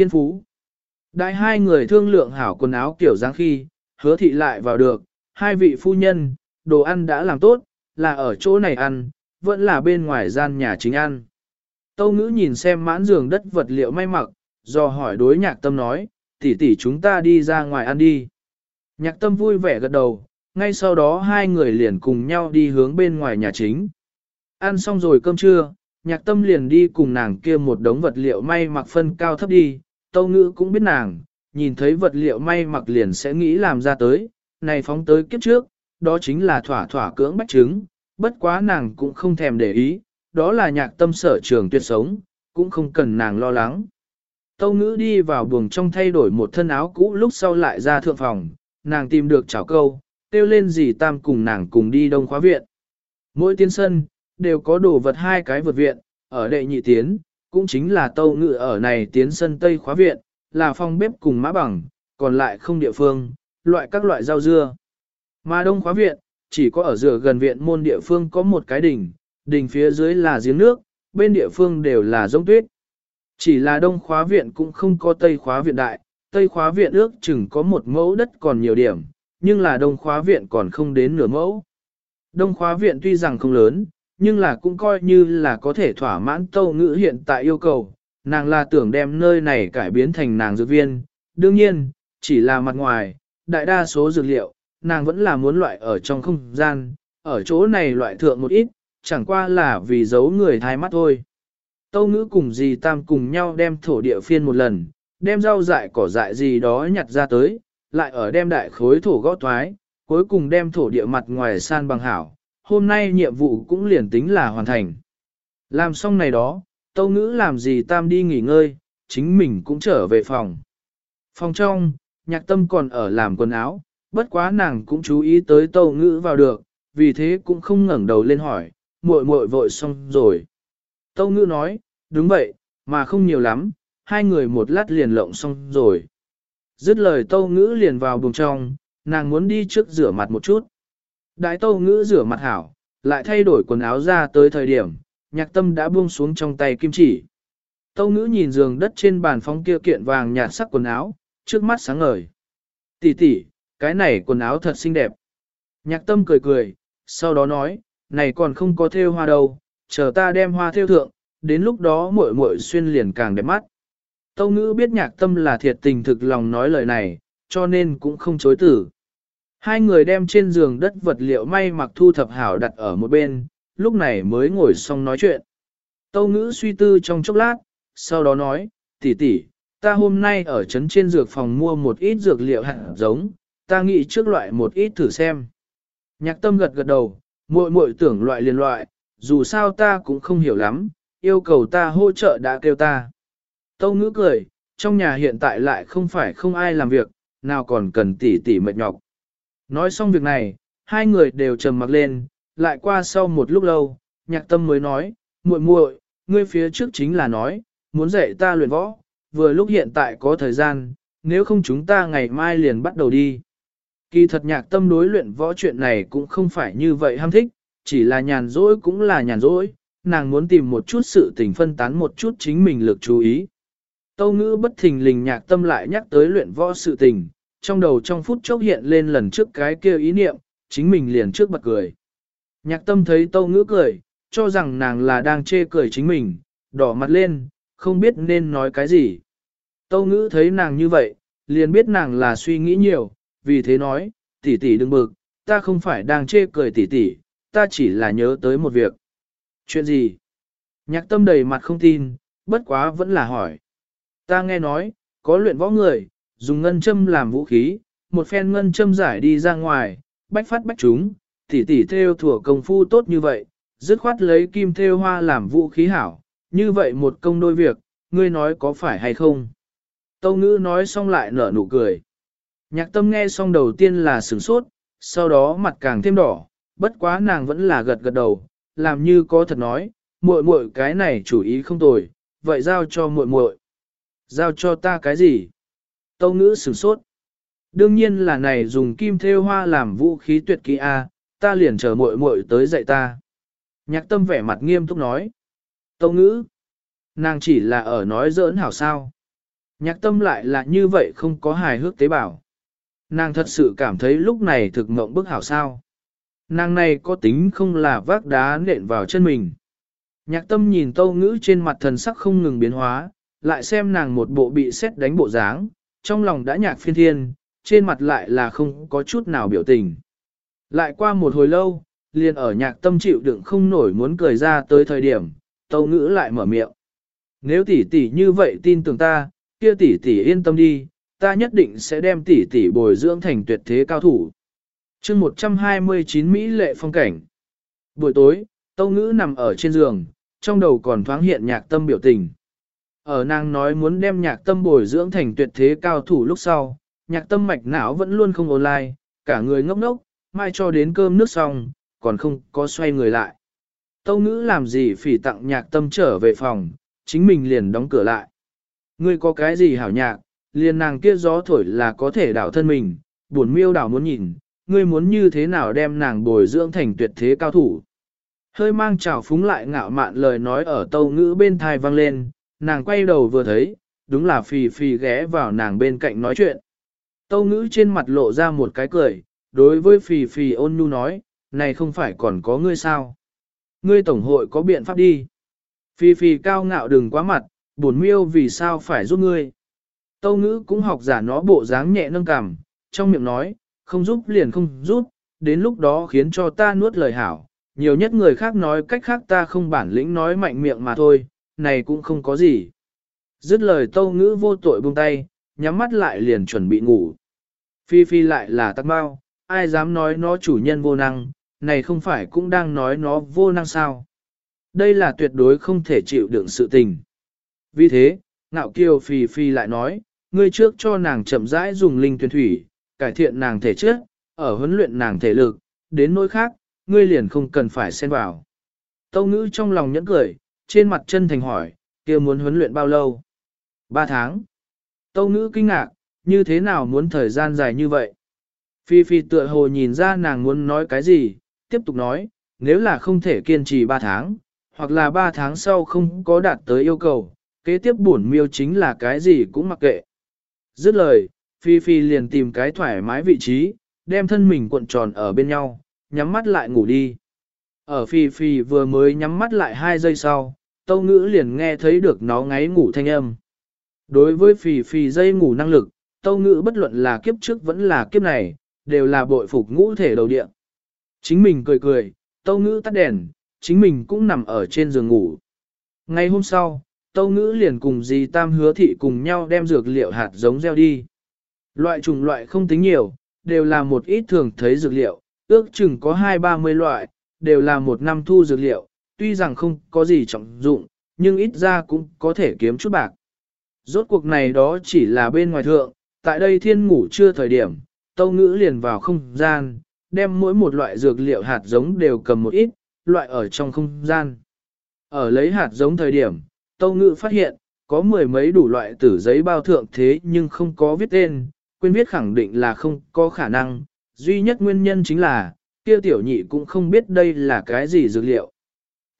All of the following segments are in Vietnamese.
thiên phú. Đại hai người thương lượng hảo quần áo kiểu dáng khi, hứa thị lại vào được, hai vị phu nhân, đồ ăn đã làm tốt, là ở chỗ này ăn, vẫn là bên ngoài gian nhà chính ăn. Tâu ngữ nhìn xem mãn giường đất vật liệu may mặc, do hỏi đối nhạc tâm nói, tỷ tỷ chúng ta đi ra ngoài ăn đi. Nhạc tâm vui vẻ gật đầu, ngay sau đó hai người liền cùng nhau đi hướng bên ngoài nhà chính. Ăn xong rồi cơm trưa, nhạc tâm liền đi cùng nàng kia một đống vật liệu may mặc phân cao thấp đi, tâu ngữ cũng biết nàng, nhìn thấy vật liệu may mặc liền sẽ nghĩ làm ra tới, này phóng tới kiếp trước, đó chính là thỏa thỏa cưỡng bách trứng, bất quá nàng cũng không thèm để ý, đó là nhạc tâm sở trường tuyệt sống, cũng không cần nàng lo lắng. Tâu ngữ đi vào buồng trong thay đổi một thân áo cũ lúc sau lại ra thượng phòng, nàng tìm được chảo câu, kêu lên gì tam cùng nàng cùng đi đông khóa viện. Mỗi tiến sân, đều có đồ vật hai cái vượt viện, ở đệ nhị tiến, cũng chính là tâu ngự ở này tiến sân tây khóa viện, là phòng bếp cùng mã bằng, còn lại không địa phương, loại các loại rau dưa. Mà đông khóa viện, chỉ có ở giữa gần viện môn địa phương có một cái đỉnh, đỉnh phía dưới là giếng nước, bên địa phương đều là giống tuyết. Chỉ là đông khóa viện cũng không có tây khóa viện đại, tây khóa viện ước chừng có một mẫu đất còn nhiều điểm, nhưng là đông khóa viện còn không đến nửa mẫu. Đông khóa viện tuy rằng không lớn, nhưng là cũng coi như là có thể thỏa mãn tâu ngữ hiện tại yêu cầu, nàng là tưởng đem nơi này cải biến thành nàng dược viên, đương nhiên, chỉ là mặt ngoài, đại đa số dược liệu, nàng vẫn là muốn loại ở trong không gian, ở chỗ này loại thượng một ít, chẳng qua là vì giấu người thai mắt thôi. Tâu ngữ cùng dì Tam cùng nhau đem thổ địa phiên một lần, đem rau dại cỏ dại gì đó nhặt ra tới, lại ở đem đại khối thổ gõ thoái, cuối cùng đem thổ địa mặt ngoài san bằng hảo. Hôm nay nhiệm vụ cũng liền tính là hoàn thành. Làm xong này đó, tâu ngữ làm gì Tam đi nghỉ ngơi, chính mình cũng trở về phòng. Phòng trong, nhạc tâm còn ở làm quần áo, bất quá nàng cũng chú ý tới tâu ngữ vào được, vì thế cũng không ngẩng đầu lên hỏi, muội muội vội xong rồi. Tâu ngữ nói, đúng vậy, mà không nhiều lắm, hai người một lát liền lộng xong rồi. Dứt lời tâu ngữ liền vào buồng trong, nàng muốn đi trước rửa mặt một chút. Đại tâu ngữ rửa mặt hảo, lại thay đổi quần áo ra tới thời điểm, nhạc tâm đã buông xuống trong tay kim chỉ. Tâu ngữ nhìn giường đất trên bàn phóng kia kiện vàng nhạt sắc quần áo, trước mắt sáng ngời. Tỷ tỷ, cái này quần áo thật xinh đẹp. Nhạc tâm cười cười, sau đó nói, này còn không có thêu hoa đâu, chờ ta đem hoa thêu thượng, đến lúc đó muội muội xuyên liền càng đẹp mắt. Tâu ngữ biết nhạc tâm là thiệt tình thực lòng nói lời này, cho nên cũng không chối tử. Hai người đem trên giường đất vật liệu may mặc thu thập hảo đặt ở một bên, lúc này mới ngồi xong nói chuyện. Tâu ngữ suy tư trong chốc lát, sau đó nói, tỷ tỷ, ta hôm nay ở trấn trên dược phòng mua một ít dược liệu hạt giống, ta nghĩ trước loại một ít thử xem. Nhạc tâm gật gật đầu, muội muội tưởng loại liền loại, dù sao ta cũng không hiểu lắm, yêu cầu ta hỗ trợ đã kêu ta. Tâu ngữ cười, trong nhà hiện tại lại không phải không ai làm việc, nào còn cần tỉ tỉ mệt nhọc. Nói xong việc này, hai người đều trầm mặc lên, lại qua sau một lúc lâu, nhạc tâm mới nói, muội muội, ngươi phía trước chính là nói, muốn dạy ta luyện võ, vừa lúc hiện tại có thời gian, nếu không chúng ta ngày mai liền bắt đầu đi. Kỳ thật nhạc tâm đối luyện võ chuyện này cũng không phải như vậy ham thích, chỉ là nhàn rỗi cũng là nhàn rỗi, nàng muốn tìm một chút sự tình phân tán một chút chính mình lực chú ý. Tâu ngữ bất thình lình nhạc tâm lại nhắc tới luyện võ sự tình, trong đầu trong phút chốc hiện lên lần trước cái kia ý niệm, chính mình liền trước bật cười. Nhạc tâm thấy tâu ngữ cười, cho rằng nàng là đang chê cười chính mình, đỏ mặt lên, không biết nên nói cái gì. Tâu ngữ thấy nàng như vậy, liền biết nàng là suy nghĩ nhiều, vì thế nói, tỷ tỷ đừng bực, ta không phải đang chê cười tỷ tỷ, ta chỉ là nhớ tới một việc. Chuyện gì? Nhạc tâm đầy mặt không tin, bất quá vẫn là hỏi. Ta nghe nói, có luyện võ người, dùng ngân châm làm vũ khí, một phen ngân châm giải đi ra ngoài, bách phát bách chúng, tỷ tỷ theo thủa công phu tốt như vậy, dứt khoát lấy kim theo hoa làm vũ khí hảo, như vậy một công đôi việc, ngươi nói có phải hay không? Tâu ngữ nói xong lại nở nụ cười. Nhạc tâm nghe xong đầu tiên là sửng sốt, sau đó mặt càng thêm đỏ, bất quá nàng vẫn là gật gật đầu, làm như có thật nói, muội muội cái này chủ ý không tồi, vậy giao cho muội muội. Giao cho ta cái gì? Tâu ngữ sửng sốt. Đương nhiên là này dùng kim thêu hoa làm vũ khí tuyệt kỹ A, ta liền chờ muội muội tới dạy ta. Nhạc tâm vẻ mặt nghiêm túc nói. Tâu ngữ. Nàng chỉ là ở nói giỡn hảo sao. Nhạc tâm lại là như vậy không có hài hước tế bào. Nàng thật sự cảm thấy lúc này thực mộng bức hảo sao. Nàng này có tính không là vác đá nện vào chân mình. Nhạc tâm nhìn tâu ngữ trên mặt thần sắc không ngừng biến hóa, lại xem nàng một bộ bị xét đánh bộ dáng, trong lòng đã nhạc phiên thiên, trên mặt lại là không có chút nào biểu tình. Lại qua một hồi lâu, liền ở nhạc tâm chịu đựng không nổi muốn cười ra tới thời điểm, tâu ngữ lại mở miệng. Nếu tỷ tỷ như vậy tin tưởng ta, kia tỷ tỷ yên tâm đi, ta nhất định sẽ đem tỷ tỷ bồi dưỡng thành tuyệt thế cao thủ. chương 129 Mỹ lệ phong cảnh. Buổi tối, tâu ngữ nằm ở trên giường, trong đầu còn thoáng hiện nhạc tâm biểu tình. Ở nàng nói muốn đem nhạc tâm bồi dưỡng thành tuyệt thế cao thủ lúc sau, nhạc tâm mạch não vẫn luôn không online, cả người ngốc ngốc, mai cho đến cơm nước xong, còn không có xoay người lại. Tâu ngữ làm gì phỉ tặng nhạc tâm trở về phòng, chính mình liền đóng cửa lại. Ngươi có cái gì hảo nhạc, liền nàng kia gió thổi là có thể đảo thân mình, buồn miêu đảo muốn nhìn, ngươi muốn như thế nào đem nàng bồi dưỡng thành tuyệt thế cao thủ. Hơi mang trào phúng lại ngạo mạn lời nói ở tâu ngữ bên thai vang lên, nàng quay đầu vừa thấy, đúng là phì phì ghé vào nàng bên cạnh nói chuyện. Tâu ngữ trên mặt lộ ra một cái cười, đối với phì phì ôn nhu nói, này không phải còn có ngươi sao? Ngươi tổng hội có biện pháp đi. Phì phì cao ngạo đừng quá mặt, buồn miêu vì sao phải giúp ngươi. Tâu ngữ cũng học giả nó bộ dáng nhẹ nâng cằm, trong miệng nói, không giúp liền không giúp, đến lúc đó khiến cho ta nuốt lời hảo. Nhiều nhất người khác nói cách khác ta không bản lĩnh nói mạnh miệng mà thôi, này cũng không có gì. Dứt lời tâu ngữ vô tội buông tay, nhắm mắt lại liền chuẩn bị ngủ. Phi Phi lại là tắc bao, ai dám nói nó chủ nhân vô năng, này không phải cũng đang nói nó vô năng sao. Đây là tuyệt đối không thể chịu đựng sự tình. Vì thế, ngạo kiều Phi Phi lại nói, ngươi trước cho nàng chậm rãi dùng linh tuyển thủy, cải thiện nàng thể chất, ở huấn luyện nàng thể lực, đến nỗi khác, ngươi liền không cần phải xen vào. Tâu ngữ trong lòng nhẫn cười, trên mặt chân thành hỏi, kia muốn huấn luyện bao lâu? Ba tháng. Tâu ngữ kinh ngạc, như thế nào muốn thời gian dài như vậy? Phi Phi tựa hồ nhìn ra nàng muốn nói cái gì, tiếp tục nói, nếu là không thể kiên trì 3 tháng, hoặc là 3 tháng sau không có đạt tới yêu cầu, kế tiếp bổn miêu chính là cái gì cũng mặc kệ. Dứt lời, Phi Phi liền tìm cái thoải mái vị trí, đem thân mình cuộn tròn ở bên nhau, nhắm mắt lại ngủ đi. Ở Phi Phi vừa mới nhắm mắt lại 2 giây sau, Tâu Ngữ liền nghe thấy được nó ngáy ngủ thanh âm. Đối với phì phì dây ngủ năng lực, Tâu Ngữ bất luận là kiếp trước vẫn là kiếp này, đều là bội phục ngũ thể đầu địa. Chính mình cười cười, Tâu Ngữ tắt đèn, chính mình cũng nằm ở trên giường ngủ. Ngày hôm sau, Tâu Ngữ liền cùng dì Tam hứa thị cùng nhau đem dược liệu hạt giống gieo đi. Loại trùng loại không tính nhiều, đều là một ít thường thấy dược liệu, ước chừng có hai ba mươi loại, đều là một năm thu dược liệu, tuy rằng không có gì trọng dụng, nhưng ít ra cũng có thể kiếm chút bạc. Rốt cuộc này đó chỉ là bên ngoài thượng, tại đây thiên ngủ chưa thời điểm, tâu ngữ liền vào không gian, đem mỗi một loại dược liệu hạt giống đều cầm một ít, loại ở trong không gian. Ở lấy hạt giống thời điểm, tâu ngữ phát hiện, có mười mấy đủ loại tử giấy bao thượng thế nhưng không có viết tên, quên viết khẳng định là không có khả năng, duy nhất nguyên nhân chính là, kia tiểu nhị cũng không biết đây là cái gì dược liệu.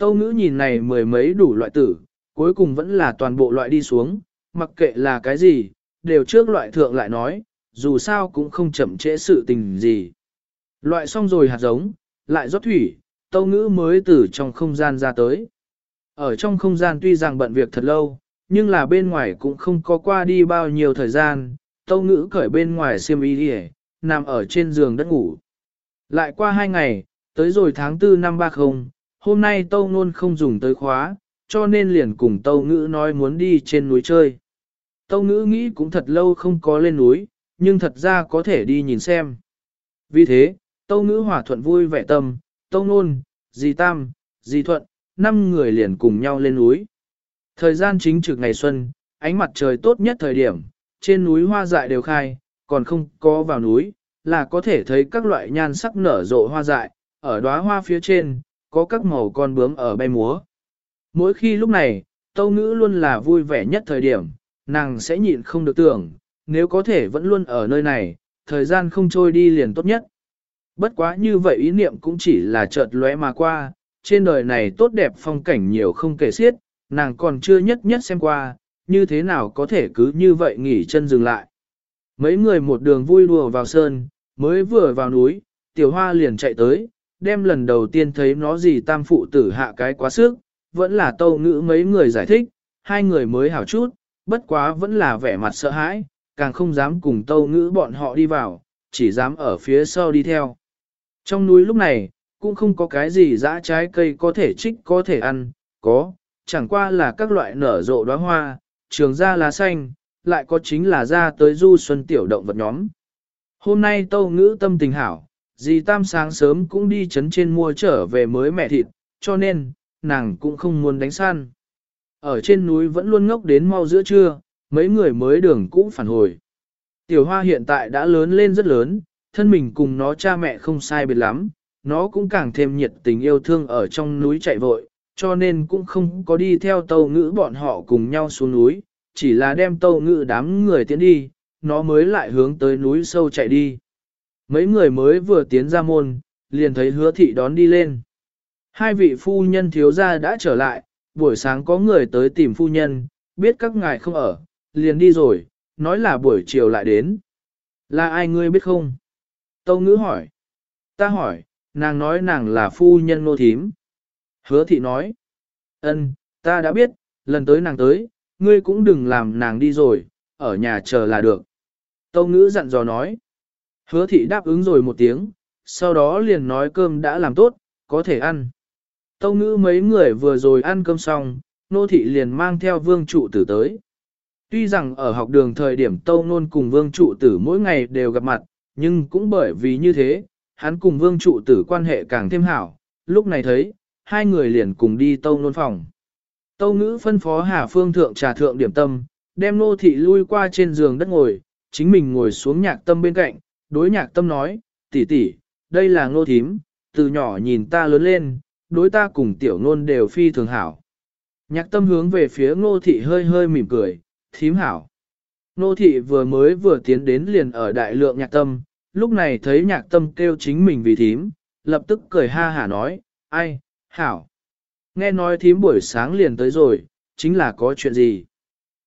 Tâu ngữ nhìn này mười mấy đủ loại tử, cuối cùng vẫn là toàn bộ loại đi xuống, mặc kệ là cái gì, đều trước loại thượng lại nói, dù sao cũng không chậm trễ sự tình gì. Loại xong rồi hạt giống, lại rót thủy, tâu ngữ mới từ trong không gian ra tới. Ở trong không gian tuy rằng bận việc thật lâu, nhưng là bên ngoài cũng không có qua đi bao nhiêu thời gian, tâu ngữ cởi bên ngoài xiêm y đi nằm ở trên giường đất ngủ. Lại qua hai ngày, tới rồi tháng 4 năm 30, hôm nay tâu ngôn không dùng tới khóa, cho nên liền cùng tâu ngữ nói muốn đi trên núi chơi. Tâu ngữ nghĩ cũng thật lâu không có lên núi, nhưng thật ra có thể đi nhìn xem. Vì thế, tâu ngữ hòa thuận vui vẻ tâm, tâu nôn, dì tam, dì thuận, năm người liền cùng nhau lên núi. Thời gian chính trực ngày xuân, ánh mặt trời tốt nhất thời điểm, trên núi hoa dại đều khai, còn không có vào núi, là có thể thấy các loại nhan sắc nở rộ hoa dại, ở đóa hoa phía trên, có các màu con bướm ở bay múa. Mỗi khi lúc này, tâu ngữ luôn là vui vẻ nhất thời điểm, nàng sẽ nhịn không được tưởng, nếu có thể vẫn luôn ở nơi này, thời gian không trôi đi liền tốt nhất. Bất quá như vậy ý niệm cũng chỉ là chợt lóe mà qua, trên đời này tốt đẹp phong cảnh nhiều không kể xiết, nàng còn chưa nhất nhất xem qua, như thế nào có thể cứ như vậy nghỉ chân dừng lại. Mấy người một đường vui đùa vào sơn, mới vừa vào núi, tiểu hoa liền chạy tới, đem lần đầu tiên thấy nó gì tam phụ tử hạ cái quá sức, vẫn là tâu ngữ mấy người giải thích, hai người mới hảo chút, bất quá vẫn là vẻ mặt sợ hãi, càng không dám cùng tâu ngữ bọn họ đi vào, chỉ dám ở phía sau đi theo. Trong núi lúc này, cũng không có cái gì dã trái cây có thể trích có thể ăn, có, chẳng qua là các loại nở rộ đóa hoa, trường ra lá xanh, lại có chính là ra tới du xuân tiểu động vật nhóm. Hôm nay tâu ngữ tâm tình hảo, dì Tam sáng sớm cũng đi chấn trên mua trở về mới mẹ thịt, cho nên, nàng cũng không muốn đánh săn. Ở trên núi vẫn luôn ngốc đến mau giữa trưa, mấy người mới đường cũ phản hồi. Tiểu hoa hiện tại đã lớn lên rất lớn, thân mình cùng nó cha mẹ không sai biệt lắm, nó cũng càng thêm nhiệt tình yêu thương ở trong núi chạy vội, cho nên cũng không có đi theo tàu ngữ bọn họ cùng nhau xuống núi, chỉ là đem tàu ngữ đám người tiến đi, nó mới lại hướng tới núi sâu chạy đi. Mấy người mới vừa tiến ra môn, liền thấy hứa thị đón đi lên. Hai vị phu nhân thiếu gia đã trở lại, buổi sáng có người tới tìm phu nhân, biết các ngài không ở, liền đi rồi, nói là buổi chiều lại đến. Là ai ngươi biết không? Tâu ngữ hỏi. Ta hỏi, nàng nói nàng là phu nhân nô thím. Hứa thị nói. ân, ta đã biết, lần tới nàng tới, ngươi cũng đừng làm nàng đi rồi, ở nhà chờ là được. Tâu ngữ dặn dò nói. Hứa thị đáp ứng rồi một tiếng, sau đó liền nói cơm đã làm tốt, có thể ăn. Tâu ngữ mấy người vừa rồi ăn cơm xong, nô thị liền mang theo vương trụ tử tới. Tuy rằng ở học đường thời điểm tâu nôn cùng vương trụ tử mỗi ngày đều gặp mặt, nhưng cũng bởi vì như thế, hắn cùng vương trụ tử quan hệ càng thêm hảo, lúc này thấy, hai người liền cùng đi tâu nôn phòng. Tâu ngữ phân phó Hà Phương Thượng trà thượng điểm tâm, đem nô thị lui qua trên giường đất ngồi, chính mình ngồi xuống nhạc tâm bên cạnh, đối nhạc tâm nói, tỷ tỷ, đây là nô thím, từ nhỏ nhìn ta lớn lên, đối ta cùng tiểu nôn đều phi thường hảo. Nhạc tâm hướng về phía ngô thị hơi hơi mỉm cười, thím hảo. Ngô thị vừa mới vừa tiến đến liền ở đại lượng nhạc tâm, lúc này thấy nhạc tâm kêu chính mình vì thím, lập tức cười ha hả nói, ai, hảo. Nghe nói thím buổi sáng liền tới rồi, chính là có chuyện gì?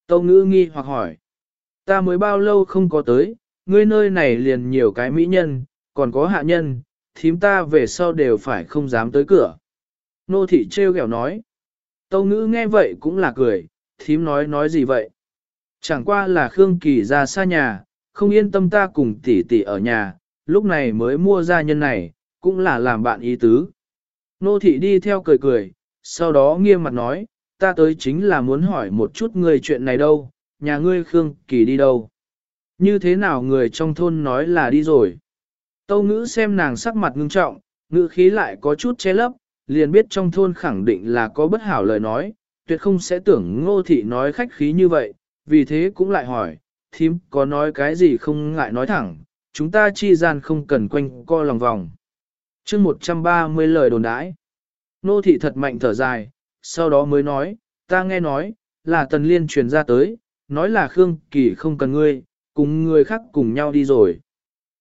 Tâu ngữ nghi hoặc hỏi, ta mới bao lâu không có tới, ngươi nơi này liền nhiều cái mỹ nhân, còn có hạ nhân, thím ta về sau đều phải không dám tới cửa. Nô thị trêu ghẹo nói. Tâu ngữ nghe vậy cũng là cười, thím nói nói gì vậy? Chẳng qua là Khương Kỳ ra xa nhà, không yên tâm ta cùng tỷ tỷ ở nhà, lúc này mới mua gia nhân này, cũng là làm bạn ý tứ. Nô thị đi theo cười cười, sau đó nghiêm mặt nói, ta tới chính là muốn hỏi một chút người chuyện này đâu, nhà ngươi Khương Kỳ đi đâu? Như thế nào người trong thôn nói là đi rồi? Tâu ngữ xem nàng sắc mặt ngưng trọng, ngữ khí lại có chút che lấp, liền biết trong thôn khẳng định là có bất hảo lời nói, tuyệt không sẽ tưởng ngô thị nói khách khí như vậy, vì thế cũng lại hỏi, thím có nói cái gì không ngại nói thẳng, chúng ta chi gian không cần quanh co lòng vòng. chương 130 lời đồn đãi, ngô thị thật mạnh thở dài, sau đó mới nói, ta nghe nói, là tần liên truyền ra tới, nói là Khương Kỳ không cần ngươi, cùng người khác cùng nhau đi rồi.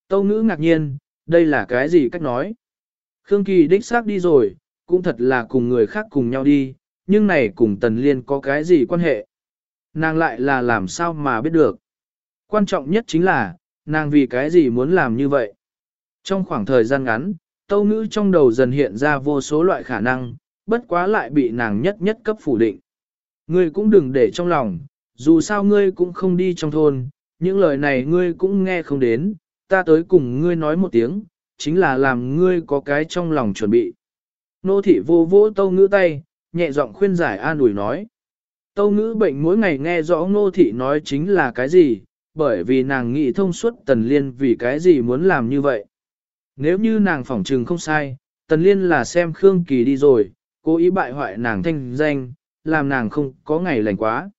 Tâu ngữ ngạc nhiên, đây là cái gì cách nói? Khương Kỳ đích xác đi rồi, cũng thật là cùng người khác cùng nhau đi, nhưng này cùng Tần Liên có cái gì quan hệ? Nàng lại là làm sao mà biết được? Quan trọng nhất chính là, nàng vì cái gì muốn làm như vậy? Trong khoảng thời gian ngắn, tâu ngữ trong đầu dần hiện ra vô số loại khả năng, bất quá lại bị nàng nhất nhất cấp phủ định. Ngươi cũng đừng để trong lòng, dù sao ngươi cũng không đi trong thôn, những lời này ngươi cũng nghe không đến, ta tới cùng ngươi nói một tiếng, chính là làm ngươi có cái trong lòng chuẩn bị. Nô thị vô vô tâu ngữ tay, nhẹ giọng khuyên giải an ủi nói. Tâu ngữ bệnh mỗi ngày nghe rõ nô thị nói chính là cái gì, bởi vì nàng nghĩ thông suốt tần liên vì cái gì muốn làm như vậy. Nếu như nàng phỏng trừng không sai, tần liên là xem Khương Kỳ đi rồi, cố ý bại hoại nàng thanh danh, làm nàng không có ngày lành quá.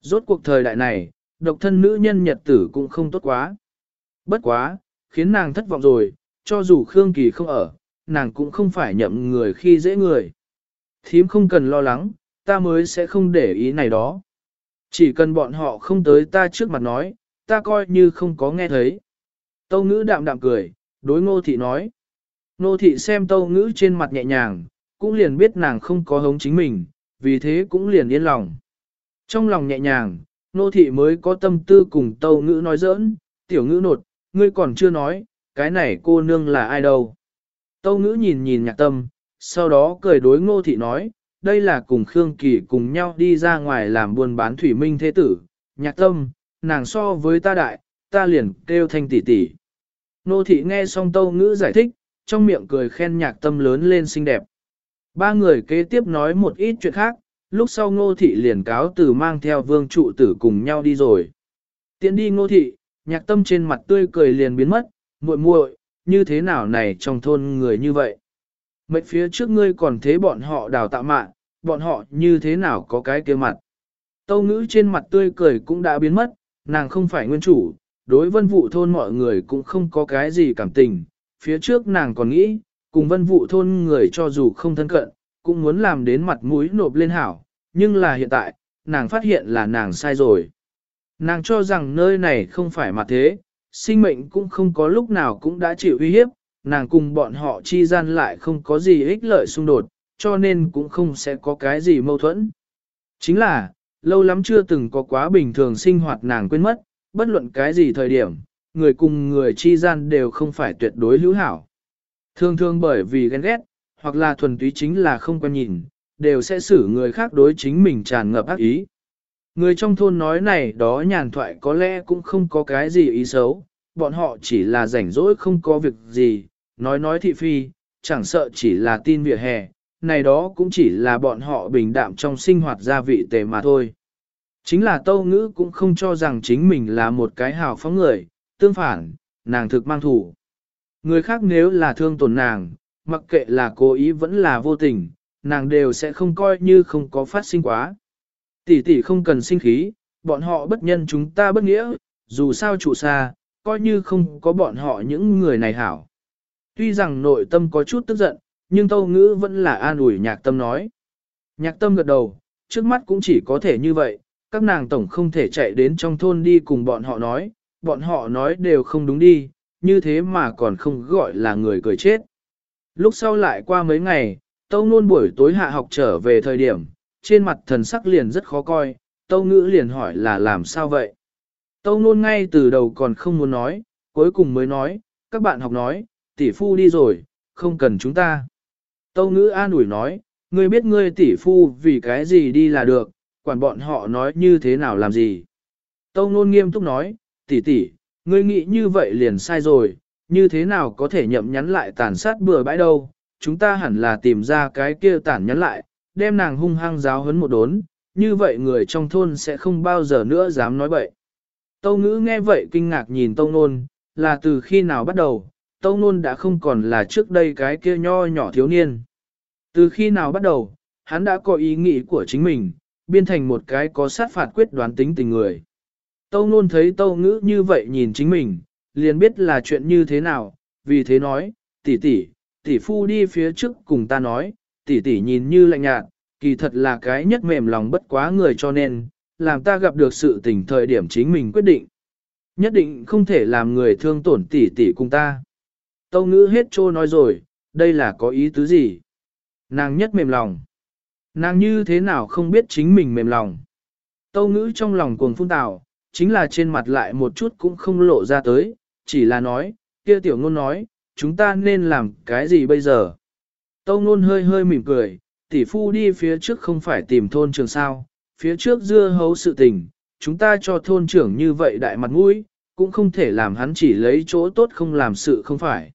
Rốt cuộc thời đại này, độc thân nữ nhân nhật tử cũng không tốt quá. Bất quá, khiến nàng thất vọng rồi, cho dù Khương Kỳ không ở, nàng cũng không phải nhậm người khi dễ người. Thím không cần lo lắng, ta mới sẽ không để ý này đó. Chỉ cần bọn họ không tới ta trước mặt nói, ta coi như không có nghe thấy. Tâu ngữ đạm đạm cười, đối ngô thị nói. Ngô thị xem tâu ngữ trên mặt nhẹ nhàng, cũng liền biết nàng không có hống chính mình, vì thế cũng liền yên lòng. Trong lòng nhẹ nhàng, nô thị mới có tâm tư cùng tâu ngữ nói giỡn, tiểu ngữ nột, ngươi còn chưa nói, cái này cô nương là ai đâu. Tâu ngữ nhìn nhìn nhạc tâm, sau đó cười đối ngô thị nói, đây là cùng Khương Kỳ cùng nhau đi ra ngoài làm buôn bán thủy minh thế tử, nhạc tâm, nàng so với ta đại, ta liền kêu thanh tỷ tỷ. Nô thị nghe xong tâu ngữ giải thích, trong miệng cười khen nhạc tâm lớn lên xinh đẹp. Ba người kế tiếp nói một ít chuyện khác, lúc sau ngô thị liền cáo từ mang theo vương trụ tử cùng nhau đi rồi. Tiến đi ngô thị, nhạc tâm trên mặt tươi cười liền biến mất, muội muội, như thế nào này trong thôn người như vậy. Mệnh phía trước ngươi còn thế bọn họ đào tạo mạng, bọn họ như thế nào có cái kia mặt. Tâu ngữ trên mặt tươi cười cũng đã biến mất, nàng không phải nguyên chủ, đối vân vụ thôn mọi người cũng không có cái gì cảm tình. Phía trước nàng còn nghĩ, cùng vân vụ thôn người cho dù không thân cận, cũng muốn làm đến mặt mũi nộp lên hảo, nhưng là hiện tại, nàng phát hiện là nàng sai rồi. Nàng cho rằng nơi này không phải mặt thế, sinh mệnh cũng không có lúc nào cũng đã chịu uy hiếp, nàng cùng bọn họ chi gian lại không có gì ích lợi xung đột, cho nên cũng không sẽ có cái gì mâu thuẫn. Chính là, lâu lắm chưa từng có quá bình thường sinh hoạt nàng quên mất, bất luận cái gì thời điểm, người cùng người chi gian đều không phải tuyệt đối hữu hảo. Thường thường bởi vì ghen ghét, hoặc là thuần túy chính là không quen nhìn, đều sẽ xử người khác đối chính mình tràn ngập ác ý. Người trong thôn nói này đó nhàn thoại có lẽ cũng không có cái gì ý xấu, bọn họ chỉ là rảnh rỗi không có việc gì, nói nói thị phi, chẳng sợ chỉ là tin vỉa hè, này đó cũng chỉ là bọn họ bình đạm trong sinh hoạt gia vị tề mà thôi. Chính là tâu ngữ cũng không cho rằng chính mình là một cái hào phóng người, tương phản, nàng thực mang thủ. Người khác nếu là thương tổn nàng, mặc kệ là cố ý vẫn là vô tình, nàng đều sẽ không coi như không có phát sinh quá. Tỷ tỷ không cần sinh khí, bọn họ bất nhân chúng ta bất nghĩa, dù sao trụ xa, coi như không có bọn họ những người này hảo. Tuy rằng nội tâm có chút tức giận, nhưng tâu ngữ vẫn là an ủi nhạc tâm nói. Nhạc tâm gật đầu, trước mắt cũng chỉ có thể như vậy, các nàng tổng không thể chạy đến trong thôn đi cùng bọn họ nói, bọn họ nói đều không đúng đi, như thế mà còn không gọi là người cười chết. Lúc sau lại qua mấy ngày, Tâu Nôn buổi tối hạ học trở về thời điểm, trên mặt thần sắc liền rất khó coi, Tâu Ngữ liền hỏi là làm sao vậy. Tâu Nôn ngay từ đầu còn không muốn nói, cuối cùng mới nói, các bạn học nói, tỷ phu đi rồi, không cần chúng ta. Tâu Ngữ an ủi nói, ngươi biết ngươi tỷ phu vì cái gì đi là được, quản bọn họ nói như thế nào làm gì. Tâu Nôn nghiêm túc nói, tỷ tỷ, ngươi nghĩ như vậy liền sai rồi, như thế nào có thể nhậm nhắn lại tàn sát bừa bãi đâu, chúng ta hẳn là tìm ra cái kia tản nhắn lại, đem nàng hung hăng giáo hấn một đốn, như vậy người trong thôn sẽ không bao giờ nữa dám nói bậy. Tâu ngữ nghe vậy kinh ngạc nhìn tâu nôn, là từ khi nào bắt đầu, tâu nôn đã không còn là trước đây cái kia nho nhỏ thiếu niên. Từ khi nào bắt đầu, hắn đã có ý nghĩ của chính mình, biên thành một cái có sát phạt quyết đoán tính tình người. Tâu nôn thấy tâu ngữ như vậy nhìn chính mình, liền biết là chuyện như thế nào, vì thế nói, tỷ tỷ, tỷ phu đi phía trước cùng ta nói, tỷ tỷ nhìn như lạnh nhạt, kỳ thật là cái nhất mềm lòng bất quá người cho nên, làm ta gặp được sự tình thời điểm chính mình quyết định. Nhất định không thể làm người thương tổn tỷ tỷ cùng ta. Tâu ngữ hết trô nói rồi, đây là có ý tứ gì? Nàng nhất mềm lòng. Nàng như thế nào không biết chính mình mềm lòng. Tâu ngữ trong lòng cuồng phun tào, chính là trên mặt lại một chút cũng không lộ ra tới, chỉ là nói, kia tiểu ngôn nói, chúng ta nên làm cái gì bây giờ? Tâu nôn hơi hơi mỉm cười, tỷ phu đi phía trước không phải tìm thôn trường sao, phía trước dưa hấu sự tình, chúng ta cho thôn trưởng như vậy đại mặt mũi, cũng không thể làm hắn chỉ lấy chỗ tốt không làm sự không phải.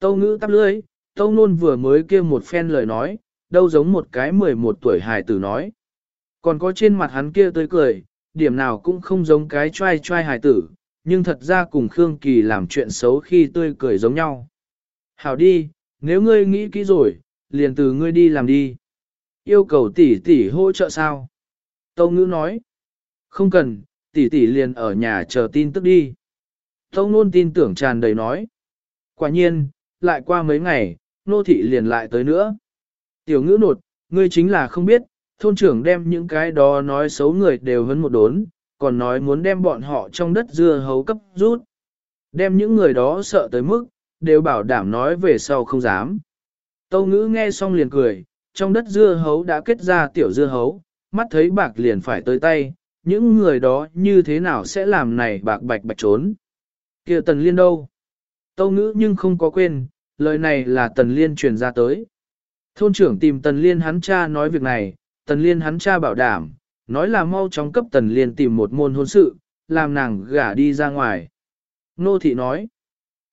Tâu ngữ tắp lưới, tâu nôn vừa mới kia một phen lời nói, đâu giống một cái 11 tuổi hài tử nói. Còn có trên mặt hắn kia tươi cười, điểm nào cũng không giống cái trai trai hài tử, nhưng thật ra cùng Khương Kỳ làm chuyện xấu khi tươi cười giống nhau. Hảo đi, nếu ngươi nghĩ kỹ rồi, liền từ ngươi đi làm đi. Yêu cầu tỷ tỷ hỗ trợ sao? Tâu ngữ nói. Không cần, tỷ tỷ liền ở nhà chờ tin tức đi. Tâu nôn tin tưởng tràn đầy nói. Quả nhiên, lại qua mấy ngày, nô thị liền lại tới nữa. Tiểu ngữ nột, ngươi chính là không biết, thôn trưởng đem những cái đó nói xấu người đều hấn một đốn, còn nói muốn đem bọn họ trong đất dưa hấu cấp rút. Đem những người đó sợ tới mức, đều bảo đảm nói về sau không dám. Tâu ngữ nghe xong liền cười, trong đất dưa hấu đã kết ra tiểu dưa hấu, mắt thấy bạc liền phải tới tay, những người đó như thế nào sẽ làm này bạc bạch bạch trốn. kia tần liên đâu? Tâu ngữ nhưng không có quên, lời này là tần liên truyền ra tới. Thôn trưởng tìm tần liên hắn cha nói việc này, tần liên hắn cha bảo đảm, nói là mau chóng cấp tần liên tìm một môn hôn sự, làm nàng gả đi ra ngoài. Nô thị nói,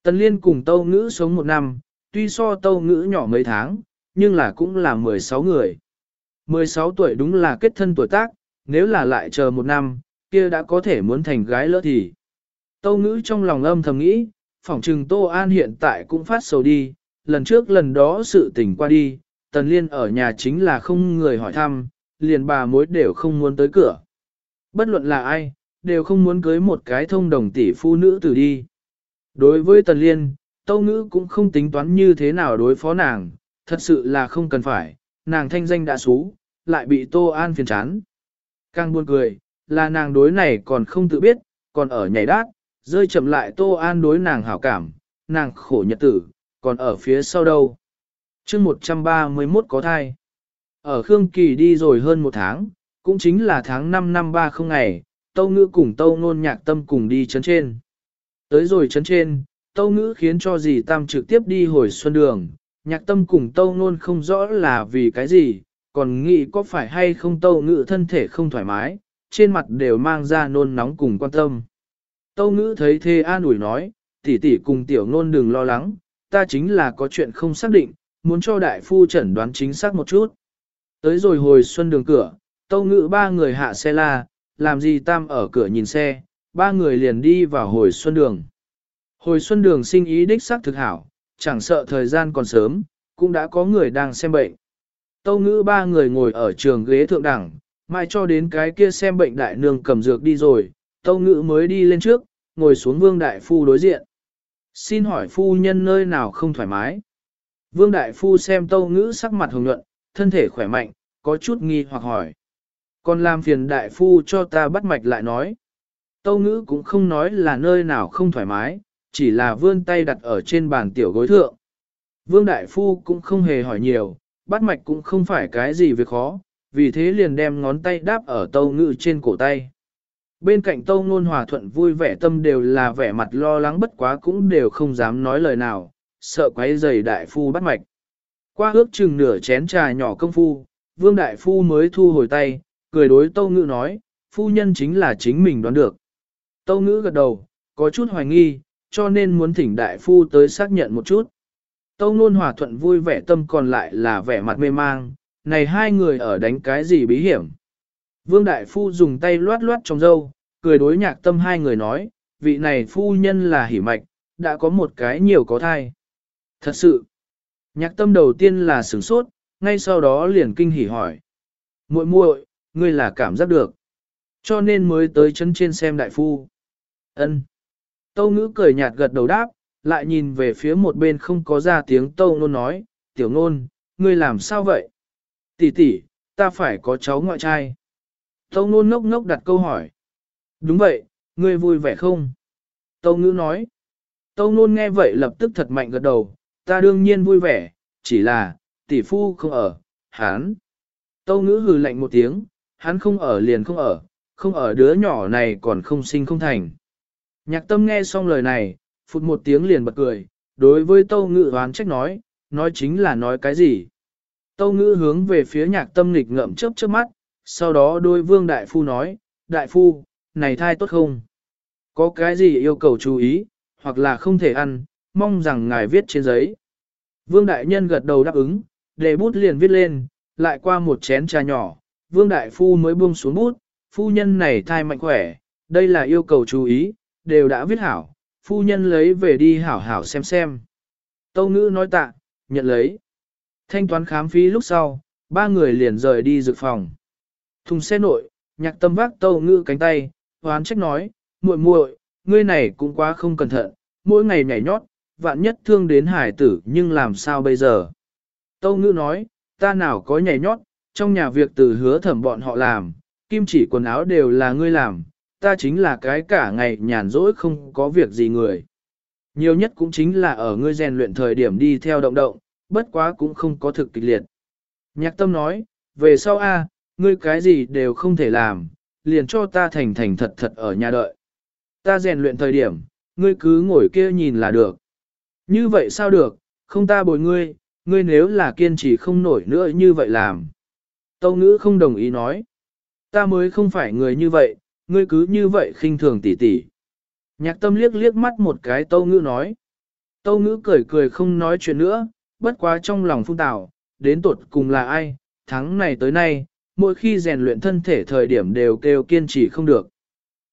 tần liên cùng tâu ngữ sống một năm, tuy so tâu ngữ nhỏ mấy tháng, nhưng là cũng là 16 người. 16 tuổi đúng là kết thân tuổi tác, nếu là lại chờ một năm, kia đã có thể muốn thành gái lỡ thì. Tâu ngữ trong lòng âm thầm nghĩ, phỏng trừng Tô An hiện tại cũng phát sầu đi, lần trước lần đó sự tình qua đi, Tần Liên ở nhà chính là không người hỏi thăm, liền bà mối đều không muốn tới cửa. Bất luận là ai, đều không muốn cưới một cái thông đồng tỷ phu nữ tử đi. Đối với Tần Liên, Tâu Ngữ cũng không tính toán như thế nào đối phó nàng, thật sự là không cần phải, nàng thanh danh đã xú, lại bị Tô An phiền chán. Càng buồn cười, là nàng đối này còn không tự biết, còn ở nhảy đát, rơi chậm lại Tô An đối nàng hảo cảm, nàng khổ nhật tử, còn ở phía sau đâu. chương 131 có thai. Ở Khương Kỳ đi rồi hơn một tháng, cũng chính là tháng 5 năm 30 ngày, Tâu Ngữ cùng Tâu Nôn nhạc tâm cùng đi chấn trên. Tới rồi chấn trên, Tâu Ngữ khiến cho dì Tam trực tiếp đi hồi xuân đường, nhạc tâm cùng Tâu Nôn không rõ là vì cái gì, còn nghĩ có phải hay không Tâu Ngữ thân thể không thoải mái, trên mặt đều mang ra nôn nóng cùng quan tâm. Tâu Ngữ thấy thê an ủi nói, tỷ tỷ cùng tiểu nôn đừng lo lắng, ta chính là có chuyện không xác định, muốn cho đại phu chẩn đoán chính xác một chút. Tới rồi hồi xuân đường cửa, Tâu Ngữ ba người hạ xe la, làm gì tam ở cửa nhìn xe, ba người liền đi vào hồi xuân đường. Hồi xuân đường sinh ý đích xác thực hảo, chẳng sợ thời gian còn sớm, cũng đã có người đang xem bệnh. Tâu ngữ ba người ngồi ở trường ghế thượng đẳng, mai cho đến cái kia xem bệnh đại nương cầm dược đi rồi, tâu ngữ mới đi lên trước, ngồi xuống vương đại phu đối diện. Xin hỏi phu nhân nơi nào không thoải mái? Vương đại phu xem tâu ngữ sắc mặt hồng nhuận, thân thể khỏe mạnh, có chút nghi hoặc hỏi. Còn làm phiền đại phu cho ta bắt mạch lại nói. Tâu ngữ cũng không nói là nơi nào không thoải mái, chỉ là vươn tay đặt ở trên bàn tiểu gối thượng. Vương đại phu cũng không hề hỏi nhiều, bắt mạch cũng không phải cái gì việc khó, vì thế liền đem ngón tay đáp ở tâu ngữ trên cổ tay. Bên cạnh tâu ngôn hòa thuận vui vẻ tâm đều là vẻ mặt lo lắng bất quá cũng đều không dám nói lời nào, sợ quấy giày đại phu bắt mạch. Qua ước chừng nửa chén trà nhỏ công phu, vương đại phu mới thu hồi tay, cười đối tâu ngữ nói, phu nhân chính là chính mình đoán được. Tâu ngữ gật đầu, có chút hoài nghi, cho nên muốn thỉnh đại phu tới xác nhận một chút. Tâu nôn hòa thuận vui vẻ tâm còn lại là vẻ mặt mê mang, này hai người ở đánh cái gì bí hiểm. Vương đại phu dùng tay loát loát trong dâu, cười đối nhạc tâm hai người nói, vị này phu nhân là hỉ mạch, đã có một cái nhiều có thai. Thật sự, nhạc tâm đầu tiên là sửng sốt, ngay sau đó liền kinh hỉ hỏi. muội muội, ngươi là cảm giác được. Cho nên mới tới chân trên xem đại phu. ân Tâu ngữ cười nhạt gật đầu đáp, lại nhìn về phía một bên không có ra tiếng tâu nôn nói, tiểu nôn, ngươi làm sao vậy? Tỷ tỷ, ta phải có cháu ngoại trai. Tâu nôn ngốc ngốc đặt câu hỏi. Đúng vậy, ngươi vui vẻ không? Tâu ngữ nói. Tâu nôn nghe vậy lập tức thật mạnh gật đầu, ta đương nhiên vui vẻ, chỉ là, tỷ phu không ở, hắn. Tâu ngữ hừ lạnh một tiếng, hắn không ở liền không ở, không ở đứa nhỏ này còn không sinh không thành. Nhạc tâm nghe xong lời này, phụt một tiếng liền bật cười, đối với tâu ngữ hoán trách nói, nói chính là nói cái gì. Tâu ngữ hướng về phía nhạc tâm nghịch ngậm chớp chớp mắt, sau đó đôi vương đại phu nói, đại phu, này thai tốt không? Có cái gì yêu cầu chú ý, hoặc là không thể ăn, mong rằng ngài viết trên giấy. Vương đại nhân gật đầu đáp ứng, để bút liền viết lên, lại qua một chén trà nhỏ, vương đại phu mới buông xuống bút, phu nhân này thai mạnh khỏe, đây là yêu cầu chú ý, đều đã viết hảo, phu nhân lấy về đi hảo hảo xem xem. Tâu ngữ nói tạ, nhận lấy. Thanh toán khám phí lúc sau, ba người liền rời đi dược phòng. Thùng xe nội, nhạc tâm vác tâu ngữ cánh tay, hoán trách nói, muội muội, ngươi này cũng quá không cẩn thận, mỗi ngày nhảy nhót, vạn nhất thương đến hải tử nhưng làm sao bây giờ. Tâu ngữ nói, ta nào có nhảy nhót, trong nhà việc từ hứa thẩm bọn họ làm, kim chỉ quần áo đều là ngươi làm, ta chính là cái cả ngày nhàn rỗi không có việc gì người. Nhiều nhất cũng chính là ở ngươi rèn luyện thời điểm đi theo động động, bất quá cũng không có thực kịch liệt. Nhạc tâm nói, về sau A, ngươi cái gì đều không thể làm, liền cho ta thành thành thật thật ở nhà đợi. Ta rèn luyện thời điểm, ngươi cứ ngồi kia nhìn là được. Như vậy sao được, không ta bồi ngươi, ngươi nếu là kiên trì không nổi nữa như vậy làm. Tâu ngữ không đồng ý nói. Ta mới không phải người như vậy, ngươi cứ như vậy khinh thường tỉ tỉ. Nhạc tâm liếc liếc mắt một cái tâu ngữ nói. Tâu ngữ cười cười không nói chuyện nữa, bất quá trong lòng phung tạo, đến tột cùng là ai, tháng này tới nay, mỗi khi rèn luyện thân thể thời điểm đều kêu kiên trì không được.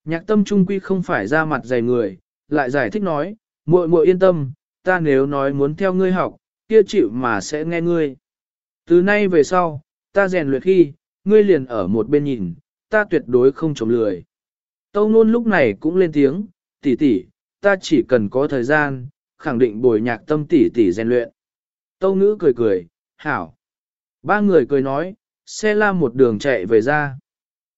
Nhạc tâm trung quy không phải ra mặt dày người, lại giải thích nói, muội muội yên tâm, ta nếu nói muốn theo ngươi học, kia chịu mà sẽ nghe ngươi. Từ nay về sau, ta rèn luyện khi, ngươi liền ở một bên nhìn, ta tuyệt đối không chống lười. Tâu nôn lúc này cũng lên tiếng, tỷ tỷ, ta chỉ cần có thời gian, khẳng định bồi nhạc tâm tỷ tỷ rèn luyện. Tâu ngữ cười cười, hảo. Ba người cười nói, xe la một đường chạy về ra.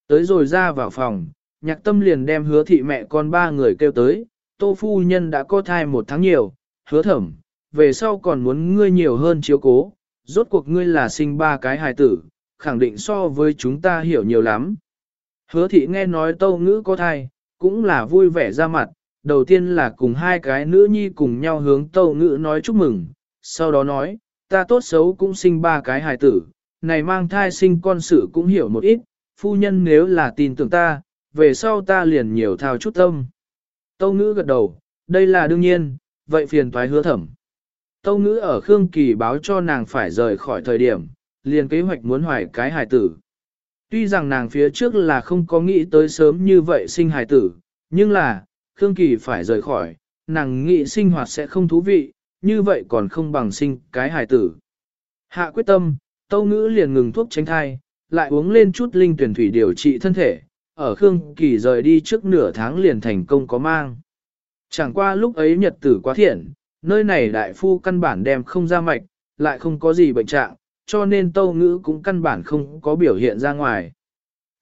Tới rồi ra vào phòng, nhạc tâm liền đem hứa thị mẹ con ba người kêu tới, tô phu nhân đã có thai một tháng nhiều, hứa thẩm, về sau còn muốn ngươi nhiều hơn chiếu cố, rốt cuộc ngươi là sinh ba cái hài tử, khẳng định so với chúng ta hiểu nhiều lắm. Hứa thị nghe nói tâu ngữ có thai, cũng là vui vẻ ra mặt, đầu tiên là cùng hai cái nữ nhi cùng nhau hướng tâu ngữ nói chúc mừng, sau đó nói, ta tốt xấu cũng sinh ba cái hài tử, này mang thai sinh con sự cũng hiểu một ít, phu nhân nếu là tin tưởng ta, về sau ta liền nhiều thao chút tâm. Tâu ngữ gật đầu, đây là đương nhiên, vậy phiền toái hứa thẩm. Tâu ngữ ở Khương Kỳ báo cho nàng phải rời khỏi thời điểm, liền kế hoạch muốn hoài cái hài tử. Tuy rằng nàng phía trước là không có nghĩ tới sớm như vậy sinh hài tử, nhưng là, Khương Kỳ phải rời khỏi, nàng nghĩ sinh hoạt sẽ không thú vị, như vậy còn không bằng sinh cái hài tử. Hạ quyết tâm, Tâu Ngữ liền ngừng thuốc tránh thai, lại uống lên chút linh tuyển thủy điều trị thân thể, ở Khương Kỳ rời đi trước nửa tháng liền thành công có mang. Chẳng qua lúc ấy nhật tử quá thiện, nơi này đại phu căn bản đem không ra mạch, lại không có gì bệnh trạng, cho nên Tâu Ngữ cũng căn bản không có biểu hiện ra ngoài.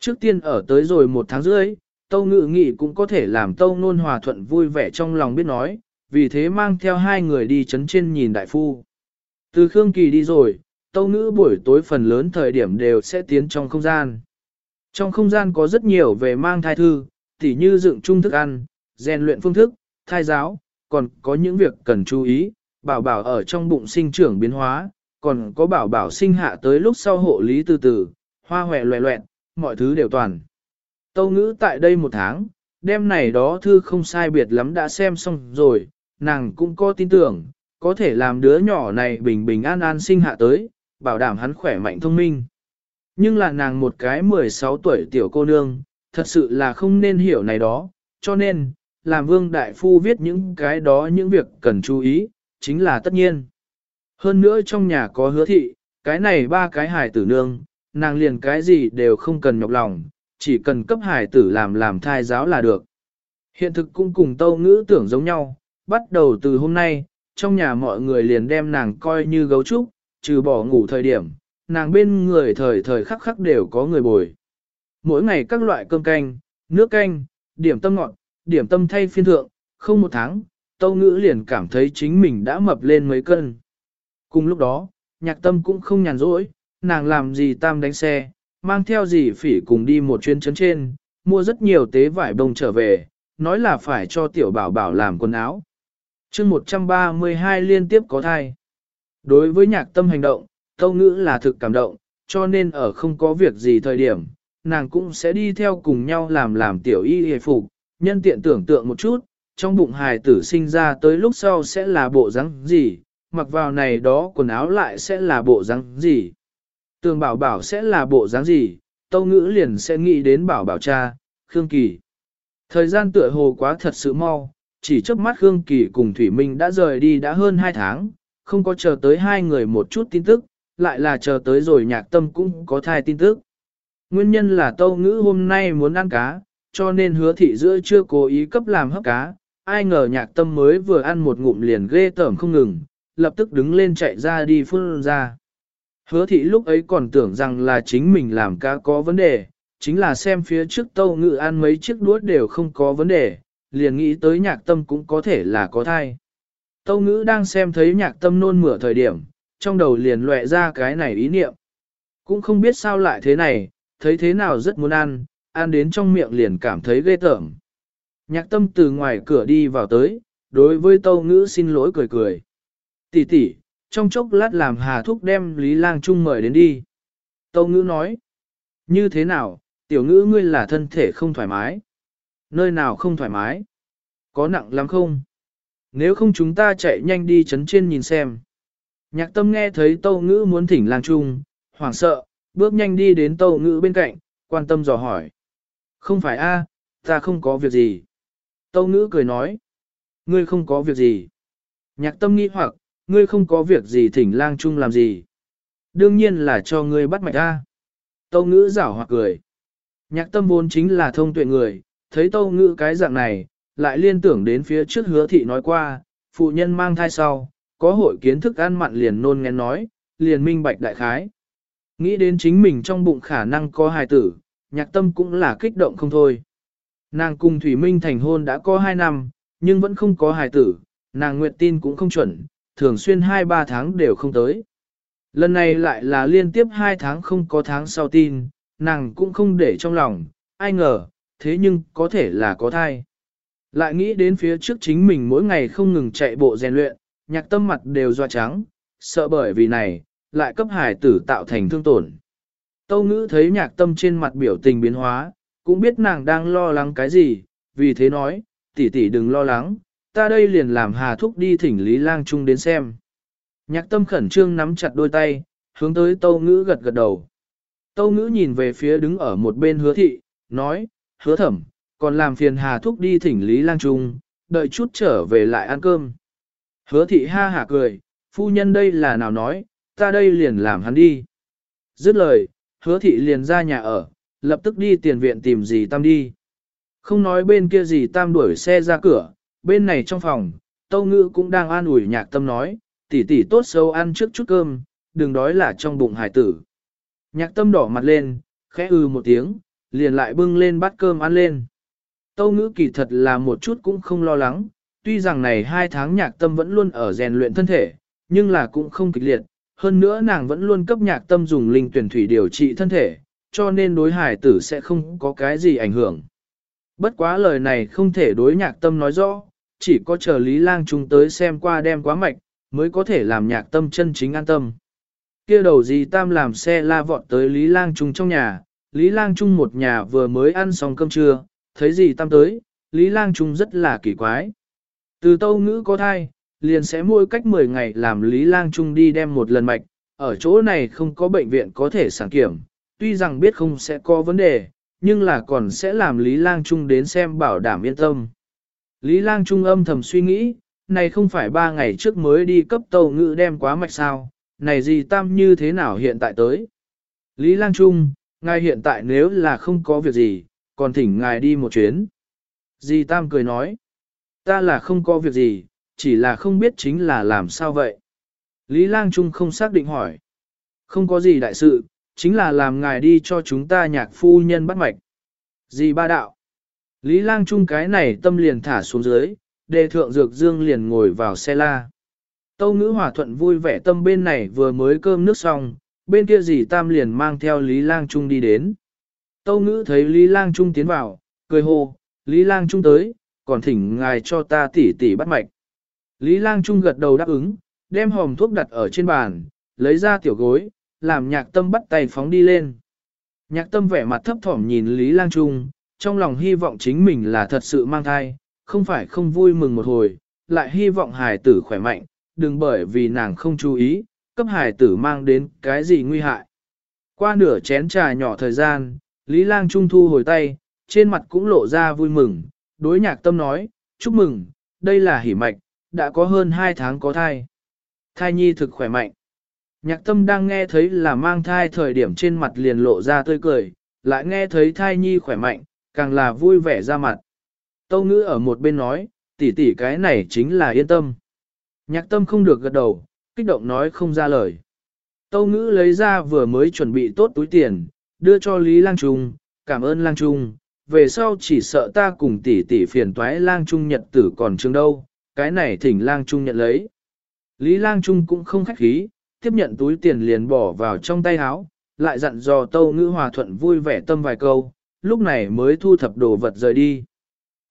Trước tiên ở tới rồi một tháng rưỡi, Tâu Ngữ nghĩ cũng có thể làm Tâu Nôn hòa thuận vui vẻ trong lòng biết nói, vì thế mang theo hai người đi chấn trên nhìn đại phu. Từ Khương Kỳ đi rồi, Tâu Ngữ buổi tối phần lớn thời điểm đều sẽ tiến trong không gian. Trong không gian có rất nhiều về mang thai thư, tỉ như dựng trung thức ăn, rèn luyện phương thức, thai giáo, còn có những việc cần chú ý, bảo bảo ở trong bụng sinh trưởng biến hóa, còn có bảo bảo sinh hạ tới lúc sau hộ lý từ từ, hoa hòe loẹ loẹn, mọi thứ đều toàn. Tâu ngữ tại đây một tháng, đêm này đó thư không sai biệt lắm đã xem xong rồi, nàng cũng có tin tưởng, có thể làm đứa nhỏ này bình bình an an sinh hạ tới, bảo đảm hắn khỏe mạnh thông minh. Nhưng là nàng một cái 16 tuổi tiểu cô nương, thật sự là không nên hiểu này đó, cho nên, làm vương đại phu viết những cái đó những việc cần chú ý, chính là tất nhiên. Hơn nữa trong nhà có hứa thị, cái này ba cái hài tử nương, nàng liền cái gì đều không cần nhọc lòng, chỉ cần cấp hài tử làm làm thai giáo là được. Hiện thực cũng cùng tâu ngữ tưởng giống nhau, bắt đầu từ hôm nay, trong nhà mọi người liền đem nàng coi như gấu trúc, trừ bỏ ngủ thời điểm, nàng bên người thời thời khắc khắc đều có người bồi. Mỗi ngày các loại cơm canh, nước canh, điểm tâm ngọt, điểm tâm thay phiên thượng, không một tháng, tâu ngữ liền cảm thấy chính mình đã mập lên mấy cân. Cùng lúc đó, nhạc tâm cũng không nhàn rỗi, nàng làm gì tam đánh xe, mang theo gì phỉ cùng đi một chuyến chấn trên, mua rất nhiều tế vải bông trở về, nói là phải cho tiểu bảo bảo làm quần áo. chương 132 liên tiếp có thai. Đối với nhạc tâm hành động, tâu ngữ là thực cảm động, cho nên ở không có việc gì thời điểm, nàng cũng sẽ đi theo cùng nhau làm làm tiểu y hề phục, nhân tiện tưởng tượng một chút, trong bụng hài tử sinh ra tới lúc sau sẽ là bộ rắn gì, mặc vào này đó quần áo lại sẽ là bộ dáng gì. Tường bảo bảo sẽ là bộ dáng gì, tâu ngữ liền sẽ nghĩ đến bảo bảo cha, Khương Kỳ. Thời gian tựa hồ quá thật sự mau, chỉ trước mắt Khương Kỳ cùng Thủy Minh đã rời đi đã hơn 2 tháng, không có chờ tới hai người một chút tin tức, lại là chờ tới rồi nhạc tâm cũng có thai tin tức. Nguyên nhân là tâu ngữ hôm nay muốn ăn cá, cho nên hứa thị giữa chưa cố ý cấp làm hấp cá, ai ngờ nhạc tâm mới vừa ăn một ngụm liền ghê tởm không ngừng, lập tức đứng lên chạy ra đi phun ra. Hứa thị lúc ấy còn tưởng rằng là chính mình làm cá có vấn đề, chính là xem phía trước tâu ngự ăn mấy chiếc đuốt đều không có vấn đề, liền nghĩ tới nhạc tâm cũng có thể là có thai. Tâu ngữ đang xem thấy nhạc tâm nôn mửa thời điểm, trong đầu liền lệ ra cái này ý niệm. Cũng không biết sao lại thế này, thấy thế nào rất muốn ăn, ăn đến trong miệng liền cảm thấy ghê tởm. Nhạc tâm từ ngoài cửa đi vào tới, đối với tâu ngữ xin lỗi cười cười. Tỷ tỷ, trong chốc lát làm hà thúc đem Lý Lang Trung mời đến đi. Tâu ngữ nói, như thế nào, tiểu ngữ ngươi là thân thể không thoải mái. Nơi nào không thoải mái? Có nặng lắm không? Nếu không chúng ta chạy nhanh đi chấn trên nhìn xem. Nhạc tâm nghe thấy tâu ngữ muốn thỉnh lang trung, hoảng sợ, bước nhanh đi đến tâu ngữ bên cạnh, quan tâm dò hỏi. Không phải a, ta không có việc gì. Tâu ngữ cười nói. Ngươi không có việc gì. Nhạc tâm nghĩ hoặc, ngươi không có việc gì thỉnh lang trung làm gì. Đương nhiên là cho ngươi bắt mạch a. Tâu ngữ giảo hoặc cười. Nhạc tâm vốn chính là thông tuệ người, thấy tâu ngữ cái dạng này, lại liên tưởng đến phía trước hứa thị nói qua, phụ nhân mang thai sau, có hội kiến thức ăn mặn liền nôn ngén nói, liền minh bạch đại khái. Nghĩ đến chính mình trong bụng khả năng có hài tử, nhạc tâm cũng là kích động không thôi. Nàng cùng Thủy Minh thành hôn đã có 2 năm, nhưng vẫn không có hài tử, nàng nguyện tin cũng không chuẩn, thường xuyên 2-3 tháng đều không tới. Lần này lại là liên tiếp 2 tháng không có tháng sau tin, nàng cũng không để trong lòng, ai ngờ, thế nhưng có thể là có thai. Lại nghĩ đến phía trước chính mình mỗi ngày không ngừng chạy bộ rèn luyện, nhạc tâm mặt đều doa trắng, sợ bởi vì này, lại cấp hải tử tạo thành thương tổn. Tâu ngữ thấy nhạc tâm trên mặt biểu tình biến hóa, cũng biết nàng đang lo lắng cái gì, vì thế nói, tỷ tỷ đừng lo lắng, ta đây liền làm hà thúc đi thỉnh Lý Lang Trung đến xem. Nhạc tâm khẩn trương nắm chặt đôi tay, hướng tới tâu ngữ gật gật đầu. Tâu ngữ nhìn về phía đứng ở một bên hứa thị, nói, hứa thẩm, còn làm phiền hà thúc đi thỉnh Lý Lang Trung, đợi chút trở về lại ăn cơm. Hứa thị ha hả cười, phu nhân đây là nào nói, ta đây liền làm hắn đi. Dứt lời, hứa thị liền ra nhà ở, lập tức đi tiền viện tìm Dì tam đi. Không nói bên kia gì tam đuổi xe ra cửa, bên này trong phòng, tâu ngữ cũng đang an ủi nhạc tâm nói, tỷ tỷ tốt xấu ăn trước chút cơm, đừng đói là trong bụng hải tử. Nhạc tâm đỏ mặt lên, khẽ ư một tiếng, liền lại bưng lên bát cơm ăn lên. Tâu ngữ kỳ thật là một chút cũng không lo lắng, tuy rằng này hai tháng nhạc tâm vẫn luôn ở rèn luyện thân thể, nhưng là cũng không kịch liệt, hơn nữa nàng vẫn luôn cấp nhạc tâm dùng linh tuyển thủy điều trị thân thể, cho nên đối hải tử sẽ không có cái gì ảnh hưởng. Bất quá lời này không thể đối nhạc tâm nói rõ, chỉ có chờ Lý Lang Trung tới xem qua đem quá mạch, mới có thể làm nhạc tâm chân chính an tâm. kia đầu gì tam làm xe la vọt tới Lý Lang Trung trong nhà, Lý Lang Trung một nhà vừa mới ăn xong cơm trưa, thấy gì tam tới, Lý Lang Trung rất là kỳ quái. Từ tâu ngữ có thai, liền sẽ mỗi cách 10 ngày làm Lý Lang Trung đi đem một lần mạch, ở chỗ này không có bệnh viện có thể sản kiểm, tuy rằng biết không sẽ có vấn đề, nhưng là còn sẽ làm Lý Lang Trung đến xem bảo đảm yên tâm. Lý Lang Trung âm thầm suy nghĩ, này không phải ba ngày trước mới đi cấp tàu ngữ đem quá mạch sao, này gì tam như thế nào hiện tại tới. Lý Lang Trung, ngài hiện tại nếu là không có việc gì, còn thỉnh ngài đi một chuyến. Di Tam cười nói, ta là không có việc gì, chỉ là không biết chính là làm sao vậy. Lý Lang Trung không xác định hỏi. Không có gì đại sự, chính là làm ngài đi cho chúng ta nhạc phu nhân bắt mạch. Gì ba đạo? Lý Lang Trung cái này tâm liền thả xuống dưới, đề thượng dược dương liền ngồi vào xe la. Tâu ngữ hòa thuận vui vẻ tâm bên này vừa mới cơm nước xong, bên kia dì Tam liền mang theo Lý Lang Trung đi đến. Tâu ngữ thấy Lý Lang Trung tiến vào, cười hô, Lý Lang Trung tới, còn thỉnh ngài cho ta tỉ tỉ bắt mạch. Lý Lang Trung gật đầu đáp ứng, đem hòm thuốc đặt ở trên bàn, lấy ra tiểu gối, làm nhạc tâm bắt tay phóng đi lên. Nhạc tâm vẻ mặt thấp thỏm nhìn Lý Lang Trung, trong lòng hy vọng chính mình là thật sự mang thai, không phải không vui mừng một hồi, lại hy vọng hài tử khỏe mạnh, đừng bởi vì nàng không chú ý, cấp hài tử mang đến cái gì nguy hại. Qua nửa chén trà nhỏ thời gian, Lý Lang Trung thu hồi tay, trên mặt cũng lộ ra vui mừng, đối nhạc tâm nói, chúc mừng, đây là hỉ mạch, đã có hơn 2 tháng có thai. Thai nhi thực khỏe mạnh. Nhạc tâm đang nghe thấy là mang thai thời điểm trên mặt liền lộ ra tươi cười, lại nghe thấy thai nhi khỏe mạnh, càng là vui vẻ ra mặt. Tâu ngữ ở một bên nói, tỷ tỷ cái này chính là yên tâm. Nhạc tâm không được gật đầu, kích động nói không ra lời. Tâu ngữ lấy ra vừa mới chuẩn bị tốt túi tiền, đưa cho Lý Lang Trung, cảm ơn Lang Trung, về sau chỉ sợ ta cùng tỷ tỷ phiền toái Lang Trung nhật tử còn trường đâu, cái này thỉnh Lang Trung nhận lấy. Lý Lang Trung cũng không khách khí, tiếp nhận túi tiền liền bỏ vào trong tay áo, lại dặn dò Tâu Ngữ hòa thuận vui vẻ tâm vài câu, lúc này mới thu thập đồ vật rời đi.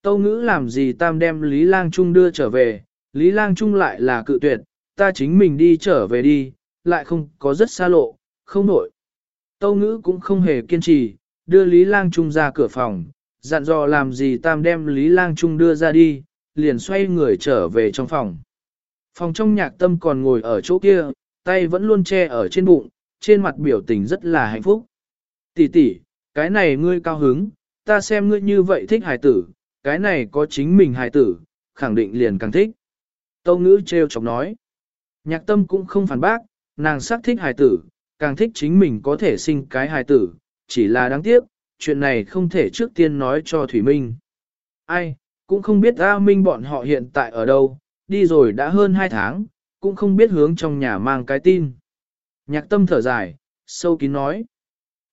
Tâu Ngữ làm gì tam đem Lý Lang Trung đưa trở về, Lý Lang Trung lại là cự tuyệt, ta chính mình đi trở về đi, lại không có rất xa lộ, không nổi. Tâu Ngữ cũng không hề kiên trì, đưa Lý Lang Trung ra cửa phòng, dặn dò làm gì tam đem Lý Lang Trung đưa ra đi, liền xoay người trở về trong phòng. Phòng trong nhạc tâm còn ngồi ở chỗ kia, tay vẫn luôn che ở trên bụng, trên mặt biểu tình rất là hạnh phúc. Tỷ tỷ, cái này ngươi cao hứng, ta xem ngươi như vậy thích hài tử, cái này có chính mình hài tử, khẳng định liền càng thích. Tâu ngữ treo chọc nói. Nhạc tâm cũng không phản bác, nàng sắc thích hài tử, càng thích chính mình có thể sinh cái hài tử, chỉ là đáng tiếc, chuyện này không thể trước tiên nói cho Thủy Minh. Ai, cũng không biết A Minh bọn họ hiện tại ở đâu, đi rồi đã hơn 2 tháng, cũng không biết hướng trong nhà mang cái tin. Nhạc tâm thở dài, sâu kín nói.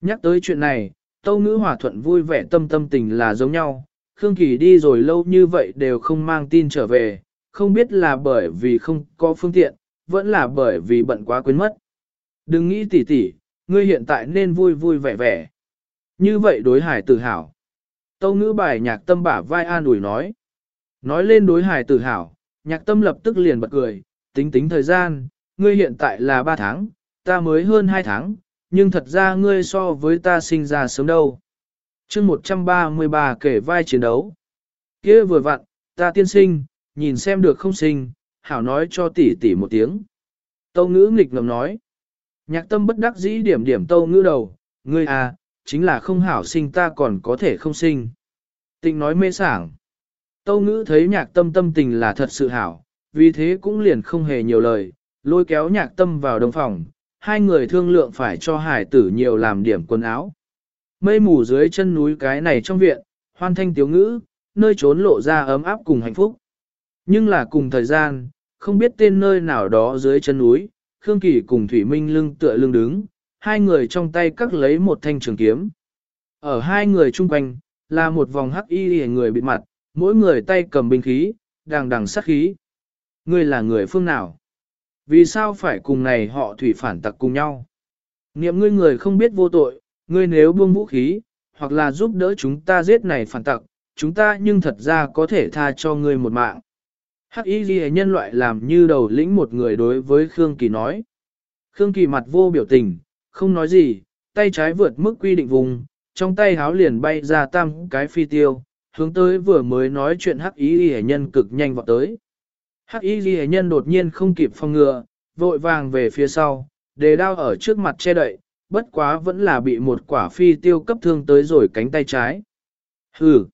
Nhắc tới chuyện này, Tâu Ngữ Hòa Thuận vui vẻ tâm tâm tình là giống nhau, Khương Kỳ đi rồi lâu như vậy đều không mang tin trở về, không biết là bởi vì không có phương tiện, vẫn là bởi vì bận quá quên mất. Đừng nghĩ tỉ tỉ, ngươi hiện tại nên vui vui vẻ vẻ. Như vậy đối hải tự hào. Tâu ngữ bài nhạc tâm bả vai an ủi nói. Nói lên đối hải tự hào, nhạc tâm lập tức liền bật cười, tính tính thời gian, ngươi hiện tại là 3 tháng, ta mới hơn 2 tháng, nhưng thật ra ngươi so với ta sinh ra sớm đâu. chương 133 kể vai chiến đấu. kia vừa vặn, ta tiên sinh, nhìn xem được không sinh, hảo nói cho tỷ tỷ một tiếng. Tâu ngữ nghịch ngầm nói. Nhạc tâm bất đắc dĩ điểm điểm tâu ngữ đầu, ngươi à, chính là không hảo sinh ta còn có thể không sinh. Tịnh nói mê sảng. Tâu ngữ thấy nhạc tâm tâm tình là thật sự hảo, vì thế cũng liền không hề nhiều lời, lôi kéo nhạc tâm vào đồng phòng, hai người thương lượng phải cho hải tử nhiều làm điểm quần áo. Mây mù dưới chân núi cái này trong viện, hoan thanh tiếu ngữ, nơi trốn lộ ra ấm áp cùng hạnh phúc. Nhưng là cùng thời gian, không biết tên nơi nào đó dưới chân núi, Khương Kỳ cùng Thủy Minh lưng tựa lưng đứng, hai người trong tay cắt lấy một thanh trường kiếm. Ở hai người chung quanh, là một vòng hắc y hề người bịt mặt, mỗi người tay cầm binh khí, đằng đằng sát khí. Ngươi là người phương nào? Vì sao phải cùng này họ thủy phản tặc cùng nhau? Niệm ngươi người không biết vô tội, ngươi nếu buông vũ khí, hoặc là giúp đỡ chúng ta giết này phản tặc, chúng ta nhưng thật ra có thể tha cho ngươi một mạng. Hắc y ghi nhân loại làm như đầu lĩnh một người đối với Khương Kỳ nói. Khương Kỳ mặt vô biểu tình, không nói gì, tay trái vượt mức quy định vùng, trong tay háo liền bay ra tam cái phi tiêu, hướng tới vừa mới nói chuyện hắc y ghi nhân cực nhanh vọt tới. Hắc y ghi nhân đột nhiên không kịp phòng ngừa, vội vàng về phía sau, đề đao ở trước mặt che đậy, bất quá vẫn là bị một quả phi tiêu cấp thương tới rồi cánh tay trái. Hừ!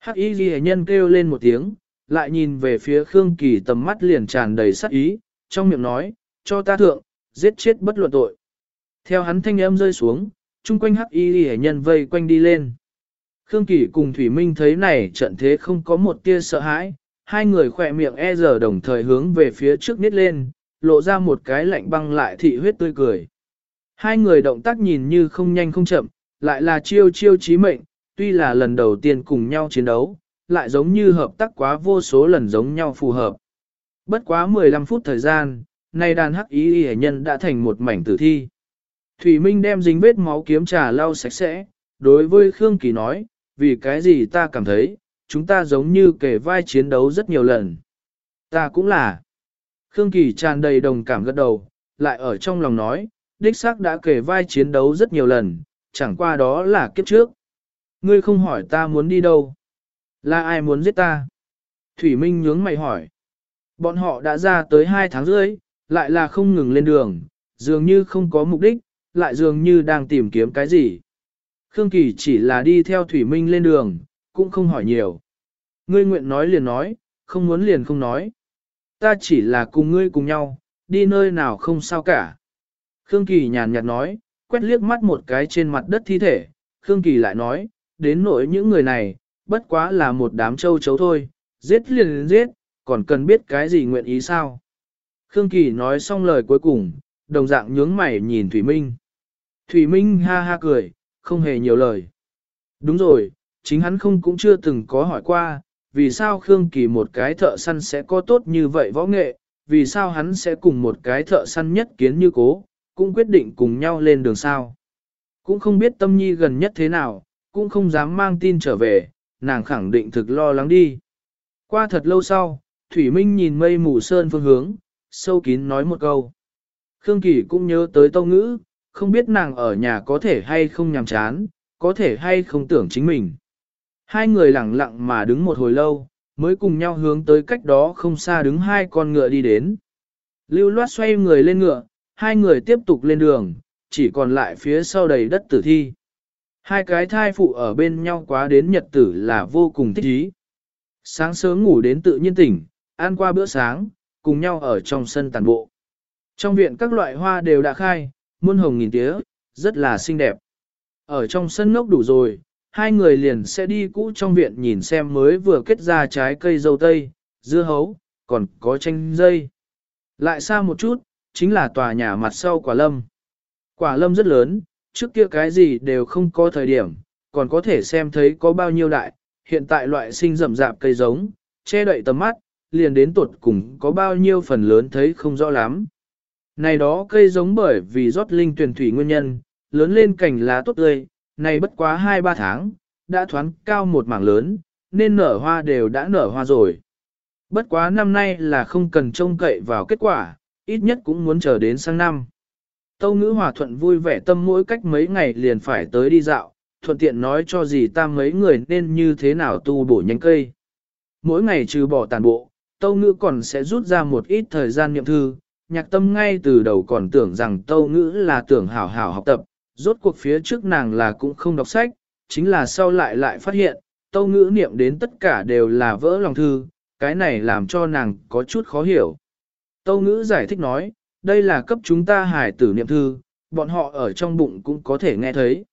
Hắc y ghi nhân kêu lên một tiếng, lại nhìn về phía Khương Kỳ tầm mắt liền tràn đầy sắc ý, trong miệng nói, cho ta thượng, giết chết bất luận tội. Theo hắn thanh âm rơi xuống, chung quanh hắc y hệ nhân vây quanh đi lên. Khương Kỳ cùng Thủy Minh thấy này trận thế không có một tia sợ hãi, hai người khỏe miệng e giờ đồng thời hướng về phía trước nít lên, lộ ra một cái lạnh băng lại thị huyết tươi cười. Hai người động tác nhìn như không nhanh không chậm, lại là chiêu chiêu chí mệnh, tuy là lần đầu tiên cùng nhau chiến đấu, lại giống như hợp tác quá vô số lần giống nhau phù hợp. Bất quá 15 phút thời gian, nay đàn hắc ý y nhân đã thành một mảnh tử thi. Thủy Minh đem dính vết máu kiếm trà lau sạch sẽ, đối với Khương Kỳ nói, vì cái gì ta cảm thấy, chúng ta giống như kể vai chiến đấu rất nhiều lần. Ta cũng là. Khương Kỳ tràn đầy đồng cảm gật đầu, lại ở trong lòng nói, đích xác đã kể vai chiến đấu rất nhiều lần, chẳng qua đó là kiếp trước. Ngươi không hỏi ta muốn đi đâu. Là ai muốn giết ta? Thủy Minh nhướng mày hỏi. Bọn họ đã ra tới hai tháng rưỡi, lại là không ngừng lên đường, dường như không có mục đích, lại dường như đang tìm kiếm cái gì. Khương Kỳ chỉ là đi theo Thủy Minh lên đường, cũng không hỏi nhiều. Ngươi nguyện nói liền nói, không muốn liền không nói. Ta chỉ là cùng ngươi cùng nhau, đi nơi nào không sao cả. Khương Kỳ nhàn nhạt nói, quét liếc mắt một cái trên mặt đất thi thể. Khương Kỳ lại nói, đến nỗi những người này, bất quá là một đám châu chấu thôi, giết liền giết, còn cần biết cái gì nguyện ý sao. Khương Kỳ nói xong lời cuối cùng, đồng dạng nhướng mày nhìn Thủy Minh. Thủy Minh ha ha cười, không hề nhiều lời. Đúng rồi, chính hắn không cũng chưa từng có hỏi qua, vì sao Khương Kỳ một cái thợ săn sẽ có tốt như vậy võ nghệ, vì sao hắn sẽ cùng một cái thợ săn nhất kiến như cố, cũng quyết định cùng nhau lên đường sao. Cũng không biết tâm nhi gần nhất thế nào, cũng không dám mang tin trở về, nàng khẳng định thực lo lắng đi. Qua thật lâu sau, Thủy Minh nhìn mây mù sơn phương hướng, sâu kín nói một câu. Khương Kỳ cũng nhớ tới tâu ngữ, không biết nàng ở nhà có thể hay không nhàm chán, có thể hay không tưởng chính mình. Hai người lặng lặng mà đứng một hồi lâu, mới cùng nhau hướng tới cách đó không xa đứng hai con ngựa đi đến. Lưu loát xoay người lên ngựa, hai người tiếp tục lên đường, chỉ còn lại phía sau đầy đất tử thi. Hai cái thai phụ ở bên nhau quá đến nhật tử là vô cùng thích ý. Sáng sớm ngủ đến tự nhiên tỉnh, ăn qua bữa sáng, cùng nhau ở trong sân tàn bộ. Trong viện các loại hoa đều đã khai, muôn hồng nghìn tía, rất là xinh đẹp. Ở trong sân ngốc đủ rồi, hai người liền sẽ đi cũ trong viện nhìn xem mới vừa kết ra trái cây dâu tây, dưa hấu, còn có chanh dây. Lại xa một chút, chính là tòa nhà mặt sau quả lâm. Quả lâm rất lớn, trước kia cái gì đều không có thời điểm, còn có thể xem thấy có bao nhiêu đại, hiện tại loại sinh rậm rạp cây giống, che đậy tầm mắt, liền đến tuột cùng có bao nhiêu phần lớn thấy không rõ lắm. Này đó cây giống bởi vì rót linh tuyển thủy nguyên nhân, lớn lên cành lá tốt tươi, này bất quá 2-3 tháng, đã thoáng cao một mảng lớn, nên nở hoa đều đã nở hoa rồi. Bất quá năm nay là không cần trông cậy vào kết quả, ít nhất cũng muốn chờ đến sang năm. Tâu ngữ hòa thuận vui vẻ tâm mỗi cách mấy ngày liền phải tới đi dạo, thuận tiện nói cho gì ta mấy người nên như thế nào tu bổ nhánh cây. Mỗi ngày trừ bỏ tàn bộ, tâu ngữ còn sẽ rút ra một ít thời gian niệm thư, nhạc tâm ngay từ đầu còn tưởng rằng tâu ngữ là tưởng hảo hảo học tập, rốt cuộc phía trước nàng là cũng không đọc sách, chính là sau lại lại phát hiện, tâu ngữ niệm đến tất cả đều là vỡ lòng thư, cái này làm cho nàng có chút khó hiểu. Tâu ngữ giải thích nói, đây là cấp chúng ta hài tử niệm thư, bọn họ ở trong bụng cũng có thể nghe thấy.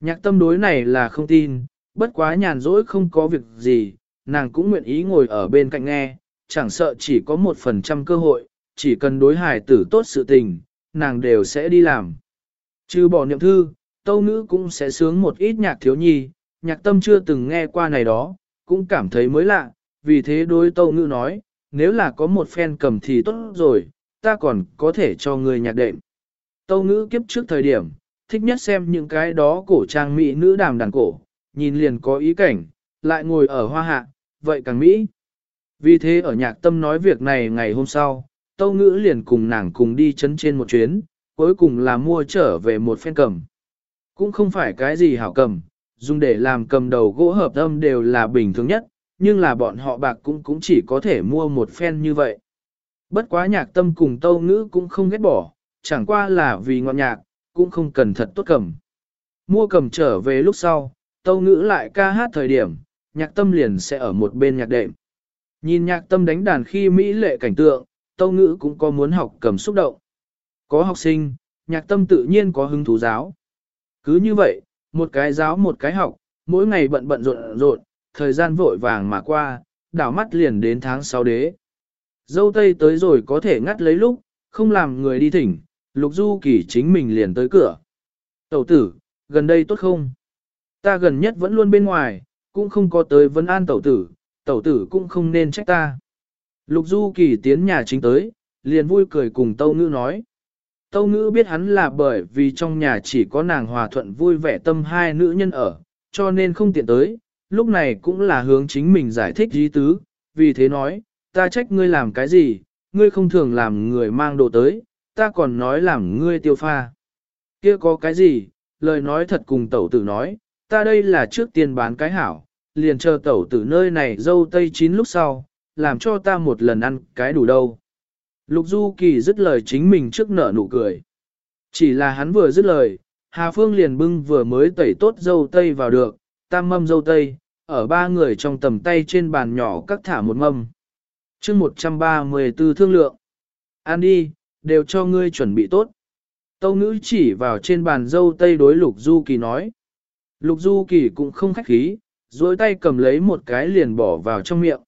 Nhạc tâm đối này là không tin, bất quá nhàn rỗi không có việc gì, nàng cũng nguyện ý ngồi ở bên cạnh nghe, chẳng sợ chỉ có một phần trăm cơ hội, chỉ cần đối hài tử tốt sự tình, nàng đều sẽ đi làm. Trừ bỏ niệm thư, tâu ngữ cũng sẽ sướng một ít nhạc thiếu nhi, nhạc tâm chưa từng nghe qua này đó, cũng cảm thấy mới lạ, vì thế đối tâu ngữ nói, nếu là có một fan cầm thì tốt rồi, ta còn có thể cho người nhạc đệm. Tâu ngữ kiếp trước thời điểm, thích nhất xem những cái đó cổ trang mỹ nữ đàm đàn cổ, nhìn liền có ý cảnh, lại ngồi ở hoa hạ, vậy càng mỹ. Vì thế ở nhạc tâm nói việc này ngày hôm sau, tâu ngữ liền cùng nàng cùng đi chấn trên một chuyến, cuối cùng là mua trở về một phen cầm. Cũng không phải cái gì hảo cầm, dùng để làm cầm đầu gỗ hợp âm đều là bình thường nhất, nhưng là bọn họ bạc cũng cũng chỉ có thể mua một phen như vậy. Bất quá nhạc tâm cùng tâu ngữ cũng không ghét bỏ, chẳng qua là vì ngọn nhạc, cũng không cần thật tốt cầm. Mua cầm trở về lúc sau, tâu ngữ lại ca hát thời điểm, nhạc tâm liền sẽ ở một bên nhạc đệm. Nhìn nhạc tâm đánh đàn khi Mỹ lệ cảnh tượng, tâu ngữ cũng có muốn học cầm xúc động. Có học sinh, nhạc tâm tự nhiên có hứng thú giáo. Cứ như vậy, một cái giáo một cái học, mỗi ngày bận bận rộn rộn, thời gian vội vàng mà qua, đảo mắt liền đến tháng 6 đế. Dâu tây tới rồi có thể ngắt lấy lúc, không làm người đi thỉnh, lục du kỳ chính mình liền tới cửa. Tẩu tử, gần đây tốt không? Ta gần nhất vẫn luôn bên ngoài, cũng không có tới vấn an tẩu tử, tẩu tử cũng không nên trách ta. Lục du kỳ tiến nhà chính tới, liền vui cười cùng tâu ngữ nói. Tâu ngữ biết hắn là bởi vì trong nhà chỉ có nàng hòa thuận vui vẻ tâm hai nữ nhân ở, cho nên không tiện tới, lúc này cũng là hướng chính mình giải thích dí tứ, vì thế nói, ta trách ngươi làm cái gì, ngươi không thường làm người mang đồ tới, ta còn nói làm ngươi tiêu pha. kia có cái gì, lời nói thật cùng tẩu tử nói, ta đây là trước tiên bán cái hảo, liền chờ tẩu tử nơi này dâu tây chín lúc sau, làm cho ta một lần ăn cái đủ đâu. Lục Du Kỳ dứt lời chính mình trước nở nụ cười. Chỉ là hắn vừa dứt lời, Hà Phương liền bưng vừa mới tẩy tốt dâu tây vào được, tam mâm dâu tây, ở ba người trong tầm tay trên bàn nhỏ cắt thả một mâm. chương 134 thương lượng. Ăn đi, đều cho ngươi chuẩn bị tốt. Tâu ngữ chỉ vào trên bàn dâu tây đối Lục Du Kỳ nói. Lục Du Kỳ cũng không khách khí, duỗi tay cầm lấy một cái liền bỏ vào trong miệng.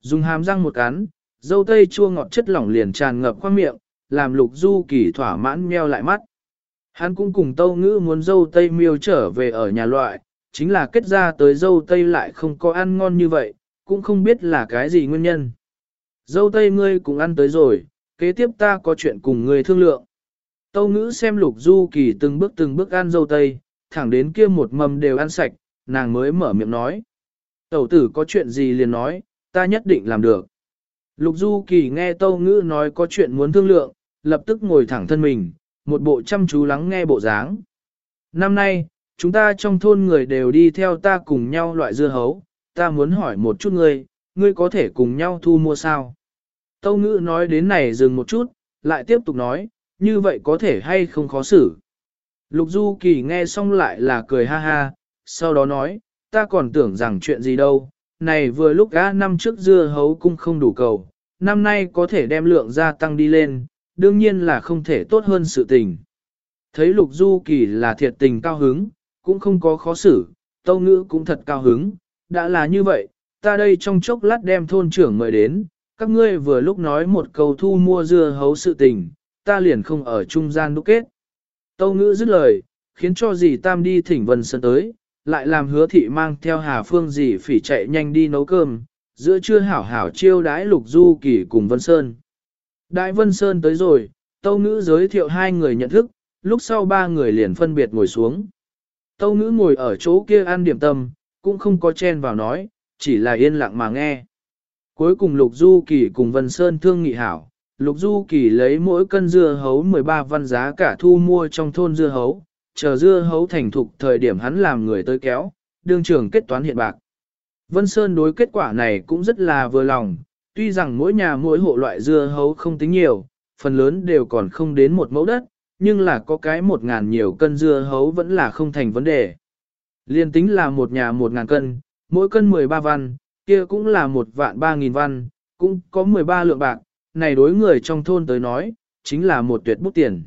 Dùng hàm răng một cắn, dâu tây chua ngọt chất lỏng liền tràn ngập qua miệng, làm Lục Du Kỳ thỏa mãn meo lại mắt. Hắn cũng cùng tâu ngữ muốn dâu tây miêu trở về ở nhà loại, chính là kết ra tới dâu tây lại không có ăn ngon như vậy, cũng không biết là cái gì nguyên nhân. Dâu tây ngươi cũng ăn tới rồi, kế tiếp ta có chuyện cùng ngươi thương lượng. Tâu ngữ xem lục du kỳ từng bước từng bước ăn dâu tây, thẳng đến kia một mầm đều ăn sạch, nàng mới mở miệng nói. Tẩu tử có chuyện gì liền nói, ta nhất định làm được. Lục du kỳ nghe tâu ngữ nói có chuyện muốn thương lượng, lập tức ngồi thẳng thân mình, một bộ chăm chú lắng nghe bộ dáng. Năm nay, chúng ta trong thôn người đều đi theo ta cùng nhau loại dưa hấu, ta muốn hỏi một chút ngươi, ngươi có thể cùng nhau thu mua sao? Tâu ngữ nói đến này dừng một chút, lại tiếp tục nói, như vậy có thể hay không khó xử. Lục Du Kỳ nghe xong lại là cười ha ha, sau đó nói, ta còn tưởng rằng chuyện gì đâu, này vừa lúc gã năm trước dưa hấu cung không đủ cầu, năm nay có thể đem lượng gia tăng đi lên, đương nhiên là không thể tốt hơn sự tình. Thấy Lục Du Kỳ là thiệt tình cao hứng, cũng không có khó xử, tâu ngữ cũng thật cao hứng, đã là như vậy, ta đây trong chốc lát đem thôn trưởng mời đến, các ngươi vừa lúc nói một câu thu mua dưa hấu sự tình, ta liền không ở trung gian đúc kết. Tâu ngữ dứt lời, khiến cho dì Tam đi thỉnh Vân Sơn tới, lại làm hứa thị mang theo Hà Phương dì phỉ chạy nhanh đi nấu cơm, giữa trưa hảo hảo chiêu đãi Lục Du Kỳ cùng Vân Sơn. Đại Vân Sơn tới rồi, Tâu ngữ giới thiệu hai người nhận thức, lúc sau ba người liền phân biệt ngồi xuống. Tâu ngữ ngồi ở chỗ kia ăn điểm tâm, cũng không có chen vào nói, chỉ là yên lặng mà nghe. Cuối cùng Lục Du Kỳ cùng Vân Sơn thương nghị hảo, Lục Du Kỳ lấy mỗi cân dưa hấu 13 văn giá cả thu mua trong thôn dưa hấu, chờ dưa hấu thành thục thời điểm hắn làm người tới kéo, đương trưởng kết toán hiện bạc. Vân Sơn đối kết quả này cũng rất là vừa lòng, tuy rằng mỗi nhà mỗi hộ loại dưa hấu không tính nhiều, phần lớn đều còn không đến một mẫu đất, nhưng là có cái một ngàn nhiều cân dưa hấu vẫn là không thành vấn đề. Liên tính là một nhà một ngàn cân, mỗi cân 13 văn, kia cũng là một vạn ba nghìn văn, cũng có 13 lượng bạc, này đối người trong thôn tới nói, chính là một tuyệt bút tiền.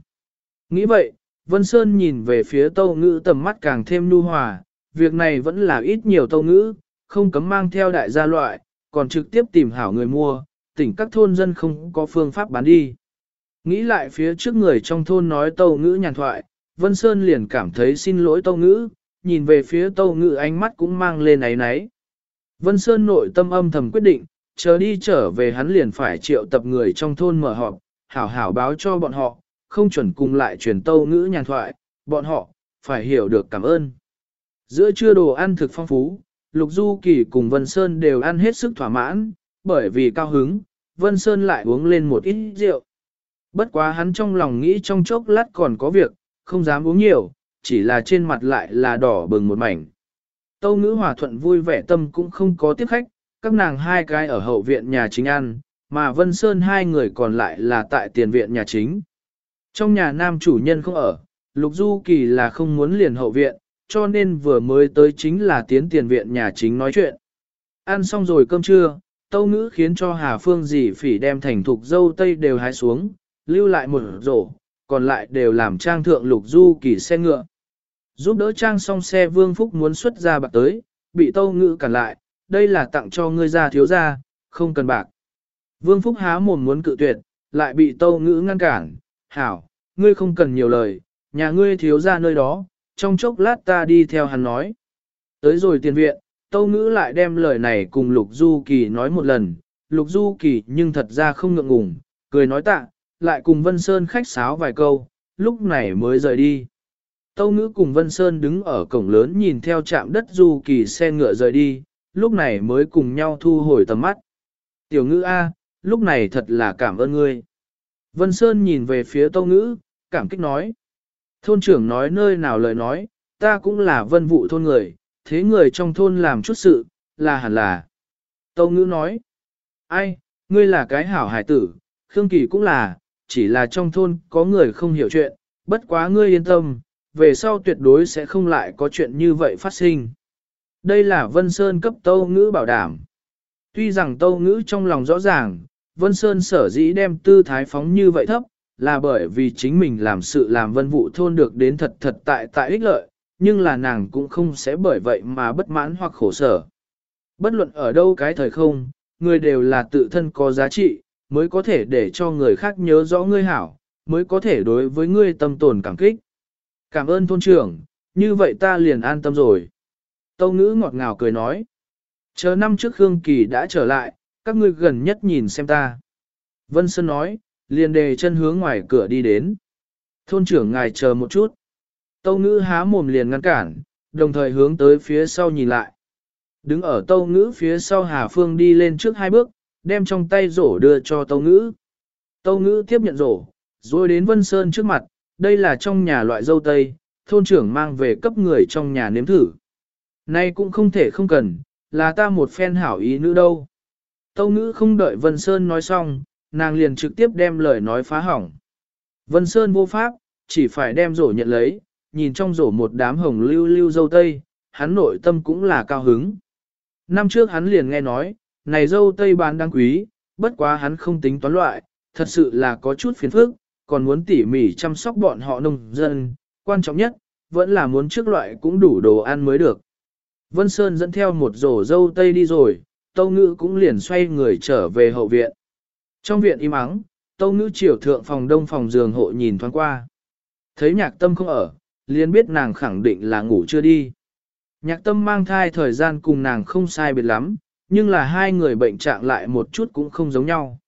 Nghĩ vậy, Vân Sơn nhìn về phía tâu ngữ tầm mắt càng thêm nu hòa, việc này vẫn là ít nhiều tâu ngữ, không cấm mang theo đại gia loại, còn trực tiếp tìm hảo người mua, tỉnh các thôn dân không có phương pháp bán đi. Nghĩ lại phía trước người trong thôn nói tâu ngữ nhàn thoại, Vân Sơn liền cảm thấy xin lỗi tâu ngữ, nhìn về phía tâu ngữ ánh mắt cũng mang lên ấy náy. Vân Sơn nội tâm âm thầm quyết định, chờ đi trở về hắn liền phải triệu tập người trong thôn mở họp, hảo hảo báo cho bọn họ, không chuẩn cùng lại truyền tâu ngữ nhàn thoại, bọn họ, phải hiểu được cảm ơn. Giữa trưa đồ ăn thực phong phú, Lục Du Kỳ cùng Vân Sơn đều ăn hết sức thỏa mãn, bởi vì cao hứng, Vân Sơn lại uống lên một ít rượu. Bất quá hắn trong lòng nghĩ trong chốc lát còn có việc, không dám uống nhiều, chỉ là trên mặt lại là đỏ bừng một mảnh. Tâu ngữ hòa thuận vui vẻ tâm cũng không có tiếp khách, các nàng hai cái ở hậu viện nhà chính ăn, mà Vân Sơn hai người còn lại là tại tiền viện nhà chính. Trong nhà nam chủ nhân không ở, Lục Du Kỳ là không muốn liền hậu viện, cho nên vừa mới tới chính là tiến tiền viện nhà chính nói chuyện. Ăn xong rồi cơm trưa, tâu ngữ khiến cho Hà Phương dì phỉ đem thành thục dâu tây đều hái xuống, lưu lại một rổ, còn lại đều làm trang thượng Lục Du Kỳ xe ngựa. Giúp đỡ trang xong xe Vương Phúc muốn xuất ra bạc tới, bị tâu ngữ cản lại, đây là tặng cho ngươi ra thiếu ra, không cần bạc. Vương Phúc há mồm muốn cự tuyệt, lại bị tâu ngữ ngăn cản, hảo, ngươi không cần nhiều lời, nhà ngươi thiếu ra nơi đó, trong chốc lát ta đi theo hắn nói. Tới rồi tiền viện, tâu ngữ lại đem lời này cùng Lục Du Kỳ nói một lần, Lục Du Kỳ nhưng thật ra không ngượng ngùng, cười nói tạ, lại cùng Vân Sơn khách sáo vài câu, lúc này mới rời đi. Tâu ngữ cùng Vân Sơn đứng ở cổng lớn nhìn theo chạm đất Du Kỳ xe ngựa rời đi, lúc này mới cùng nhau thu hồi tầm mắt. Tiểu ngữ A, lúc này thật là cảm ơn ngươi. Vân Sơn nhìn về phía tâu ngữ, cảm kích nói. Thôn trưởng nói nơi nào lời nói, ta cũng là vân vụ thôn người, thế người trong thôn làm chút sự, là hẳn là. Tâu ngữ nói, ai, ngươi là cái hảo hải tử, Khương Kỳ cũng là, chỉ là trong thôn có người không hiểu chuyện, bất quá ngươi yên tâm, về sau tuyệt đối sẽ không lại có chuyện như vậy phát sinh. Đây là Vân Sơn cấp Tâu Ngữ bảo đảm. Tuy rằng Tâu Ngữ trong lòng rõ ràng, Vân Sơn sở dĩ đem tư thái phóng như vậy thấp, là bởi vì chính mình làm sự làm vân vụ thôn được đến thật thật tại tại ích lợi, nhưng là nàng cũng không sẽ bởi vậy mà bất mãn hoặc khổ sở. Bất luận ở đâu cái thời không, người đều là tự thân có giá trị, mới có thể để cho người khác nhớ rõ ngươi hảo, mới có thể đối với ngươi tâm tồn cảm kích. Cảm ơn thôn trưởng, như vậy ta liền an tâm rồi. Tâu ngữ ngọt ngào cười nói. Chờ năm trước Khương Kỳ đã trở lại, các ngươi gần nhất nhìn xem ta. Vân Sơn nói, liền đề chân hướng ngoài cửa đi đến. Thôn trưởng ngài chờ một chút. Tâu ngữ há mồm liền ngăn cản, đồng thời hướng tới phía sau nhìn lại. Đứng ở tâu ngữ phía sau Hà Phương đi lên trước hai bước, đem trong tay rổ đưa cho tâu ngữ. Tâu ngữ tiếp nhận rổ, rồi đến Vân Sơn trước mặt, đây là trong nhà loại dâu tây, thôn trưởng mang về cấp người trong nhà nếm thử. Nay cũng không thể không cần, là ta một phen hảo ý nữa đâu. Tâu ngữ không đợi Vân Sơn nói xong, nàng liền trực tiếp đem lời nói phá hỏng. Vân Sơn vô pháp, chỉ phải đem rổ nhận lấy, nhìn trong rổ một đám hồng lưu lưu dâu tây, hắn nội tâm cũng là cao hứng. Năm trước hắn liền nghe nói, này dâu tây bán đáng quý, bất quá hắn không tính toán loại, thật sự là có chút phiền phức, còn muốn tỉ mỉ chăm sóc bọn họ nông dân, quan trọng nhất, vẫn là muốn trước loại cũng đủ đồ ăn mới được. Vân Sơn dẫn theo một rổ dâu tây đi rồi, Tâu Ngữ cũng liền xoay người trở về hậu viện. Trong viện im ắng, Tâu Ngữ chiều thượng phòng đông phòng giường hộ nhìn thoáng qua. Thấy nhạc tâm không ở, liền biết nàng khẳng định là ngủ chưa đi. Nhạc tâm mang thai thời gian cùng nàng không sai biệt lắm, nhưng là hai người bệnh trạng lại một chút cũng không giống nhau.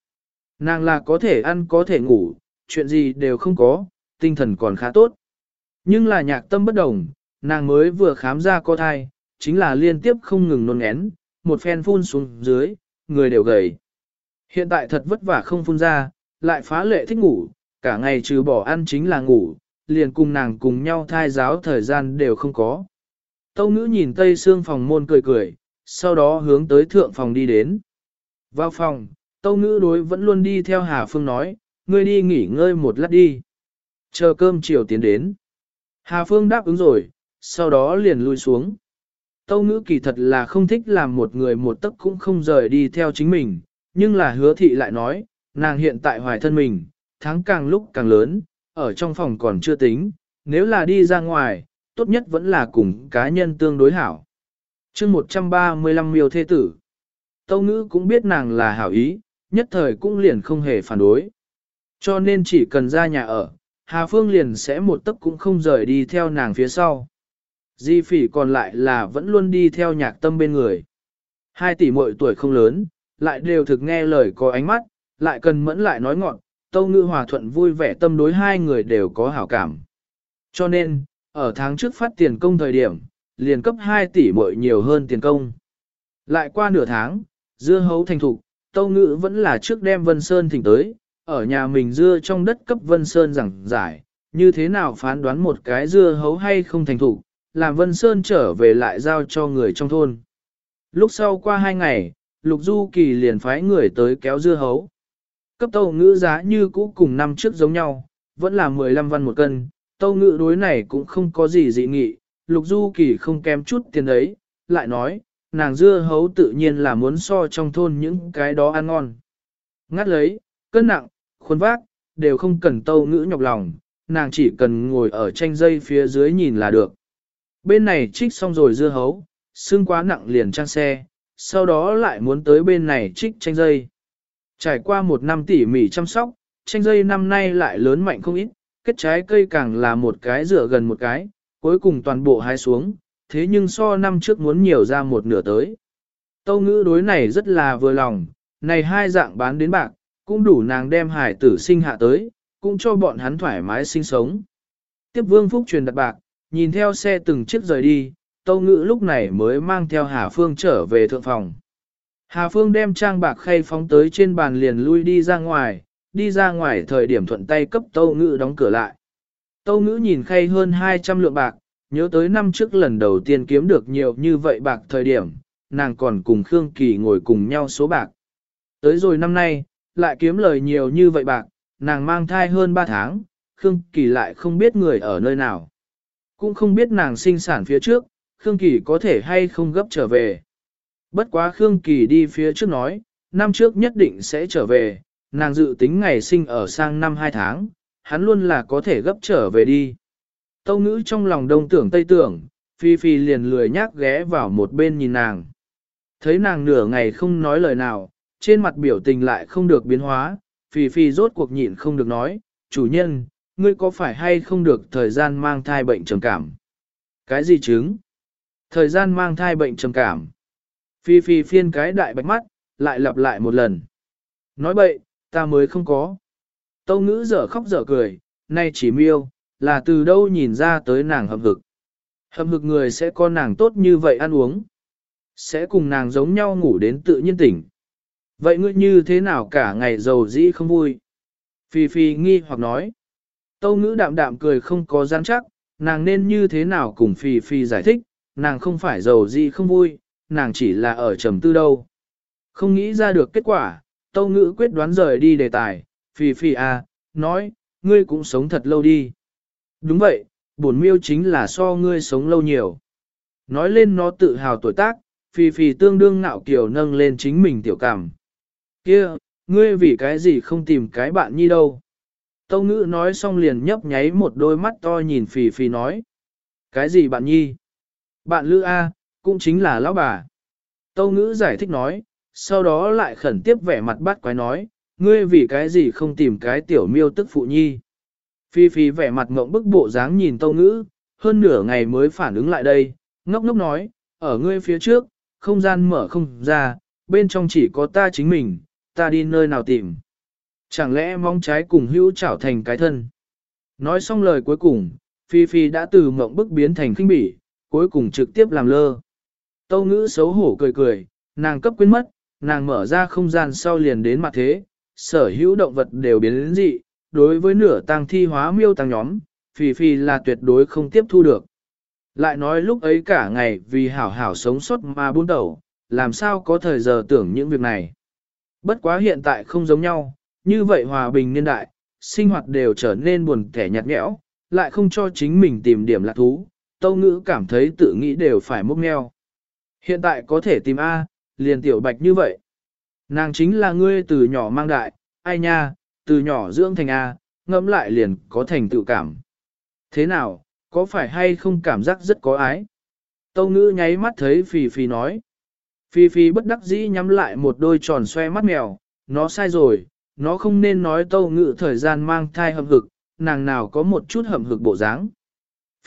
Nàng là có thể ăn có thể ngủ, chuyện gì đều không có, tinh thần còn khá tốt. Nhưng là nhạc tâm bất đồng, nàng mới vừa khám ra có thai, chính là liên tiếp không ngừng nôn ngén, một phen phun xuống dưới, người đều gầy. Hiện tại thật vất vả không phun ra, lại phá lệ thích ngủ, cả ngày trừ bỏ ăn chính là ngủ, liền cùng nàng cùng nhau thai giáo thời gian đều không có. Tâu ngữ nhìn tây xương phòng môn cười cười, sau đó hướng tới thượng phòng đi đến. Vào phòng, tâu ngữ đối vẫn luôn đi theo Hà Phương nói, ngươi đi nghỉ ngơi một lát đi. Chờ cơm chiều tiến đến. Hà Phương đáp ứng rồi, sau đó liền lui xuống. Tâu ngữ kỳ thật là không thích làm một người một tấc cũng không rời đi theo chính mình, nhưng là hứa thị lại nói, nàng hiện tại hoài thân mình, tháng càng lúc càng lớn, ở trong phòng còn chưa tính, nếu là đi ra ngoài, tốt nhất vẫn là cùng cá nhân tương đối hảo. chương 135 miêu thế tử, Tâu ngữ cũng biết nàng là hảo ý, nhất thời cũng liền không hề phản đối. Cho nên chỉ cần ra nhà ở, Hà Phương liền sẽ một tấc cũng không rời đi theo nàng phía sau. Di phỉ còn lại là vẫn luôn đi theo nhạc tâm bên người. Hai tỷ muội tuổi không lớn, lại đều thực nghe lời có ánh mắt, lại cần mẫn lại nói ngọn, tâu ngư hòa thuận vui vẻ tâm đối hai người đều có hảo cảm. Cho nên, ở tháng trước phát tiền công thời điểm, liền cấp 2 tỷ muội nhiều hơn tiền công. Lại qua nửa tháng, dưa hấu thành thục, tâu ngữ vẫn là trước đem Vân Sơn thỉnh tới, ở nhà mình dưa trong đất cấp Vân Sơn giảng giải, như thế nào phán đoán một cái dưa hấu hay không thành thục, làm Vân Sơn trở về lại giao cho người trong thôn. Lúc sau qua hai ngày, Lục Du Kỳ liền phái người tới kéo dưa hấu. Cấp tâu ngữ giá như cũ cùng năm trước giống nhau, vẫn là 15 văn một cân, tâu ngữ đối này cũng không có gì dị nghị, Lục Du Kỳ không kém chút tiền ấy, lại nói, nàng dưa hấu tự nhiên là muốn so trong thôn những cái đó ăn ngon. Ngắt lấy, cân nặng, khuôn vác, đều không cần tâu ngữ nhọc lòng, nàng chỉ cần ngồi ở tranh dây phía dưới nhìn là được. Bên này trích xong rồi dưa hấu, xương quá nặng liền trang xe, sau đó lại muốn tới bên này trích chanh dây. Trải qua một năm tỉ mỉ chăm sóc, chanh dây năm nay lại lớn mạnh không ít, kết trái cây càng là một cái rửa gần một cái, cuối cùng toàn bộ hái xuống, thế nhưng so năm trước muốn nhiều ra một nửa tới. Tâu ngữ đối này rất là vừa lòng, này hai dạng bán đến bạc, cũng đủ nàng đem hải tử sinh hạ tới, cũng cho bọn hắn thoải mái sinh sống. Tiếp vương phúc truyền đặt bạc, nhìn theo xe từng chiếc rời đi, Tâu Ngữ lúc này mới mang theo Hà Phương trở về thượng phòng. Hà Phương đem trang bạc khay phóng tới trên bàn liền lui đi ra ngoài, đi ra ngoài thời điểm thuận tay cấp Tâu Ngữ đóng cửa lại. Tâu Ngữ nhìn khay hơn 200 lượng bạc, nhớ tới năm trước lần đầu tiên kiếm được nhiều như vậy bạc thời điểm, nàng còn cùng Khương Kỳ ngồi cùng nhau số bạc. Tới rồi năm nay, lại kiếm lời nhiều như vậy bạc, nàng mang thai hơn 3 tháng, Khương Kỳ lại không biết người ở nơi nào. Cũng không biết nàng sinh sản phía trước, Khương Kỳ có thể hay không gấp trở về. Bất quá Khương Kỳ đi phía trước nói, năm trước nhất định sẽ trở về, nàng dự tính ngày sinh ở sang năm 2 tháng, hắn luôn là có thể gấp trở về đi. Tâu ngữ trong lòng đông tưởng tây tưởng, Phi Phi liền lười nhác ghé vào một bên nhìn nàng. Thấy nàng nửa ngày không nói lời nào, trên mặt biểu tình lại không được biến hóa, Phi Phi rốt cuộc nhịn không được nói, chủ nhân, ngươi có phải hay không được thời gian mang thai bệnh trầm cảm? Cái gì chứng? Thời gian mang thai bệnh trầm cảm. Phi phi phiên cái đại bạch mắt, lại lặp lại một lần. Nói bậy, ta mới không có. Tâu ngữ dở khóc dở cười, nay chỉ miêu, là từ đâu nhìn ra tới nàng hầm hực. Hầm hực người sẽ có nàng tốt như vậy ăn uống. Sẽ cùng nàng giống nhau ngủ đến tự nhiên tỉnh. Vậy ngươi như thế nào cả ngày giàu dĩ không vui? Phi Phi nghi hoặc nói. Tâu ngữ đạm đạm cười không có gian chắc, nàng nên như thế nào cùng Phi Phi giải thích, nàng không phải giàu gì không vui, nàng chỉ là ở trầm tư đâu. Không nghĩ ra được kết quả, tâu ngữ quyết đoán rời đi đề tài, Phi Phi à, nói, ngươi cũng sống thật lâu đi. Đúng vậy, bổn miêu chính là so ngươi sống lâu nhiều. Nói lên nó tự hào tuổi tác, Phi Phi tương đương ngạo kiểu nâng lên chính mình tiểu cảm. Kia, ngươi vì cái gì không tìm cái bạn nhi đâu? Tâu ngữ nói xong liền nhấp nháy một đôi mắt to nhìn phì phì nói. Cái gì bạn nhi? Bạn Lữ A, cũng chính là lão bà. Tâu ngữ giải thích nói, sau đó lại khẩn tiếp vẻ mặt bắt quái nói, ngươi vì cái gì không tìm cái tiểu miêu tức phụ nhi. Phi Phi vẻ mặt ngộng bức bộ dáng nhìn tâu ngữ, hơn nửa ngày mới phản ứng lại đây, ngốc ngốc nói, ở ngươi phía trước, không gian mở không ra, bên trong chỉ có ta chính mình, ta đi nơi nào tìm. Chẳng lẽ mong trái cùng hữu trảo thành cái thân. Nói xong lời cuối cùng, Phi Phi đã từ mộng bức biến thành khinh bỉ, cuối cùng trực tiếp làm lơ. Tâu ngữ xấu hổ cười cười, nàng cấp quên mất, nàng mở ra không gian sau liền đến mặt thế, sở hữu động vật đều biến đến dị, đối với nửa tăng thi hóa miêu tăng nhóm, Phi Phi là tuyệt đối không tiếp thu được. Lại nói lúc ấy cả ngày vì hảo hảo sống sót mà buôn đầu, làm sao có thời giờ tưởng những việc này. Bất quá hiện tại không giống nhau, như vậy hòa bình niên đại, sinh hoạt đều trở nên buồn kẻ nhạt nhẽo, lại không cho chính mình tìm điểm lạc thú, tâu ngữ cảm thấy tự nghĩ đều phải mốc meo. Hiện tại có thể tìm A, liền tiểu bạch như vậy. Nàng chính là ngươi từ nhỏ mang đại, ai nha, từ nhỏ dưỡng thành A, ngẫm lại liền có thành tự cảm. Thế nào, có phải hay không cảm giác rất có ái? Tâu ngữ nháy mắt thấy Phì Phì nói. Phi Phi bất đắc dĩ nhắm lại một đôi tròn xoe mắt mèo, nó sai rồi, nó không nên nói tâu ngự thời gian mang thai hầm hực, nàng nào có một chút hầm hực bộ dáng.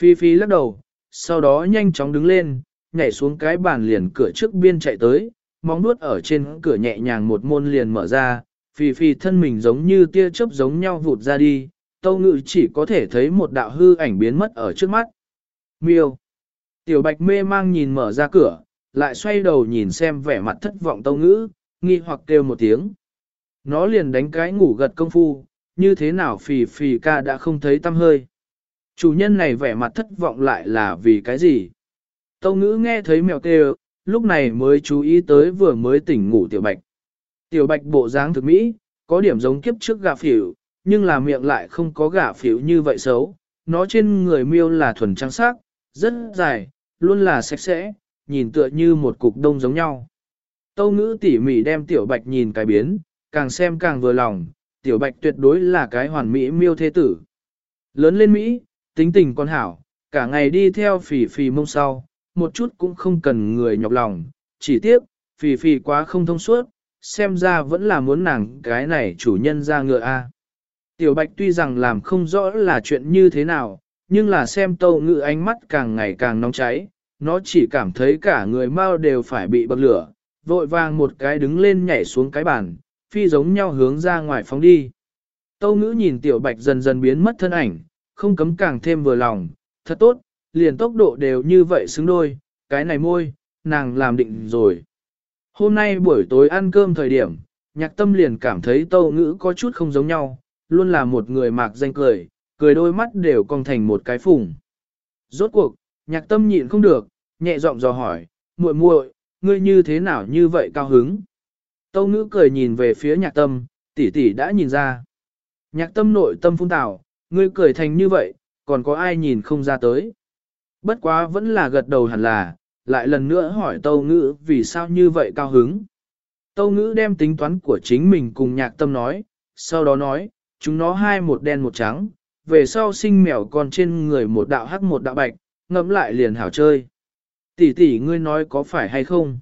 Phi Phi lắc đầu, sau đó nhanh chóng đứng lên, nhảy xuống cái bàn liền cửa trước biên chạy tới, móng nuốt ở trên cửa nhẹ nhàng một môn liền mở ra, Phi Phi thân mình giống như tia chớp giống nhau vụt ra đi, tâu ngự chỉ có thể thấy một đạo hư ảnh biến mất ở trước mắt. Miêu. Tiểu bạch mê mang nhìn mở ra cửa, lại xoay đầu nhìn xem vẻ mặt thất vọng tâu ngữ, nghi hoặc kêu một tiếng. Nó liền đánh cái ngủ gật công phu, như thế nào phì phì ca đã không thấy tâm hơi. Chủ nhân này vẻ mặt thất vọng lại là vì cái gì? Tâu ngữ nghe thấy mèo kêu, lúc này mới chú ý tới vừa mới tỉnh ngủ tiểu bạch. Tiểu bạch bộ dáng thực mỹ, có điểm giống kiếp trước gà phỉu, nhưng là miệng lại không có gà phỉu như vậy xấu. Nó trên người miêu là thuần trắng sắc, rất dài, luôn là sạch sẽ, nhìn tựa như một cục đông giống nhau. Tâu ngữ tỉ mỉ đem tiểu bạch nhìn cái biến, càng xem càng vừa lòng, tiểu bạch tuyệt đối là cái hoàn mỹ miêu thế tử. Lớn lên Mỹ, tính tình con hảo, cả ngày đi theo phỉ phỉ mông sau, một chút cũng không cần người nhọc lòng, chỉ tiếc, phỉ phỉ quá không thông suốt, xem ra vẫn là muốn nàng cái này chủ nhân ra ngựa a. Tiểu bạch tuy rằng làm không rõ là chuyện như thế nào, nhưng là xem tâu ngự ánh mắt càng ngày càng nóng cháy, nó chỉ cảm thấy cả người mau đều phải bị bậc lửa, vội vàng một cái đứng lên nhảy xuống cái bàn, phi giống nhau hướng ra ngoài phóng đi. Tâu ngữ nhìn tiểu bạch dần dần biến mất thân ảnh, không cấm càng thêm vừa lòng, thật tốt, liền tốc độ đều như vậy xứng đôi, cái này môi, nàng làm định rồi. Hôm nay buổi tối ăn cơm thời điểm, nhạc tâm liền cảm thấy tâu ngữ có chút không giống nhau, luôn là một người mạc danh cười, cười đôi mắt đều cong thành một cái phùng. Rốt cuộc, Nhạc tâm nhịn không được, nhẹ giọng dò hỏi, muội muội, ngươi như thế nào như vậy cao hứng? Tâu ngữ cười nhìn về phía nhạc tâm, tỷ tỷ đã nhìn ra. Nhạc tâm nội tâm phun tảo, ngươi cười thành như vậy, còn có ai nhìn không ra tới. Bất quá vẫn là gật đầu hẳn là, lại lần nữa hỏi tâu ngữ vì sao như vậy cao hứng. Tâu ngữ đem tính toán của chính mình cùng nhạc tâm nói, sau đó nói, chúng nó hai một đen một trắng, về sau sinh mèo còn trên người một đạo hắc một đạo bạch, ngẫm lại liền hảo chơi. Tỷ tỷ ngươi nói có phải hay không?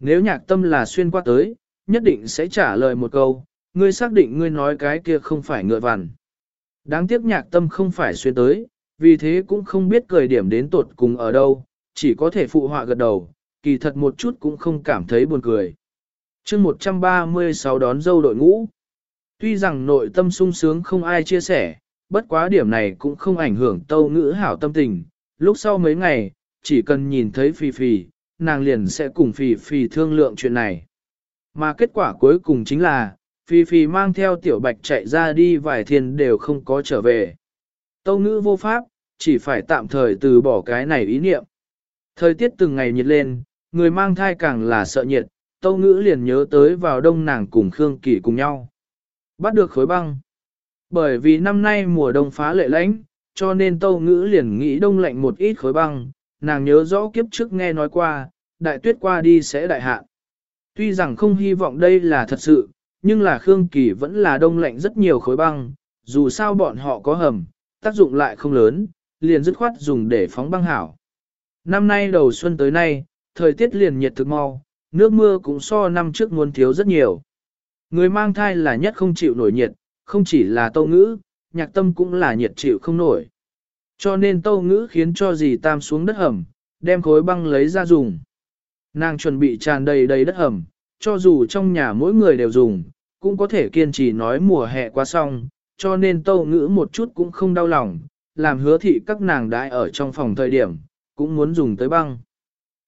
Nếu nhạc tâm là xuyên qua tới, nhất định sẽ trả lời một câu, ngươi xác định ngươi nói cái kia không phải ngựa vằn. Đáng tiếc nhạc tâm không phải xuyên tới, vì thế cũng không biết cười điểm đến tột cùng ở đâu, chỉ có thể phụ họa gật đầu, kỳ thật một chút cũng không cảm thấy buồn cười. chương 136 đón dâu đội ngũ. Tuy rằng nội tâm sung sướng không ai chia sẻ, bất quá điểm này cũng không ảnh hưởng tâu ngữ hảo tâm tình. Lúc sau mấy ngày, chỉ cần nhìn thấy Phi Phi, nàng liền sẽ cùng Phi Phi thương lượng chuyện này. Mà kết quả cuối cùng chính là, Phi Phi mang theo tiểu bạch chạy ra đi vài thiên đều không có trở về. Tâu ngữ vô pháp, chỉ phải tạm thời từ bỏ cái này ý niệm. Thời tiết từng ngày nhiệt lên, người mang thai càng là sợ nhiệt, tâu ngữ liền nhớ tới vào đông nàng cùng Khương Kỳ cùng nhau. Bắt được khối băng. Bởi vì năm nay mùa đông phá lệ lãnh, cho nên tâu ngữ liền nghĩ đông lạnh một ít khối băng, nàng nhớ rõ kiếp trước nghe nói qua, đại tuyết qua đi sẽ đại hạn. Tuy rằng không hy vọng đây là thật sự, nhưng là Khương Kỳ vẫn là đông lạnh rất nhiều khối băng, dù sao bọn họ có hầm, tác dụng lại không lớn, liền dứt khoát dùng để phóng băng hảo. Năm nay đầu xuân tới nay, thời tiết liền nhiệt thực mau, nước mưa cũng so năm trước muốn thiếu rất nhiều. Người mang thai là nhất không chịu nổi nhiệt, không chỉ là tâu ngữ, nhạc tâm cũng là nhiệt chịu không nổi. Cho nên tâu ngữ khiến cho dì tam xuống đất hầm, đem khối băng lấy ra dùng. Nàng chuẩn bị tràn đầy đầy đất hầm, cho dù trong nhà mỗi người đều dùng, cũng có thể kiên trì nói mùa hè qua xong, cho nên tâu ngữ một chút cũng không đau lòng, làm hứa thị các nàng đãi ở trong phòng thời điểm, cũng muốn dùng tới băng.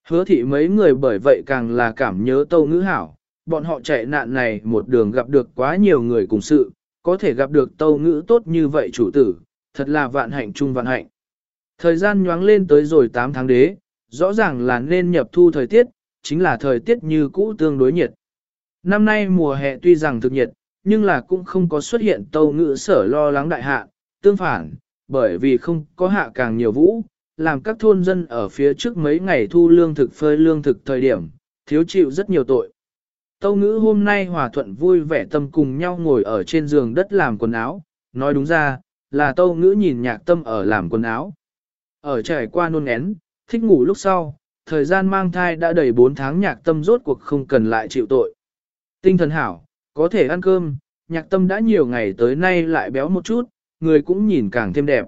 Hứa thị mấy người bởi vậy càng là cảm nhớ tâu ngữ hảo, bọn họ chạy nạn này một đường gặp được quá nhiều người cùng sự, có thể gặp được tâu ngữ tốt như vậy chủ tử, thật là vạn hạnh chung vạn hạnh. Thời gian nhoáng lên tới rồi 8 tháng đế, rõ ràng là nên nhập thu thời tiết, chính là thời tiết như cũ tương đối nhiệt. Năm nay mùa hè tuy rằng thực nhiệt, nhưng là cũng không có xuất hiện tâu ngữ sở lo lắng đại hạ, tương phản, bởi vì không có hạ càng nhiều vũ, làm các thôn dân ở phía trước mấy ngày thu lương thực phơi lương thực thời điểm, thiếu chịu rất nhiều tội. Tâu ngữ hôm nay hòa thuận vui vẻ tâm cùng nhau ngồi ở trên giường đất làm quần áo, nói đúng ra, là tâu ngữ nhìn nhạc tâm ở làm quần áo. Ở trải qua nôn én, thích ngủ lúc sau, thời gian mang thai đã đầy 4 tháng nhạc tâm rốt cuộc không cần lại chịu tội. Tinh thần hảo, có thể ăn cơm, nhạc tâm đã nhiều ngày tới nay lại béo một chút, người cũng nhìn càng thêm đẹp.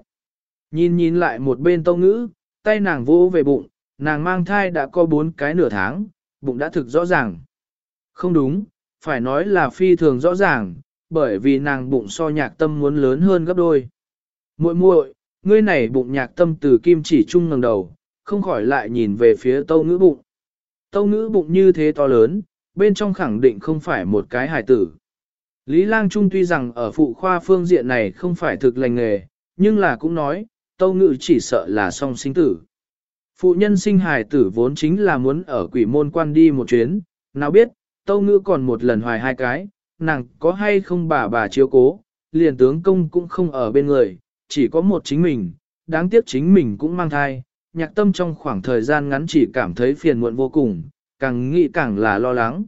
Nhìn nhìn lại một bên tâu ngữ, tay nàng vô về bụng, nàng mang thai đã có 4 cái nửa tháng, bụng đã thực rõ ràng. Không đúng, phải nói là phi thường rõ ràng, bởi vì nàng bụng so nhạc tâm muốn lớn hơn gấp đôi. muội muội, ngươi này bụng nhạc tâm từ kim chỉ trung ngẩng đầu, không khỏi lại nhìn về phía tâu ngữ bụng. Tâu ngữ bụng như thế to lớn, bên trong khẳng định không phải một cái hài tử. Lý Lang Trung tuy rằng ở phụ khoa phương diện này không phải thực lành nghề, nhưng là cũng nói, tâu ngữ chỉ sợ là song sinh tử. Phụ nhân sinh hài tử vốn chính là muốn ở quỷ môn quan đi một chuyến, nào biết, tâu ngữ còn một lần hoài hai cái, nàng có hay không bà bà chiếu cố, liền tướng công cũng không ở bên người, chỉ có một chính mình, đáng tiếc chính mình cũng mang thai, nhạc tâm trong khoảng thời gian ngắn chỉ cảm thấy phiền muộn vô cùng, càng nghĩ càng là lo lắng.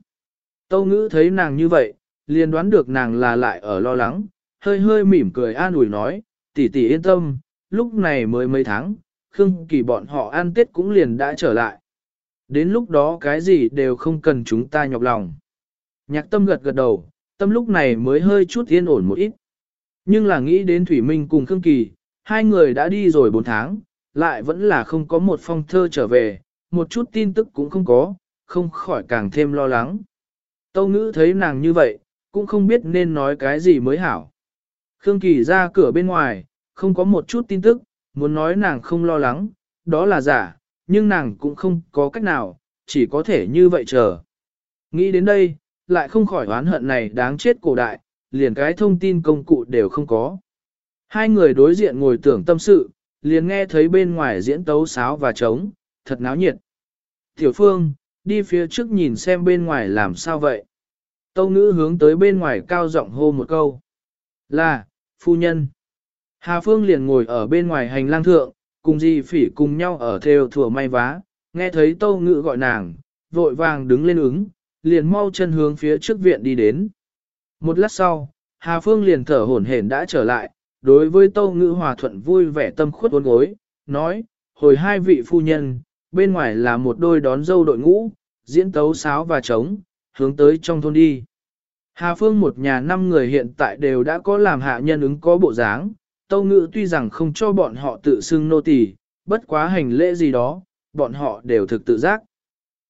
Tâu ngữ thấy nàng như vậy, liền đoán được nàng là lại ở lo lắng, hơi hơi mỉm cười an ủi nói, tỷ tỷ yên tâm, lúc này mới mấy tháng, Khương Kỳ bọn họ ăn Tết cũng liền đã trở lại. Đến lúc đó cái gì đều không cần chúng ta nhọc lòng. Nhạc tâm gật gật đầu, tâm lúc này mới hơi chút yên ổn một ít. Nhưng là nghĩ đến Thủy Minh cùng Khương Kỳ, hai người đã đi rồi 4 tháng, lại vẫn là không có một phong thơ trở về, một chút tin tức cũng không có, không khỏi càng thêm lo lắng. Tâu ngữ thấy nàng như vậy, cũng không biết nên nói cái gì mới hảo. Khương Kỳ ra cửa bên ngoài, không có một chút tin tức, muốn nói nàng không lo lắng, đó là giả, nhưng nàng cũng không có cách nào, chỉ có thể như vậy chờ. Nghĩ đến đây, lại không khỏi oán hận này đáng chết cổ đại, liền cái thông tin công cụ đều không có. Hai người đối diện ngồi tưởng tâm sự, liền nghe thấy bên ngoài diễn tấu sáo và trống, thật náo nhiệt. Tiểu Phương, đi phía trước nhìn xem bên ngoài làm sao vậy. Tâu ngữ hướng tới bên ngoài cao giọng hô một câu. Là, phu nhân. Hà Phương liền ngồi ở bên ngoài hành lang thượng, cùng di phỉ cùng nhau ở theo thừa may vá, nghe thấy tâu ngữ gọi nàng, vội vàng đứng lên ứng, liền mau chân hướng phía trước viện đi đến. Một lát sau, Hà Phương liền thở hổn hển đã trở lại, đối với tâu ngữ hòa thuận vui vẻ tâm khuất uốn gối, nói, hồi hai vị phu nhân, bên ngoài là một đôi đón dâu đội ngũ, diễn tấu sáo và trống, hướng tới trong thôn đi. Hà Phương một nhà năm người hiện tại đều đã có làm hạ nhân ứng có bộ dáng, tâu ngữ tuy rằng không cho bọn họ tự xưng nô tỳ, bất quá hành lễ gì đó, bọn họ đều thực tự giác.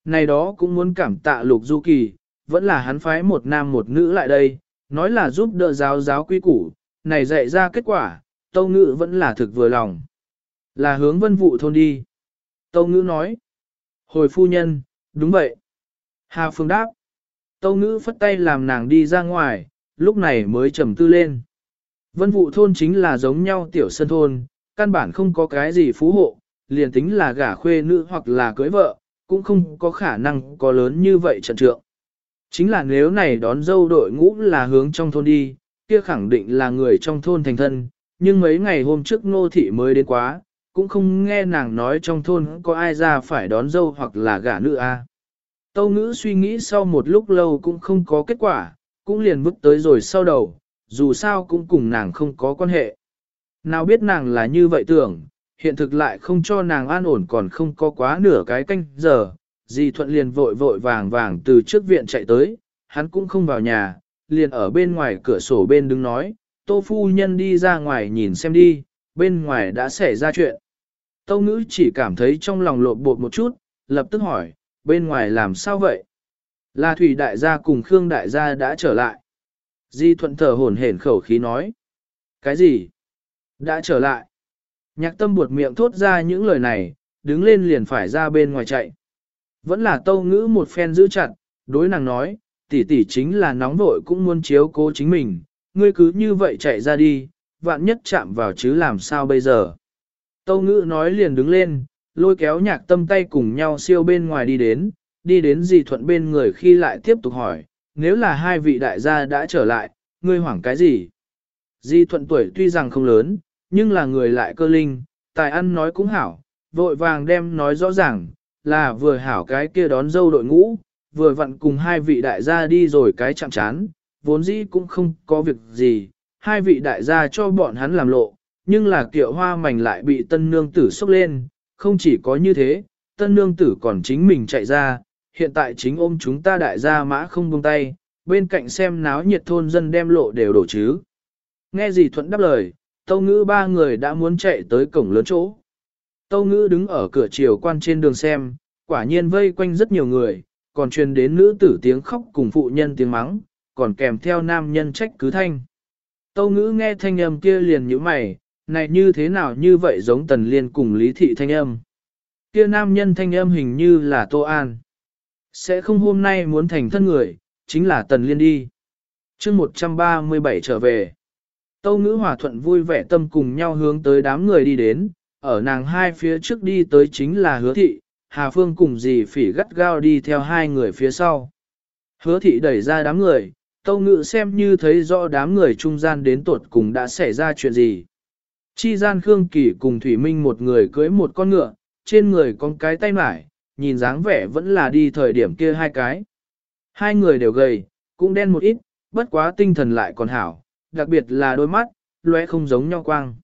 Này đó cũng muốn cảm tạ lục du kỳ, vẫn là hắn phái một nam một nữ lại đây, nói là giúp đỡ giáo giáo quy củ, này dạy ra kết quả, Tâu Ngữ vẫn là thực vừa lòng. Là hướng vân vụ thôn đi. Tâu Ngữ nói. Hồi phu nhân, đúng vậy. Hà Phương đáp. Tâu Ngữ phất tay làm nàng đi ra ngoài, lúc này mới trầm tư lên. Vân vụ thôn chính là giống nhau tiểu sân thôn, căn bản không có cái gì phú hộ, liền tính là gả khuê nữ hoặc là cưới vợ, cũng không có khả năng có lớn như vậy trận trượng. Chính là nếu này đón dâu đội ngũ là hướng trong thôn đi, kia khẳng định là người trong thôn thành thân, nhưng mấy ngày hôm trước nô thị mới đến quá, cũng không nghe nàng nói trong thôn có ai ra phải đón dâu hoặc là gả nữ a. À. Tâu ngữ suy nghĩ sau một lúc lâu cũng không có kết quả, cũng liền vứt tới rồi sau đầu, dù sao cũng cùng nàng không có quan hệ. Nào biết nàng là như vậy tưởng, hiện thực lại không cho nàng an ổn còn không có quá nửa cái canh giờ, Di Thuận liền vội vội vàng vàng từ trước viện chạy tới, hắn cũng không vào nhà, liền ở bên ngoài cửa sổ bên đứng nói, tô phu nhân đi ra ngoài nhìn xem đi, bên ngoài đã xảy ra chuyện. Tâu ngữ chỉ cảm thấy trong lòng lộn bột một chút, lập tức hỏi, bên ngoài làm sao vậy? Là Thủy đại gia cùng Khương đại gia đã trở lại. Di thuận thở hồn hển khẩu khí nói. Cái gì? Đã trở lại. Nhạc tâm buột miệng thốt ra những lời này, đứng lên liền phải ra bên ngoài chạy. Vẫn là tâu ngữ một phen giữ chặt, đối nàng nói, tỷ tỷ chính là nóng vội cũng muốn chiếu cố chính mình, ngươi cứ như vậy chạy ra đi, vạn nhất chạm vào chứ làm sao bây giờ. Tâu ngữ nói liền đứng lên, lôi kéo nhạc tâm tay cùng nhau siêu bên ngoài đi đến, đi đến gì thuận bên người khi lại tiếp tục hỏi, nếu là hai vị đại gia đã trở lại, ngươi hoảng cái gì? Di thuận tuổi tuy rằng không lớn, nhưng là người lại cơ linh, tài ăn nói cũng hảo, vội vàng đem nói rõ ràng, là vừa hảo cái kia đón dâu đội ngũ, vừa vặn cùng hai vị đại gia đi rồi cái chạm chán, vốn dĩ cũng không có việc gì, hai vị đại gia cho bọn hắn làm lộ, nhưng là kiệu hoa mảnh lại bị tân nương tử sốc lên, không chỉ có như thế, tân nương tử còn chính mình chạy ra, hiện tại chính ôm chúng ta đại gia mã không buông tay, bên cạnh xem náo nhiệt thôn dân đem lộ đều đổ chứ. Nghe gì thuận đáp lời, tâu ngữ ba người đã muốn chạy tới cổng lớn chỗ. Tâu ngữ đứng ở cửa chiều quan trên đường xem, quả nhiên vây quanh rất nhiều người, còn truyền đến nữ tử tiếng khóc cùng phụ nhân tiếng mắng, còn kèm theo nam nhân trách cứ thanh. Tâu ngữ nghe thanh âm kia liền như mày, này như thế nào như vậy giống tần liên cùng lý thị thanh âm. Kia nam nhân thanh âm hình như là Tô An. Sẽ không hôm nay muốn thành thân người, chính là tần liên đi. chương 137 trở về. Tâu ngữ hòa thuận vui vẻ tâm cùng nhau hướng tới đám người đi đến, ở nàng hai phía trước đi tới chính là hứa thị, Hà Phương cùng dì phỉ gắt gao đi theo hai người phía sau. Hứa thị đẩy ra đám người, tâu Ngự xem như thấy rõ đám người trung gian đến tuột cùng đã xảy ra chuyện gì. Chi gian Khương Kỳ cùng Thủy Minh một người cưới một con ngựa, trên người con cái tay mải, nhìn dáng vẻ vẫn là đi thời điểm kia hai cái. Hai người đều gầy, cũng đen một ít, bất quá tinh thần lại còn hảo, đặc biệt là đôi mắt, lóe không giống nhau quang.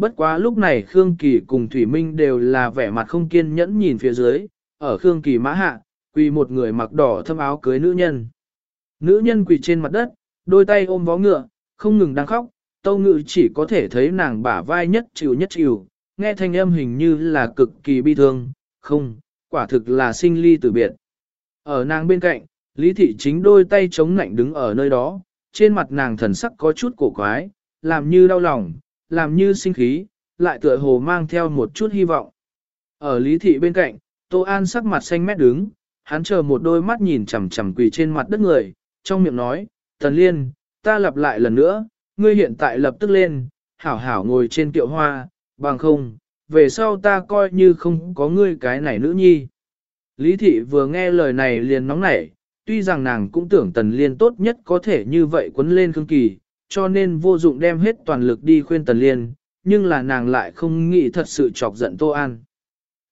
Bất quá lúc này Khương Kỳ cùng Thủy Minh đều là vẻ mặt không kiên nhẫn nhìn phía dưới, ở Khương Kỳ mã hạ, quỳ một người mặc đỏ thâm áo cưới nữ nhân. Nữ nhân quỳ trên mặt đất, đôi tay ôm vó ngựa, không ngừng đang khóc, tâu ngự chỉ có thể thấy nàng bả vai nhất chịu nhất chịu, nghe thanh âm hình như là cực kỳ bi thương, không, quả thực là sinh ly tử biệt. Ở nàng bên cạnh, Lý Thị chính đôi tay chống nạnh đứng ở nơi đó, trên mặt nàng thần sắc có chút cổ quái, làm như đau lòng, làm như sinh khí, lại tựa hồ mang theo một chút hy vọng. Ở Lý Thị bên cạnh, Tô An sắc mặt xanh mét đứng, hắn chờ một đôi mắt nhìn chằm chằm quỳ trên mặt đất người, trong miệng nói, Tần Liên, ta lặp lại lần nữa, ngươi hiện tại lập tức lên, hảo hảo ngồi trên Tiệu hoa, bằng không, về sau ta coi như không có ngươi cái này nữ nhi. Lý thị vừa nghe lời này liền nóng nảy, tuy rằng nàng cũng tưởng tần liên tốt nhất có thể như vậy quấn lên khương kỳ, cho nên vô dụng đem hết toàn lực đi khuyên tần liên, nhưng là nàng lại không nghĩ thật sự chọc giận Tô An.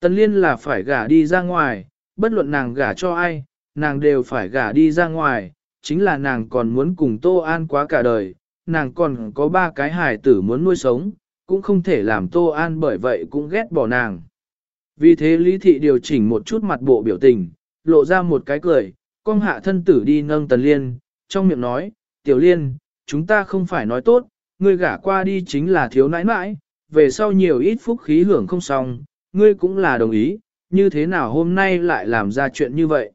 Tần liên là phải gả đi ra ngoài, bất luận nàng gả cho ai, nàng đều phải gả đi ra ngoài, chính là nàng còn muốn cùng Tô An quá cả đời, nàng còn có ba cái hài tử muốn nuôi sống, cũng không thể làm Tô An bởi vậy cũng ghét bỏ nàng. Vì thế Lý Thị điều chỉnh một chút mặt bộ biểu tình, lộ ra một cái cười, con hạ thân tử đi nâng Tần Liên, trong miệng nói, Tiểu Liên, chúng ta không phải nói tốt, ngươi gả qua đi chính là thiếu nãi nãi, về sau nhiều ít phúc khí hưởng không xong, ngươi cũng là đồng ý, như thế nào hôm nay lại làm ra chuyện như vậy.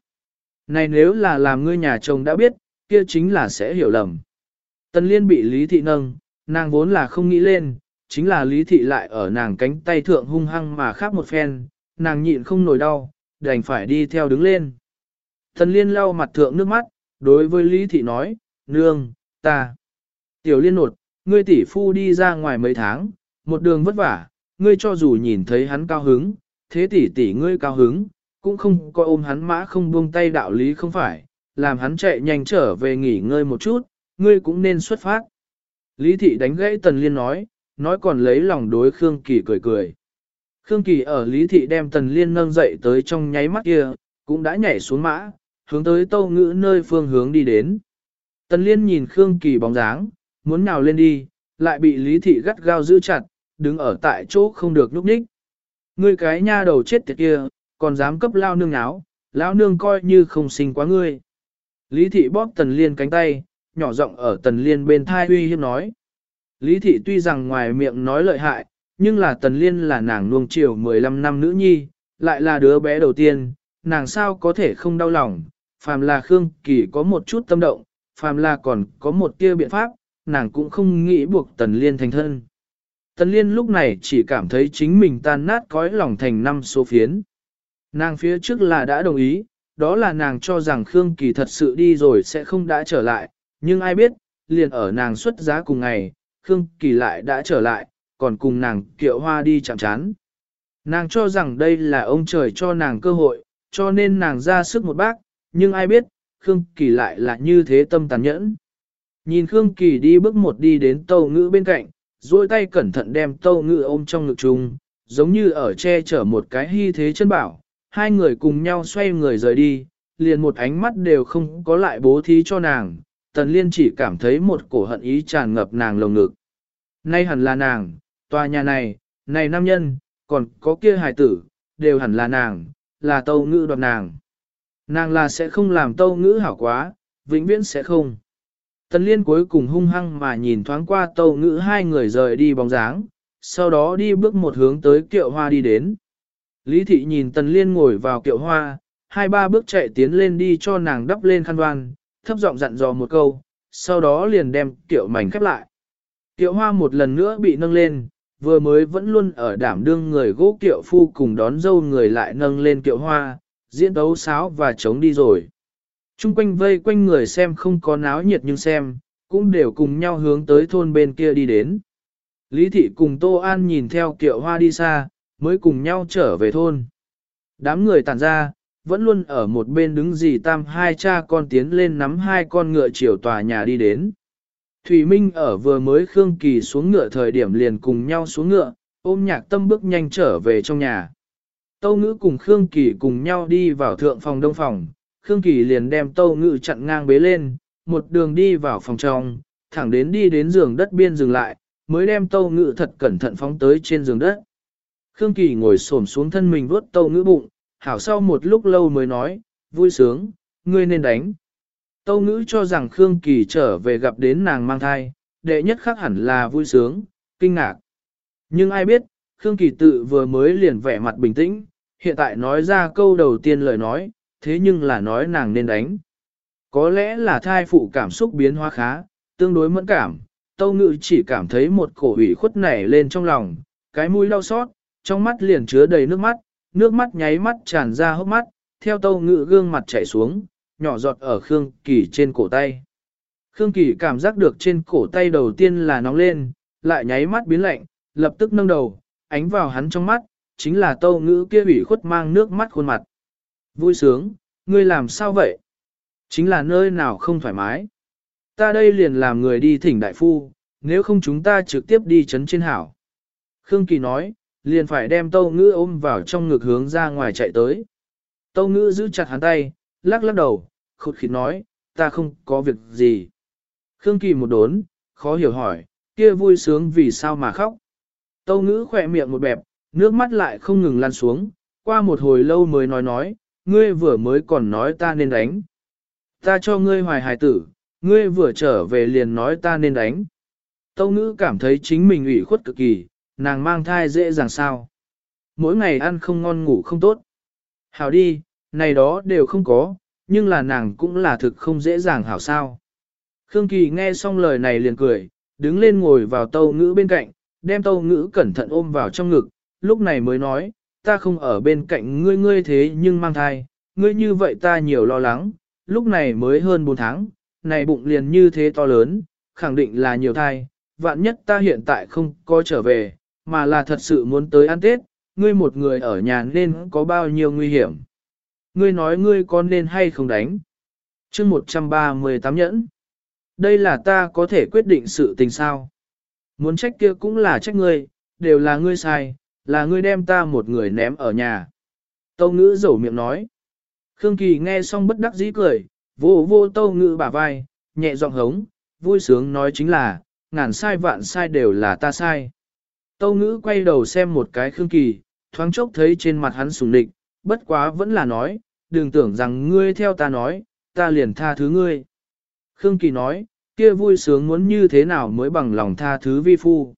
Này nếu là làm ngươi nhà chồng đã biết, kia chính là sẽ hiểu lầm. Tần Liên bị Lý Thị nâng, nàng vốn là không nghĩ lên, chính là lý thị lại ở nàng cánh tay thượng hung hăng mà khác một phen, nàng nhịn không nổi đau, đành phải đi theo đứng lên. Tân liên lau mặt thượng nước mắt, đối với lý thị nói, nương, ta. Tiểu liên nột, ngươi tỷ phu đi ra ngoài mấy tháng, một đường vất vả, ngươi cho dù nhìn thấy hắn cao hứng, thế tỷ tỷ ngươi cao hứng, cũng không coi ôm hắn mã không buông tay đạo lý không phải, làm hắn chạy nhanh trở về nghỉ ngơi một chút, ngươi cũng nên xuất phát. Lý thị đánh gãy Tần Liên nói, nói còn lấy lòng đối Khương Kỳ cười cười. Khương Kỳ ở Lý thị đem Tần Liên nâng dậy tới trong nháy mắt kia, cũng đã nhảy xuống mã, hướng tới tâu ngữ nơi phương hướng đi đến. Tần Liên nhìn Khương Kỳ bóng dáng, muốn nào lên đi, lại bị Lý thị gắt gao giữ chặt, đứng ở tại chỗ không được núp ních. Ngươi cái nha đầu chết tiệt kia, còn dám cấp lao nương áo, lao nương coi như không sinh quá ngươi. Lý thị bóp tần liên cánh tay, nhỏ giọng ở tần liên bên thai uy hiếp nói. Lý thị tuy rằng ngoài miệng nói lợi hại, nhưng là tần liên là nàng nuông chiều 15 năm nữ nhi, lại là đứa bé đầu tiên, nàng sao có thể không đau lòng, phàm là Khương Kỳ có một chút tâm động, phàm là còn có một tia biện pháp, nàng cũng không nghĩ buộc tần liên thành thân. Tần liên lúc này chỉ cảm thấy chính mình tan nát cõi lòng thành năm số phiến. Nàng phía trước là đã đồng ý, đó là nàng cho rằng Khương Kỳ thật sự đi rồi sẽ không đã trở lại, nhưng ai biết, liền ở nàng xuất giá cùng ngày, Khương Kỳ lại đã trở lại, còn cùng nàng kiệu hoa đi chạm chán. Nàng cho rằng đây là ông trời cho nàng cơ hội, cho nên nàng ra sức một bác, nhưng ai biết, Khương Kỳ lại là như thế tâm tàn nhẫn. Nhìn Khương Kỳ đi bước một đi đến tâu ngữ bên cạnh, duỗi tay cẩn thận đem tâu ngữ ôm trong ngực chung, giống như ở che chở một cái hy thế chân bảo, hai người cùng nhau xoay người rời đi, liền một ánh mắt đều không có lại bố thí cho nàng, tần liên chỉ cảm thấy một cổ hận ý tràn ngập nàng lồng ngực. Nay hẳn là nàng, tòa nhà này, này nam nhân, còn có kia hài tử, đều hẳn là nàng, là tâu ngữ đoạt nàng. Nàng là sẽ không làm tâu ngữ hảo quá, vĩnh viễn sẽ không. Tần liên cuối cùng hung hăng mà nhìn thoáng qua tâu ngữ hai người rời đi bóng dáng, sau đó đi bước một hướng tới kiệu hoa đi đến. Lý thị nhìn tần liên ngồi vào kiệu hoa, hai ba bước chạy tiến lên đi cho nàng đắp lên khăn đoan, thấp giọng dặn dò một câu, sau đó liền đem kiệu mảnh khép lại. Kiệu hoa một lần nữa bị nâng lên, vừa mới vẫn luôn ở đảm đương người gỗ kiệu phu cùng đón dâu người lại nâng lên kiệu hoa, diễn đấu sáo và chống đi rồi. Trung quanh vây quanh người xem không có náo nhiệt nhưng xem, cũng đều cùng nhau hướng tới thôn bên kia đi đến. Lý thị cùng Tô An nhìn theo kiệu hoa đi xa, mới cùng nhau trở về thôn. Đám người tản ra, vẫn luôn ở một bên đứng dì tam hai cha con tiến lên nắm hai con ngựa chiều tòa nhà đi đến. Thủy Minh ở vừa mới Khương Kỳ xuống ngựa thời điểm liền cùng nhau xuống ngựa, ôm nhạc tâm bước nhanh trở về trong nhà. Tâu ngữ cùng Khương Kỳ cùng nhau đi vào thượng phòng đông phòng, Khương Kỳ liền đem tâu Ngự chặn ngang bế lên, một đường đi vào phòng trong, thẳng đến đi đến giường đất biên dừng lại, mới đem tâu Ngự thật cẩn thận phóng tới trên giường đất. Khương Kỳ ngồi xổm xuống thân mình vuốt tâu ngữ bụng, hảo sau một lúc lâu mới nói, vui sướng, ngươi nên đánh. Tâu ngữ cho rằng Khương Kỳ trở về gặp đến nàng mang thai, đệ nhất khác hẳn là vui sướng, kinh ngạc. Nhưng ai biết, Khương Kỳ tự vừa mới liền vẻ mặt bình tĩnh, hiện tại nói ra câu đầu tiên lời nói, thế nhưng là nói nàng nên đánh. Có lẽ là thai phụ cảm xúc biến hóa khá, tương đối mẫn cảm, tâu ngữ chỉ cảm thấy một cổ ủy khuất nảy lên trong lòng, cái mũi đau xót, trong mắt liền chứa đầy nước mắt, nước mắt nháy mắt tràn ra hốc mắt, theo tâu ngự gương mặt chảy xuống, nhỏ giọt ở Khương Kỳ trên cổ tay. Khương Kỳ cảm giác được trên cổ tay đầu tiên là nóng lên, lại nháy mắt biến lạnh, lập tức nâng đầu, ánh vào hắn trong mắt, chính là tâu ngữ kia ủy khuất mang nước mắt khuôn mặt. Vui sướng, ngươi làm sao vậy? Chính là nơi nào không thoải mái. Ta đây liền làm người đi thỉnh đại phu, nếu không chúng ta trực tiếp đi chấn trên hảo. Khương Kỳ nói, liền phải đem tâu ngữ ôm vào trong ngực hướng ra ngoài chạy tới. Tâu ngữ giữ chặt hắn tay, lắc lắc đầu, khụt khịt nói, ta không có việc gì. Khương Kỳ một đốn, khó hiểu hỏi, kia vui sướng vì sao mà khóc. Tâu ngữ khỏe miệng một bẹp, nước mắt lại không ngừng lăn xuống, qua một hồi lâu mới nói nói, ngươi vừa mới còn nói ta nên đánh. Ta cho ngươi hoài hài tử, ngươi vừa trở về liền nói ta nên đánh. Tâu ngữ cảm thấy chính mình ủy khuất cực kỳ, nàng mang thai dễ dàng sao. Mỗi ngày ăn không ngon ngủ không tốt. Hảo đi, này đó đều không có, nhưng là nàng cũng là thực không dễ dàng hảo sao. Khương Kỳ nghe xong lời này liền cười, đứng lên ngồi vào tâu ngữ bên cạnh, đem tâu ngữ cẩn thận ôm vào trong ngực, lúc này mới nói, ta không ở bên cạnh ngươi ngươi thế nhưng mang thai, ngươi như vậy ta nhiều lo lắng, lúc này mới hơn 4 tháng, này bụng liền như thế to lớn, khẳng định là nhiều thai, vạn nhất ta hiện tại không có trở về, mà là thật sự muốn tới ăn Tết, ngươi một người ở nhà nên có bao nhiêu nguy hiểm. Ngươi nói ngươi con nên hay không đánh. chương 138 nhẫn. Đây là ta có thể quyết định sự tình sao. Muốn trách kia cũng là trách ngươi, đều là ngươi sai, là ngươi đem ta một người ném ở nhà. Tâu ngữ rầu miệng nói. Khương Kỳ nghe xong bất đắc dĩ cười, vô vô tâu ngữ bả vai, nhẹ giọng hống, vui sướng nói chính là, ngàn sai vạn sai đều là ta sai. Tâu ngữ quay đầu xem một cái Khương Kỳ, thoáng chốc thấy trên mặt hắn sùng địch, bất quá vẫn là nói, đừng tưởng rằng ngươi theo ta nói, ta liền tha thứ ngươi. Khương Kỳ nói, kia vui sướng muốn như thế nào mới bằng lòng tha thứ vi phu.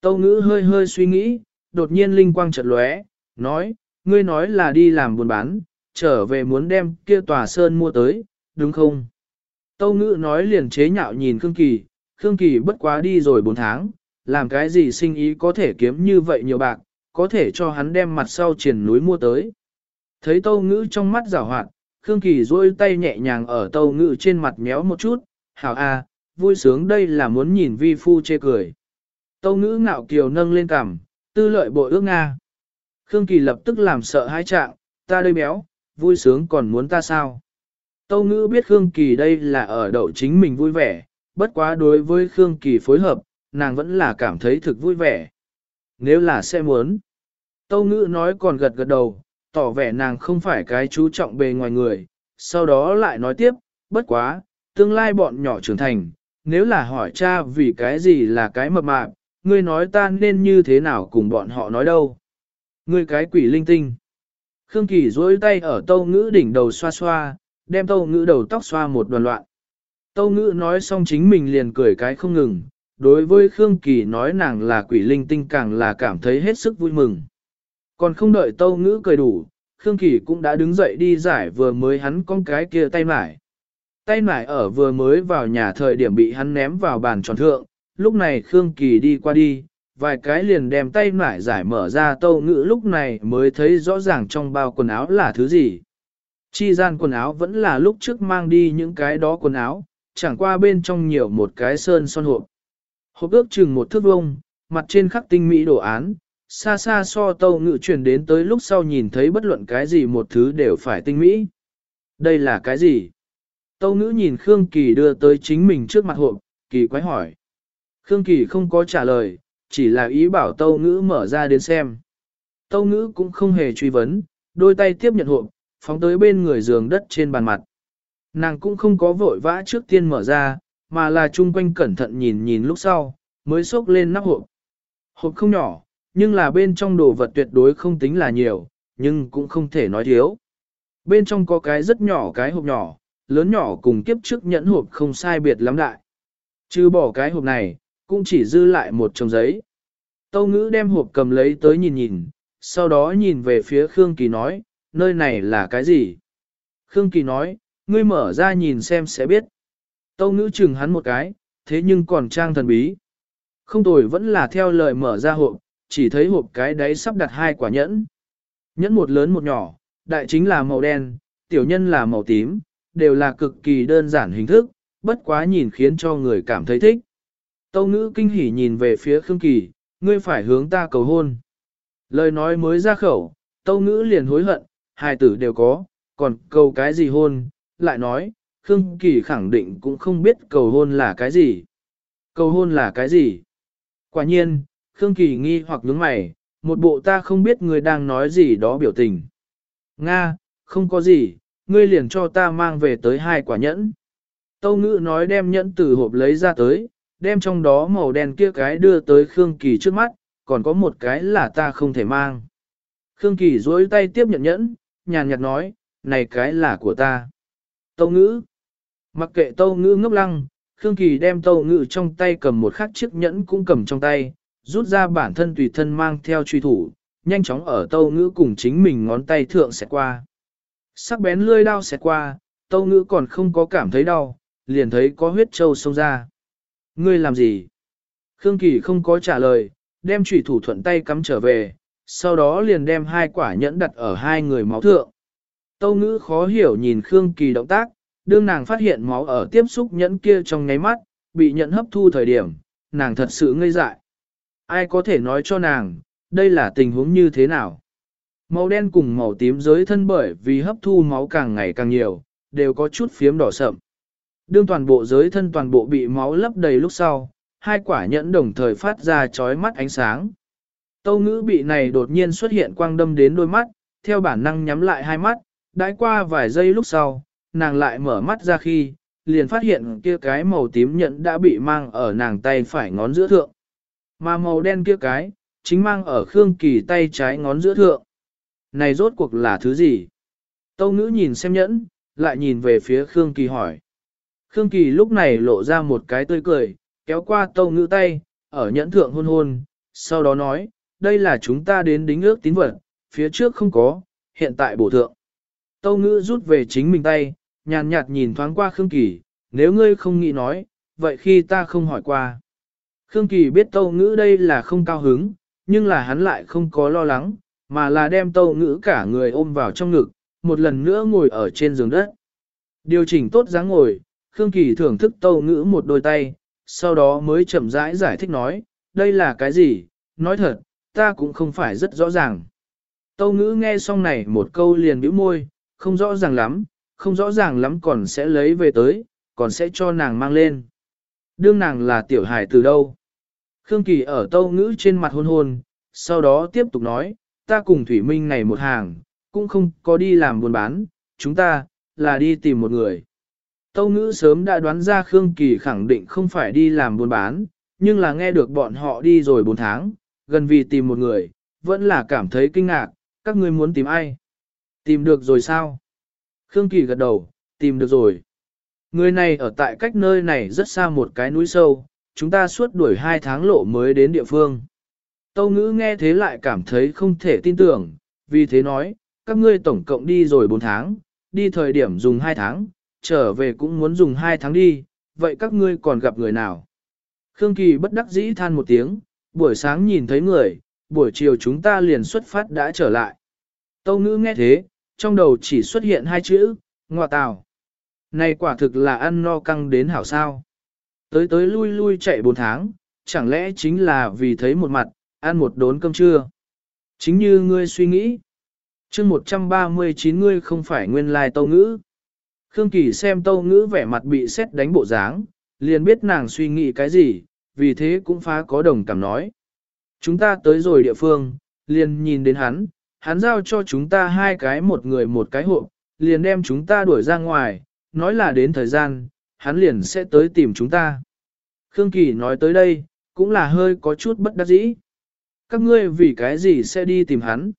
Tâu ngữ hơi hơi suy nghĩ, đột nhiên linh quang chợt lóe, nói, ngươi nói là đi làm buôn bán, trở về muốn đem kia tòa sơn mua tới, đúng không? Tâu ngữ nói liền chế nhạo nhìn Khương Kỳ, Khương Kỳ bất quá đi rồi 4 tháng, làm cái gì sinh ý có thể kiếm như vậy nhiều bạc, có thể cho hắn đem mặt sau triển núi mua tới. Thấy tâu ngữ trong mắt rào hoạt, Khương Kỳ duỗi tay nhẹ nhàng ở tâu ngữ trên mặt méo một chút, hảo a, vui sướng đây là muốn nhìn vi phu chê cười. Tâu ngữ ngạo kiều nâng lên cằm, tư lợi bội ước Nga. Khương Kỳ lập tức làm sợ hai trạng, ta đây béo, vui sướng còn muốn ta sao? Tâu ngữ biết Khương Kỳ đây là ở đậu chính mình vui vẻ, bất quá đối với Khương Kỳ phối hợp, nàng vẫn là cảm thấy thực vui vẻ. Nếu là sẽ muốn. Tâu ngữ nói còn gật gật đầu, tỏ vẻ nàng không phải cái chú trọng bề ngoài người, sau đó lại nói tiếp, bất quá, tương lai bọn nhỏ trưởng thành, nếu là hỏi cha vì cái gì là cái mập mạp, ngươi nói ta nên như thế nào cùng bọn họ nói đâu. Ngươi cái quỷ linh tinh. Khương Kỳ duỗi tay ở tâu ngữ đỉnh đầu xoa xoa, đem tâu ngữ đầu tóc xoa một đoàn loạn. Tâu ngữ nói xong chính mình liền cười cái không ngừng, đối với Khương Kỳ nói nàng là quỷ linh tinh càng là cảm thấy hết sức vui mừng. Còn không đợi tâu ngữ cười đủ, Khương Kỳ cũng đã đứng dậy đi giải vừa mới hắn con cái kia tay mải. Tay mải ở vừa mới vào nhà thời điểm bị hắn ném vào bàn tròn thượng, lúc này Khương Kỳ đi qua đi, vài cái liền đem tay nải giải mở ra tâu ngữ lúc này mới thấy rõ ràng trong bao quần áo là thứ gì. Chi gian quần áo vẫn là lúc trước mang đi những cái đó quần áo, chẳng qua bên trong nhiều một cái sơn son hộp. Hộp ước chừng một thước vông, mặt trên khắc tinh mỹ đồ án, xa xa so tâu ngự truyền đến tới lúc sau nhìn thấy bất luận cái gì một thứ đều phải tinh mỹ. Đây là cái gì? Tâu ngữ nhìn Khương Kỳ đưa tới chính mình trước mặt hộp, Kỳ quái hỏi. Khương Kỳ không có trả lời, chỉ là ý bảo Tâu ngữ mở ra đến xem. Tâu ngữ cũng không hề truy vấn, đôi tay tiếp nhận hộp, phóng tới bên người giường đất trên bàn mặt. Nàng cũng không có vội vã trước tiên mở ra, mà là chung quanh cẩn thận nhìn nhìn lúc sau, mới xốc lên nắp hộp. Hộp không nhỏ, nhưng là bên trong đồ vật tuyệt đối không tính là nhiều, nhưng cũng không thể nói thiếu. Bên trong có cái rất nhỏ cái hộp nhỏ, lớn nhỏ cùng kiếp trước nhẫn hộp không sai biệt lắm đại. Chứ bỏ cái hộp này, cũng chỉ dư lại một chồng giấy. Tâu ngữ đem hộp cầm lấy tới nhìn nhìn, sau đó nhìn về phía Khương Kỳ nói, nơi này là cái gì? Khương Kỳ nói, ngươi mở ra nhìn xem sẽ biết. Tâu ngữ chừng hắn một cái, thế nhưng còn trang thần bí. Không tồi vẫn là theo lời mở ra hộp, chỉ thấy hộp cái đấy sắp đặt hai quả nhẫn. Nhẫn một lớn một nhỏ, đại chính là màu đen, tiểu nhân là màu tím, đều là cực kỳ đơn giản hình thức, bất quá nhìn khiến cho người cảm thấy thích. Tâu ngữ kinh hỉ nhìn về phía Khương Kỳ, ngươi phải hướng ta cầu hôn. Lời nói mới ra khẩu, tâu ngữ liền hối hận, hai tử đều có, còn cầu cái gì hôn, lại nói, Khương Kỳ khẳng định cũng không biết cầu hôn là cái gì. Cầu hôn là cái gì? Quả nhiên, Khương Kỳ nghi hoặc nhướng mày, một bộ ta không biết người đang nói gì đó biểu tình. Nga, không có gì, ngươi liền cho ta mang về tới hai quả nhẫn. Tâu ngữ nói đem nhẫn từ hộp lấy ra tới, đem trong đó màu đen kia cái đưa tới Khương Kỳ trước mắt, còn có một cái là ta không thể mang. Khương Kỳ duỗi tay tiếp nhận nhẫn, nhàn nhạt nói, này cái là của ta. Tâu ngữ. Mặc kệ tâu ngữ ngốc lăng, Khương Kỳ đem tâu ngữ trong tay cầm một khắc chiếc nhẫn cũng cầm trong tay, rút ra bản thân tùy thân mang theo truy thủ, nhanh chóng ở tâu ngữ cùng chính mình ngón tay thượng sẽ qua. Sắc bén lươi đao sẽ qua, tâu ngữ còn không có cảm thấy đau, liền thấy có huyết trâu xông ra. Ngươi làm gì? Khương Kỳ không có trả lời, đem trùy thủ thuận tay cắm trở về, sau đó liền đem hai quả nhẫn đặt ở hai người máu thượng. Tâu ngữ khó hiểu nhìn Khương Kỳ động tác, đương nàng phát hiện máu ở tiếp xúc nhẫn kia trong ngáy mắt, bị nhẫn hấp thu thời điểm, nàng thật sự ngây dại. Ai có thể nói cho nàng, đây là tình huống như thế nào? Màu đen cùng màu tím giới thân bởi vì hấp thu máu càng ngày càng nhiều, đều có chút phiếm đỏ sậm. Đương toàn bộ giới thân toàn bộ bị máu lấp đầy lúc sau, hai quả nhẫn đồng thời phát ra chói mắt ánh sáng. Tâu ngữ bị này đột nhiên xuất hiện quang đâm đến đôi mắt, theo bản năng nhắm lại hai mắt, đãi qua vài giây lúc sau, nàng lại mở mắt ra khi, liền phát hiện kia cái màu tím nhẫn đã bị mang ở nàng tay phải ngón giữa thượng. Mà màu đen kia cái, chính mang ở Khương Kỳ tay trái ngón giữa thượng. Này rốt cuộc là thứ gì? Tâu ngữ nhìn xem nhẫn, lại nhìn về phía Khương Kỳ hỏi. Khương Kỳ lúc này lộ ra một cái tươi cười, kéo qua tâu ngữ tay, ở nhẫn thượng hôn hôn, sau đó nói, đây là chúng ta đến đính ước tín vật, phía trước không có, hiện tại bổ thượng. Tâu ngữ rút về chính mình tay, nhàn nhạt nhìn thoáng qua Khương Kỳ, nếu ngươi không nghĩ nói, vậy khi ta không hỏi qua. Khương Kỳ biết tâu ngữ đây là không cao hứng, nhưng là hắn lại không có lo lắng, mà là đem tâu ngữ cả người ôm vào trong ngực, một lần nữa ngồi ở trên giường đất. Điều chỉnh tốt dáng ngồi, Khương Kỳ thưởng thức tâu ngữ một đôi tay, sau đó mới chậm rãi giải, giải thích nói, đây là cái gì, nói thật, ta cũng không phải rất rõ ràng. Tâu ngữ nghe xong này một câu liền bĩu môi, không rõ ràng lắm, không rõ ràng lắm còn sẽ lấy về tới, còn sẽ cho nàng mang lên. Đương nàng là tiểu hải từ đâu? Khương Kỳ ở tâu ngữ trên mặt hôn hôn, sau đó tiếp tục nói, ta cùng Thủy Minh này một hàng, cũng không có đi làm buôn bán, chúng ta, là đi tìm một người. Tâu ngữ sớm đã đoán ra Khương Kỳ khẳng định không phải đi làm buôn bán, nhưng là nghe được bọn họ đi rồi 4 tháng, gần vì tìm một người, vẫn là cảm thấy kinh ngạc, các ngươi muốn tìm ai? Tìm được rồi sao? Khương Kỳ gật đầu, tìm được rồi. Người này ở tại cách nơi này rất xa một cái núi sâu, chúng ta suốt đuổi hai tháng lộ mới đến địa phương. Tâu ngữ nghe thế lại cảm thấy không thể tin tưởng, vì thế nói, các ngươi tổng cộng đi rồi 4 tháng, đi thời điểm dùng 2 tháng, trở về cũng muốn dùng hai tháng đi, vậy các ngươi còn gặp người nào? Khương Kỳ bất đắc dĩ than một tiếng, buổi sáng nhìn thấy người, buổi chiều chúng ta liền xuất phát đã trở lại. Tâu ngữ nghe thế, trong đầu chỉ xuất hiện hai chữ, ngọa tào. Này quả thực là ăn no căng đến hảo sao. Tới tới lui lui chạy 4 tháng, chẳng lẽ chính là vì thấy một mặt, ăn một đốn cơm trưa. Chính như ngươi suy nghĩ. chương 139 ngươi không phải nguyên lai tâu ngữ. Khương Kỳ xem tâu ngữ vẻ mặt bị xét đánh bộ dáng, liền biết nàng suy nghĩ cái gì, vì thế cũng phá có đồng cảm nói. Chúng ta tới rồi địa phương, liền nhìn đến hắn, hắn giao cho chúng ta hai cái một người một cái hộ, liền đem chúng ta đuổi ra ngoài, nói là đến thời gian, hắn liền sẽ tới tìm chúng ta. Khương Kỳ nói tới đây, cũng là hơi có chút bất đắc dĩ. Các ngươi vì cái gì sẽ đi tìm hắn?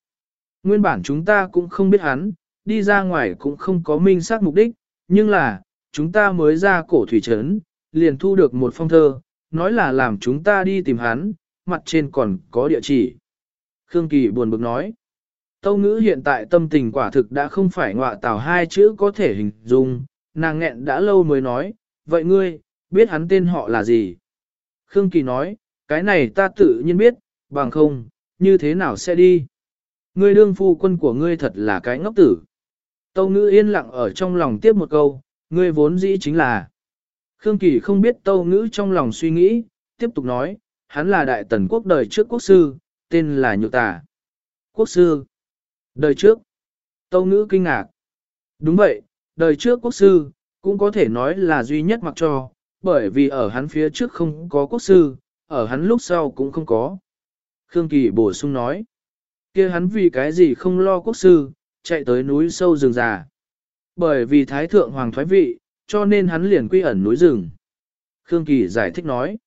Nguyên bản chúng ta cũng không biết hắn, đi ra ngoài cũng không có minh xác mục đích, nhưng là, chúng ta mới ra cổ thủy trấn, liền thu được một phong thơ, nói là làm chúng ta đi tìm hắn, mặt trên còn có địa chỉ. Khương Kỳ buồn bực nói. Tâu ngữ hiện tại tâm tình quả thực đã không phải ngọa tào hai chữ có thể hình dung, nàng nghẹn đã lâu mới nói, vậy ngươi, biết hắn tên họ là gì? Khương Kỳ nói, cái này ta tự nhiên biết, bằng không, như thế nào sẽ đi? Ngươi đương phu quân của ngươi thật là cái ngốc tử. Tâu ngữ yên lặng ở trong lòng tiếp một câu, ngươi vốn dĩ chính là. Khương Kỳ không biết tâu ngữ trong lòng suy nghĩ, tiếp tục nói, hắn là đại tần quốc đời trước quốc sư, tên là Nhược Tà. Quốc sư. Đời trước. Tâu ngữ kinh ngạc. Đúng vậy, đời trước quốc sư, cũng có thể nói là duy nhất mặc cho, bởi vì ở hắn phía trước không có quốc sư, ở hắn lúc sau cũng không có. Khương Kỳ bổ sung nói, kia hắn vì cái gì không lo quốc sư, chạy tới núi sâu rừng già. Bởi vì Thái Thượng Hoàng thoái vị, cho nên hắn liền quy ẩn núi rừng. Khương Kỳ giải thích nói,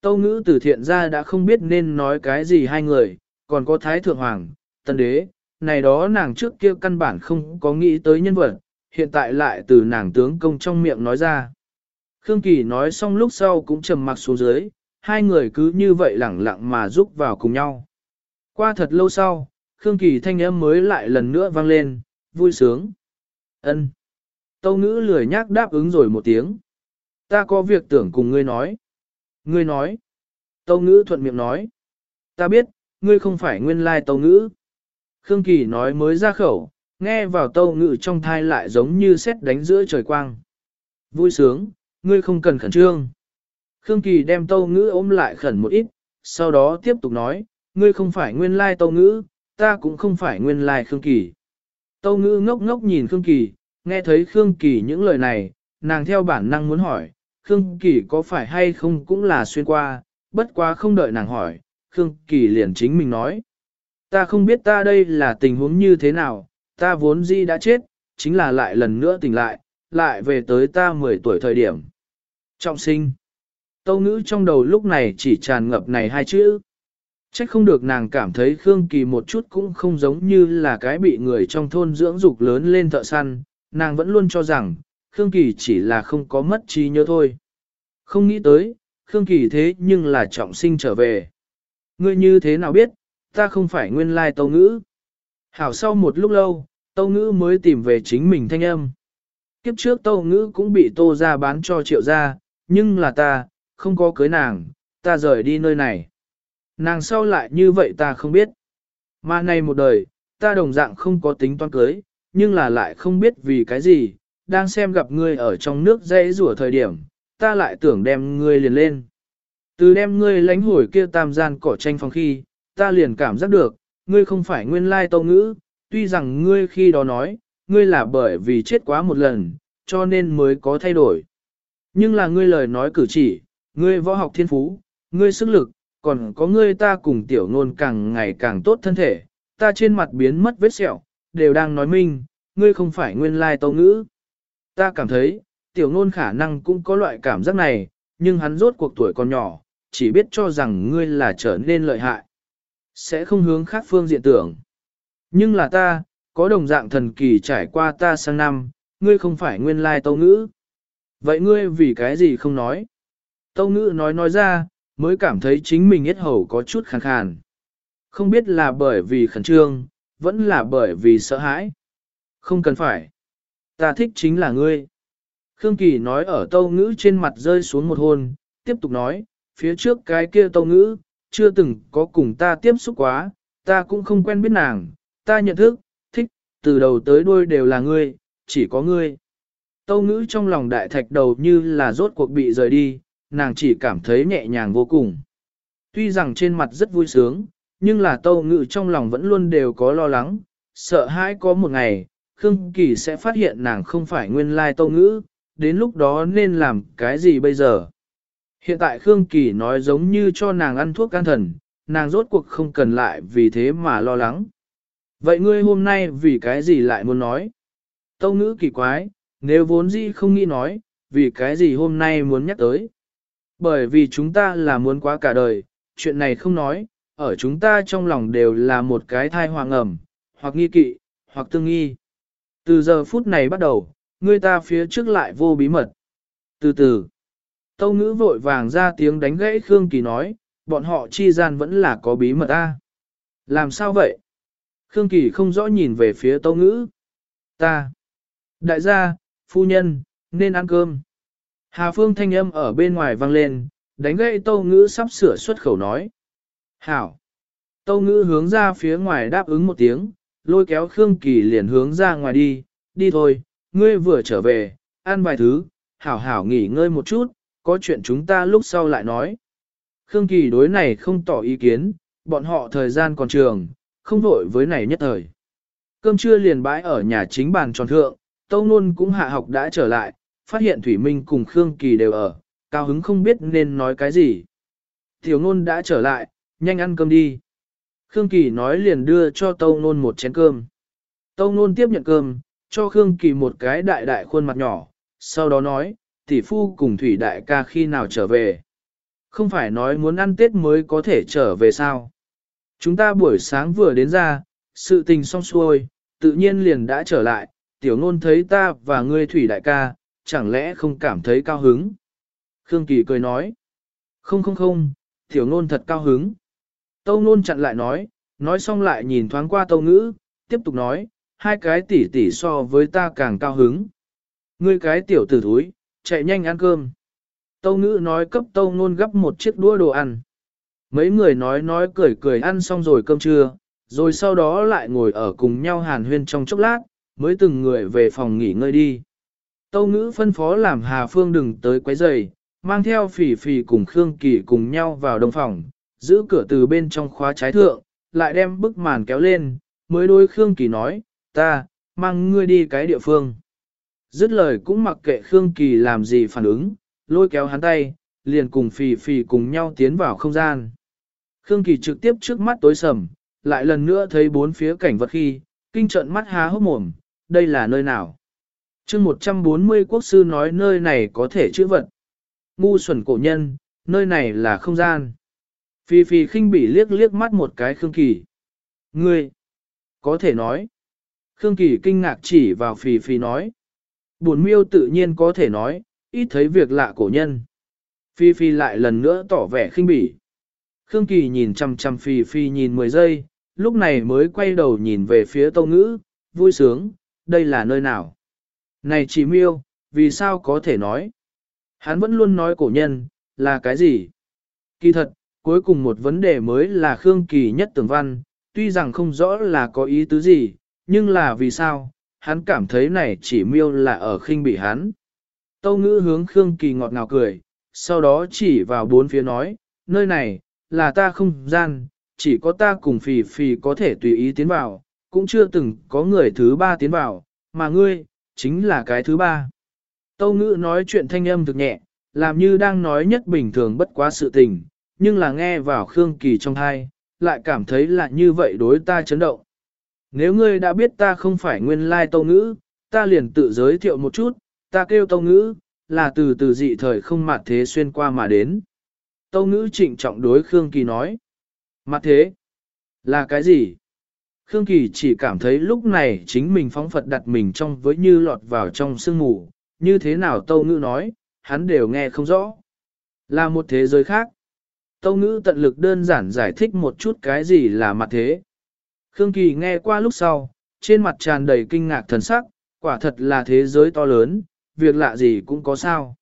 Tâu ngữ từ thiện ra đã không biết nên nói cái gì hai người, còn có Thái Thượng Hoàng, Tân Đế, này đó nàng trước kia căn bản không có nghĩ tới nhân vật, hiện tại lại từ nàng tướng công trong miệng nói ra. Khương Kỳ nói xong lúc sau cũng trầm mặc xuống dưới, hai người cứ như vậy lẳng lặng mà giúp vào cùng nhau. Qua thật lâu sau, Khương Kỳ thanh âm mới lại lần nữa vang lên, vui sướng. ân Tâu ngữ lười nhác đáp ứng rồi một tiếng. Ta có việc tưởng cùng ngươi nói. Ngươi nói. Tâu ngữ thuận miệng nói. Ta biết, ngươi không phải nguyên lai tâu ngữ. Khương Kỳ nói mới ra khẩu, nghe vào tâu ngữ trong thai lại giống như xét đánh giữa trời quang. Vui sướng, ngươi không cần khẩn trương. Khương Kỳ đem tâu ngữ ôm lại khẩn một ít, sau đó tiếp tục nói, ngươi không phải nguyên lai tâu ngữ, ta cũng không phải nguyên lai Khương Kỳ. Tâu ngữ ngốc ngốc nhìn Khương Kỳ, nghe thấy Khương Kỳ những lời này, nàng theo bản năng muốn hỏi, Khương Kỳ có phải hay không cũng là xuyên qua, bất quá không đợi nàng hỏi, Khương Kỳ liền chính mình nói. Ta không biết ta đây là tình huống như thế nào, ta vốn gì đã chết, chính là lại lần nữa tỉnh lại, lại về tới ta 10 tuổi thời điểm. Trọng sinh. Tâu ngữ trong đầu lúc này chỉ tràn ngập này hai chữ. Trách không được nàng cảm thấy Khương Kỳ một chút cũng không giống như là cái bị người trong thôn dưỡng dục lớn lên thợ săn, nàng vẫn luôn cho rằng, Khương Kỳ chỉ là không có mất trí nhớ thôi. Không nghĩ tới, Khương Kỳ thế nhưng là trọng sinh trở về. Ngươi như thế nào biết, ta không phải nguyên lai tâu ngữ. Hảo sau một lúc lâu, tâu ngữ mới tìm về chính mình thanh âm. Kiếp trước tâu ngữ cũng bị tô ra bán cho triệu gia, nhưng là ta, không có cưới nàng, ta rời đi nơi này. Nàng sau lại như vậy ta không biết. Mà này một đời, ta đồng dạng không có tính toán cưới, nhưng là lại không biết vì cái gì, đang xem gặp ngươi ở trong nước dãy rủa thời điểm, ta lại tưởng đem ngươi liền lên. Từ đem ngươi lánh hồi kia tam gian cỏ tranh phòng khi, ta liền cảm giác được, ngươi không phải nguyên lai tâu ngữ, tuy rằng ngươi khi đó nói, ngươi là bởi vì chết quá một lần, cho nên mới có thay đổi. Nhưng là ngươi lời nói cử chỉ, ngươi võ học thiên phú, ngươi sức lực, còn có ngươi ta cùng tiểu ngôn càng ngày càng tốt thân thể, ta trên mặt biến mất vết sẹo, đều đang nói minh, ngươi không phải nguyên lai tâu ngữ. Ta cảm thấy, tiểu ngôn khả năng cũng có loại cảm giác này, nhưng hắn rốt cuộc tuổi còn nhỏ, chỉ biết cho rằng ngươi là trở nên lợi hại. Sẽ không hướng khác phương diện tưởng. Nhưng là ta, có đồng dạng thần kỳ trải qua ta sang năm, ngươi không phải nguyên lai tâu ngữ. Vậy ngươi vì cái gì không nói? Tâu ngữ nói nói ra, mới cảm thấy chính mình hết hầu có chút khàn khàn. Không biết là bởi vì khẩn trương, vẫn là bởi vì sợ hãi. Không cần phải. Ta thích chính là ngươi. Khương Kỳ nói ở tâu ngữ trên mặt rơi xuống một hôn, tiếp tục nói, phía trước cái kia tâu ngữ, chưa từng có cùng ta tiếp xúc quá, ta cũng không quen biết nàng, ta nhận thức, thích, từ đầu tới đuôi đều là ngươi, chỉ có ngươi. Tâu ngữ trong lòng đại thạch đầu như là rốt cuộc bị rời đi, nàng chỉ cảm thấy nhẹ nhàng vô cùng. Tuy rằng trên mặt rất vui sướng, nhưng là tâu ngự trong lòng vẫn luôn đều có lo lắng, sợ hãi có một ngày, Khương Kỳ sẽ phát hiện nàng không phải nguyên lai tâu ngữ, đến lúc đó nên làm cái gì bây giờ? Hiện tại Khương Kỳ nói giống như cho nàng ăn thuốc can thần, nàng rốt cuộc không cần lại vì thế mà lo lắng. Vậy ngươi hôm nay vì cái gì lại muốn nói? Tâu ngữ kỳ quái, nếu vốn gì không nghĩ nói, vì cái gì hôm nay muốn nhắc tới? Bởi vì chúng ta là muốn quá cả đời, chuyện này không nói, ở chúng ta trong lòng đều là một cái thai hoàng ẩm, hoặc nghi kỵ, hoặc tương nghi. Từ giờ phút này bắt đầu, người ta phía trước lại vô bí mật. Từ từ, Tâu ngữ vội vàng ra tiếng đánh gãy Khương Kỳ nói, bọn họ chi gian vẫn là có bí mật ta Làm sao vậy? Khương Kỳ không rõ nhìn về phía tâu ngữ. Ta. Đại gia, phu nhân, nên ăn cơm. Hà Phương thanh âm ở bên ngoài vang lên, đánh gậy tâu ngữ sắp sửa xuất khẩu nói. Hảo. Tâu ngữ hướng ra phía ngoài đáp ứng một tiếng, lôi kéo Khương Kỳ liền hướng ra ngoài đi, đi thôi, ngươi vừa trở về, ăn vài thứ, hảo hảo nghỉ ngơi một chút, có chuyện chúng ta lúc sau lại nói. Khương Kỳ đối này không tỏ ý kiến, bọn họ thời gian còn trường, không vội với này nhất thời. Cơm trưa liền bãi ở nhà chính bàn tròn thượng, Tâu Nôn cũng hạ học đã trở lại, phát hiện Thủy Minh cùng Khương Kỳ đều ở, cao hứng không biết nên nói cái gì. Tiểu Nôn đã trở lại, nhanh ăn cơm đi. Khương Kỳ nói liền đưa cho Tâu Nôn một chén cơm. Tâu Nôn tiếp nhận cơm, cho Khương Kỳ một cái đại đại khuôn mặt nhỏ, sau đó nói, tỷ phu cùng Thủy đại ca khi nào trở về. Không phải nói muốn ăn Tết mới có thể trở về sao. Chúng ta buổi sáng vừa đến ra, sự tình xong xuôi, tự nhiên liền đã trở lại, tiểu ngôn thấy ta và ngươi Thủy đại ca, chẳng lẽ không cảm thấy cao hứng. Khương Kỳ cười nói, không không không, tiểu ngôn thật cao hứng. Tâu ngôn chặn lại nói, nói xong lại nhìn thoáng qua tâu ngữ, tiếp tục nói, hai cái tỷ tỷ so với ta càng cao hứng. Ngươi cái tiểu tử thúi, chạy nhanh ăn cơm. Tâu ngữ nói cấp tâu ngôn gấp một chiếc đũa đồ ăn. Mấy người nói nói cười cười ăn xong rồi cơm trưa, rồi sau đó lại ngồi ở cùng nhau hàn huyên trong chốc lát, mới từng người về phòng nghỉ ngơi đi. Tâu ngữ phân phó làm Hà Phương đừng tới quấy rầy, mang theo phỉ phỉ cùng Khương Kỳ cùng nhau vào đông phòng, giữ cửa từ bên trong khóa trái thượng, lại đem bức màn kéo lên, mới đôi Khương Kỳ nói, ta, mang ngươi đi cái địa phương. Dứt lời cũng mặc kệ Khương Kỳ làm gì phản ứng, lôi kéo hắn tay, liền cùng phì phì cùng nhau tiến vào không gian. Khương Kỳ trực tiếp trước mắt tối sầm, lại lần nữa thấy bốn phía cảnh vật khi, kinh trận mắt há hốc mồm, đây là nơi nào? Chương 140 quốc sư nói nơi này có thể chữ vật. Ngu xuẩn cổ nhân, nơi này là không gian. Phi Phi khinh bỉ liếc liếc mắt một cái Khương Kỳ. Ngươi, có thể nói. Khương Kỳ kinh ngạc chỉ vào Phi Phi nói. Buồn miêu tự nhiên có thể nói, ít thấy việc lạ cổ nhân. Phi Phi lại lần nữa tỏ vẻ khinh bỉ. Khương Kỳ nhìn chăm chăm Phi Phi nhìn 10 giây, lúc này mới quay đầu nhìn về phía Tâu Ngữ, vui sướng, đây là nơi nào? Này chỉ miêu, vì sao có thể nói? Hắn vẫn luôn nói cổ nhân, là cái gì? Kỳ thật, cuối cùng một vấn đề mới là Khương Kỳ nhất tưởng văn, tuy rằng không rõ là có ý tứ gì, nhưng là vì sao, hắn cảm thấy này chỉ miêu là ở khinh bị hắn. Tâu ngữ hướng Khương Kỳ ngọt ngào cười, sau đó chỉ vào bốn phía nói, nơi này, là ta không gian, chỉ có ta cùng phì phì có thể tùy ý tiến vào, cũng chưa từng có người thứ ba tiến vào, mà ngươi, chính là cái thứ ba. Tâu ngữ nói chuyện thanh âm thực nhẹ, làm như đang nói nhất bình thường bất quá sự tình, nhưng là nghe vào Khương Kỳ trong thai, lại cảm thấy là như vậy đối ta chấn động. Nếu ngươi đã biết ta không phải nguyên lai tâu ngữ, ta liền tự giới thiệu một chút, ta kêu tâu ngữ, là từ từ dị thời không mặt thế xuyên qua mà đến. Tâu ngữ trịnh trọng đối Khương Kỳ nói. Mặt thế? Là cái gì? Khương Kỳ chỉ cảm thấy lúc này chính mình phóng Phật đặt mình trong với như lọt vào trong sương mù, như thế nào Tâu Ngữ nói, hắn đều nghe không rõ. Là một thế giới khác. Tâu Ngữ tận lực đơn giản giải thích một chút cái gì là mặt thế. Khương Kỳ nghe qua lúc sau, trên mặt tràn đầy kinh ngạc thần sắc, quả thật là thế giới to lớn, việc lạ gì cũng có sao.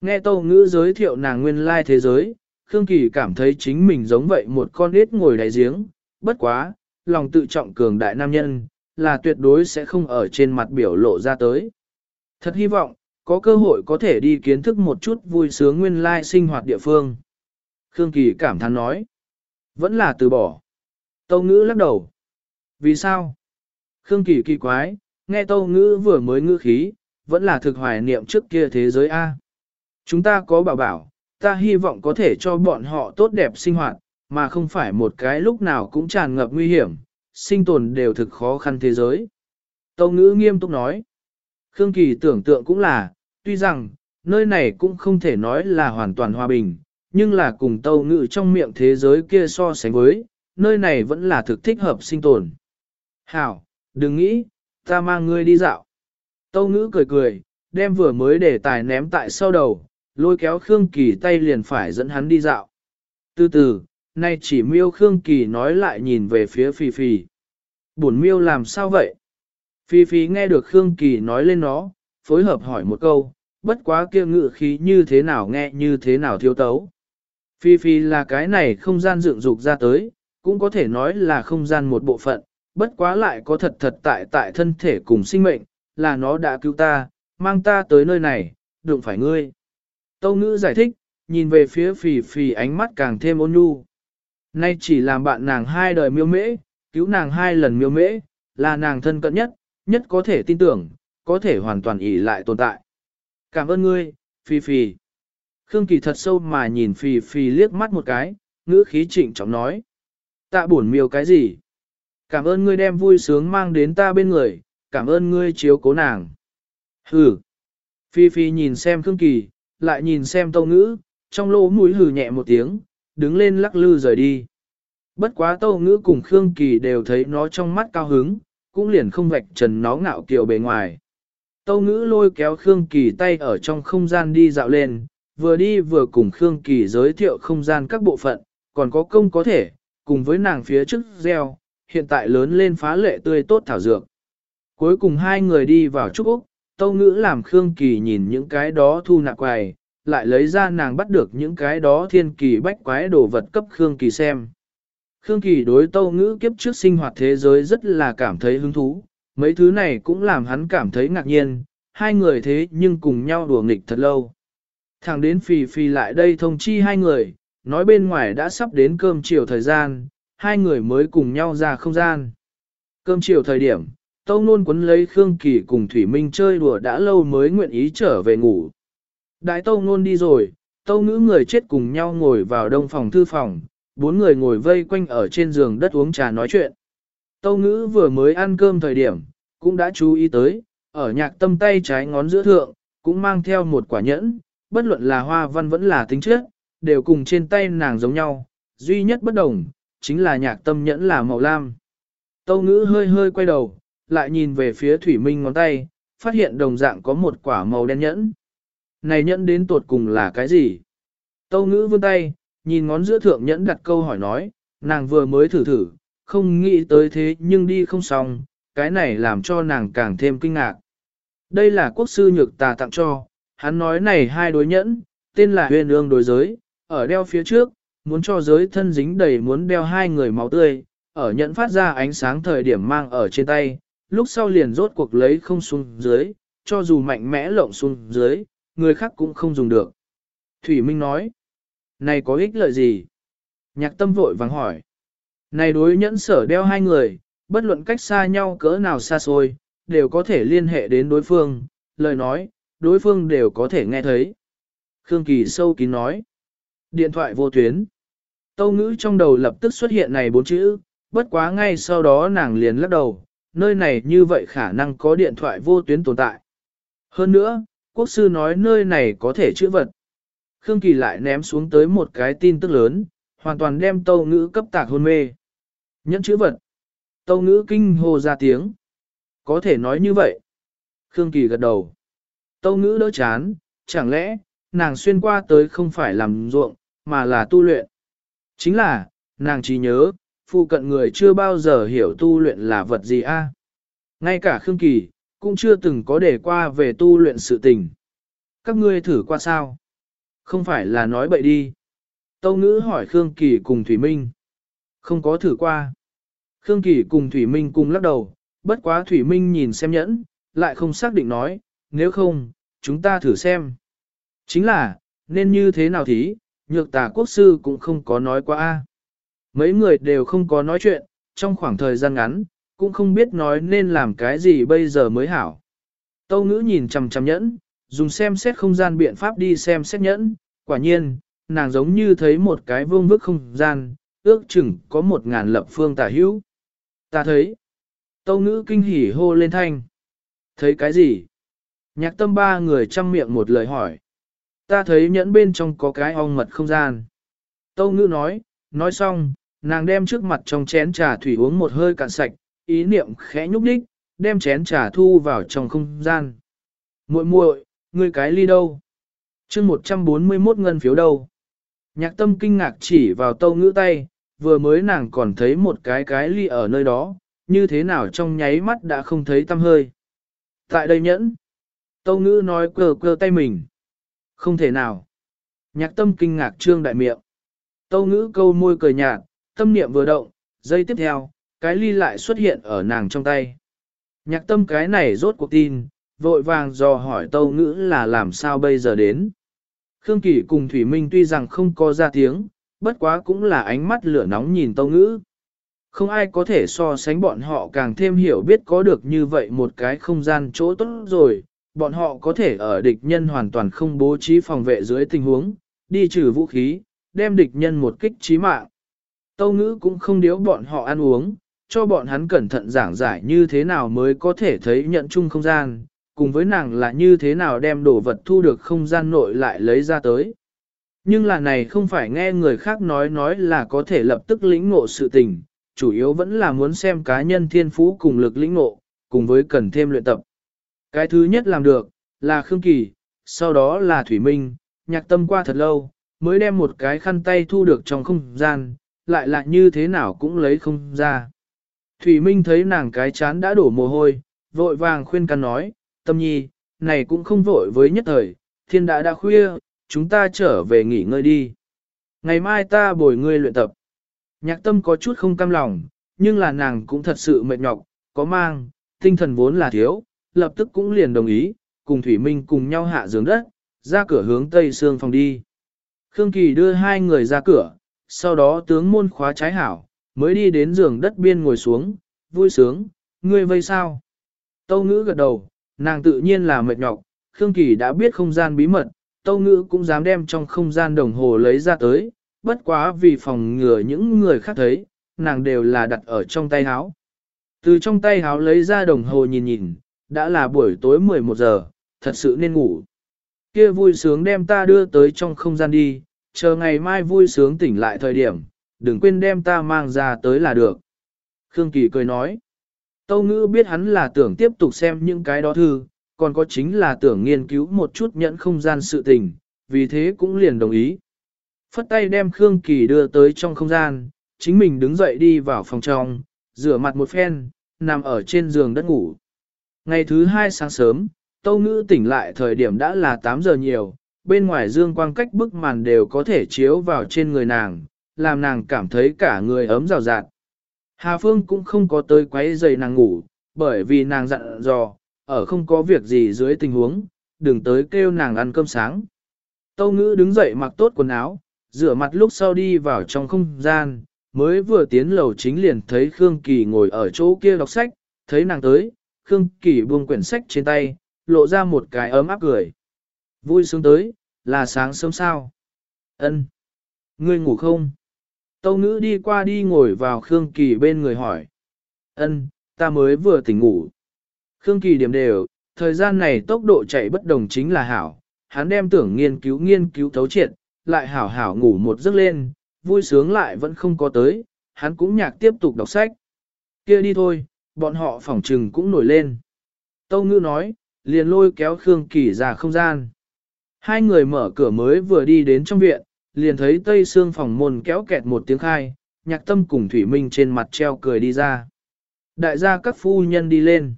Nghe Tâu Ngữ giới thiệu nàng nguyên lai thế giới, Khương Kỳ cảm thấy chính mình giống vậy một con ếch ngồi đáy giếng, bất quá, lòng tự trọng cường đại nam nhân, là tuyệt đối sẽ không ở trên mặt biểu lộ ra tới. Thật hy vọng, có cơ hội có thể đi kiến thức một chút vui sướng nguyên lai sinh hoạt địa phương. Khương Kỳ cảm thán nói, vẫn là từ bỏ. Tâu ngữ lắc đầu. Vì sao? Khương Kỳ kỳ quái, nghe tâu ngữ vừa mới ngữ khí, vẫn là thực hoài niệm trước kia thế giới A. Chúng ta có bảo bảo, ta hy vọng có thể cho bọn họ tốt đẹp sinh hoạt, mà không phải một cái lúc nào cũng tràn ngập nguy hiểm, sinh tồn đều thực khó khăn thế giới. Tâu ngữ nghiêm túc nói. Khương Kỳ tưởng tượng cũng là, tuy rằng, nơi này cũng không thể nói là hoàn toàn hòa bình, nhưng là cùng tâu ngữ trong miệng thế giới kia so sánh với, nơi này vẫn là thực thích hợp sinh tồn. Hảo, đừng nghĩ, ta mang ngươi đi dạo. Tâu ngữ cười cười, đem vừa mới để tài ném tại sau đầu, lôi kéo Khương Kỳ tay liền phải dẫn hắn đi dạo. Từ từ, nay chỉ miêu Khương Kỳ nói lại nhìn về phía Phi Phi. Bổn miêu làm sao vậy? Phi Phi nghe được Khương Kỳ nói lên nó, phối hợp hỏi một câu, bất quá kia ngự khí như thế nào nghe như thế nào thiếu tấu. Phi Phi là cái này không gian dựng dục ra tới, cũng có thể nói là không gian một bộ phận, bất quá lại có thật thật tại tại thân thể cùng sinh mệnh, là nó đã cứu ta, mang ta tới nơi này, đụng phải ngươi. Tâu ngữ giải thích, nhìn về phía phì phì ánh mắt càng thêm ôn nhu. Nay chỉ làm bạn nàng hai đời miêu mễ, cứu nàng hai lần miêu mễ, là nàng thân cận nhất, nhất có thể tin tưởng, có thể hoàn toàn ỷ lại tồn tại. Cảm ơn ngươi, Phi Phi. Khương Kỳ thật sâu mà nhìn Phi Phi liếc mắt một cái, ngữ khí trịnh trọng nói. Tạ buồn miêu cái gì? Cảm ơn ngươi đem vui sướng mang đến ta bên người, cảm ơn ngươi chiếu cố nàng. Hừ. Phi Phi nhìn xem Khương Kỳ, lại nhìn xem tâu ngữ, trong lỗ mũi hừ nhẹ một tiếng, đứng lên lắc lư rời đi. Bất quá tâu ngữ cùng Khương Kỳ đều thấy nó trong mắt cao hứng, cũng liền không vạch trần nó ngạo kiều bề ngoài. Tâu ngữ lôi kéo Khương Kỳ tay ở trong không gian đi dạo lên, vừa đi vừa cùng Khương Kỳ giới thiệu không gian các bộ phận, còn có công có thể, cùng với nàng phía trước gieo, hiện tại lớn lên phá lệ tươi tốt thảo dược. Cuối cùng hai người đi vào Trúc Úc, Tâu Ngữ làm Khương Kỳ nhìn những cái đó thu nạp quài, lại lấy ra nàng bắt được những cái đó thiên kỳ bách quái đồ vật cấp Khương Kỳ xem. Khương Kỳ đối tâu ngữ kiếp trước sinh hoạt thế giới rất là cảm thấy hứng thú, mấy thứ này cũng làm hắn cảm thấy ngạc nhiên, hai người thế nhưng cùng nhau đùa nghịch thật lâu. Thằng đến phì phì lại đây thông chi hai người, nói bên ngoài đã sắp đến cơm chiều thời gian, hai người mới cùng nhau ra không gian. Cơm chiều thời điểm, Tâu Nôn quấn lấy Khương Kỳ cùng Thủy Minh chơi đùa đã lâu mới nguyện ý trở về ngủ. Đại Tâu ngôn đi rồi, Tâu ngữ người chết cùng nhau ngồi vào đông phòng thư phòng, bốn người ngồi vây quanh ở trên giường đất uống trà nói chuyện. Tâu ngữ vừa mới ăn cơm thời điểm, cũng đã chú ý tới, ở nhạc tâm tay trái ngón giữa thượng, cũng mang theo một quả nhẫn, bất luận là hoa văn vẫn là tính chất, đều cùng trên tay nàng giống nhau, duy nhất bất đồng, chính là nhạc tâm nhẫn là màu lam. Tâu ngữ hơi hơi quay đầu, lại nhìn về phía Thủy Minh ngón tay, phát hiện đồng dạng có một quả màu đen nhẫn. Này nhẫn đến tột cùng là cái gì? Tâu ngữ vươn tay, nhìn ngón giữa thượng nhẫn đặt câu hỏi nói, nàng vừa mới thử thử, không nghĩ tới thế nhưng đi không xong, cái này làm cho nàng càng thêm kinh ngạc. Đây là quốc sư nhược tà tặng cho, hắn nói này hai đối nhẫn, tên là huyền ương đối giới, ở đeo phía trước, muốn cho giới thân dính đầy muốn đeo hai người máu tươi, ở nhẫn phát ra ánh sáng thời điểm mang ở trên tay, lúc sau liền rốt cuộc lấy không xuống dưới, cho dù mạnh mẽ lộng xuống dưới, người khác cũng không dùng được. Thủy Minh nói, này có ích lợi gì? Nhạc tâm vội vàng hỏi. Này đối nhẫn sở đeo hai người, bất luận cách xa nhau cỡ nào xa xôi, đều có thể liên hệ đến đối phương, lời nói, đối phương đều có thể nghe thấy. Khương Kỳ sâu kín nói. Điện thoại vô tuyến. Tâu ngữ trong đầu lập tức xuất hiện này bốn chữ, bất quá ngay sau đó nàng liền lắc đầu, nơi này như vậy khả năng có điện thoại vô tuyến tồn tại. Hơn nữa, quốc sư nói nơi này có thể chữa vật. Khương Kỳ lại ném xuống tới một cái tin tức lớn, hoàn toàn đem tâu ngữ cấp tạc hôn mê. Nhẫn chữ vật. Tâu ngữ kinh hô ra tiếng. Có thể nói như vậy. Khương Kỳ gật đầu. Tâu ngữ đỡ chán, chẳng lẽ, nàng xuyên qua tới không phải làm ruộng, mà là tu luyện. Chính là, nàng chỉ nhớ, phụ cận người chưa bao giờ hiểu tu luyện là vật gì a. Ngay cả Khương Kỳ, cũng chưa từng có để qua về tu luyện sự tình. Các ngươi thử qua sao? Không phải là nói bậy đi. Tâu ngữ hỏi Khương Kỳ cùng Thủy Minh. Không có thử qua. Khương Kỳ cùng Thủy Minh cùng lắc đầu, bất quá Thủy Minh nhìn xem nhẫn, lại không xác định nói, nếu không, chúng ta thử xem. Chính là, nên như thế nào thí, nhược tà quốc sư cũng không có nói qua. a Mấy người đều không có nói chuyện, trong khoảng thời gian ngắn, cũng không biết nói nên làm cái gì bây giờ mới hảo. Tâu ngữ nhìn chầm chầm nhẫn, dùng xem xét không gian biện pháp đi xem xét nhẫn, quả nhiên, nàng giống như thấy một cái vương vức không gian, ước chừng có một ngàn lập phương tả hữu. Ta thấy, tâu ngữ kinh hỉ hô lên thanh. Thấy cái gì? Nhạc tâm ba người chăm miệng một lời hỏi. Ta thấy nhẫn bên trong có cái ong mật không gian. Tâu ngữ nói, nói xong, nàng đem trước mặt trong chén trà thủy uống một hơi cạn sạch, ý niệm khẽ nhúc đích, đem chén trà thu vào trong không gian. muội muội ngươi cái ly đâu? chương 141 ngân phiếu đâu? Nhạc tâm kinh ngạc chỉ vào tâu ngữ tay, vừa mới nàng còn thấy một cái cái ly ở nơi đó, như thế nào trong nháy mắt đã không thấy tâm hơi. Tại đây nhẫn, tâu ngữ nói quờ quờ tay mình. Không thể nào. Nhạc tâm kinh ngạc trương đại miệng. Tâu ngữ câu môi cười nhạt, tâm niệm vừa động, giây tiếp theo, cái ly lại xuất hiện ở nàng trong tay. Nhạc tâm cái này rốt cuộc tin, vội vàng dò hỏi tâu ngữ là làm sao bây giờ đến. Khương Kỳ cùng Thủy Minh tuy rằng không có ra tiếng, bất quá cũng là ánh mắt lửa nóng nhìn tâu ngữ. Không ai có thể so sánh bọn họ càng thêm hiểu biết có được như vậy một cái không gian chỗ tốt rồi, bọn họ có thể ở địch nhân hoàn toàn không bố trí phòng vệ dưới tình huống, đi trừ vũ khí, đem địch nhân một kích trí mạng. Tâu ngữ cũng không điếu bọn họ ăn uống, cho bọn hắn cẩn thận giảng giải như thế nào mới có thể thấy nhận chung không gian, cùng với nàng là như thế nào đem đồ vật thu được không gian nội lại lấy ra tới. Nhưng là này không phải nghe người khác nói nói là có thể lập tức lĩnh ngộ sự tình, chủ yếu vẫn là muốn xem cá nhân thiên phú cùng lực lĩnh ngộ, cùng với cần thêm luyện tập. Cái thứ nhất làm được, là Khương Kỳ, sau đó là Thủy Minh, nhạc tâm qua thật lâu, mới đem một cái khăn tay thu được trong không gian, lại là như thế nào cũng lấy không ra. Thủy Minh thấy nàng cái chán đã đổ mồ hôi, vội vàng khuyên can nói, tâm nhi, này cũng không vội với nhất thời, thiên đã đã khuya, chúng ta trở về nghỉ ngơi đi. Ngày mai ta bồi ngươi luyện tập. Nhạc tâm có chút không cam lòng, nhưng là nàng cũng thật sự mệt nhọc, có mang, tinh thần vốn là thiếu, lập tức cũng liền đồng ý, cùng Thủy Minh cùng nhau hạ giường đất, ra cửa hướng tây sương phòng đi. Khương Kỳ đưa hai người ra cửa, sau đó tướng môn khóa trái hảo, mới đi đến giường đất biên ngồi xuống, vui sướng, ngươi vây sao? Tâu ngữ gật đầu, nàng tự nhiên là mệt nhọc, Khương Kỳ đã biết không gian bí mật, Tâu ngữ cũng dám đem trong không gian đồng hồ lấy ra tới, bất quá vì phòng ngừa những người khác thấy, nàng đều là đặt ở trong tay háo. Từ trong tay háo lấy ra đồng hồ nhìn nhìn, đã là buổi tối 11 giờ, thật sự nên ngủ. Kia vui sướng đem ta đưa tới trong không gian đi, chờ ngày mai vui sướng tỉnh lại thời điểm, đừng quên đem ta mang ra tới là được. Khương Kỳ cười nói. Tâu ngữ biết hắn là tưởng tiếp tục xem những cái đó thư, còn có chính là tưởng nghiên cứu một chút nhẫn không gian sự tình, vì thế cũng liền đồng ý. Phất tay đem Khương Kỳ đưa tới trong không gian, chính mình đứng dậy đi vào phòng trong, rửa mặt một phen, nằm ở trên giường đất ngủ. Ngày thứ hai sáng sớm, Tâu Ngữ tỉnh lại thời điểm đã là 8 giờ nhiều, bên ngoài dương quang cách bức màn đều có thể chiếu vào trên người nàng, làm nàng cảm thấy cả người ấm rào rạt. Hà Phương cũng không có tới quấy giày nàng ngủ, bởi vì nàng dặn dò, ở không có việc gì dưới tình huống, đừng tới kêu nàng ăn cơm sáng. Tâu ngữ đứng dậy mặc tốt quần áo, rửa mặt lúc sau đi vào trong không gian, mới vừa tiến lầu chính liền thấy Khương Kỳ ngồi ở chỗ kia đọc sách, thấy nàng tới, Khương Kỳ buông quyển sách trên tay, lộ ra một cái ấm áp cười. Vui sướng tới, là sáng sớm sao? Ân, Ngươi ngủ không? Tâu ngữ đi qua đi ngồi vào Khương Kỳ bên người hỏi. Ân, ta mới vừa tỉnh ngủ. Khương Kỳ điểm đều, thời gian này tốc độ chạy bất đồng chính là hảo. Hắn đem tưởng nghiên cứu nghiên cứu thấu triệt, lại hảo hảo ngủ một giấc lên, vui sướng lại vẫn không có tới, hắn cũng nhạc tiếp tục đọc sách. kia đi thôi, bọn họ phỏng trừng cũng nổi lên. Tâu ngữ nói, liền lôi kéo Khương Kỳ ra không gian. Hai người mở cửa mới vừa đi đến trong viện, liền thấy tây xương phòng môn kéo kẹt một tiếng khai, nhạc tâm cùng Thủy Minh trên mặt treo cười đi ra. Đại gia các phu nhân đi lên.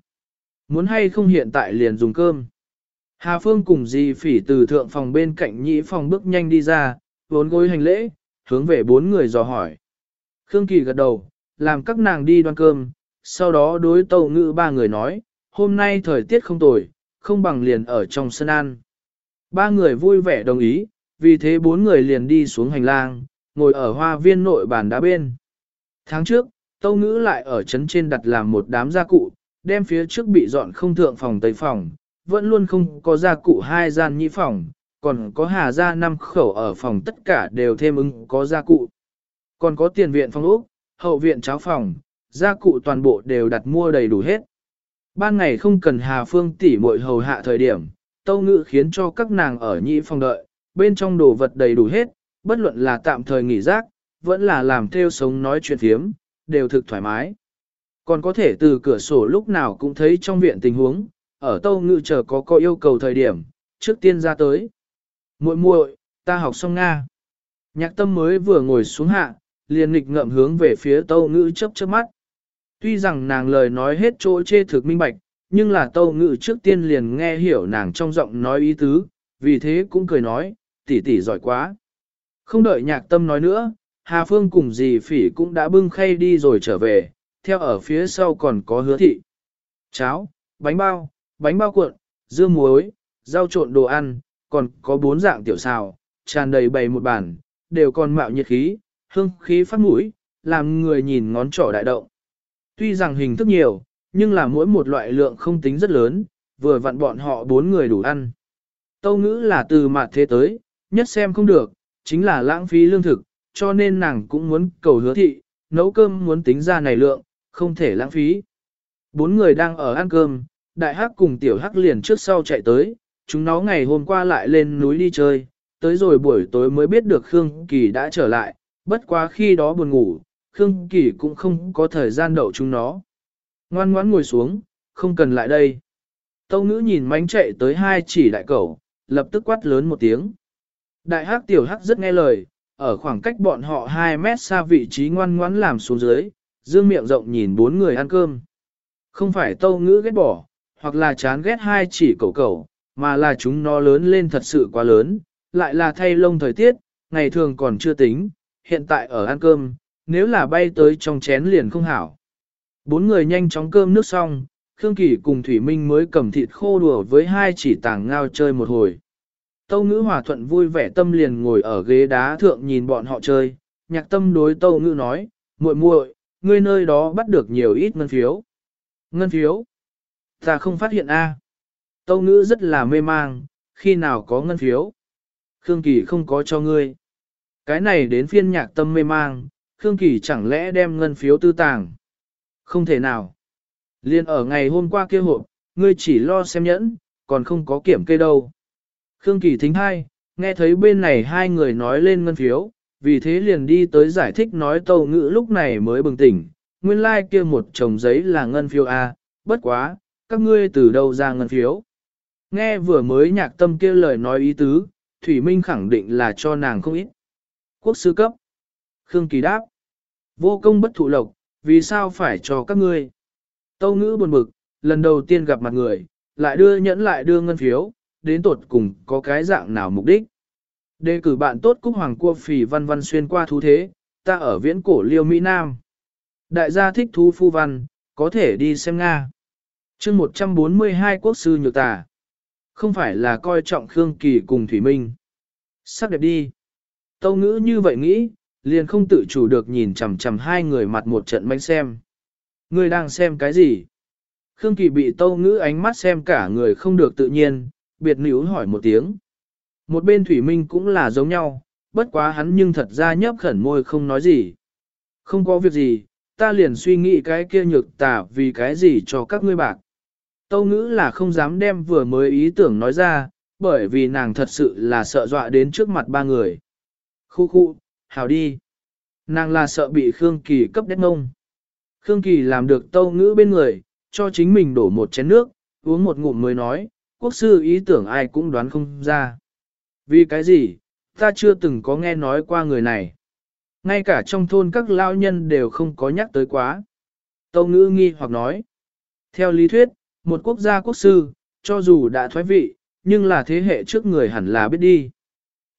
Muốn hay không hiện tại liền dùng cơm. Hà Phương cùng dì phỉ từ thượng phòng bên cạnh nhĩ phòng bước nhanh đi ra, vốn gối hành lễ, hướng về bốn người dò hỏi. Khương Kỳ gật đầu, làm các nàng đi đoan cơm, sau đó đối tàu ngữ ba người nói, hôm nay thời tiết không tồi, không bằng liền ở trong sân ăn. Ba người vui vẻ đồng ý, vì thế bốn người liền đi xuống hành lang, ngồi ở hoa viên nội bàn đá bên. Tháng trước, Tâu Ngữ lại ở trấn trên đặt làm một đám gia cụ, đem phía trước bị dọn không thượng phòng tây phòng, vẫn luôn không có gia cụ hai gian nhị phòng, còn có hà gia năm khẩu ở phòng tất cả đều thêm ứng có gia cụ. Còn có tiền viện phòng ốc, hậu viện cháo phòng, gia cụ toàn bộ đều đặt mua đầy đủ hết. Ban ngày không cần Hà Phương tỉ muội hầu hạ thời điểm, Tâu Ngữ khiến cho các nàng ở nhị phòng đợi, bên trong đồ vật đầy đủ hết, bất luận là tạm thời nghỉ rác, vẫn là làm theo sống nói chuyện phiếm, đều thực thoải mái. Còn có thể từ cửa sổ lúc nào cũng thấy trong viện tình huống, ở Tâu Ngữ chờ có có yêu cầu thời điểm, trước tiên ra tới. muội muội ta học xong Nga. Nhạc tâm mới vừa ngồi xuống hạ, liền nghịch ngậm hướng về phía Tâu Ngữ chấp chớp mắt. Tuy rằng nàng lời nói hết chỗ chê thực minh bạch, nhưng là Tâu Ngữ trước tiên liền nghe hiểu nàng trong giọng nói ý tứ, vì thế cũng cười nói, tỷ tỷ giỏi quá. Không đợi nhạc tâm nói nữa, Hà Phương cùng dì phỉ cũng đã bưng khay đi rồi trở về, theo ở phía sau còn có hứa thị. Cháo, bánh bao, bánh bao cuộn, dưa muối, rau trộn đồ ăn, còn có bốn dạng tiểu xào, tràn đầy bày một bàn, đều còn mạo nhiệt khí, hương khí phát mũi, làm người nhìn ngón trỏ đại động. Tuy rằng hình thức nhiều, nhưng là mỗi một loại lượng không tính rất lớn, vừa vặn bọn họ bốn người đủ ăn. Tâu ngữ là từ mặt thế tới, nhất xem không được, chính là lãng phí lương thực, cho nên nàng cũng muốn cầu hứa thị, nấu cơm muốn tính ra này lượng, không thể lãng phí. Bốn người đang ở ăn cơm, đại hắc cùng tiểu hắc liền trước sau chạy tới, chúng nó ngày hôm qua lại lên núi đi chơi, tới rồi buổi tối mới biết được Khương Kỳ đã trở lại, bất quá khi đó buồn ngủ, Khương Kỳ cũng không có thời gian đậu chúng nó. Ngoan ngoãn ngồi xuống, không cần lại đây. Tâu ngữ nhìn mánh chạy tới hai chỉ đại cẩu, lập tức quát lớn một tiếng. Đại hắc tiểu hắc rất nghe lời, ở khoảng cách bọn họ 2 mét xa vị trí ngoan ngoãn làm xuống dưới, dương miệng rộng nhìn bốn người ăn cơm. Không phải tâu ngữ ghét bỏ, hoặc là chán ghét hai chỉ cẩu cẩu, mà là chúng nó lớn lên thật sự quá lớn, lại là thay lông thời tiết, ngày thường còn chưa tính, hiện tại ở ăn cơm, nếu là bay tới trong chén liền không hảo. Bốn người nhanh chóng cơm nước xong, Khương Kỳ cùng Thủy Minh mới cầm thịt khô đùa với hai chỉ tảng ngao chơi một hồi. Tâu ngữ hòa thuận vui vẻ tâm liền ngồi ở ghế đá thượng nhìn bọn họ chơi, nhạc tâm đối tâu ngữ nói, muội muội, ngươi nơi đó bắt được nhiều ít ngân phiếu. Ngân phiếu? Ta không phát hiện a. Tâu ngữ rất là mê mang, khi nào có ngân phiếu? Khương Kỳ không có cho ngươi. Cái này đến phiên nhạc tâm mê mang, Khương Kỳ chẳng lẽ đem ngân phiếu tư tàng? Không thể nào. Liên ở ngày hôm qua kia hộp, ngươi chỉ lo xem nhẫn, còn không có kiểm kê đâu. Khương Kỳ thính hai, nghe thấy bên này hai người nói lên ngân phiếu, vì thế liền đi tới giải thích nói tâu ngữ lúc này mới bừng tỉnh, nguyên lai like kia một chồng giấy là ngân phiếu A, bất quá, các ngươi từ đâu ra ngân phiếu. Nghe vừa mới nhạc tâm kia lời nói ý tứ, Thủy Minh khẳng định là cho nàng không ít. Quốc sư cấp. Khương Kỳ đáp. Vô công bất thụ lộc, vì sao phải cho các ngươi? Tâu ngữ buồn bực, lần đầu tiên gặp mặt người, lại đưa nhẫn lại đưa ngân phiếu, đến tột cùng có cái dạng nào mục đích. Đề cử bạn tốt Cúc Hoàng Cua Phì Văn Văn xuyên qua thú thế, ta ở viễn cổ Liêu Mỹ Nam. Đại gia thích thú phu văn, có thể đi xem Nga. chương 142 quốc sư nhược tà. Không phải là coi trọng Khương Kỳ cùng Thủy Minh. Sắc đẹp đi. Tâu ngữ như vậy nghĩ, liền không tự chủ được nhìn chằm chằm hai người mặt một trận mánh xem. Người đang xem cái gì? Khương Kỳ bị tâu ngữ ánh mắt xem cả người không được tự nhiên, biệt níu hỏi một tiếng. Một bên Thủy Minh cũng là giống nhau, bất quá hắn nhưng thật ra nhấp khẩn môi không nói gì. Không có việc gì, ta liền suy nghĩ cái kia nhược tả vì cái gì cho các ngươi bạc. Tâu ngữ là không dám đem vừa mới ý tưởng nói ra, bởi vì nàng thật sự là sợ dọa đến trước mặt ba người. Khu khu, hào đi. Nàng là sợ bị Khương Kỳ cấp đét ngông. Khương Kỳ làm được tâu ngữ bên người, cho chính mình đổ một chén nước, uống một ngụm mới nói, quốc sư ý tưởng ai cũng đoán không ra. Vì cái gì, ta chưa từng có nghe nói qua người này. Ngay cả trong thôn các lao nhân đều không có nhắc tới quá. Tâu ngữ nghi hoặc nói. Theo lý thuyết, một quốc gia quốc sư, cho dù đã thoái vị, nhưng là thế hệ trước người hẳn là biết đi.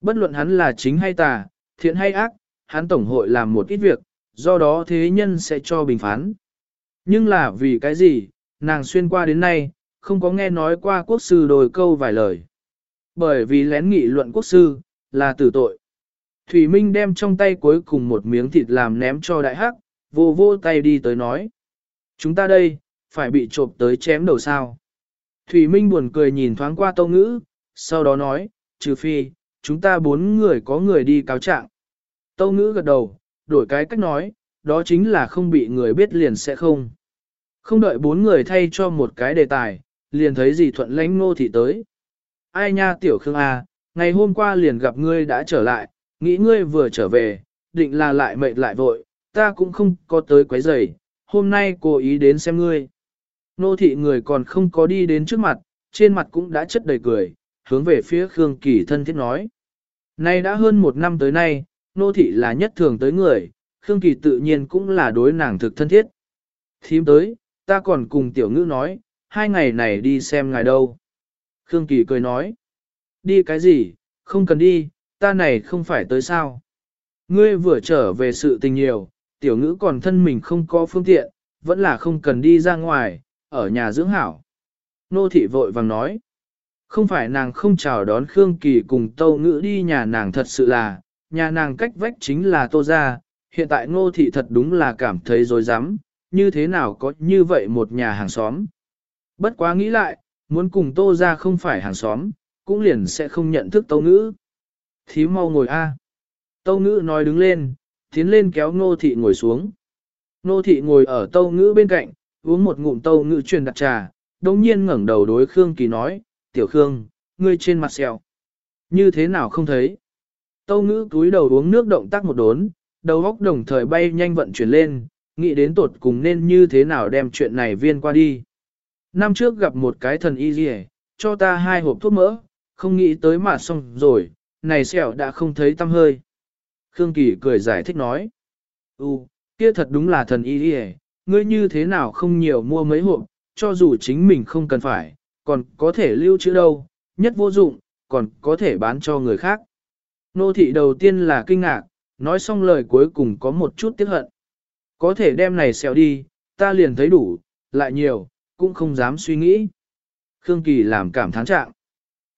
Bất luận hắn là chính hay tà, thiện hay ác, hắn tổng hội làm một ít việc, do đó thế nhân sẽ cho bình phán. Nhưng là vì cái gì, nàng xuyên qua đến nay, không có nghe nói qua quốc sư đồi câu vài lời. Bởi vì lén nghị luận quốc sư, là tử tội. Thủy Minh đem trong tay cuối cùng một miếng thịt làm ném cho đại hắc, vô vô tay đi tới nói. Chúng ta đây, phải bị trộm tới chém đầu sao. Thủy Minh buồn cười nhìn thoáng qua tâu ngữ, sau đó nói, trừ phi, chúng ta bốn người có người đi cáo trạng. Tâu ngữ gật đầu, đổi cái cách nói, đó chính là không bị người biết liền sẽ không. Không đợi bốn người thay cho một cái đề tài, liền thấy gì thuận lãnh ngô thị tới. Ai nha tiểu khương A, ngày hôm qua liền gặp ngươi đã trở lại, nghĩ ngươi vừa trở về, định là lại mệt lại vội, ta cũng không có tới quấy rầy, hôm nay cố ý đến xem ngươi. Nô thị người còn không có đi đến trước mặt, trên mặt cũng đã chất đầy cười, hướng về phía Khương Kỳ thân thiết nói. Nay đã hơn một năm tới nay, nô thị là nhất thường tới người, Khương Kỳ tự nhiên cũng là đối nàng thực thân thiết. Thím tới, ta còn cùng tiểu ngữ nói, hai ngày này đi xem ngài đâu. Khương Kỳ cười nói, đi cái gì, không cần đi, ta này không phải tới sao. Ngươi vừa trở về sự tình nhiều, tiểu ngữ còn thân mình không có phương tiện, vẫn là không cần đi ra ngoài, ở nhà dưỡng hảo. Nô thị vội vàng nói, không phải nàng không chào đón Khương Kỳ cùng tâu ngữ đi nhà nàng thật sự là, nhà nàng cách vách chính là tô ra, hiện tại ngô thị thật đúng là cảm thấy dối rắm như thế nào có như vậy một nhà hàng xóm. Bất quá nghĩ lại, muốn cùng tô ra không phải hàng xóm, cũng liền sẽ không nhận thức tâu ngữ. Thí mau ngồi a Tâu ngữ nói đứng lên, tiến lên kéo ngô thị ngồi xuống. Ngô thị ngồi ở tâu ngữ bên cạnh, uống một ngụm tâu ngữ truyền đặt trà, đồng nhiên ngẩng đầu đối Khương Kỳ nói, tiểu Khương, ngươi trên mặt xèo. Như thế nào không thấy? Tâu ngữ túi đầu uống nước động tác một đốn, đầu góc đồng thời bay nhanh vận chuyển lên, nghĩ đến tột cùng nên như thế nào đem chuyện này viên qua đi. Năm trước gặp một cái thần y gì cho ta hai hộp thuốc mỡ, không nghĩ tới mà xong rồi, này sẹo đã không thấy tâm hơi. Khương Kỳ cười giải thích nói, Ú, kia thật đúng là thần y gì ngươi như thế nào không nhiều mua mấy hộp, cho dù chính mình không cần phải, còn có thể lưu trữ đâu, nhất vô dụng, còn có thể bán cho người khác. Nô thị đầu tiên là kinh ngạc, nói xong lời cuối cùng có một chút tiếc hận. Có thể đem này xẻo đi, ta liền thấy đủ, lại nhiều, cũng không dám suy nghĩ. Khương Kỳ làm cảm thán trạng.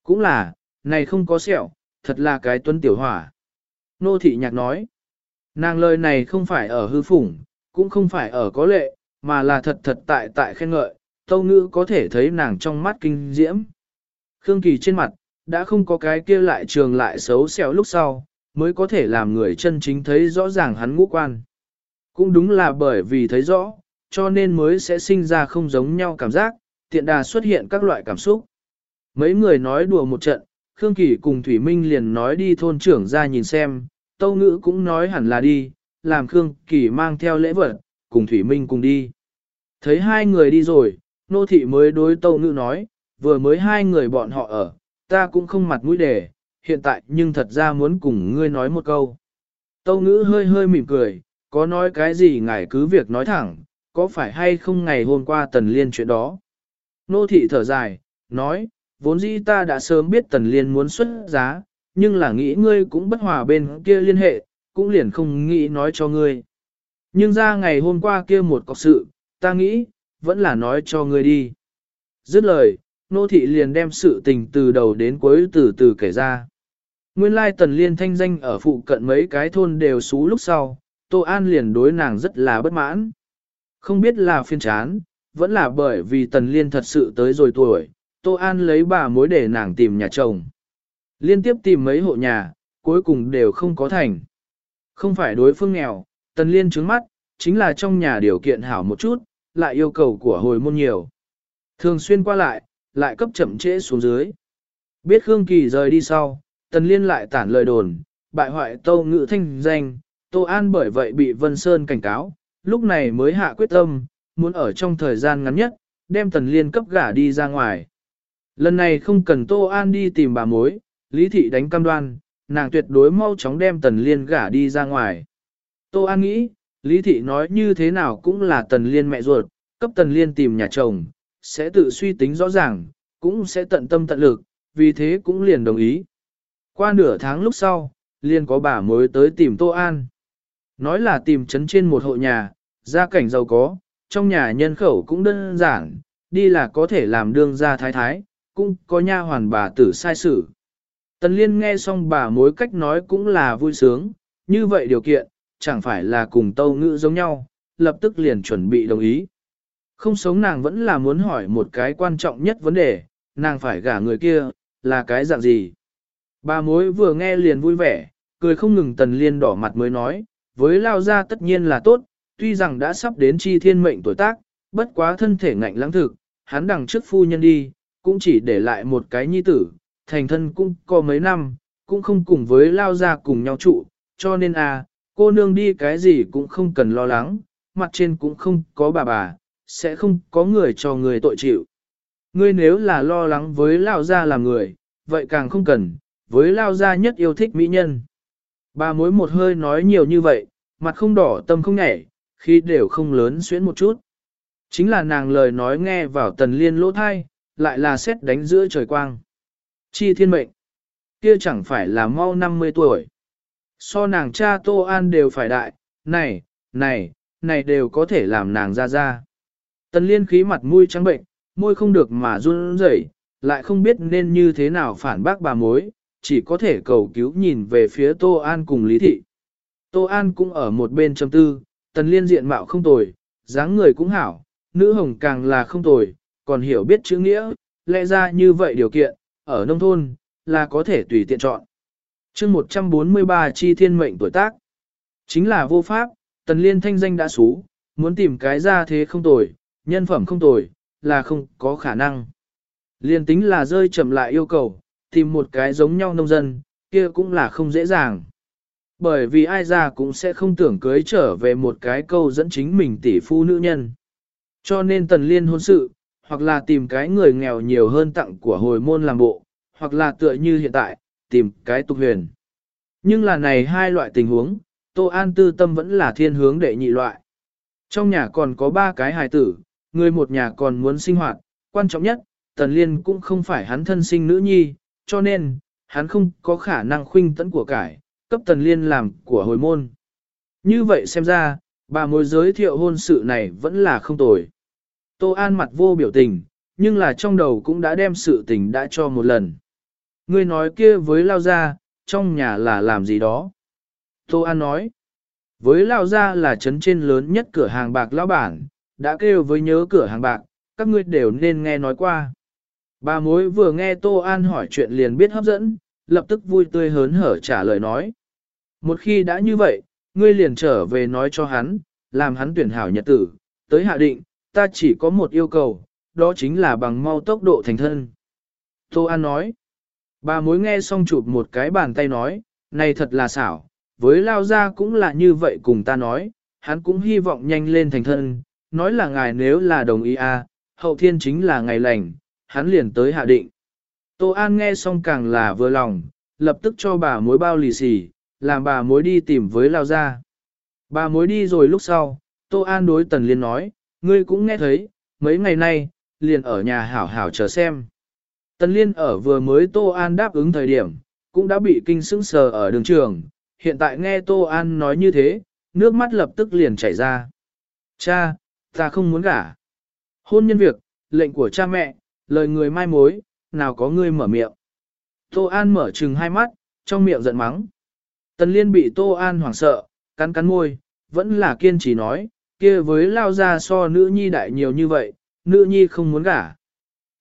Cũng là, này không có sẹo, thật là cái tuấn tiểu hỏa. Nô thị nhạc nói, nàng lời này không phải ở hư phủng, cũng không phải ở có lệ, mà là thật thật tại tại khen ngợi, tâu ngữ có thể thấy nàng trong mắt kinh diễm. Khương Kỳ trên mặt, đã không có cái kia lại trường lại xấu xẻo lúc sau, mới có thể làm người chân chính thấy rõ ràng hắn ngũ quan. Cũng đúng là bởi vì thấy rõ, cho nên mới sẽ sinh ra không giống nhau cảm giác, tiện đà xuất hiện các loại cảm xúc. Mấy người nói đùa một trận, Khương Kỳ cùng Thủy Minh liền nói đi thôn trưởng ra nhìn xem, Tâu Ngữ cũng nói hẳn là đi, làm Khương Kỳ mang theo lễ vật, cùng Thủy Minh cùng đi. Thấy hai người đi rồi, nô thị mới đối Tâu Ngữ nói, vừa mới hai người bọn họ ở, ta cũng không mặt mũi đề, hiện tại nhưng thật ra muốn cùng ngươi nói một câu. Tâu Ngữ hơi hơi mỉm cười, có nói cái gì ngài cứ việc nói thẳng, có phải hay không ngày hôm qua tần liên chuyện đó. Nô thị thở dài, nói, vốn dĩ ta đã sớm biết tần liên muốn xuất giá, nhưng là nghĩ ngươi cũng bất hòa bên kia liên hệ, cũng liền không nghĩ nói cho ngươi. Nhưng ra ngày hôm qua kia một cọc sự, ta nghĩ, vẫn là nói cho ngươi đi. Dứt lời, nô thị liền đem sự tình từ đầu đến cuối từ từ kể ra. Nguyên lai tần liên thanh danh ở phụ cận mấy cái thôn đều xú lúc sau, Tô An liền đối nàng rất là bất mãn. Không biết là phiên chán, vẫn là bởi vì tần liên thật sự tới rồi tuổi, Tô An lấy bà mối để nàng tìm nhà chồng. Liên tiếp tìm mấy hộ nhà, cuối cùng đều không có thành. Không phải đối phương nghèo, tần liên trứng mắt, chính là trong nhà điều kiện hảo một chút, lại yêu cầu của hồi môn nhiều. Thường xuyên qua lại, lại cấp chậm trễ xuống dưới. Biết Khương Kỳ rời đi sau, tần liên lại tản lời đồn, bại hoại tâu ngự thanh danh, Tô An bởi vậy bị Vân Sơn cảnh cáo, lúc này mới hạ quyết tâm, muốn ở trong thời gian ngắn nhất, đem tần liên cấp gả đi ra ngoài. Lần này không cần Tô An đi tìm bà mối, Lý Thị đánh cam đoan, nàng tuyệt đối mau chóng đem tần liên gả đi ra ngoài. Tô An nghĩ, Lý Thị nói như thế nào cũng là tần liên mẹ ruột, cấp tần liên tìm nhà chồng, sẽ tự suy tính rõ ràng, cũng sẽ tận tâm tận lực, vì thế cũng liền đồng ý. Qua nửa tháng lúc sau, liền có bà mối tới tìm Tô An. Nói là tìm chấn trên một hộ nhà, gia cảnh giàu có, trong nhà nhân khẩu cũng đơn giản, đi là có thể làm đương gia thái thái, cũng có nha hoàn bà tử sai sự. Tần Liên nghe xong bà mối cách nói cũng là vui sướng, như vậy điều kiện, chẳng phải là cùng tâu ngữ giống nhau, lập tức liền chuẩn bị đồng ý. Không sống nàng vẫn là muốn hỏi một cái quan trọng nhất vấn đề, nàng phải gả người kia, là cái dạng gì. Bà mối vừa nghe liền vui vẻ, cười không ngừng Tần Liên đỏ mặt mới nói, với lao ra tất nhiên là tốt, tuy rằng đã sắp đến chi thiên mệnh tuổi tác, bất quá thân thể ngạnh lãng thực, hắn đằng trước phu nhân đi, cũng chỉ để lại một cái nhi tử, thành thân cũng có mấy năm, cũng không cùng với lao ra cùng nhau trụ, cho nên à, cô nương đi cái gì cũng không cần lo lắng, mặt trên cũng không có bà bà, sẽ không có người cho người tội chịu. Ngươi nếu là lo lắng với lao gia làm người, vậy càng không cần, với lao gia nhất yêu thích mỹ nhân. Bà mối một hơi nói nhiều như vậy, mặt không đỏ tâm không nhảy, khi đều không lớn xuyến một chút. Chính là nàng lời nói nghe vào tần liên lỗ thai, lại là xét đánh giữa trời quang. Chi thiên mệnh, kia chẳng phải là mau 50 tuổi. So nàng cha Tô An đều phải đại, này, này, này đều có thể làm nàng ra ra. Tần liên khí mặt mũi trắng bệnh, môi không được mà run rẩy, lại không biết nên như thế nào phản bác bà mối, chỉ có thể cầu cứu nhìn về phía Tô An cùng Lý Thị. Tô An cũng ở một bên châm tư, tần liên diện mạo không tồi, dáng người cũng hảo, nữ hồng càng là không tồi, còn hiểu biết chữ nghĩa, lẽ ra như vậy điều kiện, ở nông thôn, là có thể tùy tiện chọn. chương 143 chi thiên mệnh tuổi tác, chính là vô pháp, tần liên thanh danh đã xú, muốn tìm cái ra thế không tồi, nhân phẩm không tồi, là không có khả năng. Liên tính là rơi chậm lại yêu cầu, tìm một cái giống nhau nông dân, kia cũng là không dễ dàng. Bởi vì ai ra cũng sẽ không tưởng cưới trở về một cái câu dẫn chính mình tỷ phu nữ nhân. Cho nên tần liên hôn sự, hoặc là tìm cái người nghèo nhiều hơn tặng của hồi môn làm bộ, hoặc là tựa như hiện tại, tìm cái tục huyền. Nhưng là này hai loại tình huống, Tô An tư tâm vẫn là thiên hướng đệ nhị loại. Trong nhà còn có ba cái hài tử, người một nhà còn muốn sinh hoạt, quan trọng nhất, Tần Liên cũng không phải hắn thân sinh nữ nhi, cho nên, hắn không có khả năng khuynh tấn của cải, cấp tần liên làm của hồi môn. Như vậy xem ra, bà mối giới thiệu hôn sự này vẫn là không tồi. Tô An mặt vô biểu tình, nhưng là trong đầu cũng đã đem sự tình đã cho một lần. Ngươi nói kia với Lao Gia, trong nhà là làm gì đó? Tô An nói, với Lao Gia là trấn trên lớn nhất cửa hàng bạc lão bản, đã kêu với nhớ cửa hàng bạc, các ngươi đều nên nghe nói qua. Bà mối vừa nghe Tô An hỏi chuyện liền biết hấp dẫn, lập tức vui tươi hớn hở trả lời nói. Một khi đã như vậy, ngươi liền trở về nói cho hắn, làm hắn tuyển hảo nhật tử, tới hạ định, ta chỉ có một yêu cầu, đó chính là bằng mau tốc độ thành thân. Tô An nói, bà mối nghe xong chụp một cái bàn tay nói, này thật là xảo, với lao gia cũng là như vậy cùng ta nói, hắn cũng hy vọng nhanh lên thành thân, nói là ngài nếu là đồng ý a, à, hậu thiên chính là ngày lành, hắn liền tới hạ định. Tô An nghe xong càng là vừa lòng, lập tức cho bà mối bao lì xì, làm bà mối đi tìm với lao ra. Bà mối đi rồi lúc sau, Tô An đối Tần Liên nói, ngươi cũng nghe thấy, mấy ngày nay, liền ở nhà hảo hảo chờ xem. Tần Liên ở vừa mới Tô An đáp ứng thời điểm, cũng đã bị kinh sững sờ ở đường trường, hiện tại nghe Tô An nói như thế, nước mắt lập tức liền chảy ra. Cha, ta không muốn gả. Hôn nhân việc, lệnh của cha mẹ, lời người mai mối, nào có ngươi mở miệng. Tô An mở trừng hai mắt, trong miệng giận mắng. Tần Liên bị Tô An hoảng sợ, cắn cắn môi, vẫn là kiên trì nói, kia với lao ra so nữ nhi đại nhiều như vậy, nữ nhi không muốn gả.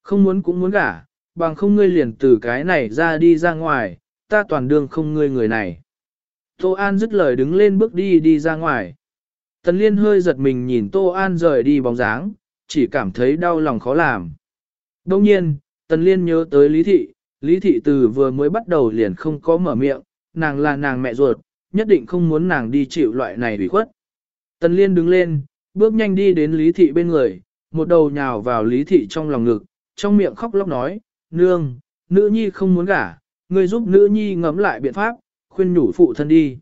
Không muốn cũng muốn gả, bằng không ngươi liền từ cái này ra đi ra ngoài, ta toàn đương không ngươi người này. Tô An dứt lời đứng lên bước đi đi ra ngoài. Tần Liên hơi giật mình nhìn Tô An rời đi bóng dáng, chỉ cảm thấy đau lòng khó làm. Đông nhiên, Tần Liên nhớ tới Lý Thị, Lý Thị từ vừa mới bắt đầu liền không có mở miệng, nàng là nàng mẹ ruột, nhất định không muốn nàng đi chịu loại này ủy khuất. Tần Liên đứng lên, bước nhanh đi đến Lý Thị bên người, một đầu nhào vào Lý Thị trong lòng ngực, trong miệng khóc lóc nói, Nương, nữ nhi không muốn gả, người giúp nữ nhi ngẫm lại biện pháp, khuyên nhủ phụ thân đi.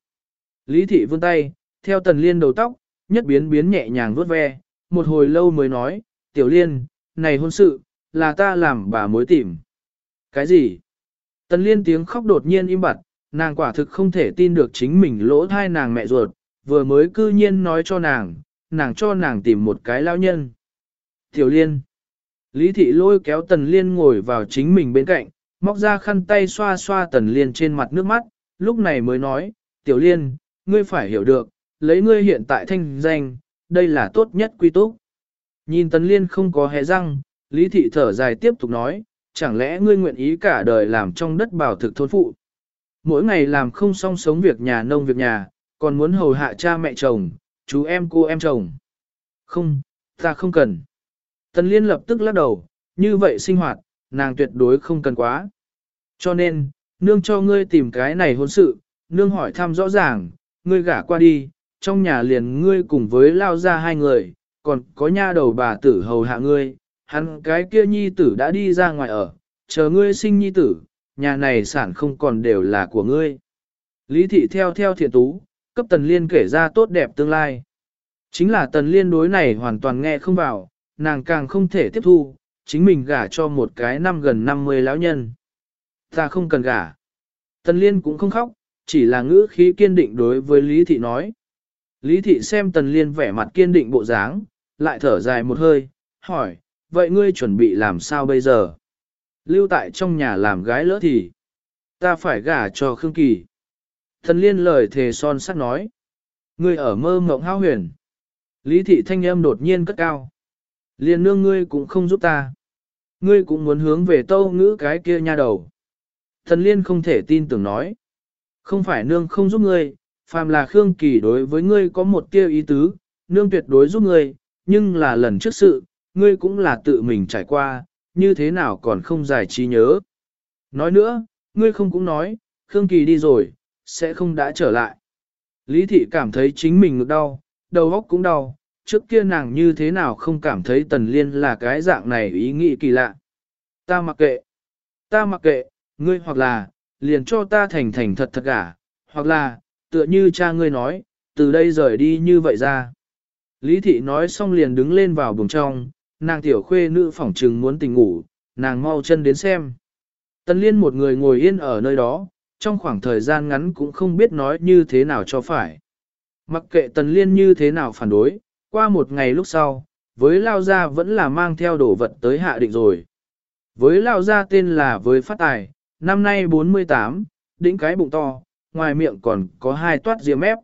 Lý Thị vươn tay, theo Tần Liên đầu tóc, nhất biến biến nhẹ nhàng vuốt ve, một hồi lâu mới nói, Tiểu Liên, này hôn sự, là ta làm bà mối tìm. Cái gì? Tần Liên tiếng khóc đột nhiên im bặt, nàng quả thực không thể tin được chính mình lỗ thai nàng mẹ ruột, vừa mới cư nhiên nói cho nàng, nàng cho nàng tìm một cái lao nhân. Tiểu Liên. Lý Thị lôi kéo Tần Liên ngồi vào chính mình bên cạnh, móc ra khăn tay xoa xoa Tần Liên trên mặt nước mắt, lúc này mới nói, Tiểu Liên, ngươi phải hiểu được, lấy ngươi hiện tại thanh danh, đây là tốt nhất quy túc. Nhìn Tần Liên không có hé răng, Lý Thị thở dài tiếp tục nói, chẳng lẽ ngươi nguyện ý cả đời làm trong đất bảo thực thôn phụ. Mỗi ngày làm không song sống việc nhà nông việc nhà, còn muốn hầu hạ cha mẹ chồng, chú em cô em chồng. Không, ta không cần. Tần Liên lập tức lắc đầu, như vậy sinh hoạt, nàng tuyệt đối không cần quá. Cho nên, nương cho ngươi tìm cái này hôn sự, nương hỏi thăm rõ ràng, ngươi gả qua đi, trong nhà liền ngươi cùng với lao ra hai người, còn có nha đầu bà tử hầu hạ ngươi, hắn cái kia nhi tử đã đi ra ngoài ở, chờ ngươi sinh nhi tử, nhà này sản không còn đều là của ngươi. Lý thị theo theo thiện tú, cấp tần liên kể ra tốt đẹp tương lai. Chính là tần liên đối này hoàn toàn nghe không vào, nàng càng không thể tiếp thu, chính mình gả cho một cái năm gần 50 lão nhân. Ta không cần gả. Tần liên cũng không khóc, chỉ là ngữ khí kiên định đối với Lý thị nói. Lý thị xem tần liên vẻ mặt kiên định bộ dáng, lại thở dài một hơi, hỏi, vậy ngươi chuẩn bị làm sao bây giờ? Lưu tại trong nhà làm gái lỡ thì, ta phải gả cho Khương Kỳ. Thần liên lời thề son sắc nói, ngươi ở mơ mộng hao huyền. Lý thị thanh âm đột nhiên cất cao. Liên nương ngươi cũng không giúp ta. Ngươi cũng muốn hướng về tâu ngữ cái kia nha đầu. Thần liên không thể tin tưởng nói. Không phải nương không giúp ngươi, phàm là Khương Kỳ đối với ngươi có một tiêu ý tứ, nương tuyệt đối giúp ngươi, nhưng là lần trước sự, ngươi cũng là tự mình trải qua, như thế nào còn không giải trí nhớ. Nói nữa, ngươi không cũng nói, Khương Kỳ đi rồi, sẽ không đã trở lại. Lý thị cảm thấy chính mình ngực đau, đầu óc cũng đau, trước kia nàng như thế nào không cảm thấy tần liên là cái dạng này ý nghĩ kỳ lạ. Ta mặc kệ, ta mặc kệ, ngươi hoặc là, liền cho ta thành thành thật thật cả, hoặc là, tựa như cha ngươi nói, từ đây rời đi như vậy ra. Lý thị nói xong liền đứng lên vào buồng trong, nàng tiểu khuê nữ phỏng trừng muốn tình ngủ, nàng mau chân đến xem. Tần liên một người ngồi yên ở nơi đó, trong khoảng thời gian ngắn cũng không biết nói như thế nào cho phải. Mặc kệ tần liên như thế nào phản đối, qua một ngày lúc sau, với lao gia vẫn là mang theo đồ vật tới hạ định rồi. Với lao gia tên là với phát tài, năm nay 48, đỉnh cái bụng to, ngoài miệng còn có hai toát ria mép.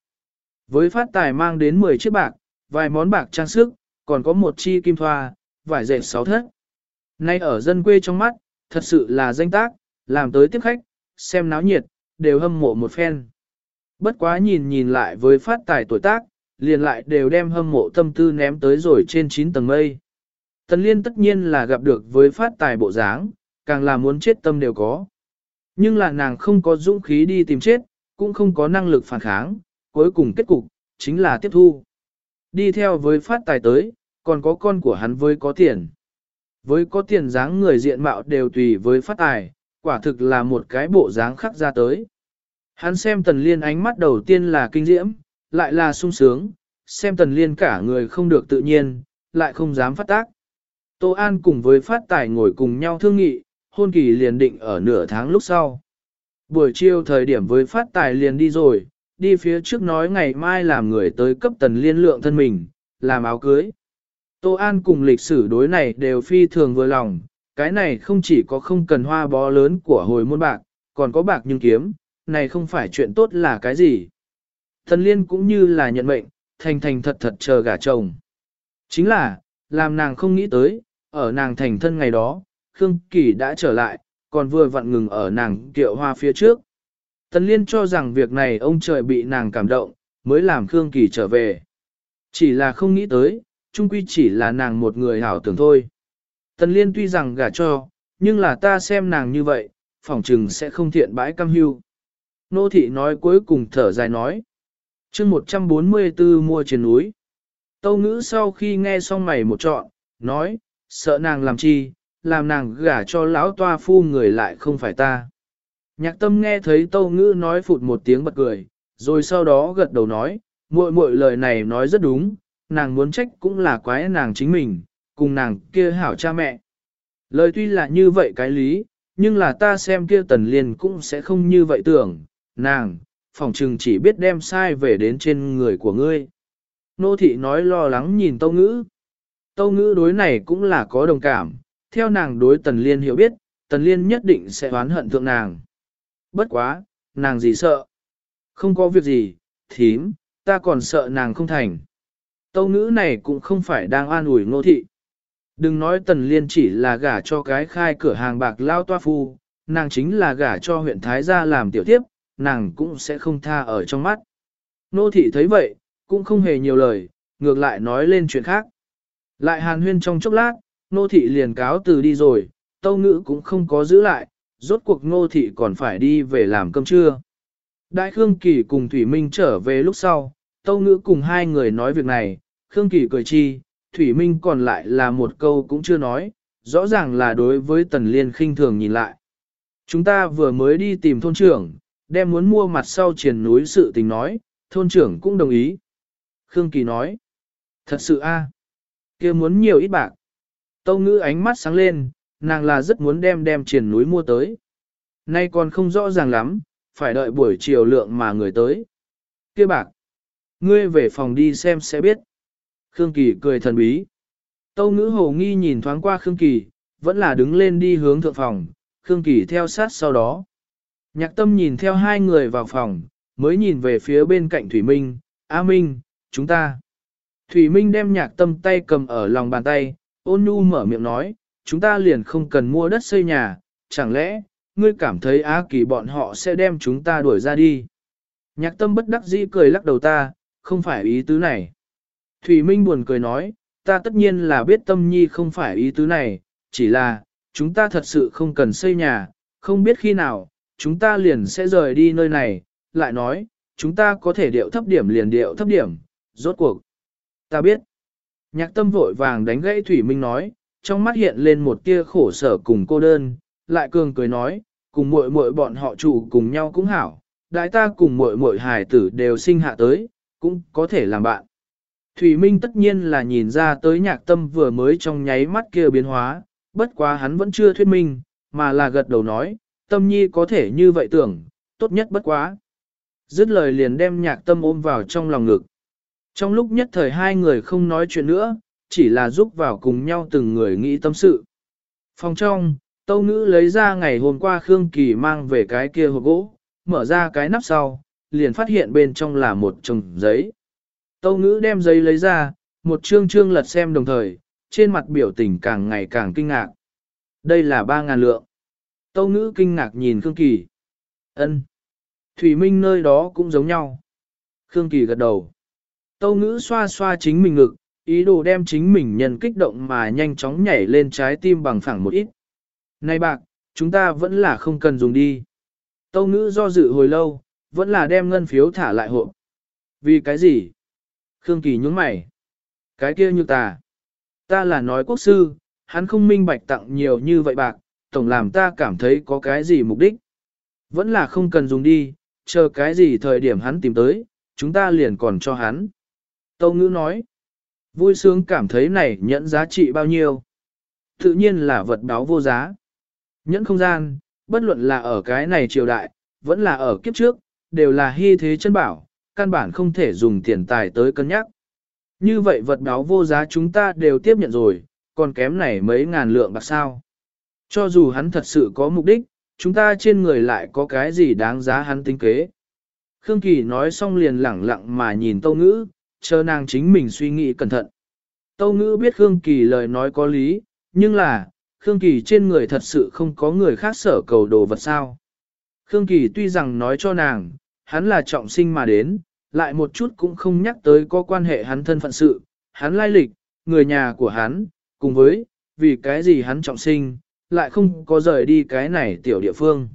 Với phát tài mang đến 10 chiếc bạc, vài món bạc trang sức, còn có một chi kim thoa, vải dệt sáu thất. Nay ở dân quê trong mắt, thật sự là danh tác, làm tới tiếp khách, xem náo nhiệt, đều hâm mộ một phen. Bất quá nhìn nhìn lại với phát tài tuổi tác, liền lại đều đem hâm mộ tâm tư ném tới rồi trên 9 tầng mây. Tần liên tất nhiên là gặp được với phát tài bộ dáng, càng là muốn chết tâm đều có. Nhưng là nàng không có dũng khí đi tìm chết, cũng không có năng lực phản kháng, cuối cùng kết cục, chính là tiếp thu. Đi theo với phát tài tới, còn có con của hắn với có tiền. Với có tiền dáng người diện mạo đều tùy với phát tài, quả thực là một cái bộ dáng khắc ra tới. Hắn xem tần liên ánh mắt đầu tiên là kinh diễm, lại là sung sướng, xem tần liên cả người không được tự nhiên, lại không dám phát tác. Tô An cùng với phát tài ngồi cùng nhau thương nghị, hôn kỳ liền định ở nửa tháng lúc sau. Buổi chiều thời điểm với phát tài liền đi rồi, đi phía trước nói ngày mai làm người tới cấp tần liên lượng thân mình, làm áo cưới. Tô An cùng lịch sử đối này đều phi thường vừa lòng, cái này không chỉ có không cần hoa bó lớn của hồi môn bạc, còn có bạc nhưng kiếm, này không phải chuyện tốt là cái gì. Thần liên cũng như là nhận mệnh, thành thành thật thật chờ gả chồng. Chính là, làm nàng không nghĩ tới, ở nàng thành thân ngày đó, Khương Kỳ đã trở lại, còn vừa vặn ngừng ở nàng kiệu hoa phía trước. Tần Liên cho rằng việc này ông trời bị nàng cảm động, mới làm Khương Kỳ trở về. Chỉ là không nghĩ tới, chung quy chỉ là nàng một người hảo tưởng thôi. Tần Liên tuy rằng gả cho, nhưng là ta xem nàng như vậy, phỏng trừng sẽ không thiện bãi cam hưu. Nô thị nói cuối cùng thở dài nói. chương 144 mua trên núi. Tâu ngữ sau khi nghe xong mày một trọn, nói, sợ nàng làm chi, làm nàng gả cho lão toa phu người lại không phải ta. Nhạc tâm nghe thấy tâu ngữ nói phụt một tiếng bật cười, rồi sau đó gật đầu nói, muội muội lời này nói rất đúng, nàng muốn trách cũng là quái nàng chính mình, cùng nàng kia hảo cha mẹ. Lời tuy là như vậy cái lý, nhưng là ta xem kia tần liên cũng sẽ không như vậy tưởng, nàng, phòng trừng chỉ biết đem sai về đến trên người của ngươi. Nô thị nói lo lắng nhìn tâu ngữ. Tâu ngữ đối này cũng là có đồng cảm, theo nàng đối tần liên hiểu biết, tần liên nhất định sẽ oán hận thượng nàng. Bất quá, nàng gì sợ? Không có việc gì, thím, ta còn sợ nàng không thành. Tâu ngữ này cũng không phải đang an ủi ngô thị. Đừng nói tần liên chỉ là gả cho cái khai cửa hàng bạc lao toa phu, nàng chính là gả cho huyện Thái gia làm tiểu tiếp, nàng cũng sẽ không tha ở trong mắt. Nô thị thấy vậy, cũng không hề nhiều lời, ngược lại nói lên chuyện khác. Lại hàn huyên trong chốc lát, nô thị liền cáo từ đi rồi, tâu ngữ cũng không có giữ lại, rốt cuộc nô thị còn phải đi về làm cơm trưa. Đại Khương Kỳ cùng Thủy Minh trở về lúc sau, tâu ngữ cùng hai người nói việc này, Khương Kỳ cười chi, Thủy Minh còn lại là một câu cũng chưa nói, rõ ràng là đối với Tần Liên khinh thường nhìn lại. Chúng ta vừa mới đi tìm thôn trưởng, đem muốn mua mặt sau triển núi sự tình nói, thôn trưởng cũng đồng ý. Khương Kỳ nói, thật sự a kia muốn nhiều ít bạc. Tâu ngữ ánh mắt sáng lên, nàng là rất muốn đem đem triển núi mua tới. Nay còn không rõ ràng lắm, phải đợi buổi chiều lượng mà người tới. kia bạc, ngươi về phòng đi xem sẽ biết. Khương Kỳ cười thần bí. Tâu ngữ hồ nghi nhìn thoáng qua Khương Kỳ, vẫn là đứng lên đi hướng thượng phòng, Khương Kỳ theo sát sau đó. Nhạc tâm nhìn theo hai người vào phòng, mới nhìn về phía bên cạnh Thủy Minh, A Minh, chúng ta. Thủy Minh đem nhạc tâm tay cầm ở lòng bàn tay, ôn nhu mở miệng nói, chúng ta liền không cần mua đất xây nhà, chẳng lẽ, ngươi cảm thấy Á Kỳ bọn họ sẽ đem chúng ta đuổi ra đi. Nhạc tâm bất đắc dĩ cười lắc đầu ta, không phải ý tứ này. Thủy Minh buồn cười nói, ta tất nhiên là biết tâm nhi không phải ý tứ này, chỉ là, chúng ta thật sự không cần xây nhà, không biết khi nào, chúng ta liền sẽ rời đi nơi này, lại nói, chúng ta có thể điệu thấp điểm liền điệu thấp điểm, rốt cuộc. Ta biết. Nhạc tâm vội vàng đánh gãy Thủy Minh nói, trong mắt hiện lên một tia khổ sở cùng cô đơn, lại cường cười nói, cùng muội muội bọn họ trụ cùng nhau cũng hảo, đại ta cùng muội muội hài tử đều sinh hạ tới, cũng có thể làm bạn. Thủy Minh tất nhiên là nhìn ra tới nhạc tâm vừa mới trong nháy mắt kia biến hóa, bất quá hắn vẫn chưa thuyết minh, mà là gật đầu nói, tâm nhi có thể như vậy tưởng, tốt nhất bất quá. Dứt lời liền đem nhạc tâm ôm vào trong lòng ngực. Trong lúc nhất thời hai người không nói chuyện nữa, chỉ là giúp vào cùng nhau từng người nghĩ tâm sự. Phòng trong, Tâu Ngữ lấy ra ngày hôm qua Khương Kỳ mang về cái kia hộp gỗ, mở ra cái nắp sau, liền phát hiện bên trong là một chồng giấy. Tâu Ngữ đem giấy lấy ra, một chương chương lật xem đồng thời, trên mặt biểu tình càng ngày càng kinh ngạc. Đây là 3.000 lượng. Tâu Ngữ kinh ngạc nhìn Khương Kỳ. ân Thủy Minh nơi đó cũng giống nhau. Khương Kỳ gật đầu. Tâu Ngữ xoa xoa chính mình ngực, ý đồ đem chính mình nhân kích động mà nhanh chóng nhảy lên trái tim bằng phẳng một ít. Này bạc, chúng ta vẫn là không cần dùng đi. Tâu ngữ do dự hồi lâu, vẫn là đem ngân phiếu thả lại hộp. Vì cái gì? Khương Kỳ nhướng mày. Cái kia như ta. Ta là nói quốc sư, hắn không minh bạch tặng nhiều như vậy bạc, tổng làm ta cảm thấy có cái gì mục đích. Vẫn là không cần dùng đi, chờ cái gì thời điểm hắn tìm tới, chúng ta liền còn cho hắn. Tâu ngữ nói. Vui sướng cảm thấy này nhẫn giá trị bao nhiêu. Tự nhiên là vật báo vô giá. Nhẫn không gian, bất luận là ở cái này triều đại, vẫn là ở kiếp trước, đều là hy thế chân bảo, căn bản không thể dùng tiền tài tới cân nhắc. Như vậy vật báo vô giá chúng ta đều tiếp nhận rồi, còn kém này mấy ngàn lượng bạc sao. Cho dù hắn thật sự có mục đích, chúng ta trên người lại có cái gì đáng giá hắn tính kế. Khương Kỳ nói xong liền lẳng lặng mà nhìn Tâu Ngữ, chờ nàng chính mình suy nghĩ cẩn thận. Tâu Ngữ biết Khương Kỳ lời nói có lý, nhưng là, Khương Kỳ trên người thật sự không có người khác sở cầu đồ vật sao. Khương Kỳ tuy rằng nói cho nàng, hắn là trọng sinh mà đến, lại một chút cũng không nhắc tới có quan hệ hắn thân phận sự, hắn lai lịch, người nhà của hắn, cùng với, vì cái gì hắn trọng sinh, lại không có rời đi cái này tiểu địa phương.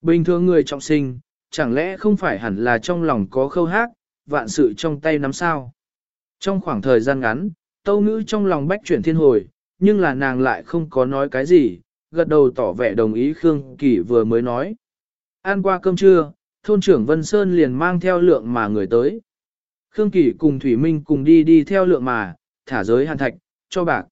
Bình thường người trọng sinh, chẳng lẽ không phải hẳn là trong lòng có khâu hát, vạn sự trong tay nắm sao. Trong khoảng thời gian ngắn, tâu ngữ trong lòng bách chuyển thiên hồi, nhưng là nàng lại không có nói cái gì, gật đầu tỏ vẻ đồng ý Khương Kỳ vừa mới nói. Ăn qua cơm trưa, thôn trưởng Vân Sơn liền mang theo lượng mà người tới. Khương Kỳ cùng Thủy Minh cùng đi đi theo lượng mà, thả giới hàn thạch, cho bạc.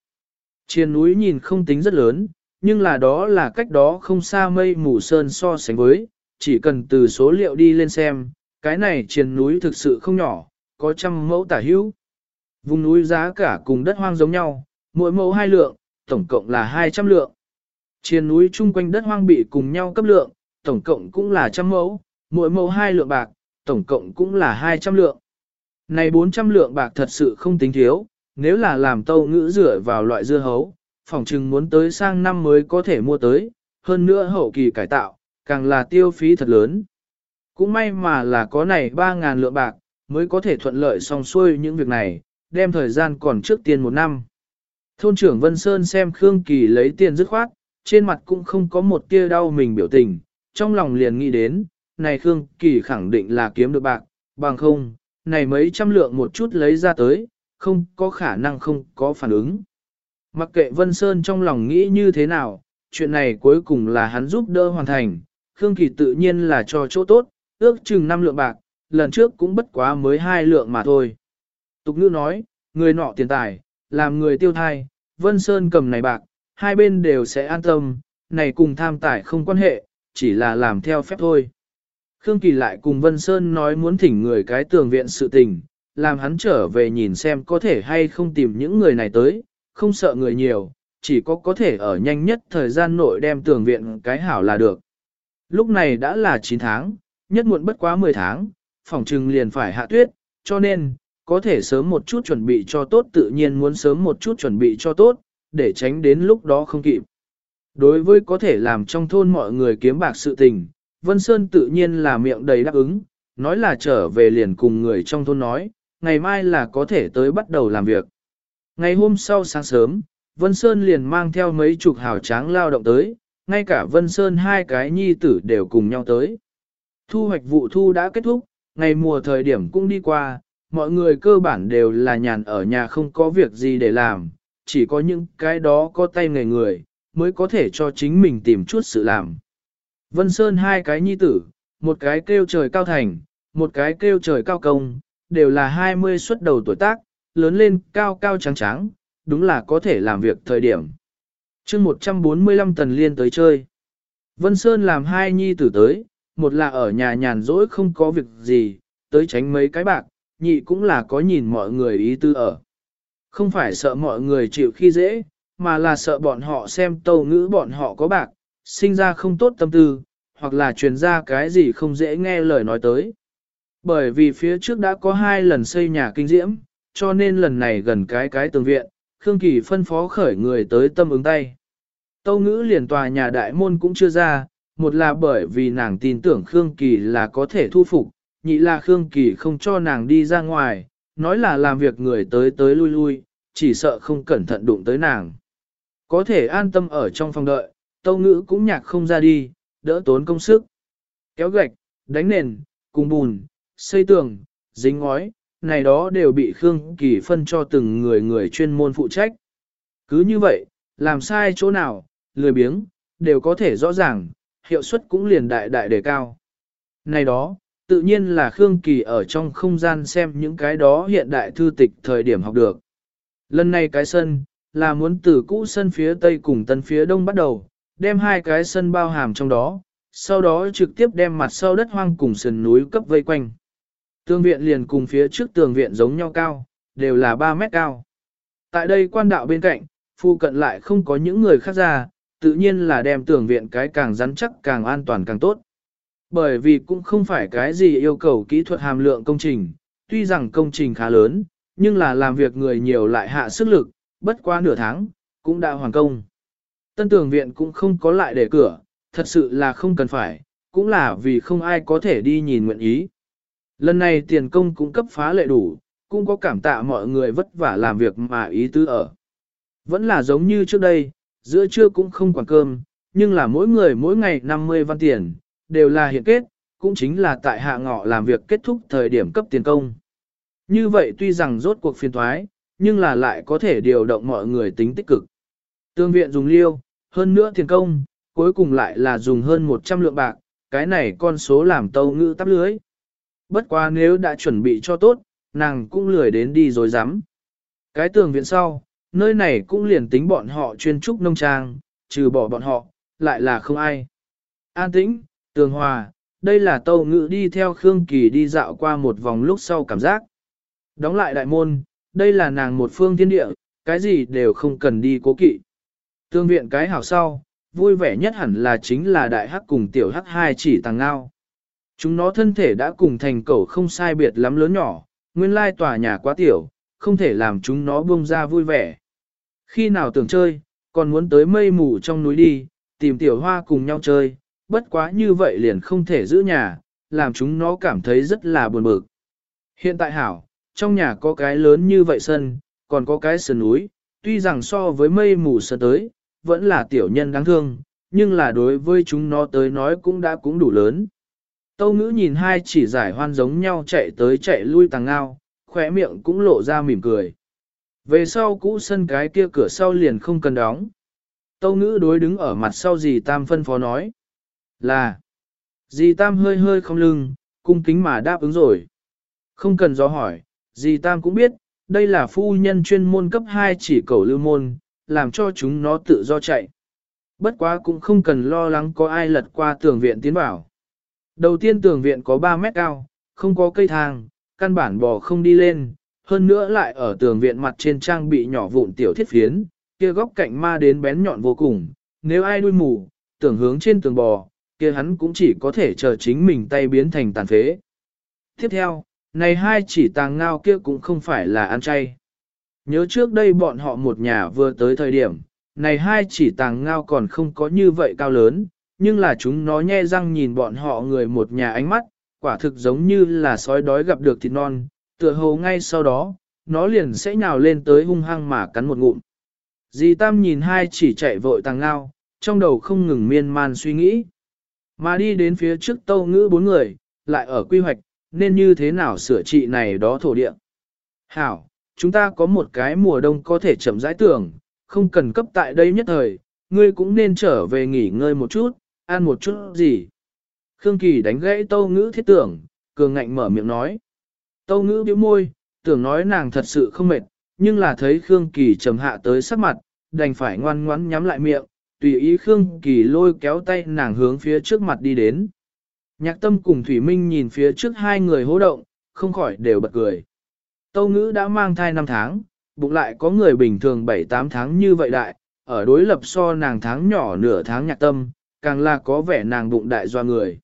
Trên núi nhìn không tính rất lớn, nhưng là đó là cách đó không xa mây mù sơn so sánh với, chỉ cần từ số liệu đi lên xem, cái này trên núi thực sự không nhỏ, có trăm mẫu tả hữu. Vùng núi giá cả cùng đất hoang giống nhau, mỗi mẫu hai lượng, tổng cộng là 200 lượng. Trên núi chung quanh đất hoang bị cùng nhau cấp lượng, tổng cộng cũng là trăm mẫu, mỗi mẫu hai lượng bạc, tổng cộng cũng là 200 lượng. Này 400 lượng bạc thật sự không tính thiếu, nếu là làm tâu ngữ rửa vào loại dưa hấu, phòng trừng muốn tới sang năm mới có thể mua tới, hơn nữa hậu kỳ cải tạo, càng là tiêu phí thật lớn. Cũng may mà là có này 3.000 lượng bạc, mới có thể thuận lợi xong xuôi những việc này, đem thời gian còn trước tiên một năm. Thôn trưởng Vân Sơn xem Khương Kỳ lấy tiền dứt khoát, trên mặt cũng không có một tia đau mình biểu tình, trong lòng liền nghĩ đến, này Khương Kỳ khẳng định là kiếm được bạc, bằng không, này mấy trăm lượng một chút lấy ra tới, không có khả năng không có phản ứng. Mặc kệ Vân Sơn trong lòng nghĩ như thế nào, chuyện này cuối cùng là hắn giúp đỡ hoàn thành, Khương Kỳ tự nhiên là cho chỗ tốt, ước chừng 5 lượng bạc, lần trước cũng bất quá mới hai lượng mà thôi. Tục ngữ nói, người nọ tiền tài, làm người tiêu thai, Vân Sơn cầm này bạc, hai bên đều sẽ an tâm, này cùng tham tài không quan hệ, chỉ là làm theo phép thôi. Khương Kỳ lại cùng Vân Sơn nói muốn thỉnh người cái tường viện sự tình, làm hắn trở về nhìn xem có thể hay không tìm những người này tới, không sợ người nhiều, chỉ có có thể ở nhanh nhất thời gian nội đem tường viện cái hảo là được. Lúc này đã là 9 tháng, nhất muộn bất quá 10 tháng, phòng trừng liền phải hạ tuyết, cho nên, có thể sớm một chút chuẩn bị cho tốt tự nhiên muốn sớm một chút chuẩn bị cho tốt, để tránh đến lúc đó không kịp. Đối với có thể làm trong thôn mọi người kiếm bạc sự tình, Vân Sơn tự nhiên là miệng đầy đáp ứng, nói là trở về liền cùng người trong thôn nói, ngày mai là có thể tới bắt đầu làm việc. Ngày hôm sau sáng sớm, Vân Sơn liền mang theo mấy chục hào tráng lao động tới, ngay cả Vân Sơn hai cái nhi tử đều cùng nhau tới. Thu hoạch vụ thu đã kết thúc, ngày mùa thời điểm cũng đi qua, mọi người cơ bản đều là nhàn ở nhà không có việc gì để làm, chỉ có những cái đó có tay nghề người, mới có thể cho chính mình tìm chút sự làm. Vân Sơn hai cái nhi tử, một cái kêu trời cao thành, một cái kêu trời cao công, đều là 20 xuất đầu tuổi tác, lớn lên cao cao trắng trắng, đúng là có thể làm việc thời điểm. chương 145 tần liên tới chơi. Vân Sơn làm hai nhi tử tới, một là ở nhà nhàn rỗi không có việc gì, tới tránh mấy cái bạc, nhị cũng là có nhìn mọi người ý tư ở. Không phải sợ mọi người chịu khi dễ, mà là sợ bọn họ xem tâu ngữ bọn họ có bạc, sinh ra không tốt tâm tư, hoặc là truyền ra cái gì không dễ nghe lời nói tới. Bởi vì phía trước đã có hai lần xây nhà kinh diễm, cho nên lần này gần cái cái tường viện, Khương Kỳ phân phó khởi người tới tâm ứng tay. Tâu ngữ liền tòa nhà đại môn cũng chưa ra, một là bởi vì nàng tin tưởng Khương Kỳ là có thể thu phục, nhị là Khương Kỳ không cho nàng đi ra ngoài, nói là làm việc người tới tới lui lui, chỉ sợ không cẩn thận đụng tới nàng. Có thể an tâm ở trong phòng đợi, tâu ngữ cũng nhạc không ra đi, đỡ tốn công sức. Kéo gạch, đánh nền, cùng bùn, xây tường, dính ngói, này đó đều bị Khương Kỳ phân cho từng người người chuyên môn phụ trách. Cứ như vậy, làm sai chỗ nào, lười biếng, đều có thể rõ ràng, hiệu suất cũng liền đại đại đề cao. Này đó, tự nhiên là Khương Kỳ ở trong không gian xem những cái đó hiện đại thư tịch thời điểm học được. Lần này cái sân, là muốn từ cũ sân phía tây cùng tân phía đông bắt đầu, đem hai cái sân bao hàm trong đó, sau đó trực tiếp đem mặt sau đất hoang cùng sườn núi cấp vây quanh. Tường viện liền cùng phía trước tường viện giống nhau cao, đều là 3 mét cao. Tại đây quan đạo bên cạnh, phu cận lại không có những người khác ra, tự nhiên là đem tường viện cái càng rắn chắc càng an toàn càng tốt. Bởi vì cũng không phải cái gì yêu cầu kỹ thuật hàm lượng công trình, tuy rằng công trình khá lớn, nhưng là làm việc người nhiều lại hạ sức lực, bất quá nửa tháng, cũng đã hoàn công. Tân tường viện cũng không có lại để cửa, thật sự là không cần phải, cũng là vì không ai có thể đi nhìn nguyện ý. Lần này tiền công cũng cấp phá lệ đủ, cũng có cảm tạ mọi người vất vả làm việc mà ý tứ ở. Vẫn là giống như trước đây, giữa trưa cũng không quản cơm, nhưng là mỗi người mỗi ngày 50 văn tiền, đều là hiện kết, cũng chính là tại hạ ngọ làm việc kết thúc thời điểm cấp tiền công. Như vậy tuy rằng rốt cuộc phiền thoái, nhưng là lại có thể điều động mọi người tính tích cực. Tương viện dùng liêu, hơn nữa tiền công, cuối cùng lại là dùng hơn 100 lượng bạc, cái này con số làm tâu ngữ tắp lưới. Bất quá nếu đã chuẩn bị cho tốt, nàng cũng lười đến đi rồi dám. Cái tường viện sau, nơi này cũng liền tính bọn họ chuyên trúc nông trang, trừ bỏ bọn họ, lại là không ai. An tĩnh, tường hòa, đây là tâu ngữ đi theo Khương Kỳ đi dạo qua một vòng lúc sau cảm giác. Đóng lại đại môn, đây là nàng một phương thiên địa, cái gì đều không cần đi cố kỵ. Tương viện cái hảo sau, vui vẻ nhất hẳn là chính là đại hắc cùng tiểu hắc hai chỉ tàng ngao. Chúng nó thân thể đã cùng thành cẩu không sai biệt lắm lớn nhỏ, nguyên lai tòa nhà quá tiểu, không thể làm chúng nó buông ra vui vẻ. Khi nào tưởng chơi, còn muốn tới mây mù trong núi đi, tìm tiểu hoa cùng nhau chơi, bất quá như vậy liền không thể giữ nhà, làm chúng nó cảm thấy rất là buồn bực. Hiện tại hảo, trong nhà có cái lớn như vậy sân, còn có cái sườn núi, tuy rằng so với mây mù sân tới, vẫn là tiểu nhân đáng thương, nhưng là đối với chúng nó tới nói cũng đã cũng đủ lớn. Tâu ngữ nhìn hai chỉ giải hoan giống nhau chạy tới chạy lui tàng ngao, khỏe miệng cũng lộ ra mỉm cười. Về sau cũ sân cái kia cửa sau liền không cần đóng. Tâu ngữ đối đứng ở mặt sau dì Tam phân phó nói. Là. Dì Tam hơi hơi không lưng, cung kính mà đáp ứng rồi. Không cần do hỏi, dì Tam cũng biết, đây là phu nhân chuyên môn cấp 2 chỉ cầu lưu môn, làm cho chúng nó tự do chạy. Bất quá cũng không cần lo lắng có ai lật qua tường viện tiến vào. Đầu tiên tường viện có 3 mét cao, không có cây thang, căn bản bò không đi lên, hơn nữa lại ở tường viện mặt trên trang bị nhỏ vụn tiểu thiết phiến, kia góc cạnh ma đến bén nhọn vô cùng, nếu ai đuôi mù, tưởng hướng trên tường bò, kia hắn cũng chỉ có thể chờ chính mình tay biến thành tàn phế. Tiếp theo, này hai chỉ tàng ngao kia cũng không phải là ăn chay. Nhớ trước đây bọn họ một nhà vừa tới thời điểm, này hai chỉ tàng ngao còn không có như vậy cao lớn, nhưng là chúng nó nhe răng nhìn bọn họ người một nhà ánh mắt, quả thực giống như là sói đói gặp được thịt non, tựa hồ ngay sau đó, nó liền sẽ nhào lên tới hung hăng mà cắn một ngụm. Dì Tam nhìn hai chỉ chạy vội tàng ngao, trong đầu không ngừng miên man suy nghĩ. Mà đi đến phía trước tâu ngữ bốn người, lại ở quy hoạch, nên như thế nào sửa trị này đó thổ địa. Hảo, chúng ta có một cái mùa đông có thể chậm rãi tưởng, không cần cấp tại đây nhất thời, ngươi cũng nên trở về nghỉ ngơi một chút, ăn một chút gì. Khương Kỳ đánh gãy tâu ngữ thiết tưởng, cường ngạnh mở miệng nói. Tâu ngữ biểu môi, tưởng nói nàng thật sự không mệt, nhưng là thấy Khương Kỳ trầm hạ tới sắc mặt, đành phải ngoan ngoãn nhắm lại miệng, tùy ý Khương Kỳ lôi kéo tay nàng hướng phía trước mặt đi đến. Nhạc tâm cùng Thủy Minh nhìn phía trước hai người hô động, không khỏi đều bật cười. Tâu ngữ đã mang thai 5 tháng, bụng lại có người bình thường 7-8 tháng như vậy đại, ở đối lập so nàng tháng nhỏ nửa tháng nhạc tâm, càng là có vẻ nàng bụng đại do người.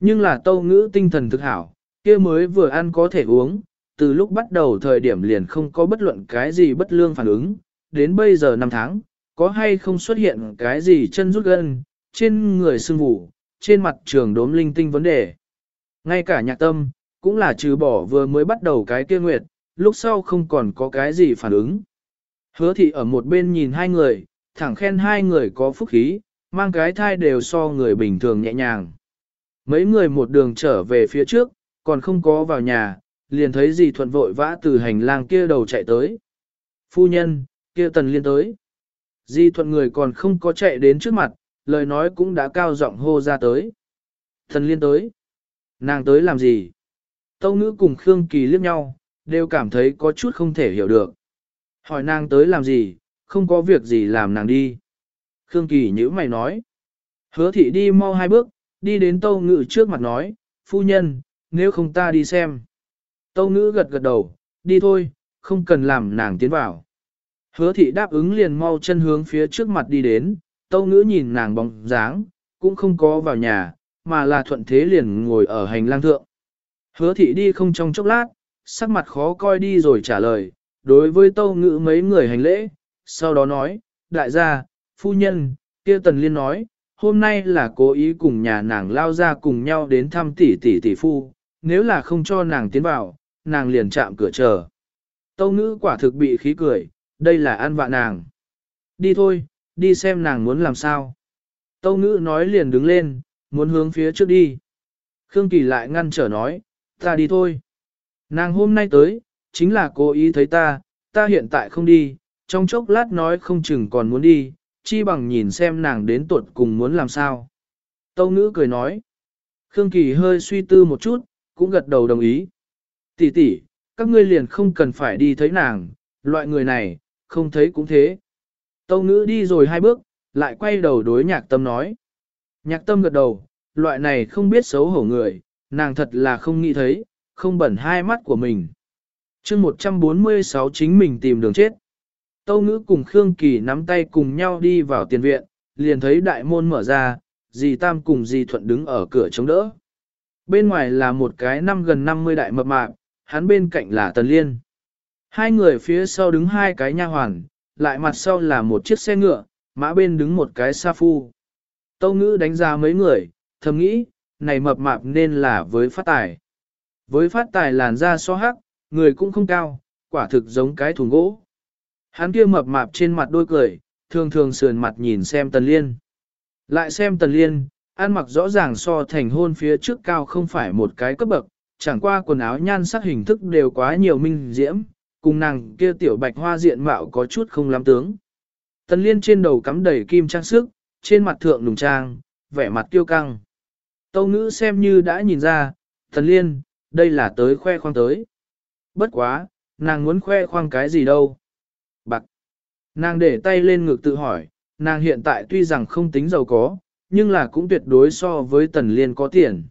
Nhưng là tâu ngữ tinh thần thực hảo, kia mới vừa ăn có thể uống, từ lúc bắt đầu thời điểm liền không có bất luận cái gì bất lương phản ứng, đến bây giờ 5 tháng, có hay không xuất hiện cái gì chân rút gân, trên người sưng vụ, trên mặt trường đốm linh tinh vấn đề. Ngay cả nhạc tâm, cũng là trừ bỏ vừa mới bắt đầu cái kia nguyệt, lúc sau không còn có cái gì phản ứng. Hứa thị ở một bên nhìn hai người, thẳng khen hai người có phúc khí, mang cái thai đều so người bình thường nhẹ nhàng. Mấy người một đường trở về phía trước, còn không có vào nhà, liền thấy dì thuận vội vã từ hành lang kia đầu chạy tới. Phu nhân, kia tần liên tới. Di thuận người còn không có chạy đến trước mặt, lời nói cũng đã cao giọng hô ra tới. thần liên tới. Nàng tới làm gì? Tâu ngữ cùng Khương Kỳ liếc nhau, đều cảm thấy có chút không thể hiểu được. Hỏi nàng tới làm gì, không có việc gì làm nàng đi. Khương Kỳ nhữ mày nói. Hứa thị đi mau hai bước, đi đến tâu ngự trước mặt nói, phu nhân, nếu không ta đi xem. Tâu ngữ gật gật đầu, đi thôi, không cần làm nàng tiến vào. Hứa thị đáp ứng liền mau chân hướng phía trước mặt đi đến, tâu ngữ nhìn nàng bóng dáng, cũng không có vào nhà, mà là thuận thế liền ngồi ở hành lang thượng. Hứa thị đi không trong chốc lát, sắc mặt khó coi đi rồi trả lời, đối với tâu ngữ mấy người hành lễ, sau đó nói, đại gia, phu nhân, kia tần liên nói, hôm nay là cố ý cùng nhà nàng lao ra cùng nhau đến thăm tỷ tỷ tỷ phu, nếu là không cho nàng tiến vào, nàng liền chạm cửa chờ. Tâu ngữ quả thực bị khí cười, đây là ăn vạ nàng. Đi thôi, đi xem nàng muốn làm sao. Tâu ngữ nói liền đứng lên, muốn hướng phía trước đi. Khương Kỳ lại ngăn trở nói, ta đi thôi. Nàng hôm nay tới, chính là cố ý thấy ta, ta hiện tại không đi, trong chốc lát nói không chừng còn muốn đi, chi bằng nhìn xem nàng đến tuột cùng muốn làm sao. Tâu ngữ cười nói. Khương Kỳ hơi suy tư một chút, cũng gật đầu đồng ý. Tỷ tỷ, các ngươi liền không cần phải đi thấy nàng, loại người này, không thấy cũng thế. Tâu ngữ đi rồi hai bước, lại quay đầu đối nhạc tâm nói. Nhạc tâm gật đầu, loại này không biết xấu hổ người, nàng thật là không nghĩ thấy, không bẩn hai mắt của mình. chương 146 chính mình tìm đường chết. Tâu ngữ cùng Khương Kỳ nắm tay cùng nhau đi vào tiền viện, liền thấy đại môn mở ra, dì Tam cùng dì Thuận đứng ở cửa chống đỡ. Bên ngoài là một cái năm gần 50 đại mập mạp, hắn bên cạnh là Tần Liên. Hai người phía sau đứng hai cái nha hoàn, lại mặt sau là một chiếc xe ngựa, mã bên đứng một cái sa phu. Tâu ngữ đánh giá mấy người, thầm nghĩ, này mập mạp nên là với phát tài. Với phát tài làn da so hắc, người cũng không cao, quả thực giống cái thùng gỗ. Hắn kia mập mạp trên mặt đôi cười, thường thường sườn mặt nhìn xem tần liên. Lại xem tần liên, ăn mặc rõ ràng so thành hôn phía trước cao không phải một cái cấp bậc, chẳng qua quần áo nhan sắc hình thức đều quá nhiều minh diễm, cùng nàng kia tiểu bạch hoa diện mạo có chút không lắm tướng. Tần liên trên đầu cắm đầy kim trang sức, trên mặt thượng nùng trang, vẻ mặt kiêu căng. Tâu ngữ xem như đã nhìn ra, tần liên, đây là tới khoe khoang tới. Bất quá, nàng muốn khoe khoang cái gì đâu. Bạc. Nàng để tay lên ngực tự hỏi, nàng hiện tại tuy rằng không tính giàu có, nhưng là cũng tuyệt đối so với tần liên có tiền.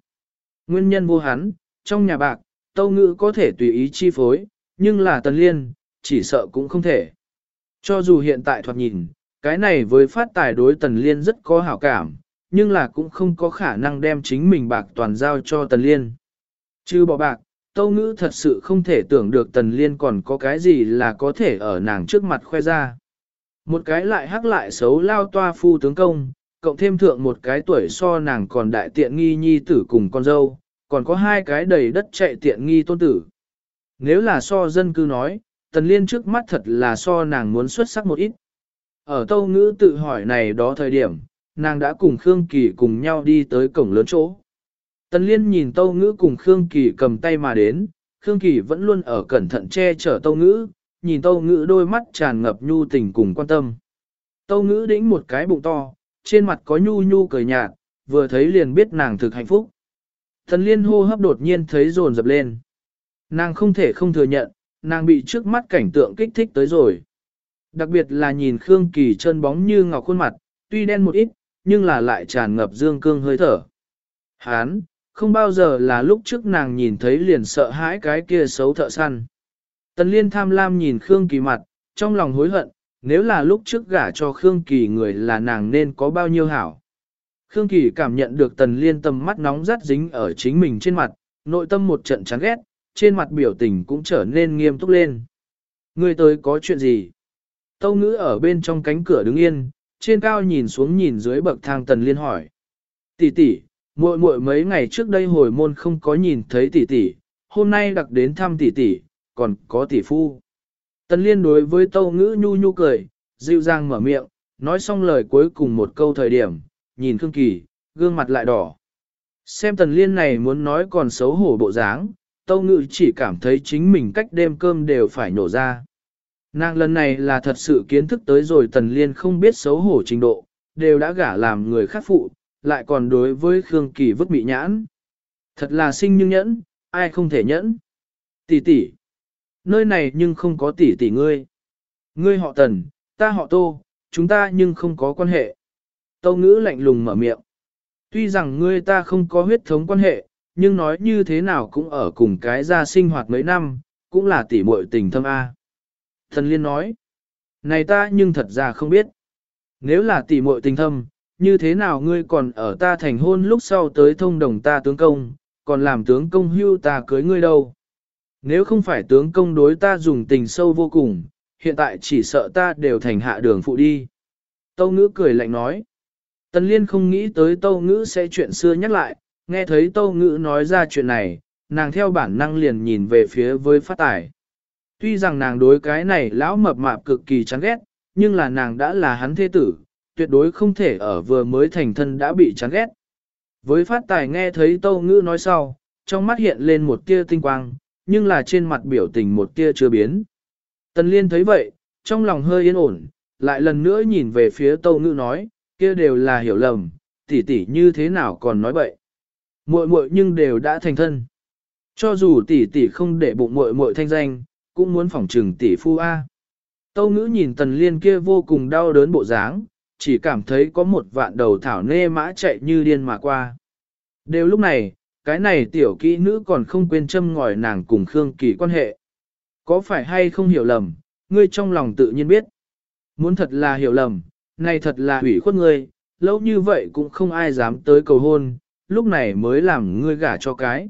Nguyên nhân vô hắn, trong nhà bạc, tâu ngữ có thể tùy ý chi phối, nhưng là tần liên, chỉ sợ cũng không thể. Cho dù hiện tại thoạt nhìn, cái này với phát tài đối tần liên rất có hảo cảm, nhưng là cũng không có khả năng đem chính mình bạc toàn giao cho tần liên. Chứ bỏ bạc, tâu ngữ thật sự không thể tưởng được tần liên còn có cái gì là có thể ở nàng trước mặt khoe ra. Một cái lại hắc lại xấu lao toa phu tướng công, cộng thêm thượng một cái tuổi so nàng còn đại tiện nghi nhi tử cùng con dâu, còn có hai cái đầy đất chạy tiện nghi tôn tử. Nếu là so dân cư nói, tần liên trước mắt thật là so nàng muốn xuất sắc một ít. Ở tâu ngữ tự hỏi này đó thời điểm, nàng đã cùng Khương Kỳ cùng nhau đi tới cổng lớn chỗ. Tần liên nhìn tâu ngữ cùng Khương Kỳ cầm tay mà đến, Khương Kỳ vẫn luôn ở cẩn thận che chở tâu ngữ, nhìn tâu ngữ đôi mắt tràn ngập nhu tình cùng quan tâm. Tâu ngữ đĩnh một cái bụng to, trên mặt có nhu nhu cười nhạt, vừa thấy liền biết nàng thực hạnh phúc. Tần liên hô hấp đột nhiên thấy rồn dập lên. Nàng không thể không thừa nhận, nàng bị trước mắt cảnh tượng kích thích tới rồi. Đặc biệt là nhìn Khương Kỳ chân bóng như ngọc khuôn mặt, tuy đen một ít, nhưng là lại tràn ngập dương cương hơi thở. Hán, không bao giờ là lúc trước nàng nhìn thấy liền sợ hãi cái kia xấu thợ săn. Tần liên tham lam nhìn Khương Kỳ mặt, trong lòng hối hận, nếu là lúc trước gả cho Khương Kỳ người là nàng nên có bao nhiêu hảo. Khương Kỳ cảm nhận được tần liên tầm mắt nóng rát dính ở chính mình trên mặt, nội tâm một trận chán ghét, trên mặt biểu tình cũng trở nên nghiêm túc lên. Người tới có chuyện gì? Tâu ngữ ở bên trong cánh cửa đứng yên, trên cao nhìn xuống nhìn dưới bậc thang tần liên hỏi. Tỷ tỷ, muội muội mấy ngày trước đây hồi môn không có nhìn thấy tỷ tỷ, hôm nay đặc đến thăm tỷ tỷ, còn có tỷ phu. Tần liên đối với tâu ngữ nhu nhu cười, dịu dàng mở miệng, nói xong lời cuối cùng một câu thời điểm, nhìn Khương Kỳ, gương mặt lại đỏ. Xem tần liên này muốn nói còn xấu hổ bộ dáng, tâu ngữ chỉ cảm thấy chính mình cách đêm cơm đều phải nổ ra. Nàng lần này là thật sự kiến thức tới rồi tần liên không biết xấu hổ trình độ, đều đã gả làm người khác phụ, lại còn đối với Khương Kỳ vứt bị nhãn. Thật là sinh nhưng nhẫn, ai không thể nhẫn. Tỷ tỷ, nơi này nhưng không có tỷ tỷ ngươi. Ngươi họ tần, ta họ tô, chúng ta nhưng không có quan hệ. Tâu ngữ lạnh lùng mở miệng. Tuy rằng ngươi ta không có huyết thống quan hệ, nhưng nói như thế nào cũng ở cùng cái gia sinh hoạt mấy năm, cũng là tỷ muội tình thâm A. Thần liên nói, này ta nhưng thật ra không biết. Nếu là tỷ muội tình thâm, như thế nào ngươi còn ở ta thành hôn lúc sau tới thông đồng ta tướng công, còn làm tướng công hưu ta cưới ngươi đâu. Nếu không phải tướng công đối ta dùng tình sâu vô cùng, hiện tại chỉ sợ ta đều thành hạ đường phụ đi. Tâu ngữ cười lạnh nói. Tần liên không nghĩ tới tâu ngữ sẽ chuyện xưa nhắc lại, nghe thấy tâu ngữ nói ra chuyện này, nàng theo bản năng liền nhìn về phía với phát tải. Tuy rằng nàng đối cái này lão mập mạp cực kỳ chán ghét, nhưng là nàng đã là hắn thế tử, tuyệt đối không thể ở vừa mới thành thân đã bị chán ghét. Với phát tài nghe thấy tâu ngữ nói sau, trong mắt hiện lên một tia tinh quang, nhưng là trên mặt biểu tình một tia chưa biến. Tần liên thấy vậy, trong lòng hơi yên ổn, lại lần nữa nhìn về phía tâu ngữ nói, kia đều là hiểu lầm, tỷ tỷ như thế nào còn nói bậy. Muội muội nhưng đều đã thành thân. Cho dù tỷ tỷ không để bụng muội muội thanh danh, cũng muốn phỏng trừng tỷ phu A. Tâu ngữ nhìn tần liên kia vô cùng đau đớn bộ dáng, chỉ cảm thấy có một vạn đầu thảo nê mã chạy như điên mà qua. Đều lúc này, cái này tiểu kỹ nữ còn không quên châm ngòi nàng cùng Khương Kỳ quan hệ. Có phải hay không hiểu lầm, ngươi trong lòng tự nhiên biết. Muốn thật là hiểu lầm, này thật là hủy khuất ngươi, lâu như vậy cũng không ai dám tới cầu hôn, lúc này mới làm ngươi gả cho cái.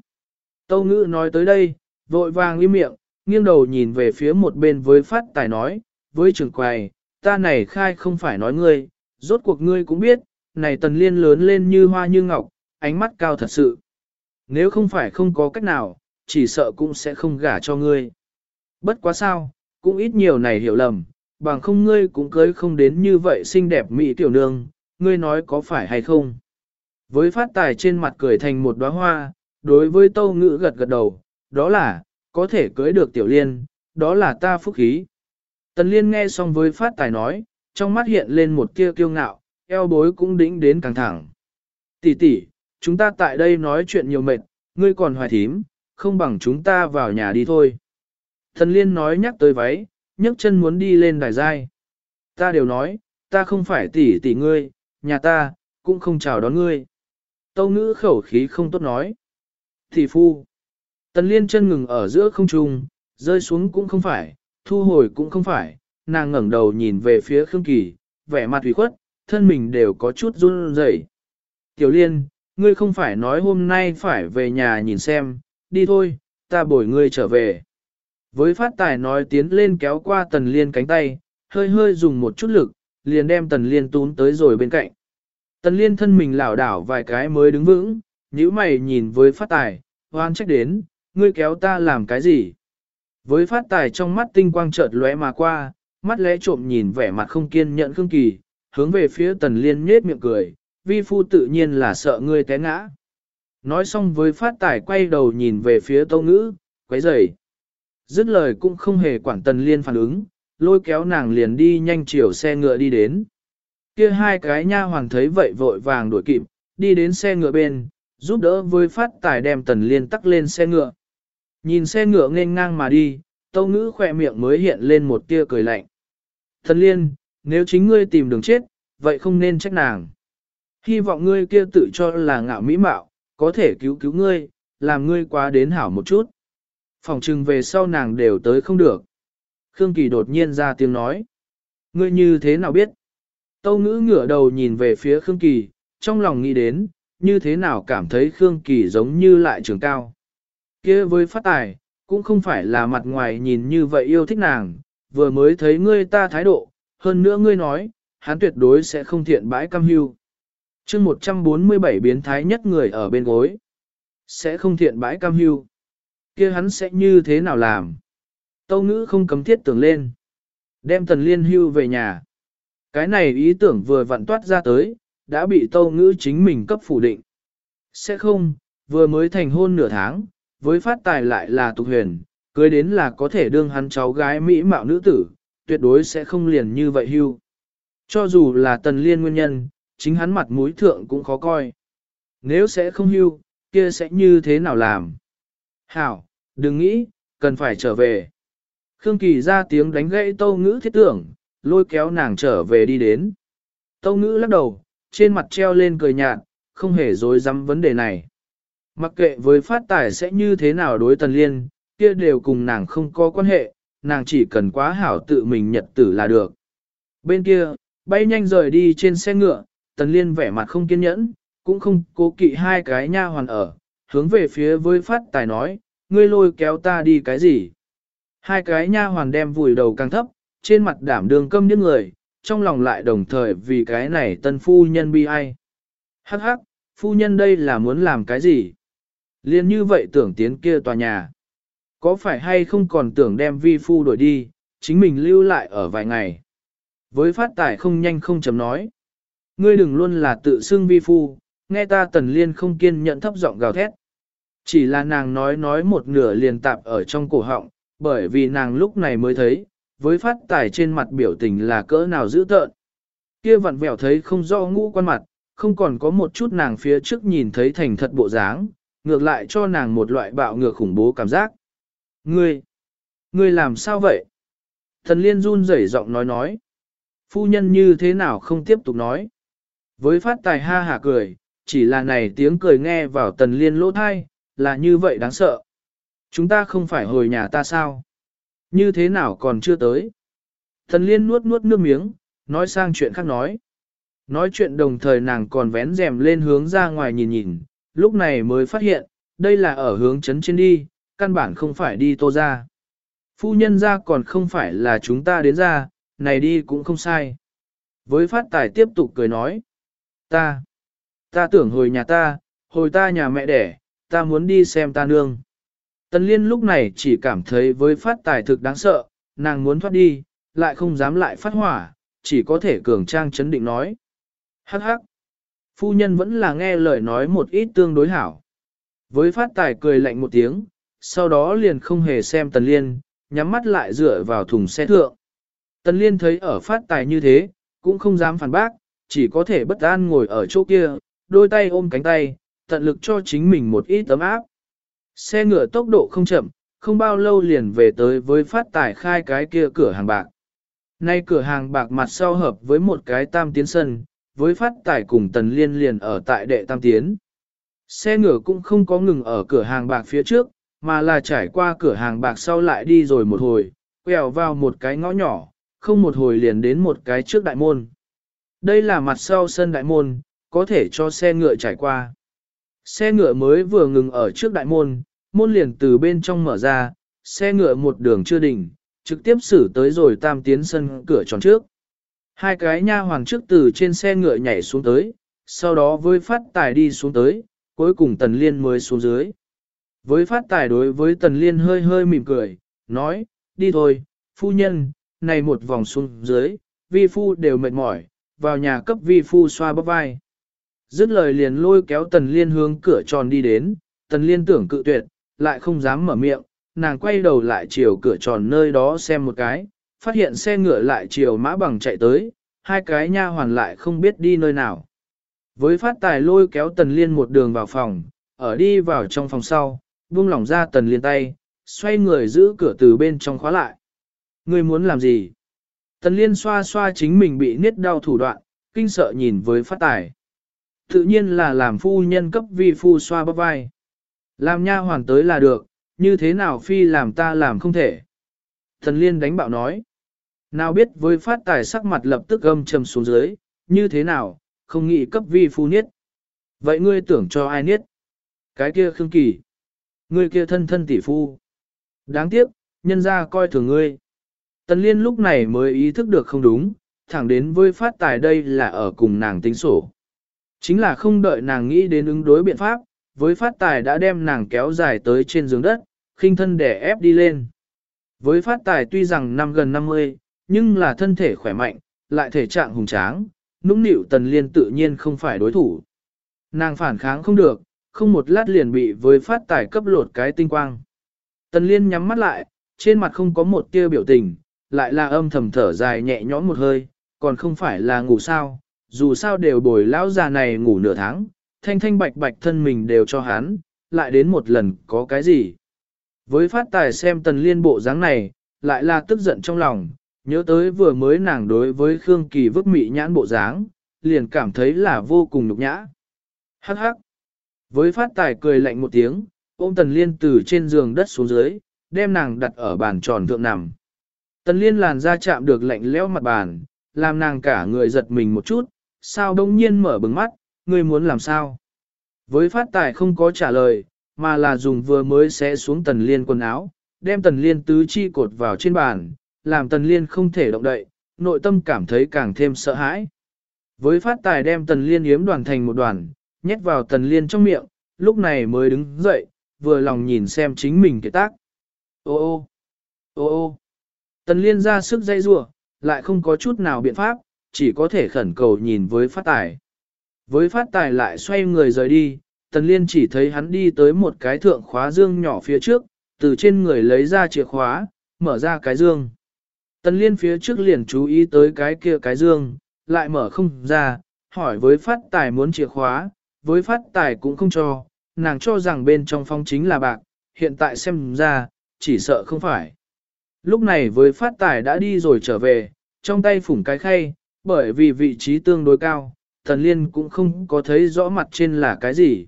Tâu ngữ nói tới đây, vội vàng im miệng, nghiêng đầu nhìn về phía một bên với phát tài nói, với trường quầy, ta này khai không phải nói ngươi, rốt cuộc ngươi cũng biết, này tần liên lớn lên như hoa như ngọc, ánh mắt cao thật sự. Nếu không phải không có cách nào, chỉ sợ cũng sẽ không gả cho ngươi. Bất quá sao, cũng ít nhiều này hiểu lầm, bằng không ngươi cũng cưới không đến như vậy xinh đẹp mỹ tiểu nương, ngươi nói có phải hay không. Với phát tài trên mặt cười thành một đóa hoa, đối với tâu ngữ gật gật đầu, đó là, có thể cưới được tiểu liên, đó là ta phúc khí. Tần liên nghe xong với phát tài nói, trong mắt hiện lên một tia kiêu ngạo, eo bối cũng đĩnh đến căng thẳng. Tỷ tỷ, chúng ta tại đây nói chuyện nhiều mệt, ngươi còn hoài thím, không bằng chúng ta vào nhà đi thôi. Thần liên nói nhắc tới váy, nhấc chân muốn đi lên đài giai. Ta đều nói, ta không phải tỷ tỷ ngươi, nhà ta, cũng không chào đón ngươi. Tâu ngữ khẩu khí không tốt nói. Tỷ phu. Tần liên chân ngừng ở giữa không trung, rơi xuống cũng không phải, thu hồi cũng không phải, nàng ngẩng đầu nhìn về phía Khương Kỳ, vẻ mặt ủy khuất, thân mình đều có chút run rẩy. Tiểu liên, ngươi không phải nói hôm nay phải về nhà nhìn xem, đi thôi, ta bồi ngươi trở về. Với phát tài nói tiến lên kéo qua tần liên cánh tay, hơi hơi dùng một chút lực, liền đem tần liên tún tới rồi bên cạnh. Tần liên thân mình lảo đảo vài cái mới đứng vững, nhíu mày nhìn với phát tài, hoan trách đến, ngươi kéo ta làm cái gì? Với phát tài trong mắt tinh quang chợt lóe mà qua, mắt lẽ trộm nhìn vẻ mặt không kiên nhẫn Khương Kỳ, hướng về phía tần liên nhết miệng cười, vi phu tự nhiên là sợ ngươi té ngã. Nói xong với phát tài quay đầu nhìn về phía tâu ngữ, quấy rầy. Dứt lời cũng không hề quản tần liên phản ứng, lôi kéo nàng liền đi nhanh chiều xe ngựa đi đến. Kia hai cái nha hoàng thấy vậy vội vàng đuổi kịp, đi đến xe ngựa bên, giúp đỡ với phát tài đem tần liên tắc lên xe ngựa. Nhìn xe ngựa nghênh ngang mà đi, tâu ngữ khỏe miệng mới hiện lên một tia cười lạnh. Thần liên, nếu chính ngươi tìm đường chết, vậy không nên trách nàng. Hy vọng ngươi kia tự cho là ngạo mỹ mạo, có thể cứu cứu ngươi, làm ngươi quá đến hảo một chút. Phòng trừng về sau nàng đều tới không được. Khương Kỳ đột nhiên ra tiếng nói. Ngươi như thế nào biết? Tâu ngữ ngửa đầu nhìn về phía Khương Kỳ, trong lòng nghĩ đến, như thế nào cảm thấy Khương Kỳ giống như lại trường cao. kia với phát tài, cũng không phải là mặt ngoài nhìn như vậy yêu thích nàng, vừa mới thấy ngươi ta thái độ, hơn nữa ngươi nói, hắn tuyệt đối sẽ không thiện bãi cam hưu. chương 147 biến thái nhất người ở bên gối. Sẽ không thiện bãi cam hưu. kia hắn sẽ như thế nào làm? Tâu ngữ không cấm thiết tưởng lên. Đem tần liên hưu về nhà. Cái này ý tưởng vừa vặn toát ra tới, đã bị tâu ngữ chính mình cấp phủ định. Sẽ không, vừa mới thành hôn nửa tháng, với phát tài lại là tục huyền, cưới đến là có thể đương hắn cháu gái mỹ mạo nữ tử, tuyệt đối sẽ không liền như vậy hưu. Cho dù là tần liên nguyên nhân, chính hắn mặt mũi thượng cũng khó coi. Nếu sẽ không hưu, kia sẽ như thế nào làm? Hảo, đừng nghĩ, cần phải trở về. Khương Kỳ ra tiếng đánh gãy tâu ngữ thiết tưởng, lôi kéo nàng trở về đi đến. Tâu ngữ lắc đầu, trên mặt treo lên cười nhạt, không hề dối dám vấn đề này. Mặc kệ với phát tài sẽ như thế nào đối tần liên, kia đều cùng nàng không có quan hệ, nàng chỉ cần quá hảo tự mình nhật tử là được. Bên kia, bay nhanh rời đi trên xe ngựa, tần liên vẻ mặt không kiên nhẫn, cũng không cố kỵ hai cái nha hoàn ở, hướng về phía với phát tài nói, ngươi lôi kéo ta đi cái gì. Hai cái nha hoàn đem vùi đầu càng thấp, trên mặt đảm đường câm những người, trong lòng lại đồng thời vì cái này tân phu nhân bi ai. Hắc hắc, phu nhân đây là muốn làm cái gì? Liên như vậy tưởng tiến kia tòa nhà. Có phải hay không còn tưởng đem vi phu đổi đi, chính mình lưu lại ở vài ngày. Với phát tài không nhanh không chấm nói. Ngươi đừng luôn là tự xưng vi phu, nghe ta tần liên không kiên nhận thấp giọng gào thét. Chỉ là nàng nói nói một nửa liền tạp ở trong cổ họng, bởi vì nàng lúc này mới thấy, với phát tài trên mặt biểu tình là cỡ nào dữ tợn. Kia vặn vẹo thấy không rõ ngũ quan mặt, không còn có một chút nàng phía trước nhìn thấy thành thật bộ dáng, ngược lại cho nàng một loại bạo ngược khủng bố cảm giác. Ngươi, ngươi làm sao vậy? Thần liên run rẩy giọng nói nói. Phu nhân như thế nào không tiếp tục nói. Với phát tài ha hả cười, chỉ là này tiếng cười nghe vào tần liên lỗ thai, là như vậy đáng sợ. Chúng ta không phải hồi nhà ta sao? Như thế nào còn chưa tới? Thần liên nuốt nuốt nước miếng, nói sang chuyện khác nói. Nói chuyện đồng thời nàng còn vén rèm lên hướng ra ngoài nhìn nhìn, lúc này mới phát hiện, đây là ở hướng chấn trên đi, căn bản không phải đi tô ra. Phu nhân ra còn không phải là chúng ta đến ra, này đi cũng không sai. Với phát tài tiếp tục cười nói, ta, ta tưởng hồi nhà ta, hồi ta nhà mẹ đẻ, ta muốn đi xem ta nương. Tần liên lúc này chỉ cảm thấy với phát tài thực đáng sợ, nàng muốn thoát đi, lại không dám lại phát hỏa, chỉ có thể cường trang chấn định nói. Hắc hắc, phu nhân vẫn là nghe lời nói một ít tương đối hảo. Với phát tài cười lạnh một tiếng, sau đó liền không hề xem tần liên, nhắm mắt lại dựa vào thùng xe thượng. Tần liên thấy ở phát tài như thế, cũng không dám phản bác, chỉ có thể bất an ngồi ở chỗ kia, đôi tay ôm cánh tay, tận lực cho chính mình một ít tấm áp. Xe ngựa tốc độ không chậm, không bao lâu liền về tới với phát tài khai cái kia cửa hàng bạc. Nay cửa hàng bạc mặt sau hợp với một cái tam tiến sân, với phát tài cùng tần liên liền ở tại đệ tam tiến. Xe ngựa cũng không có ngừng ở cửa hàng bạc phía trước, mà là trải qua cửa hàng bạc sau lại đi rồi một hồi, quẹo vào một cái ngõ nhỏ, không một hồi liền đến một cái trước đại môn. Đây là mặt sau sân đại môn, có thể cho xe ngựa trải qua. Xe ngựa mới vừa ngừng ở trước đại môn, môn liền từ bên trong mở ra, xe ngựa một đường chưa đỉnh, trực tiếp xử tới rồi tam tiến sân cửa tròn trước. Hai cái nha hoàng trước từ trên xe ngựa nhảy xuống tới, sau đó với phát tài đi xuống tới, cuối cùng tần liên mới xuống dưới. Với phát tài đối với tần liên hơi hơi mỉm cười, nói, đi thôi, phu nhân, này một vòng xuống dưới, vi phu đều mệt mỏi, vào nhà cấp vi phu xoa bắp vai. Dứt lời liền lôi kéo tần liên hướng cửa tròn đi đến, tần liên tưởng cự tuyệt, lại không dám mở miệng, nàng quay đầu lại chiều cửa tròn nơi đó xem một cái, phát hiện xe ngựa lại chiều mã bằng chạy tới, hai cái nha hoàn lại không biết đi nơi nào. Với phát tài lôi kéo tần liên một đường vào phòng, ở đi vào trong phòng sau, buông lỏng ra tần liên tay, xoay người giữ cửa từ bên trong khóa lại. Ngươi muốn làm gì? Tần liên xoa xoa chính mình bị niết đau thủ đoạn, kinh sợ nhìn với phát tài. Tự nhiên là làm phu nhân cấp vi phu xoa bắp vai. Làm nha hoàn tới là được, như thế nào phi làm ta làm không thể. Thần liên đánh bạo nói. Nào biết với phát tài sắc mặt lập tức gâm trầm xuống dưới, như thế nào, không nghĩ cấp vi phu niết. Vậy ngươi tưởng cho ai niết? Cái kia khương kỳ. Ngươi kia thân thân tỷ phu. Đáng tiếc, nhân ra coi thường ngươi. Tần liên lúc này mới ý thức được không đúng, thẳng đến với phát tài đây là ở cùng nàng tính sổ. Chính là không đợi nàng nghĩ đến ứng đối biện pháp, với phát tài đã đem nàng kéo dài tới trên giường đất, khinh thân để ép đi lên. Với phát tài tuy rằng năm gần 50, nhưng là thân thể khỏe mạnh, lại thể trạng hùng tráng, nũng nịu tần liên tự nhiên không phải đối thủ. Nàng phản kháng không được, không một lát liền bị với phát tài cấp lột cái tinh quang. Tần liên nhắm mắt lại, trên mặt không có một tia biểu tình, lại là âm thầm thở dài nhẹ nhõm một hơi, còn không phải là ngủ sao, dù sao đều bồi lão già này ngủ nửa tháng, thanh thanh bạch bạch thân mình đều cho hắn, lại đến một lần có cái gì. Với phát tài xem tần liên bộ dáng này, lại là tức giận trong lòng, nhớ tới vừa mới nàng đối với Khương Kỳ vứt mị nhãn bộ dáng, liền cảm thấy là vô cùng nhục nhã. Hắc hắc. Với phát tài cười lạnh một tiếng, ôm tần liên từ trên giường đất xuống dưới, đem nàng đặt ở bàn tròn thượng nằm. Tần liên làn ra chạm được lạnh lẽo mặt bàn, làm nàng cả người giật mình một chút, sao đông nhiên mở bừng mắt, ngươi muốn làm sao? Với phát tài không có trả lời, mà là dùng vừa mới xé xuống tần liên quần áo, đem tần liên tứ chi cột vào trên bàn, làm tần liên không thể động đậy, nội tâm cảm thấy càng thêm sợ hãi. Với phát tài đem tần liên yếm đoàn thành một đoàn, nhét vào tần liên trong miệng, lúc này mới đứng dậy, vừa lòng nhìn xem chính mình cái tác. Ô ô, ô ô, tần liên ra sức dây rủa lại không có chút nào biện pháp, chỉ có thể khẩn cầu nhìn với phát tài. Với phát tài lại xoay người rời đi, tần liên chỉ thấy hắn đi tới một cái thượng khóa dương nhỏ phía trước, từ trên người lấy ra chìa khóa, mở ra cái dương. Tần liên phía trước liền chú ý tới cái kia cái dương, lại mở không ra, hỏi với phát tài muốn chìa khóa, với phát tài cũng không cho, nàng cho rằng bên trong phong chính là bạc, hiện tại xem ra, chỉ sợ không phải. Lúc này với phát tài đã đi rồi trở về, trong tay phủng cái khay, bởi vì vị trí tương đối cao, thần liên cũng không có thấy rõ mặt trên là cái gì.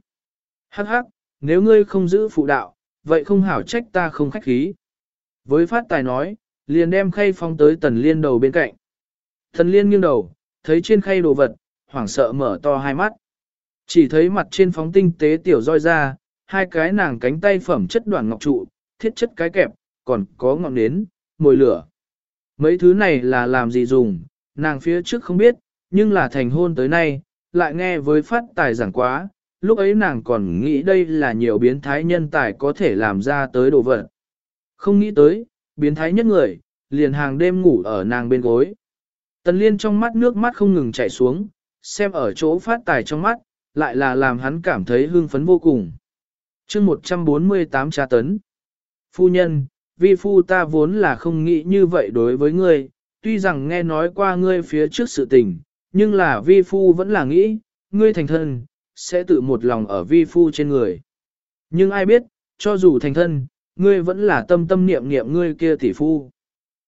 Hắc hắc, nếu ngươi không giữ phụ đạo, vậy không hảo trách ta không khách khí. Với phát tài nói, liền đem khay phong tới tần liên đầu bên cạnh. Thần liên nghiêng đầu, thấy trên khay đồ vật, hoảng sợ mở to hai mắt. Chỉ thấy mặt trên phóng tinh tế tiểu roi ra, hai cái nàng cánh tay phẩm chất đoàn ngọc trụ, thiết chất cái kẹp, còn có ngọn nến, mồi lửa. Mấy thứ này là làm gì dùng, nàng phía trước không biết, nhưng là thành hôn tới nay, lại nghe với phát tài giảng quá, lúc ấy nàng còn nghĩ đây là nhiều biến thái nhân tài có thể làm ra tới đồ vật. Không nghĩ tới, biến thái nhất người, liền hàng đêm ngủ ở nàng bên gối. Tần liên trong mắt nước mắt không ngừng chảy xuống, xem ở chỗ phát tài trong mắt, lại là làm hắn cảm thấy hưng phấn vô cùng. chương 148 tra tấn. Phu nhân, vi phu ta vốn là không nghĩ như vậy đối với ngươi, tuy rằng nghe nói qua ngươi phía trước sự tình, nhưng là vi phu vẫn là nghĩ, ngươi thành thân, sẽ tự một lòng ở vi phu trên người. Nhưng ai biết, cho dù thành thân, ngươi vẫn là tâm tâm niệm niệm ngươi kia tỷ phu.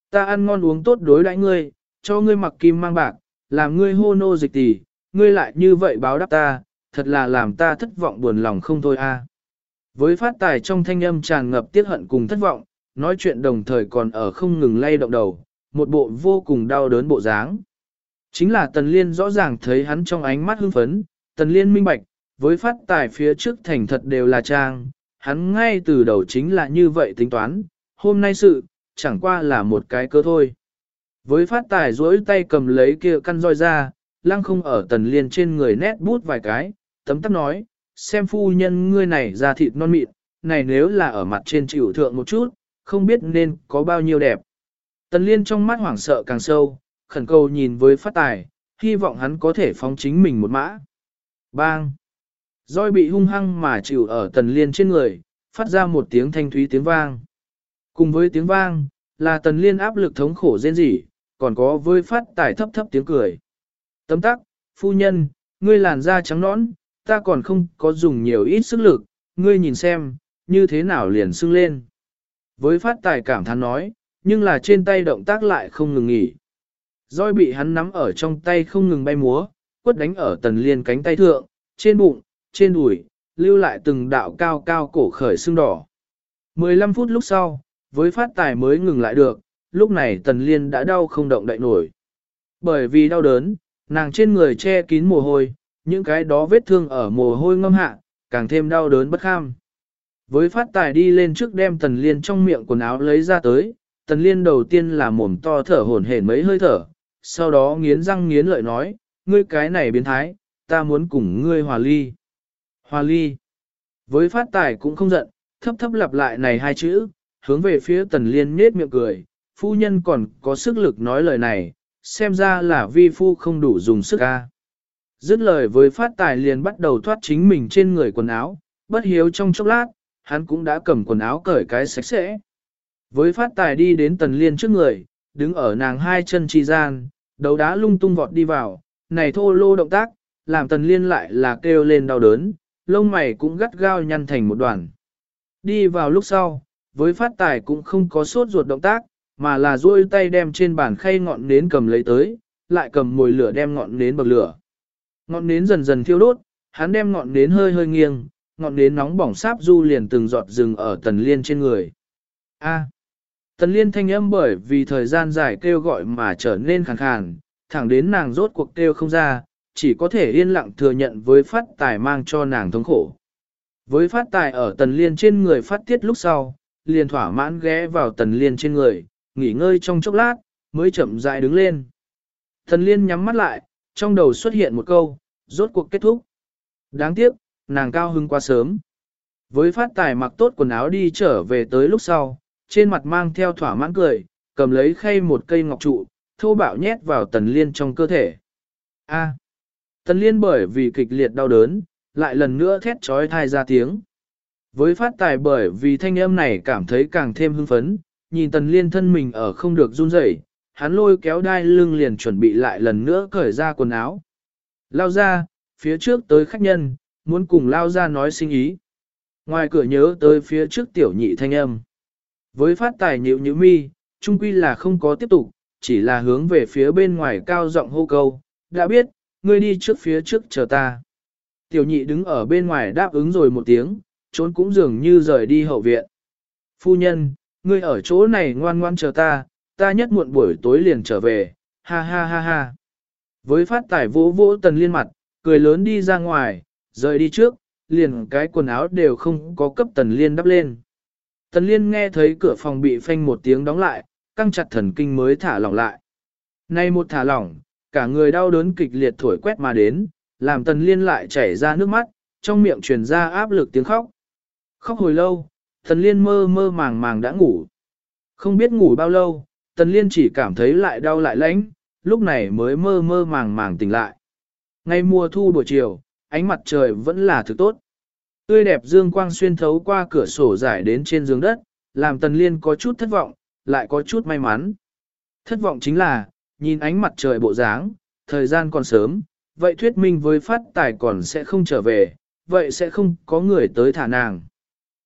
Ta ăn ngon uống tốt đối đãi ngươi, cho ngươi mặc kim mang bạc, làm ngươi hô nô dịch tỷ, ngươi lại như vậy báo đáp ta, thật là làm ta thất vọng buồn lòng không thôi a. Với phát tài trong thanh âm tràn ngập tiếc hận cùng thất vọng, nói chuyện đồng thời còn ở không ngừng lay động đầu, một bộ vô cùng đau đớn bộ dáng. Chính là Tần Liên rõ ràng thấy hắn trong ánh mắt hưng phấn, Tần Liên minh bạch, với phát tài phía trước thành thật đều là trang, hắn ngay từ đầu chính là như vậy tính toán, hôm nay sự, chẳng qua là một cái cơ thôi. Với phát tài duỗi tay cầm lấy kia căn roi ra, lăng không ở Tần Liên trên người nét bút vài cái, tấm tắc nói, xem phu nhân ngươi này ra thịt non mịn, này nếu là ở mặt trên chịu thượng một chút, không biết nên có bao nhiêu đẹp. Tần liên trong mắt hoảng sợ càng sâu, khẩn cầu nhìn với phát tài, hy vọng hắn có thể phóng chính mình một mã. Bang! Roi bị hung hăng mà chịu ở tần liên trên người, phát ra một tiếng thanh thúy tiếng vang. Cùng với tiếng vang, là tần liên áp lực thống khổ rên rỉ, còn có với phát tài thấp thấp tiếng cười. Tấm tắc, phu nhân, ngươi làn da trắng nõn, ta còn không có dùng nhiều ít sức lực, ngươi nhìn xem, như thế nào liền sưng lên. Với phát tài cảm thán nói, nhưng là trên tay động tác lại không ngừng nghỉ. roi bị hắn nắm ở trong tay không ngừng bay múa, quất đánh ở tần liên cánh tay thượng, trên bụng, trên đùi, lưu lại từng đạo cao cao cổ khởi xương đỏ. 15 phút lúc sau, với phát tài mới ngừng lại được, lúc này tần liên đã đau không động đậy nổi. Bởi vì đau đớn, nàng trên người che kín mồ hôi, những cái đó vết thương ở mồ hôi ngâm hạ, càng thêm đau đớn bất kham. Với phát tài đi lên trước đem tần liên trong miệng quần áo lấy ra tới, tần liên đầu tiên là mồm to thở hổn hển mấy hơi thở, sau đó nghiến răng nghiến lợi nói, ngươi cái này biến thái, ta muốn cùng ngươi hòa ly. Hòa ly. Với phát tài cũng không giận, thấp thấp lặp lại này hai chữ, hướng về phía tần liên nết miệng cười, phu nhân còn có sức lực nói lời này, xem ra là vi phu không đủ dùng sức ca. Dứt lời với phát tài liền bắt đầu thoát chính mình trên người quần áo, bất hiếu trong chốc lát, hắn cũng đã cầm quần áo cởi cái sạch sẽ. Với phát tài đi đến tần liên trước người, đứng ở nàng hai chân chi gian, đầu đá lung tung vọt đi vào, này thô lô động tác, làm tần liên lại là kêu lên đau đớn, lông mày cũng gắt gao nhăn thành một đoàn. Đi vào lúc sau, với phát tài cũng không có sốt ruột động tác, mà là duỗi tay đem trên bàn khay ngọn nến cầm lấy tới, lại cầm mồi lửa đem ngọn nến bậc lửa. Ngọn nến dần dần thiêu đốt, hắn đem ngọn nến hơi hơi nghiêng, ngọn nến nóng bỏng sáp du liền từng giọt rừng ở tần liên trên người. A. tần liên thanh âm bởi vì thời gian dài kêu gọi mà trở nên khàn khàn, thẳng đến nàng rốt cuộc kêu không ra, chỉ có thể yên lặng thừa nhận với phát tài mang cho nàng thống khổ. Với phát tài ở tần liên trên người phát tiết lúc sau, liền thỏa mãn ghé vào tần liên trên người, nghỉ ngơi trong chốc lát, mới chậm rãi đứng lên. Tần liên nhắm mắt lại, trong đầu xuất hiện một câu, rốt cuộc kết thúc. Đáng tiếc, nàng cao hưng quá sớm. Với phát tài mặc tốt quần áo đi trở về tới lúc sau, trên mặt mang theo thỏa mãn cười, cầm lấy khay một cây ngọc trụ, thô bạo nhét vào tần liên trong cơ thể. A. tần liên bởi vì kịch liệt đau đớn, lại lần nữa thét trói thai ra tiếng. Với phát tài bởi vì thanh âm này cảm thấy càng thêm hưng phấn, nhìn tần liên thân mình ở không được run rẩy, hắn lôi kéo đai lưng liền chuẩn bị lại lần nữa cởi ra quần áo. Lao ra, phía trước tới khách nhân, muốn cùng lao ra nói sinh ý. Ngoài cửa nhớ tới phía trước tiểu nhị thanh âm. Với phát tài nhịu nhịu mi, trung quy là không có tiếp tục, chỉ là hướng về phía bên ngoài cao giọng hô câu, đã biết, ngươi đi trước phía trước chờ ta. Tiểu nhị đứng ở bên ngoài đáp ứng rồi một tiếng, trốn cũng dường như rời đi hậu viện. Phu nhân, ngươi ở chỗ này ngoan ngoan chờ ta, ta nhất muộn buổi tối liền trở về, ha ha ha ha. Với phát tải vỗ vỗ tần liên mặt, cười lớn đi ra ngoài, rời đi trước, liền cái quần áo đều không có cấp tần liên đắp lên. Tần liên nghe thấy cửa phòng bị phanh một tiếng đóng lại, căng chặt thần kinh mới thả lỏng lại. Nay một thả lỏng, cả người đau đớn kịch liệt thổi quét mà đến, làm tần liên lại chảy ra nước mắt, trong miệng truyền ra áp lực tiếng khóc. Khóc hồi lâu, tần liên mơ mơ màng màng đã ngủ. Không biết ngủ bao lâu, tần liên chỉ cảm thấy lại đau lại lãnh, lúc này mới mơ mơ màng màng tỉnh lại. Ngay mùa thu buổi chiều, ánh mặt trời vẫn là thứ tốt. Tươi đẹp dương quang xuyên thấu qua cửa sổ giải đến trên giường đất, làm tần liên có chút thất vọng, lại có chút may mắn. Thất vọng chính là, nhìn ánh mặt trời bộ dáng, thời gian còn sớm, vậy thuyết minh với phát tài còn sẽ không trở về, vậy sẽ không có người tới thả nàng.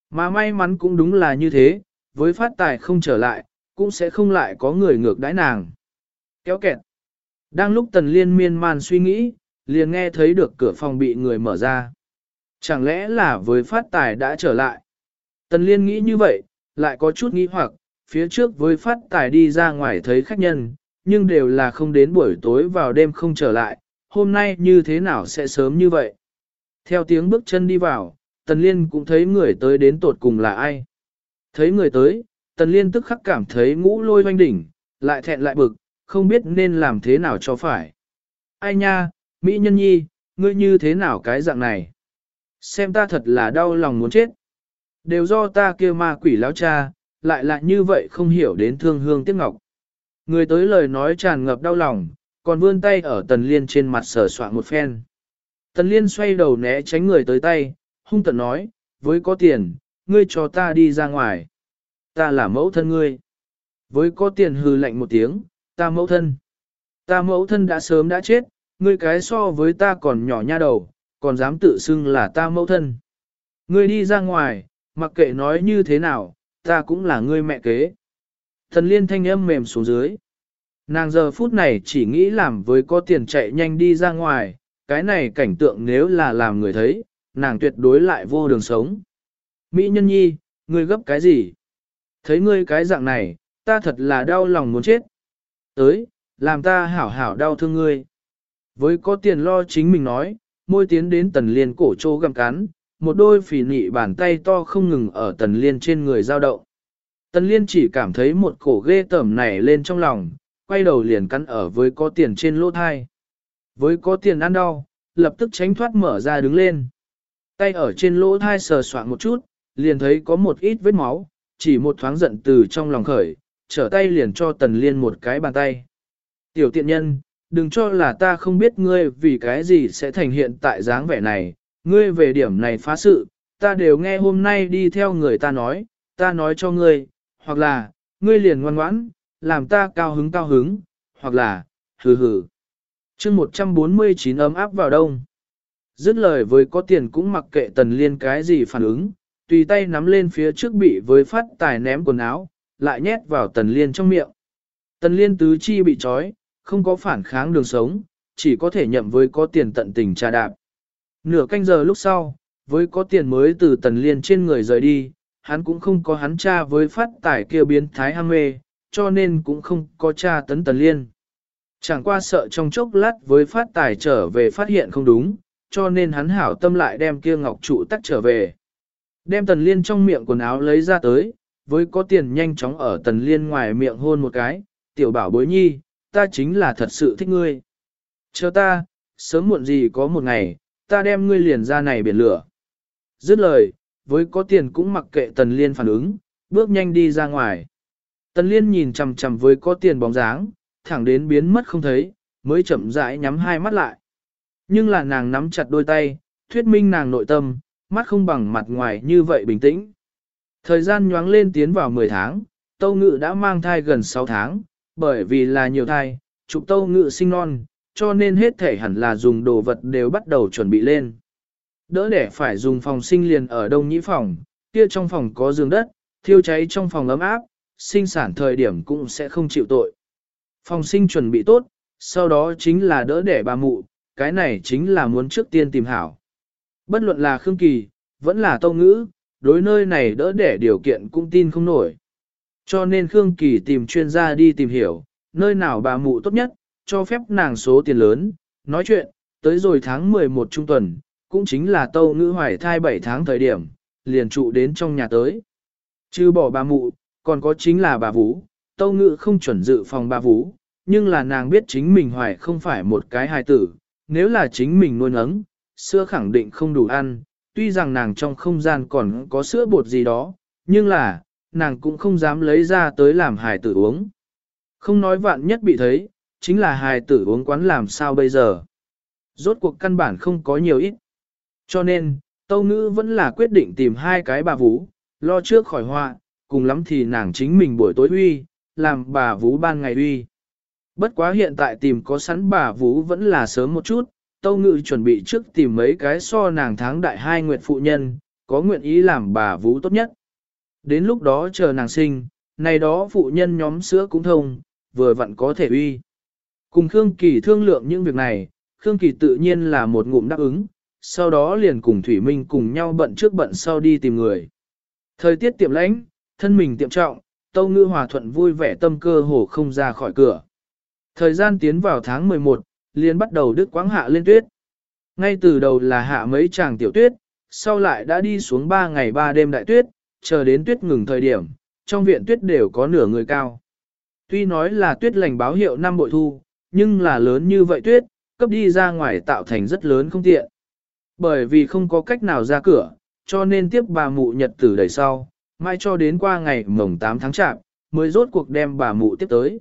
Mà may mắn cũng đúng là như thế, với phát tài không trở lại, cũng sẽ không lại có người ngược đãi nàng. Kéo kẹt. Đang lúc tần liên miên man suy nghĩ, liền nghe thấy được cửa phòng bị người mở ra. Chẳng lẽ là với phát tài đã trở lại? Tần liên nghĩ như vậy, lại có chút nghĩ hoặc, phía trước với phát tài đi ra ngoài thấy khách nhân, nhưng đều là không đến buổi tối vào đêm không trở lại, hôm nay như thế nào sẽ sớm như vậy? Theo tiếng bước chân đi vào, Tần Liên cũng thấy người tới đến tột cùng là ai. Thấy người tới, Tần Liên tức khắc cảm thấy ngũ lôi hoanh đỉnh, lại thẹn lại bực, không biết nên làm thế nào cho phải. Ai nha, Mỹ nhân nhi, ngươi như thế nào cái dạng này? Xem ta thật là đau lòng muốn chết. Đều do ta kia ma quỷ lão cha, lại lại như vậy không hiểu đến thương hương tiếc ngọc. Người tới lời nói tràn ngập đau lòng, còn vươn tay ở tần liên trên mặt sờ soạn một phen. Tần liên xoay đầu né tránh người tới tay, hung tận nói, với có tiền, ngươi cho ta đi ra ngoài. Ta là mẫu thân ngươi. Với có tiền hư lạnh một tiếng, ta mẫu thân. Ta mẫu thân đã sớm đã chết, ngươi cái so với ta còn nhỏ nha đầu, còn dám tự xưng là ta mẫu thân. Ngươi đi ra ngoài, mặc kệ nói như thế nào, ta cũng là ngươi mẹ kế. Thần liên thanh âm mềm xuống dưới. Nàng giờ phút này chỉ nghĩ làm với có tiền chạy nhanh đi ra ngoài, cái này cảnh tượng nếu là làm người thấy, nàng tuyệt đối lại vô đường sống. Mỹ nhân nhi, ngươi gấp cái gì? Thấy ngươi cái dạng này, ta thật là đau lòng muốn chết. Tới, làm ta hảo hảo đau thương ngươi. Với có tiền lo chính mình nói, môi tiến đến tần liên cổ trô găm cắn, một đôi phỉ nị bàn tay to không ngừng ở tần liên trên người giao động. Tần liên chỉ cảm thấy một cổ ghê tởm này lên trong lòng, quay đầu liền cắn ở với có tiền trên lỗ thai. Với có tiền ăn đau, lập tức tránh thoát mở ra đứng lên. Tay ở trên lỗ thai sờ soạn một chút, liền thấy có một ít vết máu, chỉ một thoáng giận từ trong lòng khởi, trở tay liền cho tần liên một cái bàn tay. Tiểu tiện nhân, đừng cho là ta không biết ngươi vì cái gì sẽ thành hiện tại dáng vẻ này, ngươi về điểm này phá sự, ta đều nghe hôm nay đi theo người ta nói, ta nói cho ngươi, hoặc là, ngươi liền ngoan ngoãn, làm ta cao hứng cao hứng, hoặc là, hừ hừ. chương 149 ấm áp vào đông. Dứt lời với có tiền cũng mặc kệ tần liên cái gì phản ứng, tùy tay nắm lên phía trước bị với phát tài ném quần áo, lại nhét vào tần liên trong miệng. Tần liên tứ chi bị trói, không có phản kháng đường sống, chỉ có thể nhậm với có tiền tận tình trà đạp. Nửa canh giờ lúc sau, với có tiền mới từ tần liên trên người rời đi, hắn cũng không có hắn cha với phát tài kia biến thái ham mê, cho nên cũng không có cha tấn tần liên. Chẳng qua sợ trong chốc lát với phát tài trở về phát hiện không đúng, cho nên hắn hảo tâm lại đem kia ngọc trụ tắt trở về. Đem tần liên trong miệng quần áo lấy ra tới, với có tiền nhanh chóng ở tần liên ngoài miệng hôn một cái, tiểu bảo bối nhi, ta chính là thật sự thích ngươi. Chờ ta, sớm muộn gì có một ngày, ta đem ngươi liền ra này biển lửa. Dứt lời, với có tiền cũng mặc kệ tần liên phản ứng, bước nhanh đi ra ngoài. Tần liên nhìn chằm chằm với có tiền bóng dáng, thẳng đến biến mất không thấy, mới chậm rãi nhắm hai mắt lại. Nhưng là nàng nắm chặt đôi tay, thuyết minh nàng nội tâm, mắt không bằng mặt ngoài như vậy bình tĩnh. Thời gian nhoáng lên tiến vào 10 tháng, Tâu Ngự đã mang thai gần 6 tháng, bởi vì là nhiều thai, trục Tâu Ngự sinh non, cho nên hết thể hẳn là dùng đồ vật đều bắt đầu chuẩn bị lên. Đỡ để phải dùng phòng sinh liền ở đông nhĩ phòng, kia trong phòng có giường đất, thiêu cháy trong phòng ấm áp, sinh sản thời điểm cũng sẽ không chịu tội. Phòng sinh chuẩn bị tốt, sau đó chính là đỡ để bà mụ, cái này chính là muốn trước tiên tìm hảo. Bất luận là Khương Kỳ, vẫn là Tâu Ngữ, đối nơi này đỡ để điều kiện cũng tin không nổi. Cho nên Khương Kỳ tìm chuyên gia đi tìm hiểu, nơi nào bà mụ tốt nhất, cho phép nàng số tiền lớn, nói chuyện, tới rồi tháng 11 trung tuần, cũng chính là Tâu Ngữ hoài thai 7 tháng thời điểm, liền trụ đến trong nhà tới. Chứ bỏ bà mụ, còn có chính là bà Vũ, Tâu Ngữ không chuẩn dự phòng bà Vũ, nhưng là nàng biết chính mình hoài không phải một cái hài tử, nếu là chính mình nuôi nấng, sữa khẳng định không đủ ăn, tuy rằng nàng trong không gian còn có sữa bột gì đó, nhưng là, nàng cũng không dám lấy ra tới làm hài tử uống. Không nói vạn nhất bị thấy, chính là hài tử uống quán làm sao bây giờ. Rốt cuộc căn bản không có nhiều ít. Cho nên, Tâu Ngữ vẫn là quyết định tìm hai cái bà vũ, lo trước khỏi họa, cùng lắm thì nàng chính mình buổi tối huy làm bà vũ ban ngày huy. Bất quá hiện tại tìm có sẵn bà vũ vẫn là sớm một chút, Tâu Ngự chuẩn bị trước tìm mấy cái so nàng tháng đại hai nguyện phụ nhân, có nguyện ý làm bà vú tốt nhất. Đến lúc đó chờ nàng sinh, này đó phụ nhân nhóm sữa cũng thông, vừa vặn có thể uy. Cùng Khương Kỳ thương lượng những việc này, Khương Kỳ tự nhiên là một ngụm đáp ứng, sau đó liền cùng Thủy Minh cùng nhau bận trước bận sau đi tìm người. Thời tiết tiệm lãnh, thân mình tiệm trọng, Tâu Ngư Hòa Thuận vui vẻ tâm cơ hồ không ra khỏi cửa. Thời gian tiến vào tháng 11, liền bắt đầu đứt quáng hạ lên tuyết. Ngay từ đầu là hạ mấy chàng tiểu tuyết, sau lại đã đi xuống 3 ngày 3 đêm đại tuyết, chờ đến tuyết ngừng thời điểm, trong viện tuyết đều có nửa người cao. Tuy nói là tuyết lành báo hiệu năm bội thu, nhưng là lớn như vậy tuyết, cấp đi ra ngoài tạo thành rất lớn không tiện. Bởi vì không có cách nào ra cửa, cho nên tiếp bà mụ nhật tử đầy sau, mai cho đến qua ngày mồng 8 tháng chạp, mới rốt cuộc đem bà mụ tiếp tới.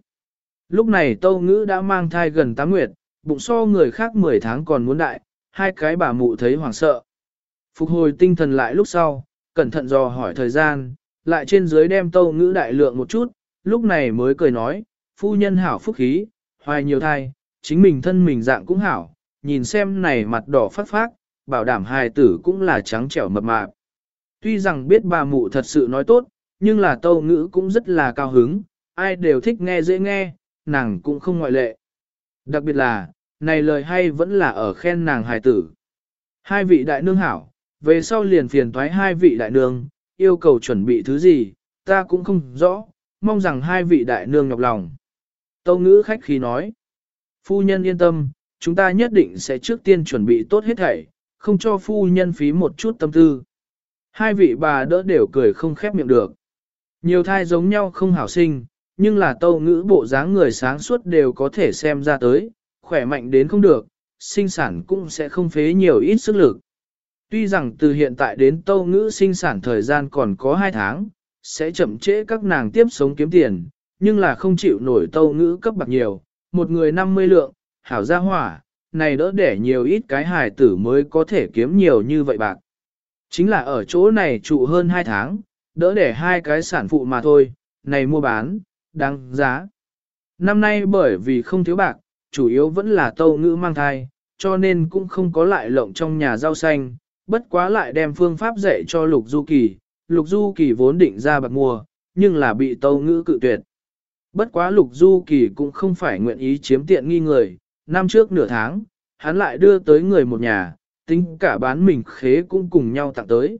Lúc này Tâu Ngữ đã mang thai gần 8 nguyệt, bụng so người khác 10 tháng còn muốn đại, hai cái bà mụ thấy hoảng sợ. Phục hồi tinh thần lại lúc sau, cẩn thận dò hỏi thời gian, lại trên dưới đem Tâu Ngữ đại lượng một chút, lúc này mới cười nói, phu nhân hảo phúc khí, hoài nhiều thai, chính mình thân mình dạng cũng hảo, nhìn xem này mặt đỏ phát phát, bảo đảm hài tử cũng là trắng trẻo mập mạp. Tuy rằng biết bà mụ thật sự nói tốt, nhưng là tâu ngữ cũng rất là cao hứng, ai đều thích nghe dễ nghe, nàng cũng không ngoại lệ. Đặc biệt là, này lời hay vẫn là ở khen nàng hài tử. Hai vị đại nương hảo, về sau liền phiền thoái hai vị đại nương, yêu cầu chuẩn bị thứ gì, ta cũng không rõ, mong rằng hai vị đại nương nhọc lòng. Tâu ngữ khách khí nói, phu nhân yên tâm, chúng ta nhất định sẽ trước tiên chuẩn bị tốt hết thảy, không cho phu nhân phí một chút tâm tư. Hai vị bà đỡ đều cười không khép miệng được. Nhiều thai giống nhau không hảo sinh, nhưng là tâu ngữ bộ dáng người sáng suốt đều có thể xem ra tới, khỏe mạnh đến không được, sinh sản cũng sẽ không phế nhiều ít sức lực. Tuy rằng từ hiện tại đến tâu ngữ sinh sản thời gian còn có 2 tháng, sẽ chậm trễ các nàng tiếp sống kiếm tiền, nhưng là không chịu nổi tâu ngữ cấp bạc nhiều, một người 50 lượng, hảo gia hỏa, này đỡ để nhiều ít cái hài tử mới có thể kiếm nhiều như vậy bạc. Chính là ở chỗ này trụ hơn 2 tháng, đỡ để hai cái sản phụ mà thôi, này mua bán, đáng giá. Năm nay bởi vì không thiếu bạc, chủ yếu vẫn là tâu ngữ mang thai, cho nên cũng không có lại lộng trong nhà rau xanh, bất quá lại đem phương pháp dạy cho Lục Du Kỳ. Lục Du Kỳ vốn định ra bạc mua, nhưng là bị tâu ngữ cự tuyệt. Bất quá Lục Du Kỳ cũng không phải nguyện ý chiếm tiện nghi người, năm trước nửa tháng, hắn lại đưa tới người một nhà, tính cả bán mình khế cũng cùng nhau tặng tới.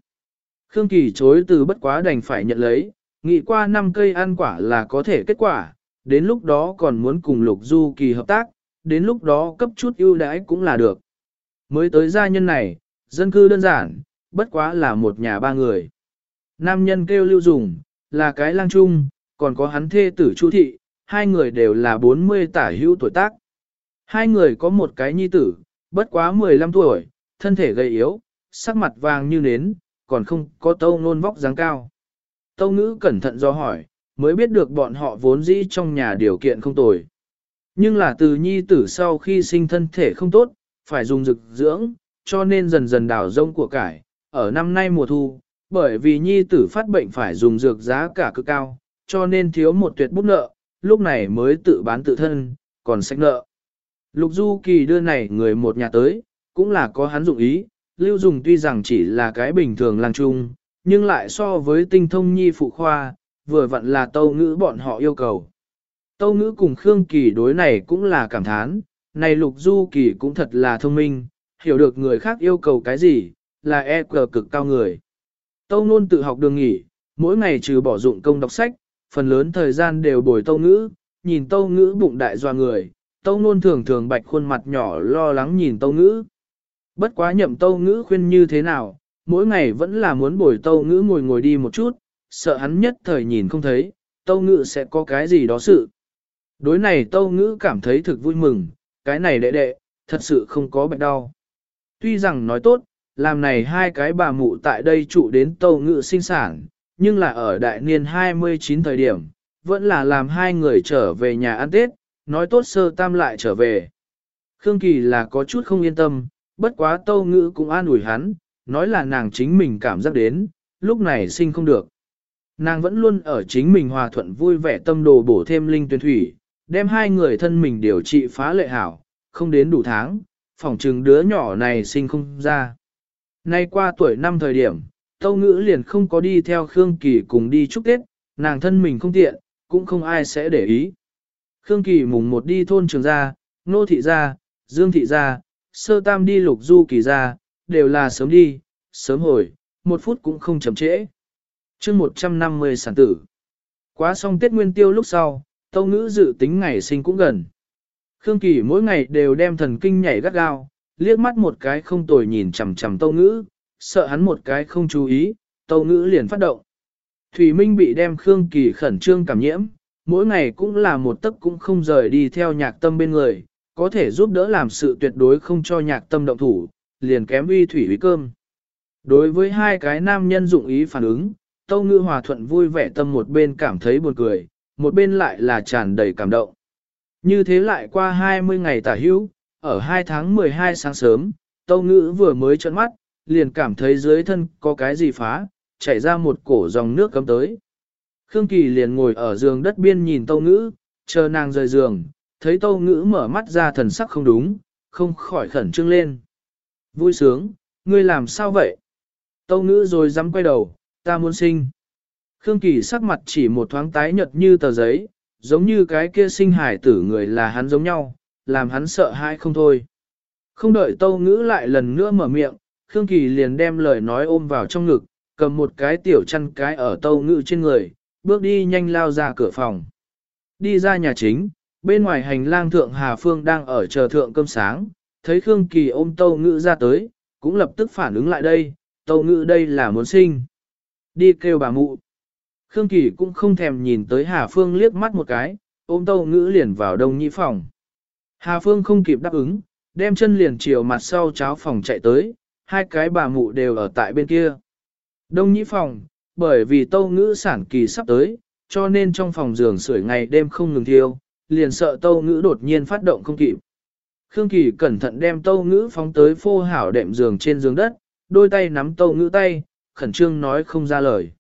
Khương Kỳ chối từ bất quá đành phải nhận lấy, nghĩ qua năm cây ăn quả là có thể kết quả, đến lúc đó còn muốn cùng Lục Du Kỳ hợp tác, đến lúc đó cấp chút ưu đãi cũng là được. Mới tới gia nhân này, dân cư đơn giản, bất quá là một nhà ba người. Nam nhân kêu lưu dùng, là cái lang trung, còn có hắn thê tử Chu thị, hai người đều là 40 tả hữu tuổi tác. Hai người có một cái nhi tử, bất quá 15 tuổi, thân thể gầy yếu, sắc mặt vàng như nến, còn không có tâu nôn vóc dáng cao. Tâu ngữ cẩn thận do hỏi, mới biết được bọn họ vốn dĩ trong nhà điều kiện không tồi. Nhưng là từ nhi tử sau khi sinh thân thể không tốt, phải dùng dược dưỡng, cho nên dần dần đào rông của cải. Ở năm nay mùa thu, bởi vì nhi tử phát bệnh phải dùng dược giá cả cực cao, cho nên thiếu một tuyệt bút nợ, lúc này mới tự bán tự thân, còn sách nợ. Lục Du Kỳ đưa này người một nhà tới, cũng là có hắn dụng ý, Lưu Dùng tuy rằng chỉ là cái bình thường lang trung, nhưng lại so với tinh thông nhi phụ khoa, vừa vặn là tâu ngữ bọn họ yêu cầu. Tâu ngữ cùng Khương Kỳ đối này cũng là cảm thán, này Lục Du Kỳ cũng thật là thông minh, hiểu được người khác yêu cầu cái gì, là e cờ cực cao người. Tâu luôn tự học đường nghỉ, mỗi ngày trừ bỏ dụng công đọc sách, phần lớn thời gian đều bồi tâu ngữ, nhìn tâu ngữ bụng đại doa người, tâu luôn thường thường bạch khuôn mặt nhỏ lo lắng nhìn tâu ngữ. Bất quá nhậm tâu ngữ khuyên như thế nào, mỗi ngày vẫn là muốn bồi tâu ngữ ngồi ngồi đi một chút, sợ hắn nhất thời nhìn không thấy, tâu ngữ sẽ có cái gì đó sự. Đối này tâu ngữ cảm thấy thực vui mừng, cái này đệ đệ, thật sự không có bệnh đau. Tuy rằng nói tốt, làm này hai cái bà mụ tại đây trụ đến tâu ngữ sinh sản, nhưng là ở đại niên 29 thời điểm, vẫn là làm hai người trở về nhà ăn Tết, nói tốt sơ tam lại trở về. Khương Kỳ là có chút không yên tâm, bất quá tâu ngữ cũng an ủi hắn, nói là nàng chính mình cảm giác đến, lúc này sinh không được. Nàng vẫn luôn ở chính mình hòa thuận vui vẻ tâm đồ bổ thêm linh tuyển thủy, đem hai người thân mình điều trị phá lệ hảo, không đến đủ tháng, phỏng chừng đứa nhỏ này sinh không ra. Nay qua tuổi năm thời điểm, Tâu Ngữ liền không có đi theo Khương Kỳ cùng đi chúc Tết, nàng thân mình không tiện, cũng không ai sẽ để ý. Khương Kỳ mùng một đi thôn trường gia, nô thị gia, dương thị gia, sơ tam đi lục du kỳ gia, đều là sớm đi, sớm hồi, một phút cũng không chậm trễ. chương 150 sản tử. Quá xong Tết Nguyên Tiêu lúc sau, Tâu Ngữ dự tính ngày sinh cũng gần. Khương Kỳ mỗi ngày đều đem thần kinh nhảy gắt gao, liếc mắt một cái không tồi nhìn chằm chằm Tâu Ngữ, sợ hắn một cái không chú ý, Tâu Ngữ liền phát động. Thủy Minh bị đem Khương Kỳ khẩn trương cảm nhiễm, mỗi ngày cũng là một tấc cũng không rời đi theo nhạc tâm bên người, có thể giúp đỡ làm sự tuyệt đối không cho nhạc tâm động thủ, liền kém uy thủy uy cơm. Đối với hai cái nam nhân dụng ý phản ứng, Tâu Ngữ hòa thuận vui vẻ tâm một bên cảm thấy buồn cười, một bên lại là tràn đầy cảm động. Như thế lại qua 20 ngày tả hữu, ở 2 tháng 12 sáng sớm, Tâu Ngữ vừa mới trợn mắt, liền cảm thấy dưới thân có cái gì phá, chảy ra một cổ dòng nước cấm tới. Khương Kỳ liền ngồi ở giường đất biên nhìn Tâu Ngữ, chờ nàng rời giường, thấy Tâu Ngữ mở mắt ra thần sắc không đúng, không khỏi khẩn trương lên. Vui sướng, ngươi làm sao vậy? Tâu Ngữ rồi dám quay đầu, ta muốn sinh. Khương Kỳ sắc mặt chỉ một thoáng tái nhợt như tờ giấy, giống như cái kia sinh hải tử người là hắn giống nhau, làm hắn sợ hãi không thôi. Không đợi tâu ngữ lại lần nữa mở miệng, Khương Kỳ liền đem lời nói ôm vào trong ngực, cầm một cái tiểu chăn cái ở tâu ngữ trên người, bước đi nhanh lao ra cửa phòng. Đi ra nhà chính, bên ngoài hành lang thượng Hà Phương đang ở chờ thượng cơm sáng, thấy Khương Kỳ ôm tâu ngữ ra tới, cũng lập tức phản ứng lại đây, tâu ngữ đây là muốn sinh. Đi kêu bà mụ. Khương Kỳ cũng không thèm nhìn tới Hà Phương liếc mắt một cái, ôm tâu ngữ liền vào đông nhị phòng. Hà Phương không kịp đáp ứng, đem chân liền chiều mặt sau cháo phòng chạy tới, hai cái bà mụ đều ở tại bên kia. Đông nhị phòng, bởi vì tâu ngữ sản kỳ sắp tới, cho nên trong phòng giường sưởi ngày đêm không ngừng thiêu, liền sợ tâu ngữ đột nhiên phát động không kịp. Khương Kỳ cẩn thận đem tâu ngữ phóng tới phô hảo đệm giường trên giường đất, đôi tay nắm tâu ngữ tay, khẩn trương nói không ra lời.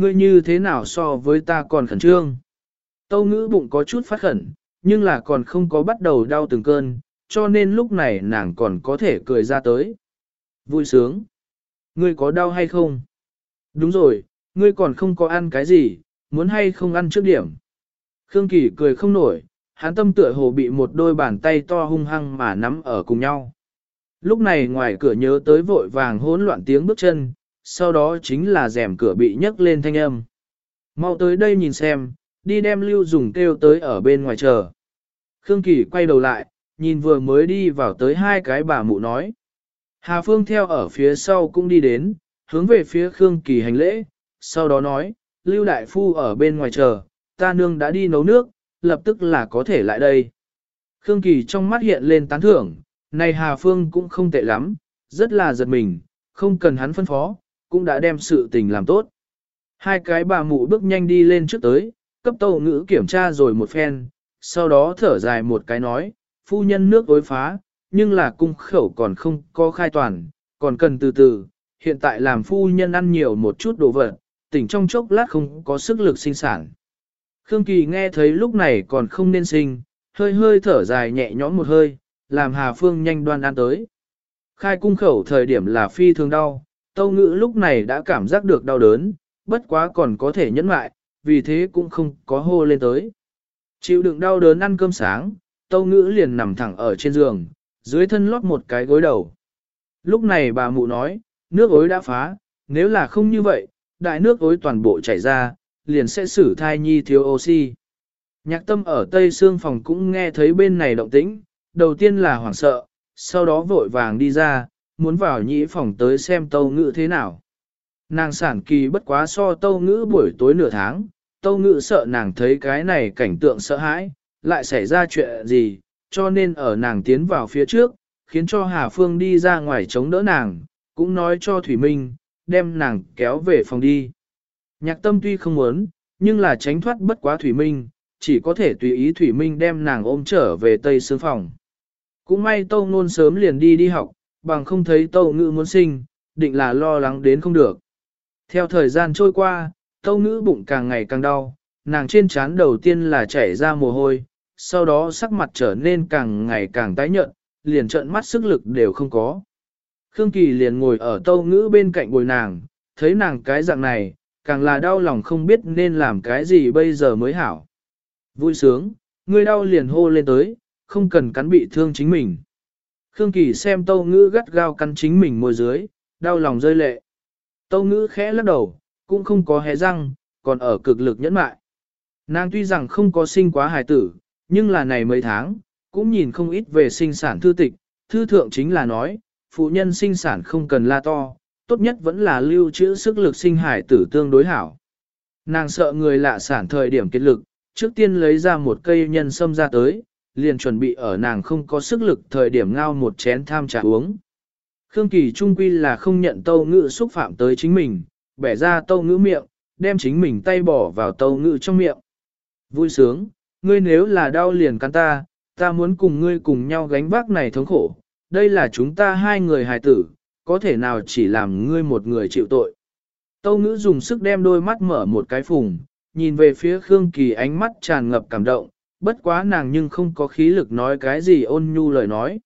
Ngươi như thế nào so với ta còn khẩn trương? Tâu ngữ bụng có chút phát khẩn, nhưng là còn không có bắt đầu đau từng cơn, cho nên lúc này nàng còn có thể cười ra tới. Vui sướng. Ngươi có đau hay không? Đúng rồi, ngươi còn không có ăn cái gì, muốn hay không ăn trước điểm. Khương Kỳ cười không nổi, hắn tâm tựa hồ bị một đôi bàn tay to hung hăng mà nắm ở cùng nhau. Lúc này ngoài cửa nhớ tới vội vàng hỗn loạn tiếng bước chân, sau đó chính là rèm cửa bị nhấc lên thanh âm. Mau tới đây nhìn xem, đi đem lưu dùng kêu tới ở bên ngoài chờ. Khương Kỳ quay đầu lại, nhìn vừa mới đi vào tới hai cái bà mụ nói. Hà Phương theo ở phía sau cũng đi đến, hướng về phía Khương Kỳ hành lễ, sau đó nói, Lưu Đại Phu ở bên ngoài chờ, ta nương đã đi nấu nước, lập tức là có thể lại đây. Khương Kỳ trong mắt hiện lên tán thưởng, này Hà Phương cũng không tệ lắm, rất là giật mình, không cần hắn phân phó, cũng đã đem sự tình làm tốt. Hai cái bà mụ bước nhanh đi lên trước tới, cấp tàu ngữ kiểm tra rồi một phen, sau đó thở dài một cái nói, phu nhân nước ối phá, nhưng là cung khẩu còn không có khai toàn, còn cần từ từ, hiện tại làm phu nhân ăn nhiều một chút đồ vật, tỉnh trong chốc lát không có sức lực sinh sản. Khương Kỳ nghe thấy lúc này còn không nên sinh, hơi hơi thở dài nhẹ nhõm một hơi, làm Hà Phương nhanh đoan ăn tới. Khai cung khẩu thời điểm là phi thường đau, tâu ngữ lúc này đã cảm giác được đau đớn, bất quá còn có thể nhẫn mại, vì thế cũng không có hô lên tới. Chịu đựng đau đớn ăn cơm sáng, tâu ngữ liền nằm thẳng ở trên giường, dưới thân lót một cái gối đầu. Lúc này bà mụ nói, nước ối đã phá, nếu là không như vậy, đại nước ối toàn bộ chảy ra, liền sẽ xử thai nhi thiếu oxy. Nhạc tâm ở tây xương phòng cũng nghe thấy bên này động tĩnh, đầu tiên là hoảng sợ, sau đó vội vàng đi ra, muốn vào nhĩ phòng tới xem tâu ngữ thế nào. Nàng sản kỳ bất quá so tâu ngữ buổi tối nửa tháng, tâu ngữ sợ nàng thấy cái này cảnh tượng sợ hãi, lại xảy ra chuyện gì, cho nên ở nàng tiến vào phía trước, khiến cho Hà Phương đi ra ngoài chống đỡ nàng, cũng nói cho Thủy Minh, đem nàng kéo về phòng đi. Nhạc tâm tuy không muốn, nhưng là tránh thoát bất quá Thủy Minh, chỉ có thể tùy ý Thủy Minh đem nàng ôm trở về Tây Sương phòng. Cũng may Tâu Nôn sớm liền đi đi học, bằng không thấy Tâu Ngữ muốn sinh, định là lo lắng đến không được. Theo thời gian trôi qua, Tâu Ngữ bụng càng ngày càng đau, nàng trên trán đầu tiên là chảy ra mồ hôi, sau đó sắc mặt trở nên càng ngày càng tái nhợt, liền trợn mắt sức lực đều không có. Khương Kỳ liền ngồi ở Tâu Ngữ bên cạnh bồi nàng, thấy nàng cái dạng này, càng là đau lòng không biết nên làm cái gì bây giờ mới hảo. Vui sướng, người đau liền hô lên tới, không cần cắn bị thương chính mình. Khương Kỳ xem tâu ngữ gắt gao cắn chính mình môi dưới, đau lòng rơi lệ. Tâu ngữ khẽ lắc đầu, cũng không có hé răng, còn ở cực lực nhẫn mại. Nàng tuy rằng không có sinh quá hài tử, nhưng là này mấy tháng, cũng nhìn không ít về sinh sản thư tịch. Thư thượng chính là nói, phụ nhân sinh sản không cần la to, tốt nhất vẫn là lưu trữ sức lực sinh hải tử tương đối hảo. Nàng sợ người lạ sản thời điểm kết lực, trước tiên lấy ra một cây nhân sâm ra tới, liền chuẩn bị ở nàng không có sức lực thời điểm ngao một chén tham trà uống. Khương Kỳ trung quy là không nhận tâu ngữ xúc phạm tới chính mình, bẻ ra tâu ngữ miệng, đem chính mình tay bỏ vào tâu ngữ trong miệng. Vui sướng, ngươi nếu là đau liền cắn ta, ta muốn cùng ngươi cùng nhau gánh vác này thống khổ, đây là chúng ta hai người hài tử, có thể nào chỉ làm ngươi một người chịu tội. Tâu ngữ dùng sức đem đôi mắt mở một cái phùng, nhìn về phía Khương Kỳ ánh mắt tràn ngập cảm động, bất quá nàng nhưng không có khí lực nói cái gì ôn nhu lời nói.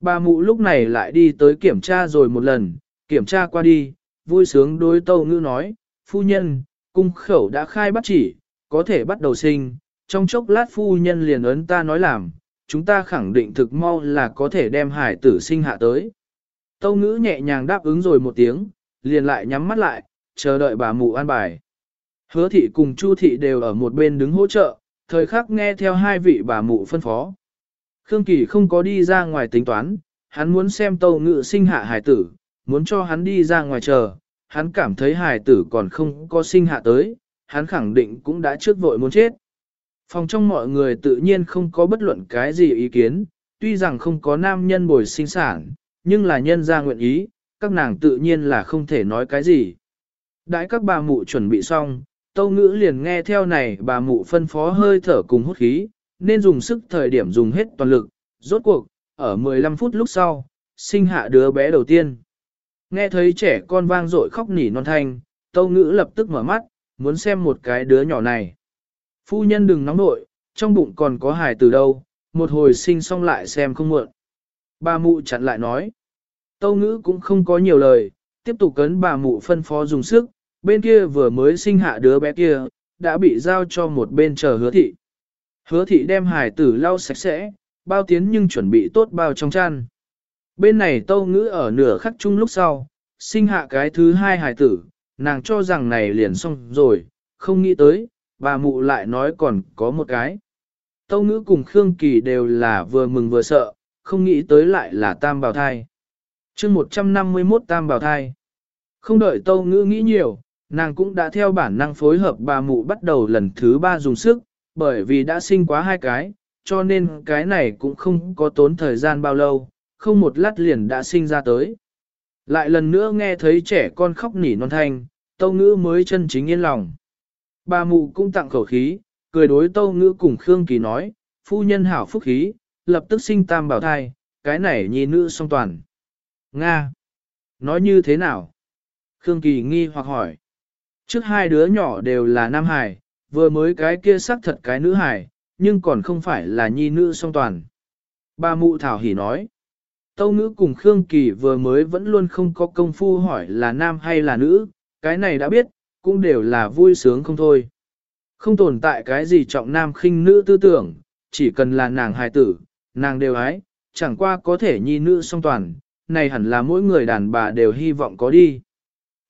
Bà mụ lúc này lại đi tới kiểm tra rồi một lần, kiểm tra qua đi, vui sướng đối tâu ngữ nói, phu nhân, cung khẩu đã khai bắt chỉ, có thể bắt đầu sinh, trong chốc lát phu nhân liền ấn ta nói làm, chúng ta khẳng định thực mau là có thể đem hải tử sinh hạ tới. Tâu ngữ nhẹ nhàng đáp ứng rồi một tiếng, liền lại nhắm mắt lại, chờ đợi bà mụ an bài. Hứa thị cùng Chu thị đều ở một bên đứng hỗ trợ, thời khắc nghe theo hai vị bà mụ phân phó. Khương Kỳ không có đi ra ngoài tính toán, hắn muốn xem tâu ngự sinh hạ hải tử, muốn cho hắn đi ra ngoài chờ, hắn cảm thấy hải tử còn không có sinh hạ tới, hắn khẳng định cũng đã trước vội muốn chết. Phòng trong mọi người tự nhiên không có bất luận cái gì ý kiến, tuy rằng không có nam nhân bồi sinh sản, nhưng là nhân ra nguyện ý, các nàng tự nhiên là không thể nói cái gì. Đãi các bà mụ chuẩn bị xong, tâu ngữ liền nghe theo này bà mụ phân phó hơi thở cùng hút khí, nên dùng sức thời điểm dùng hết toàn lực, rốt cuộc, ở 15 phút lúc sau, sinh hạ đứa bé đầu tiên. Nghe thấy trẻ con vang dội khóc nỉ non thanh, tâu ngữ lập tức mở mắt, muốn xem một cái đứa nhỏ này. Phu nhân đừng nóng nội, trong bụng còn có hài từ đâu, một hồi sinh xong lại xem không muộn. Bà mụ chặn lại nói. Tâu ngữ cũng không có nhiều lời, tiếp tục cấn bà mụ phân phó dùng sức, bên kia vừa mới sinh hạ đứa bé kia, đã bị giao cho một bên chờ hứa thị. Hứa thị đem hải tử lau sạch sẽ, bao tiến nhưng chuẩn bị tốt bao trong chăn. Bên này tâu ngữ ở nửa khắc chung lúc sau, sinh hạ cái thứ hai hải tử, nàng cho rằng này liền xong rồi, không nghĩ tới, bà mụ lại nói còn có một cái. Tâu ngữ cùng Khương Kỳ đều là vừa mừng vừa sợ, không nghĩ tới lại là tam bào thai. chương 151 tam bào thai. Không đợi tâu ngữ nghĩ nhiều, nàng cũng đã theo bản năng phối hợp bà mụ bắt đầu lần thứ ba dùng sức, bởi vì đã sinh quá hai cái, cho nên cái này cũng không có tốn thời gian bao lâu, không một lát liền đã sinh ra tới. Lại lần nữa nghe thấy trẻ con khóc nỉ non thanh, tâu ngữ mới chân chính yên lòng. Bà mụ cũng tặng khẩu khí, cười đối tâu ngữ cùng Khương Kỳ nói, phu nhân hảo phúc khí, lập tức sinh tam bảo thai, cái này nhi nữ song toàn. Nga! Nói như thế nào? Khương Kỳ nghi hoặc hỏi. Trước hai đứa nhỏ đều là nam hải, vừa mới cái kia sắc thật cái nữ hải, nhưng còn không phải là nhi nữ song toàn. Bà mụ thảo hỉ nói. Tâu ngữ cùng Khương Kỳ vừa mới vẫn luôn không có công phu hỏi là nam hay là nữ, cái này đã biết, cũng đều là vui sướng không thôi. Không tồn tại cái gì trọng nam khinh nữ tư tưởng, chỉ cần là nàng hài tử, nàng đều ái, chẳng qua có thể nhi nữ song toàn, này hẳn là mỗi người đàn bà đều hy vọng có đi.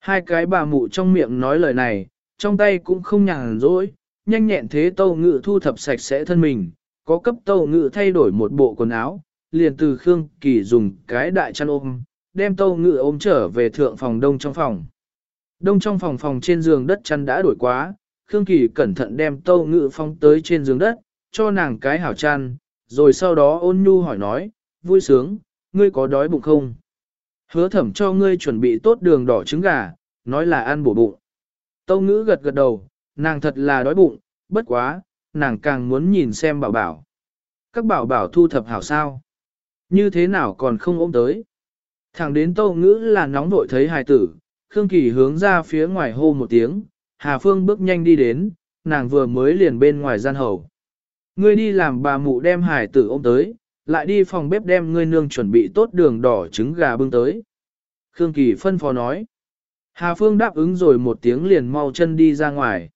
Hai cái bà mụ trong miệng nói lời này, trong tay cũng không nhàn rỗi, nhanh nhẹn thế tâu ngự thu thập sạch sẽ thân mình, có cấp tâu ngự thay đổi một bộ quần áo, liền từ Khương Kỳ dùng cái đại chăn ôm, đem tâu ngự ôm trở về thượng phòng đông trong phòng. Đông trong phòng phòng trên giường đất chăn đã đổi quá, Khương Kỳ cẩn thận đem tâu ngự phong tới trên giường đất, cho nàng cái hảo chăn, rồi sau đó ôn nhu hỏi nói, vui sướng, ngươi có đói bụng không? Hứa thẩm cho ngươi chuẩn bị tốt đường đỏ trứng gà, nói là ăn bổ bụng. Tâu ngữ gật gật đầu, nàng thật là đói bụng, bất quá, nàng càng muốn nhìn xem bảo bảo. Các bảo bảo thu thập hảo sao? Như thế nào còn không ôm tới? Thẳng đến tâu ngữ là nóng vội thấy hài tử, Khương Kỳ hướng ra phía ngoài hô một tiếng, Hà Phương bước nhanh đi đến, nàng vừa mới liền bên ngoài gian hầu. Ngươi đi làm bà mụ đem hải tử ôm tới, lại đi phòng bếp đem ngươi nương chuẩn bị tốt đường đỏ trứng gà bưng tới. Khương Kỳ phân phó nói. Hà Phương đáp ứng rồi một tiếng liền mau chân đi ra ngoài.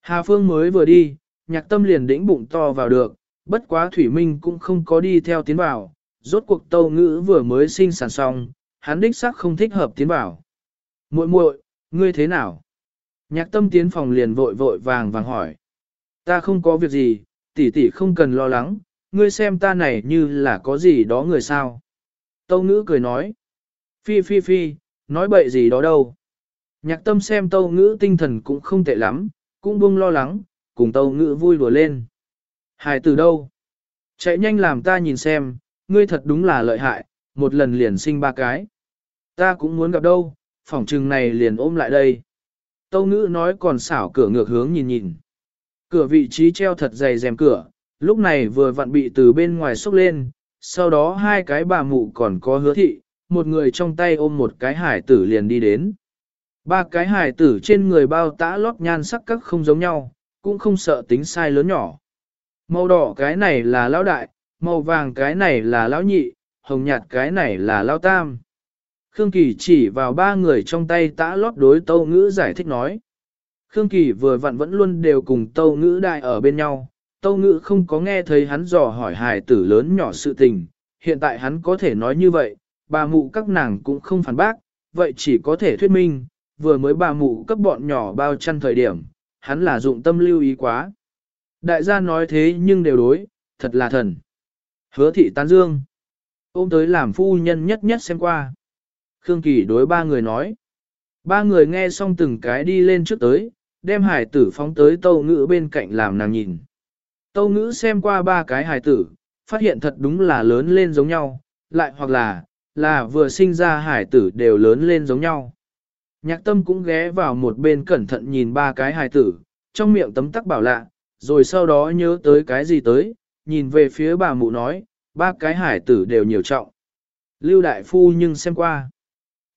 Hà Phương mới vừa đi, nhạc tâm liền đĩnh bụng to vào được, bất quá Thủy Minh cũng không có đi theo tiến vào, rốt cuộc tâu ngữ vừa mới sinh sản xong, hắn đích xác không thích hợp tiến vào. muội muội ngươi thế nào? Nhạc tâm tiến phòng liền vội vội vàng vàng hỏi. Ta không có việc gì, tỷ tỷ không cần lo lắng, ngươi xem ta này như là có gì đó người sao. Tâu ngữ cười nói. Phi phi phi, nói bậy gì đó đâu. Nhạc tâm xem tâu ngữ tinh thần cũng không tệ lắm, cũng buông lo lắng, cùng tâu ngữ vui đùa lên. Hài từ đâu? Chạy nhanh làm ta nhìn xem, ngươi thật đúng là lợi hại, một lần liền sinh ba cái. Ta cũng muốn gặp đâu, phòng trừng này liền ôm lại đây. Tâu ngữ nói còn xảo cửa ngược hướng nhìn nhìn. Cửa vị trí treo thật dày rèm cửa, lúc này vừa vặn bị từ bên ngoài xốc lên, sau đó hai cái bà mụ còn có hứa thị, một người trong tay ôm một cái hải tử liền đi đến. Ba cái hải tử trên người bao tã lót nhan sắc các không giống nhau, cũng không sợ tính sai lớn nhỏ. Màu đỏ cái này là lão đại, màu vàng cái này là lão nhị, hồng nhạt cái này là lão tam. Khương Kỳ chỉ vào ba người trong tay tã lót đối tâu ngữ giải thích nói. Khương Kỳ vừa vặn vẫn luôn đều cùng tâu ngữ đại ở bên nhau, Tâu ngữ không có nghe thấy hắn dò hỏi hài tử lớn nhỏ sự tình, hiện tại hắn có thể nói như vậy, bà mụ các nàng cũng không phản bác, vậy chỉ có thể thuyết minh, vừa mới bà mụ cấp bọn nhỏ bao chăn thời điểm, hắn là dụng tâm lưu ý quá. Đại gia nói thế nhưng đều đối, thật là thần. Hứa thị tán dương. Ôm tới làm phu nhân nhất nhất xem qua. Khương Kỳ đối ba người nói. Ba người nghe xong từng cái đi lên trước tới, đem hải tử phóng tới tâu ngữ bên cạnh làm nàng nhìn. Tâu ngữ xem qua ba cái hài tử, phát hiện thật đúng là lớn lên giống nhau, lại hoặc là, là vừa sinh ra hải tử đều lớn lên giống nhau. Nhạc tâm cũng ghé vào một bên cẩn thận nhìn ba cái hài tử, trong miệng tấm tắc bảo lạ, rồi sau đó nhớ tới cái gì tới, nhìn về phía bà mụ nói, ba cái hải tử đều nhiều trọng. Lưu đại phu nhưng xem qua.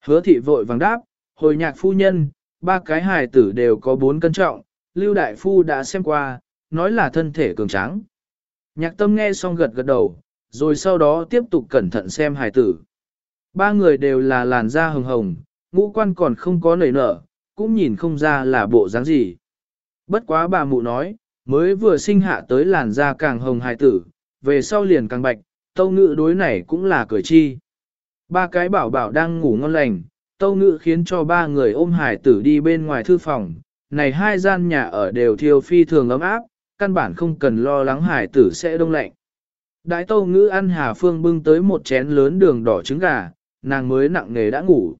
Hứa thị vội vàng đáp, hồi nhạc phu nhân, ba cái hải tử đều có bốn cân trọng, Lưu đại phu đã xem qua, nói là thân thể cường tráng. Nhạc tâm nghe xong gật gật đầu, rồi sau đó tiếp tục cẩn thận xem hải tử. Ba người đều là làn da hồng hồng, ngũ quan còn không có nảy nở, cũng nhìn không ra là bộ dáng gì. Bất quá bà mụ nói, mới vừa sinh hạ tới làn da càng hồng hài tử, về sau liền càng bạch, tâu ngự đối này cũng là cười chi. Ba cái bảo bảo đang ngủ ngon lành, tâu ngự khiến cho ba người ôm hải tử đi bên ngoài thư phòng, này hai gian nhà ở đều thiêu phi thường ấm áp, căn bản không cần lo lắng hải tử sẽ đông lạnh. Đại tâu ngữ ăn Hà Phương bưng tới một chén lớn đường đỏ trứng gà, nàng mới nặng nghề đã ngủ.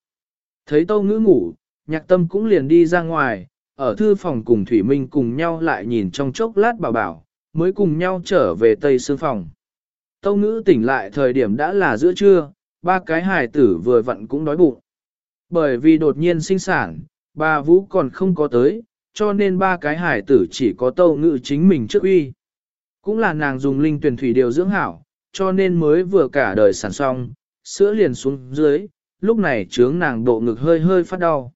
Thấy tâu ngữ ngủ, nhạc tâm cũng liền đi ra ngoài, ở thư phòng cùng Thủy Minh cùng nhau lại nhìn trong chốc lát bảo bảo, mới cùng nhau trở về tây sương phòng. Tâu ngữ tỉnh lại thời điểm đã là giữa trưa, ba cái hài tử vừa vặn cũng đói bụng. Bởi vì đột nhiên sinh sản, bà Vũ còn không có tới, cho nên ba cái hải tử chỉ có tâu ngự chính mình trước uy. Cũng là nàng dùng linh tuyển thủy điều dưỡng hảo, cho nên mới vừa cả đời sản xong, sữa liền xuống dưới, lúc này trướng nàng độ ngực hơi hơi phát đau.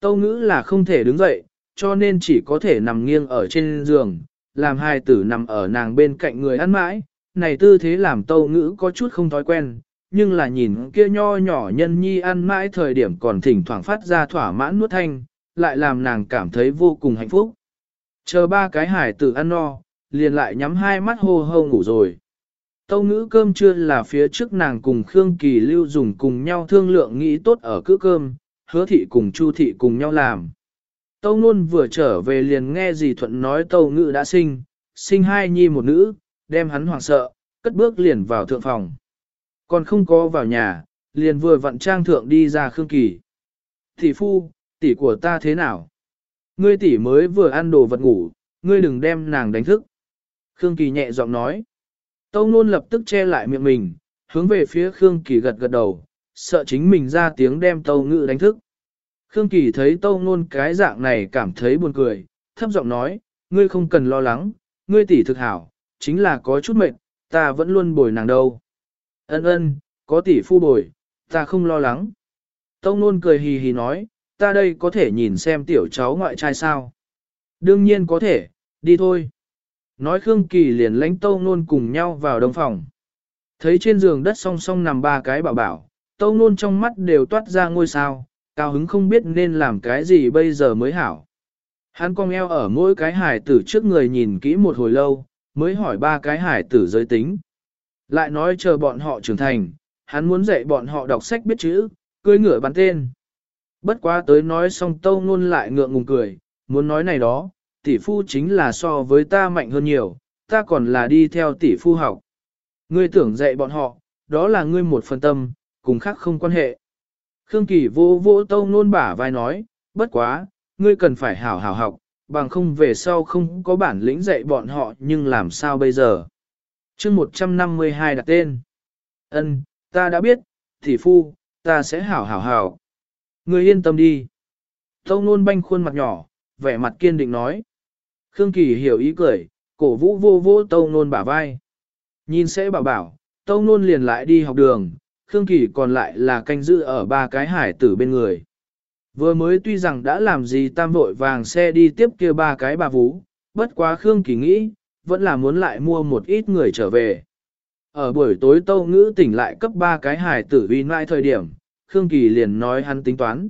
Tâu ngữ là không thể đứng dậy, cho nên chỉ có thể nằm nghiêng ở trên giường, làm hai tử nằm ở nàng bên cạnh người ăn mãi, này tư thế làm tâu ngữ có chút không thói quen, nhưng là nhìn kia nho nhỏ nhân nhi ăn mãi thời điểm còn thỉnh thoảng phát ra thỏa mãn nuốt thanh, lại làm nàng cảm thấy vô cùng hạnh phúc. Chờ ba cái hải tử ăn no, liền lại nhắm hai mắt hô hô ngủ rồi. Tâu ngữ cơm trưa là phía trước nàng cùng Khương Kỳ Lưu dùng cùng nhau thương lượng nghĩ tốt ở cữ cơm, hứa thị cùng Chu thị cùng nhau làm. Tâu Nôn vừa trở về liền nghe dì Thuận nói Tâu Ngữ đã sinh, sinh hai nhi một nữ, đem hắn hoảng sợ, cất bước liền vào thượng phòng. Còn không có vào nhà, liền vừa vặn trang thượng đi ra Khương Kỳ. thị phu, tỷ của ta thế nào? Ngươi tỷ mới vừa ăn đồ vật ngủ, ngươi đừng đem nàng đánh thức. Khương Kỳ nhẹ giọng nói. Tâu Nôn lập tức che lại miệng mình, hướng về phía Khương Kỳ gật gật đầu, sợ chính mình ra tiếng đem Tâu Ngự đánh thức. Khương Kỳ thấy Tâu Nôn cái dạng này cảm thấy buồn cười, thấp giọng nói, ngươi không cần lo lắng, ngươi tỷ thực hảo, chính là có chút mệt, ta vẫn luôn bồi nàng đâu. Ân ân, có tỷ phu bồi, ta không lo lắng. Tâu Nôn cười hì hì nói, ta đây có thể nhìn xem tiểu cháu ngoại trai sao. Đương nhiên có thể, đi thôi. Nói Khương Kỳ liền lãnh Tâu Nôn cùng nhau vào đông phòng. Thấy trên giường đất song song nằm ba cái bảo bảo, Tâu Nôn trong mắt đều toát ra ngôi sao, cao hứng không biết nên làm cái gì bây giờ mới hảo. Hắn cong eo ở mỗi cái hải tử trước người nhìn kỹ một hồi lâu, mới hỏi ba cái hải tử giới tính. Lại nói chờ bọn họ trưởng thành, hắn muốn dạy bọn họ đọc sách biết chữ, cưới ngựa bắn tên. Bất quá tới nói xong tâu ngôn lại ngượng ngùng cười, muốn nói này đó, tỷ phu chính là so với ta mạnh hơn nhiều, ta còn là đi theo tỷ phu học. Ngươi tưởng dạy bọn họ, đó là ngươi một phần tâm, cùng khác không quan hệ. Khương Kỳ vô vô tâu nôn bả vai nói, bất quá, ngươi cần phải hảo hảo học, bằng không về sau không có bản lĩnh dạy bọn họ nhưng làm sao bây giờ. chương 152 đặt tên. ân ta đã biết, tỷ phu, ta sẽ hảo hảo hảo. Ngươi yên tâm đi. Tâu nôn banh khuôn mặt nhỏ, vẻ mặt kiên định nói. Khương Kỳ hiểu ý cười, cổ vũ vô vô tâu nôn bả vai. Nhìn sẽ bảo bảo, tâu nôn liền lại đi học đường, Khương Kỳ còn lại là canh giữ ở ba cái hải tử bên người. Vừa mới tuy rằng đã làm gì tam vội vàng xe đi tiếp kia ba cái bà vú, bất quá Khương Kỳ nghĩ, vẫn là muốn lại mua một ít người trở về. Ở buổi tối tâu ngữ tỉnh lại cấp ba cái hải tử uy nại thời điểm, Khương Kỳ liền nói hắn tính toán.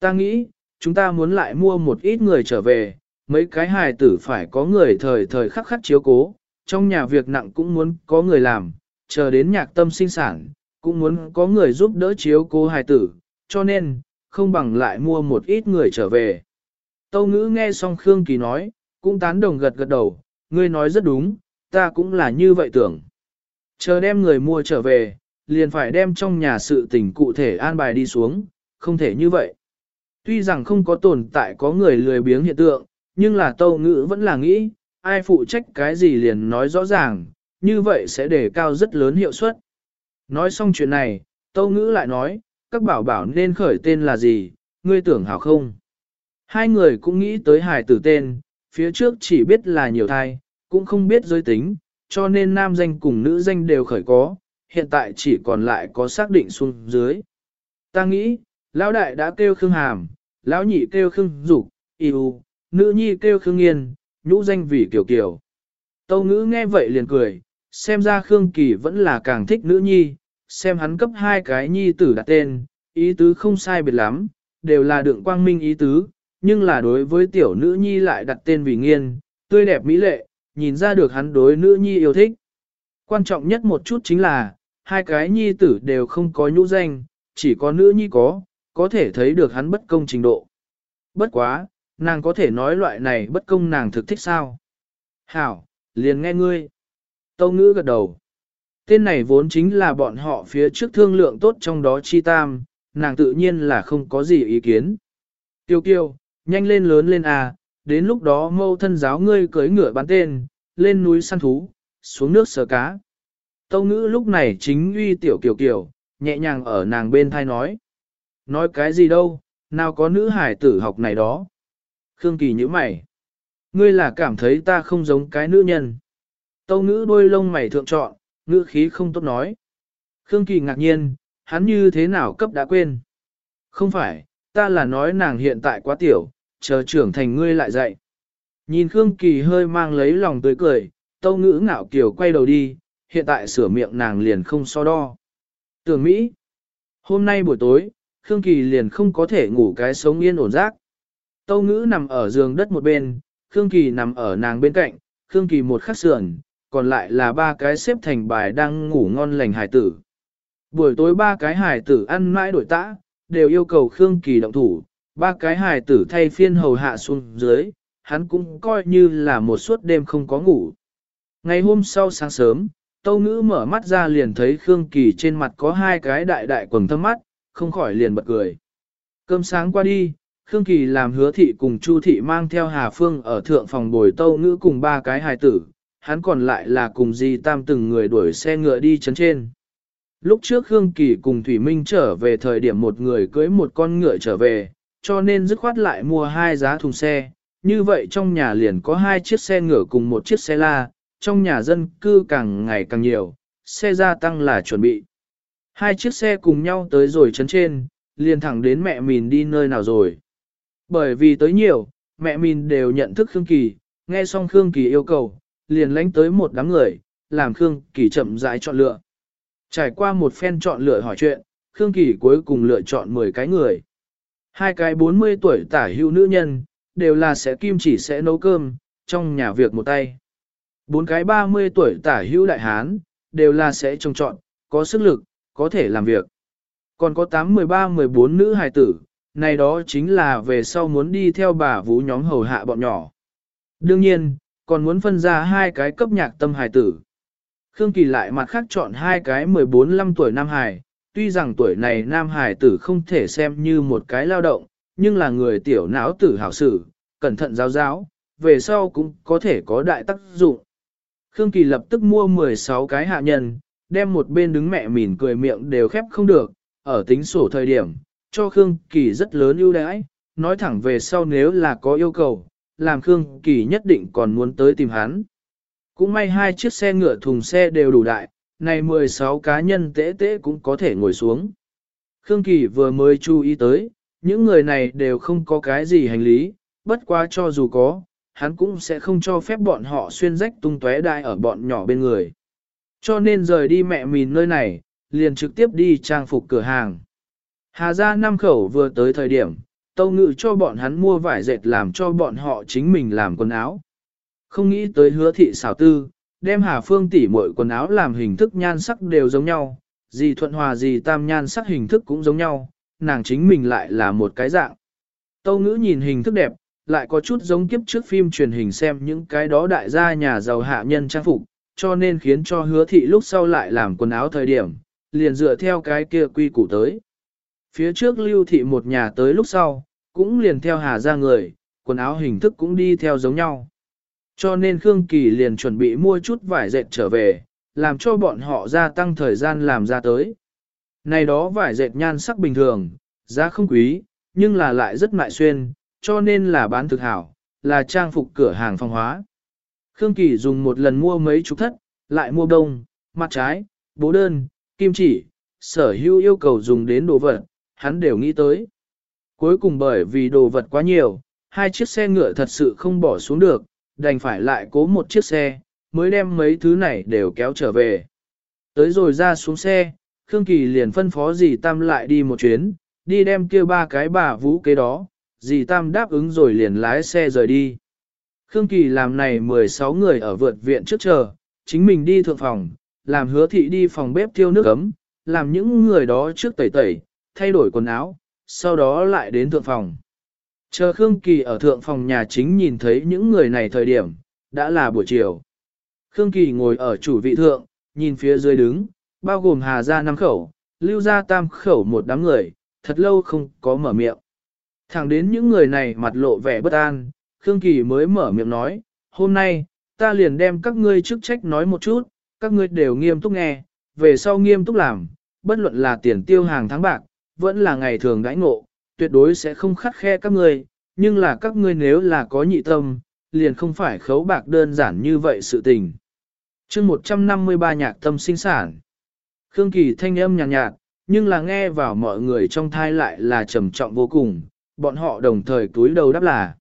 Ta nghĩ, chúng ta muốn lại mua một ít người trở về, mấy cái hài tử phải có người thời thời khắc khắc chiếu cố, trong nhà việc nặng cũng muốn có người làm, chờ đến nhạc tâm sinh sản, cũng muốn có người giúp đỡ chiếu cố hài tử, cho nên, không bằng lại mua một ít người trở về. Tâu ngữ nghe xong Khương Kỳ nói, cũng tán đồng gật gật đầu, ngươi nói rất đúng, ta cũng là như vậy tưởng. Chờ đem người mua trở về, liền phải đem trong nhà sự tình cụ thể an bài đi xuống, không thể như vậy. Tuy rằng không có tồn tại có người lười biếng hiện tượng, nhưng là tâu ngữ vẫn là nghĩ, ai phụ trách cái gì liền nói rõ ràng, như vậy sẽ đề cao rất lớn hiệu suất. Nói xong chuyện này, tâu ngữ lại nói, các bảo bảo nên khởi tên là gì, ngươi tưởng hảo không? Hai người cũng nghĩ tới hài tử tên, phía trước chỉ biết là nhiều thai, cũng không biết giới tính, cho nên nam danh cùng nữ danh đều khởi có, hiện tại chỉ còn lại có xác định xuống dưới. Ta nghĩ, lão đại đã kêu Khương Hàm, lão nhị kêu Khương Dục, yêu, nữ nhi kêu Khương Nghiên, nhũ danh vì Kiều Kiều. Tâu ngữ nghe vậy liền cười, xem ra Khương Kỳ vẫn là càng thích nữ nhi, xem hắn cấp hai cái nhi tử đặt tên, ý tứ không sai biệt lắm, đều là đựng quang minh ý tứ, nhưng là đối với tiểu nữ nhi lại đặt tên vì nghiên, tươi đẹp mỹ lệ, nhìn ra được hắn đối nữ nhi yêu thích. Quan trọng nhất một chút chính là, hai cái nhi tử đều không có nhũ danh, chỉ có nữ nhi có, có thể thấy được hắn bất công trình độ. Bất quá, nàng có thể nói loại này bất công nàng thực thích sao? Hảo, liền nghe ngươi. Tâu ngữ gật đầu. Tên này vốn chính là bọn họ phía trước thương lượng tốt trong đó chi tam, nàng tự nhiên là không có gì ý kiến. Tiêu kiêu, nhanh lên lớn lên à, đến lúc đó mâu thân giáo ngươi cưới ngựa bán tên, lên núi săn thú, xuống nước sờ cá. Tâu ngữ lúc này chính uy tiểu kiều kiều, nhẹ nhàng ở nàng bên thai nói. Nói cái gì đâu, nào có nữ hải tử học này đó. Khương Kỳ như mày. Ngươi là cảm thấy ta không giống cái nữ nhân. Tâu ngữ đôi lông mày thượng trọn, ngữ khí không tốt nói. Khương Kỳ ngạc nhiên, hắn như thế nào cấp đã quên. Không phải, ta là nói nàng hiện tại quá tiểu, chờ trưởng thành ngươi lại dạy. Nhìn Khương Kỳ hơi mang lấy lòng tươi cười, tâu ngữ ngạo kiểu quay đầu đi, hiện tại sửa miệng nàng liền không so đo. Tưởng Mỹ, hôm nay buổi tối, Khương Kỳ liền không có thể ngủ cái sống yên ổn giấc. Tâu ngữ nằm ở giường đất một bên, Khương Kỳ nằm ở nàng bên cạnh, Khương Kỳ một khắc sườn, còn lại là ba cái xếp thành bài đang ngủ ngon lành hải tử. Buổi tối ba cái hải tử ăn mãi đổi tã, đều yêu cầu Khương Kỳ động thủ, ba cái hải tử thay phiên hầu hạ xuống dưới, hắn cũng coi như là một suốt đêm không có ngủ. Ngày hôm sau sáng sớm, Tâu Ngữ mở mắt ra liền thấy Khương Kỳ trên mặt có hai cái đại đại quầng thâm mắt, không khỏi liền bật cười. Cơm sáng qua đi, Khương Kỳ làm hứa thị cùng Chu thị mang theo Hà Phương ở thượng phòng bồi Tâu Ngữ cùng ba cái hài tử, hắn còn lại là cùng Di Tam từng người đuổi xe ngựa đi chấn trên. Lúc trước Khương Kỳ cùng Thủy Minh trở về thời điểm một người cưới một con ngựa trở về, cho nên dứt khoát lại mua hai giá thùng xe. Như vậy trong nhà liền có hai chiếc xe ngựa cùng một chiếc xe la, trong nhà dân cư càng ngày càng nhiều, xe gia tăng là chuẩn bị. Hai chiếc xe cùng nhau tới rồi chấn trên, liền thẳng đến mẹ mình đi nơi nào rồi. Bởi vì tới nhiều, mẹ mình đều nhận thức Khương Kỳ, nghe xong Khương Kỳ yêu cầu, liền lánh tới một đám người, làm Khương Kỳ chậm rãi chọn lựa. Trải qua một phen chọn lựa hỏi chuyện, Khương Kỳ cuối cùng lựa chọn 10 cái người. Hai cái 40 tuổi tả hữu nữ nhân, đều là sẽ kim chỉ sẽ nấu cơm, trong nhà việc một tay. Bốn cái 30 tuổi tả hữu đại hán, đều là sẽ trông chọn, có sức lực, có thể làm việc. Còn có 8-13-14 nữ hài tử, này đó chính là về sau muốn đi theo bà vũ nhóm hầu hạ bọn nhỏ. Đương nhiên, còn muốn phân ra hai cái cấp nhạc tâm hài tử. Khương Kỳ lại mặt khác chọn hai cái 14-15 tuổi nam hài, tuy rằng tuổi này nam hài tử không thể xem như một cái lao động, nhưng là người tiểu não tử hảo sử, cẩn thận giáo giáo, về sau cũng có thể có đại tác dụng. Khương Kỳ lập tức mua 16 cái hạ nhân, đem một bên đứng mẹ mỉn cười miệng đều khép không được, ở tính sổ thời điểm, cho Khương Kỳ rất lớn ưu đãi, nói thẳng về sau nếu là có yêu cầu, làm Khương Kỳ nhất định còn muốn tới tìm hắn. Cũng may hai chiếc xe ngựa thùng xe đều đủ đại, này 16 cá nhân tế tế cũng có thể ngồi xuống. Khương Kỳ vừa mới chú ý tới, những người này đều không có cái gì hành lý, bất quá cho dù có, hắn cũng sẽ không cho phép bọn họ xuyên rách tung tóe đai ở bọn nhỏ bên người. Cho nên rời đi mẹ mình nơi này, liền trực tiếp đi trang phục cửa hàng. Hà ra năm khẩu vừa tới thời điểm, Tâu ngự cho bọn hắn mua vải dệt làm cho bọn họ chính mình làm quần áo. Không nghĩ tới hứa thị xảo tư, đem Hà Phương tỉ mọi quần áo làm hình thức nhan sắc đều giống nhau, gì thuận hòa gì tam nhan sắc hình thức cũng giống nhau, nàng chính mình lại là một cái dạng. Tâu ngữ nhìn hình thức đẹp, lại có chút giống kiếp trước phim truyền hình xem những cái đó đại gia nhà giàu hạ nhân trang phục, cho nên khiến cho hứa thị lúc sau lại làm quần áo thời điểm, liền dựa theo cái kia quy củ tới. Phía trước lưu thị một nhà tới lúc sau, cũng liền theo hà ra người, quần áo hình thức cũng đi theo giống nhau. Cho nên Khương Kỳ liền chuẩn bị mua chút vải dệt trở về, làm cho bọn họ gia tăng thời gian làm ra tới. Này đó vải dệt nhan sắc bình thường, giá không quý, nhưng là lại rất mại xuyên, cho nên là bán thực hảo, là trang phục cửa hàng phong hóa. Khương Kỳ dùng một lần mua mấy chục thất, lại mua đông, mặt trái, bố đơn, kim chỉ, sở hữu yêu cầu dùng đến đồ vật, hắn đều nghĩ tới. Cuối cùng bởi vì đồ vật quá nhiều, hai chiếc xe ngựa thật sự không bỏ xuống được, đành phải lại cố một chiếc xe, mới đem mấy thứ này đều kéo trở về. Tới rồi ra xuống xe, Khương Kỳ liền phân phó dì Tam lại đi một chuyến, đi đem kia ba cái bà vũ kế đó, dì Tam đáp ứng rồi liền lái xe rời đi. Khương Kỳ làm này 16 người ở vượt viện trước chờ, chính mình đi thượng phòng, làm hứa thị đi phòng bếp thiêu nước ấm, làm những người đó trước tẩy tẩy, thay đổi quần áo, sau đó lại đến thượng phòng. Chờ Khương Kỳ ở thượng phòng nhà chính nhìn thấy những người này thời điểm, đã là buổi chiều. Khương Kỳ ngồi ở chủ vị thượng, nhìn phía dưới đứng, bao gồm Hà Gia năm khẩu, Lưu Gia tam khẩu một đám người, thật lâu không có mở miệng. Thẳng đến những người này mặt lộ vẻ bất an, Khương Kỳ mới mở miệng nói, hôm nay, ta liền đem các ngươi chức trách nói một chút, các ngươi đều nghiêm túc nghe, về sau nghiêm túc làm, bất luận là tiền tiêu hàng tháng bạc, vẫn là ngày thường đãi ngộ, tuyệt đối sẽ không khắt khe các ngươi, nhưng là các ngươi nếu là có nhị tâm, liền không phải khấu bạc đơn giản như vậy sự tình. chương 153 nhạc tâm sinh sản. Khương Kỳ thanh âm nhàn nhạt, nhạt, nhưng là nghe vào mọi người trong thai lại là trầm trọng vô cùng, bọn họ đồng thời túi đầu đáp là.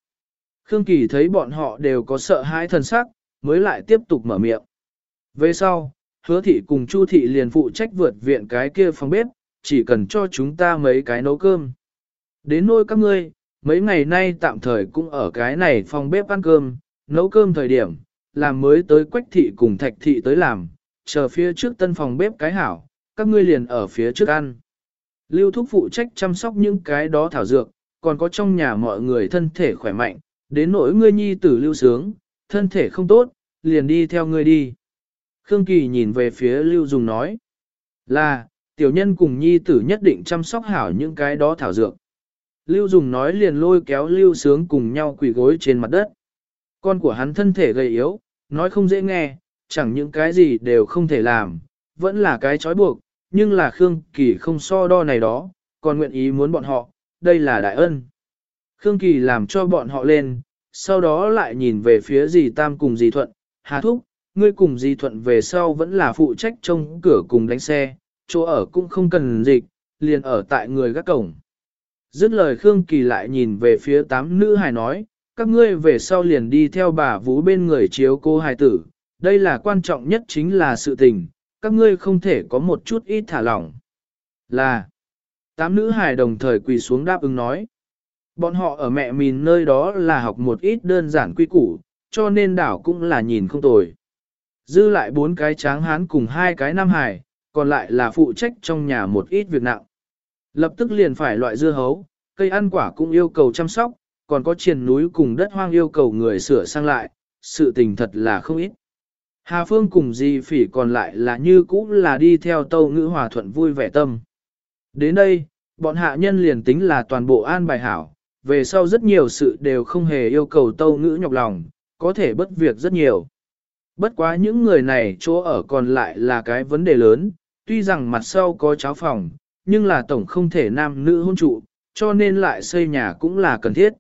Khương Kỳ thấy bọn họ đều có sợ hãi thần sắc, mới lại tiếp tục mở miệng. Về sau, hứa thị cùng Chu thị liền phụ trách vượt viện cái kia phòng bếp, chỉ cần cho chúng ta mấy cái nấu cơm. Đến nôi các ngươi, mấy ngày nay tạm thời cũng ở cái này phòng bếp ăn cơm, nấu cơm thời điểm, làm mới tới quách thị cùng thạch thị tới làm, chờ phía trước tân phòng bếp cái hảo, các ngươi liền ở phía trước ăn. Lưu thúc phụ trách chăm sóc những cái đó thảo dược, còn có trong nhà mọi người thân thể khỏe mạnh, đến nỗi ngươi nhi tử lưu sướng, thân thể không tốt, liền đi theo ngươi đi. Khương Kỳ nhìn về phía Lưu Dùng nói, là, tiểu nhân cùng nhi tử nhất định chăm sóc hảo những cái đó thảo dược. Lưu Dùng nói liền lôi kéo Lưu Sướng cùng nhau quỳ gối trên mặt đất. Con của hắn thân thể gầy yếu, nói không dễ nghe, chẳng những cái gì đều không thể làm, vẫn là cái trói buộc, nhưng là Khương Kỳ không so đo này đó, còn nguyện ý muốn bọn họ, đây là đại ân. Khương Kỳ làm cho bọn họ lên, sau đó lại nhìn về phía dì Tam cùng dì Thuận, Hà Thúc, ngươi cùng dì Thuận về sau vẫn là phụ trách trông cửa cùng đánh xe, chỗ ở cũng không cần dịch, liền ở tại người gác cổng. Dứt lời Khương Kỳ lại nhìn về phía tám nữ hài nói, các ngươi về sau liền đi theo bà vú bên người chiếu cô hài tử, đây là quan trọng nhất chính là sự tình, các ngươi không thể có một chút ít thả lỏng. Là, tám nữ hài đồng thời quỳ xuống đáp ứng nói. Bọn họ ở mẹ mình nơi đó là học một ít đơn giản quy củ, cho nên đảo cũng là nhìn không tồi. Dư lại bốn cái tráng hán cùng hai cái nam hài, còn lại là phụ trách trong nhà một ít việc nặng. Lập tức liền phải loại dưa hấu, cây ăn quả cũng yêu cầu chăm sóc, còn có triền núi cùng đất hoang yêu cầu người sửa sang lại, sự tình thật là không ít. Hà Phương cùng Di Phỉ còn lại là như cũ là đi theo tâu ngữ hòa thuận vui vẻ tâm. Đến đây, bọn hạ nhân liền tính là toàn bộ an bài hảo, về sau rất nhiều sự đều không hề yêu cầu tâu ngữ nhọc lòng, có thể bất việc rất nhiều. Bất quá những người này chỗ ở còn lại là cái vấn đề lớn, tuy rằng mặt sau có cháo phòng, nhưng là tổng không thể nam nữ hôn trụ, cho nên lại xây nhà cũng là cần thiết.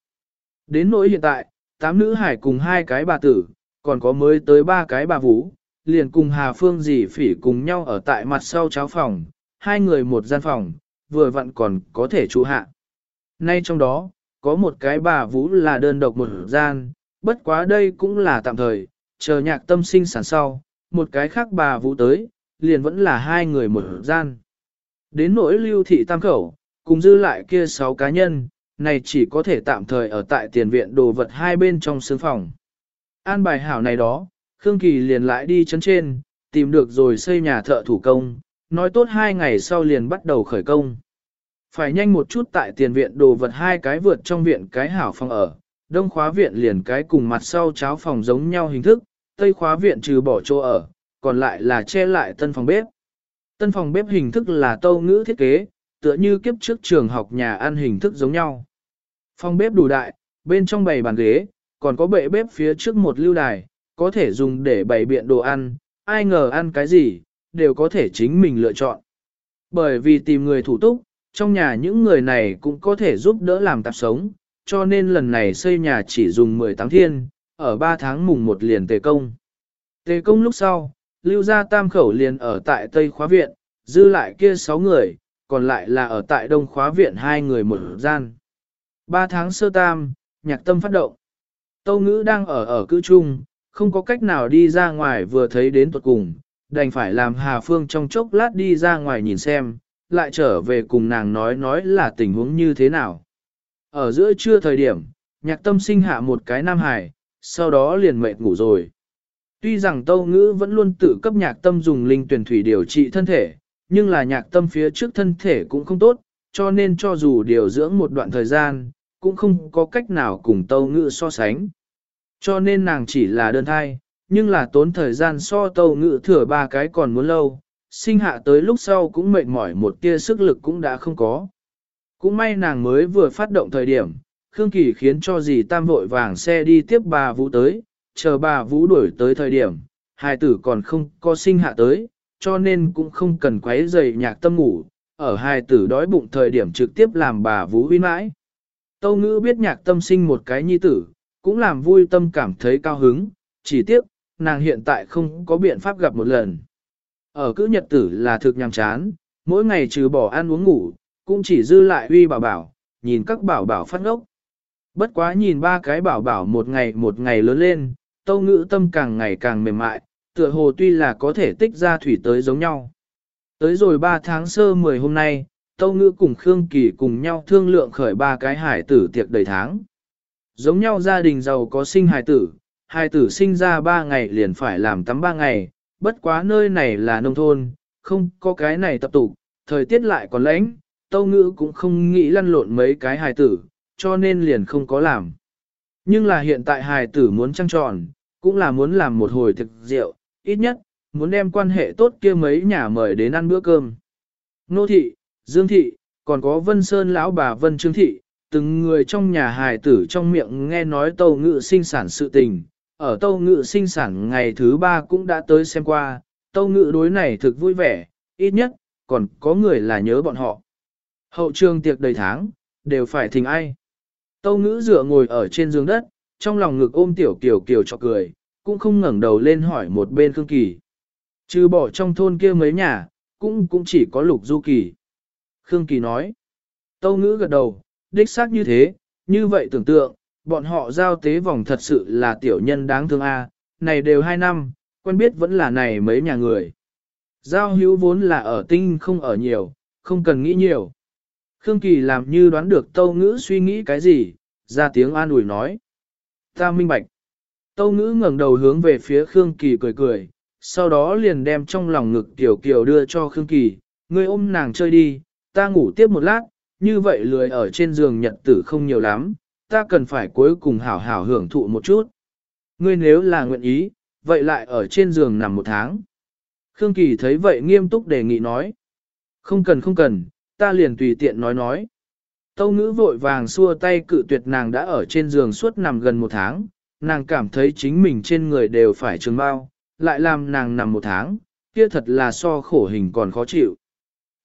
Đến nỗi hiện tại, tám nữ hải cùng hai cái bà tử, còn có mới tới ba cái bà vũ, liền cùng Hà Phương dì phỉ cùng nhau ở tại mặt sau cháo phòng, hai người một gian phòng, vừa vặn còn có thể trụ hạ. Nay trong đó, có một cái bà vũ là đơn độc một gian, bất quá đây cũng là tạm thời, chờ nhạc tâm sinh sản sau, một cái khác bà vũ tới, liền vẫn là hai người một gian. Đến nỗi lưu thị tam khẩu, cùng dư lại kia sáu cá nhân, này chỉ có thể tạm thời ở tại tiền viện đồ vật hai bên trong sướng phòng. An bài hảo này đó, Khương Kỳ liền lại đi chấn trên, tìm được rồi xây nhà thợ thủ công, nói tốt hai ngày sau liền bắt đầu khởi công. Phải nhanh một chút tại tiền viện đồ vật hai cái vượt trong viện cái hảo phòng ở, đông khóa viện liền cái cùng mặt sau cháo phòng giống nhau hình thức, tây khóa viện trừ bỏ chỗ ở, còn lại là che lại tân phòng bếp. Tân phòng bếp hình thức là tâu ngữ thiết kế, tựa như kiếp trước trường học nhà ăn hình thức giống nhau. Phòng bếp đủ đại, bên trong bày bàn ghế, còn có bệ bếp phía trước một lưu đài, có thể dùng để bày biện đồ ăn, ai ngờ ăn cái gì, đều có thể chính mình lựa chọn. Bởi vì tìm người thủ túc, trong nhà những người này cũng có thể giúp đỡ làm tạp sống, cho nên lần này xây nhà chỉ dùng 18 thiên, ở 3 tháng mùng 1 liền tề công. Tề công lúc sau, lưu ra tam khẩu liền ở tại Tây Khóa Viện, dư lại kia 6 người, còn lại là ở tại Đông Khóa Viện hai người một gian. 3 tháng sơ tam, nhạc tâm phát động. Tâu ngữ đang ở ở cư trung, không có cách nào đi ra ngoài vừa thấy đến tuột cùng, đành phải làm Hà Phương trong chốc lát đi ra ngoài nhìn xem, lại trở về cùng nàng nói nói là tình huống như thế nào. Ở giữa trưa thời điểm, nhạc tâm sinh hạ một cái nam hải, sau đó liền mệt ngủ rồi. Tuy rằng Tâu Ngữ vẫn luôn tự cấp nhạc tâm dùng linh tuyển thủy điều trị thân thể, nhưng là nhạc tâm phía trước thân thể cũng không tốt, cho nên cho dù điều dưỡng một đoạn thời gian, cũng không có cách nào cùng Tâu Ngữ so sánh. Cho nên nàng chỉ là đơn thai, nhưng là tốn thời gian so Tâu ngự thừa ba cái còn muốn lâu, sinh hạ tới lúc sau cũng mệt mỏi một tia sức lực cũng đã không có. Cũng may nàng mới vừa phát động thời điểm, Khương Kỳ khiến cho dì tam vội vàng xe đi tiếp bà Vũ tới, chờ bà Vũ đuổi tới thời điểm, hai tử còn không có sinh hạ tới, cho nên cũng không cần quấy dày nhạc tâm ngủ, ở hai tử đói bụng thời điểm trực tiếp làm bà Vũ huy mãi. Tâu ngữ biết nhạc tâm sinh một cái nhi tử, cũng làm vui tâm cảm thấy cao hứng, chỉ tiếc, nàng hiện tại không có biện pháp gặp một lần. Ở cữ nhật tử là thực nhàm chán, mỗi ngày trừ bỏ ăn uống ngủ, cũng chỉ dư lại uy bảo bảo, nhìn các bảo bảo phát ngốc. Bất quá nhìn ba cái bảo bảo một ngày một ngày lớn lên, tâu ngữ tâm càng ngày càng mềm mại, tựa hồ tuy là có thể tích ra thủy tới giống nhau. Tới rồi 3 tháng sơ 10 hôm nay, Tâu Ngữ cùng Khương Kỳ cùng nhau thương lượng khởi ba cái hải tử tiệc đầy tháng. Giống nhau gia đình giàu có sinh hải tử, hai tử sinh ra ba ngày liền phải làm tắm ba ngày, bất quá nơi này là nông thôn, không có cái này tập tụ, thời tiết lại còn lạnh, Tâu Ngữ cũng không nghĩ lăn lộn mấy cái hài tử, cho nên liền không có làm. Nhưng là hiện tại hài tử muốn trăng tròn, cũng là muốn làm một hồi thực rượu, ít nhất, muốn đem quan hệ tốt kia mấy nhà mời đến ăn bữa cơm. Nô thị, Dương thị, còn có Vân Sơn lão bà Vân Trương thị, từng người trong nhà hài tử trong miệng nghe nói tàu ngự sinh sản sự tình, ở tâu ngự sinh sản ngày thứ ba cũng đã tới xem qua, tâu ngự đối này thực vui vẻ, ít nhất, còn có người là nhớ bọn họ. Hậu trường tiệc đầy tháng, đều phải thình ai. Tâu ngữ dựa ngồi ở trên giường đất, trong lòng ngực ôm tiểu kiều kiều cho cười, cũng không ngẩng đầu lên hỏi một bên Khương Kỳ. Trừ bỏ trong thôn kia mấy nhà, cũng cũng chỉ có lục du kỳ. Khương Kỳ nói. Tâu ngữ gật đầu, đích xác như thế, như vậy tưởng tượng, bọn họ giao tế vòng thật sự là tiểu nhân đáng thương a này đều hai năm, quen biết vẫn là này mấy nhà người. Giao hữu vốn là ở tinh không ở nhiều, không cần nghĩ nhiều. Khương Kỳ làm như đoán được Tâu Ngữ suy nghĩ cái gì, ra tiếng an ủi nói. Ta minh bạch. Tâu Ngữ ngẩng đầu hướng về phía Khương Kỳ cười cười, sau đó liền đem trong lòng ngực Tiểu Kiều đưa cho Khương Kỳ, ngươi ôm nàng chơi đi, ta ngủ tiếp một lát, như vậy lười ở trên giường nhật tử không nhiều lắm, ta cần phải cuối cùng hảo hảo hưởng thụ một chút. Ngươi nếu là nguyện ý, vậy lại ở trên giường nằm một tháng. Khương Kỳ thấy vậy nghiêm túc đề nghị nói. Không cần không cần, ta liền tùy tiện nói nói. Tâu ngữ vội vàng xua tay cự tuyệt nàng đã ở trên giường suốt nằm gần một tháng, nàng cảm thấy chính mình trên người đều phải trường bao, lại làm nàng nằm một tháng, kia thật là so khổ hình còn khó chịu.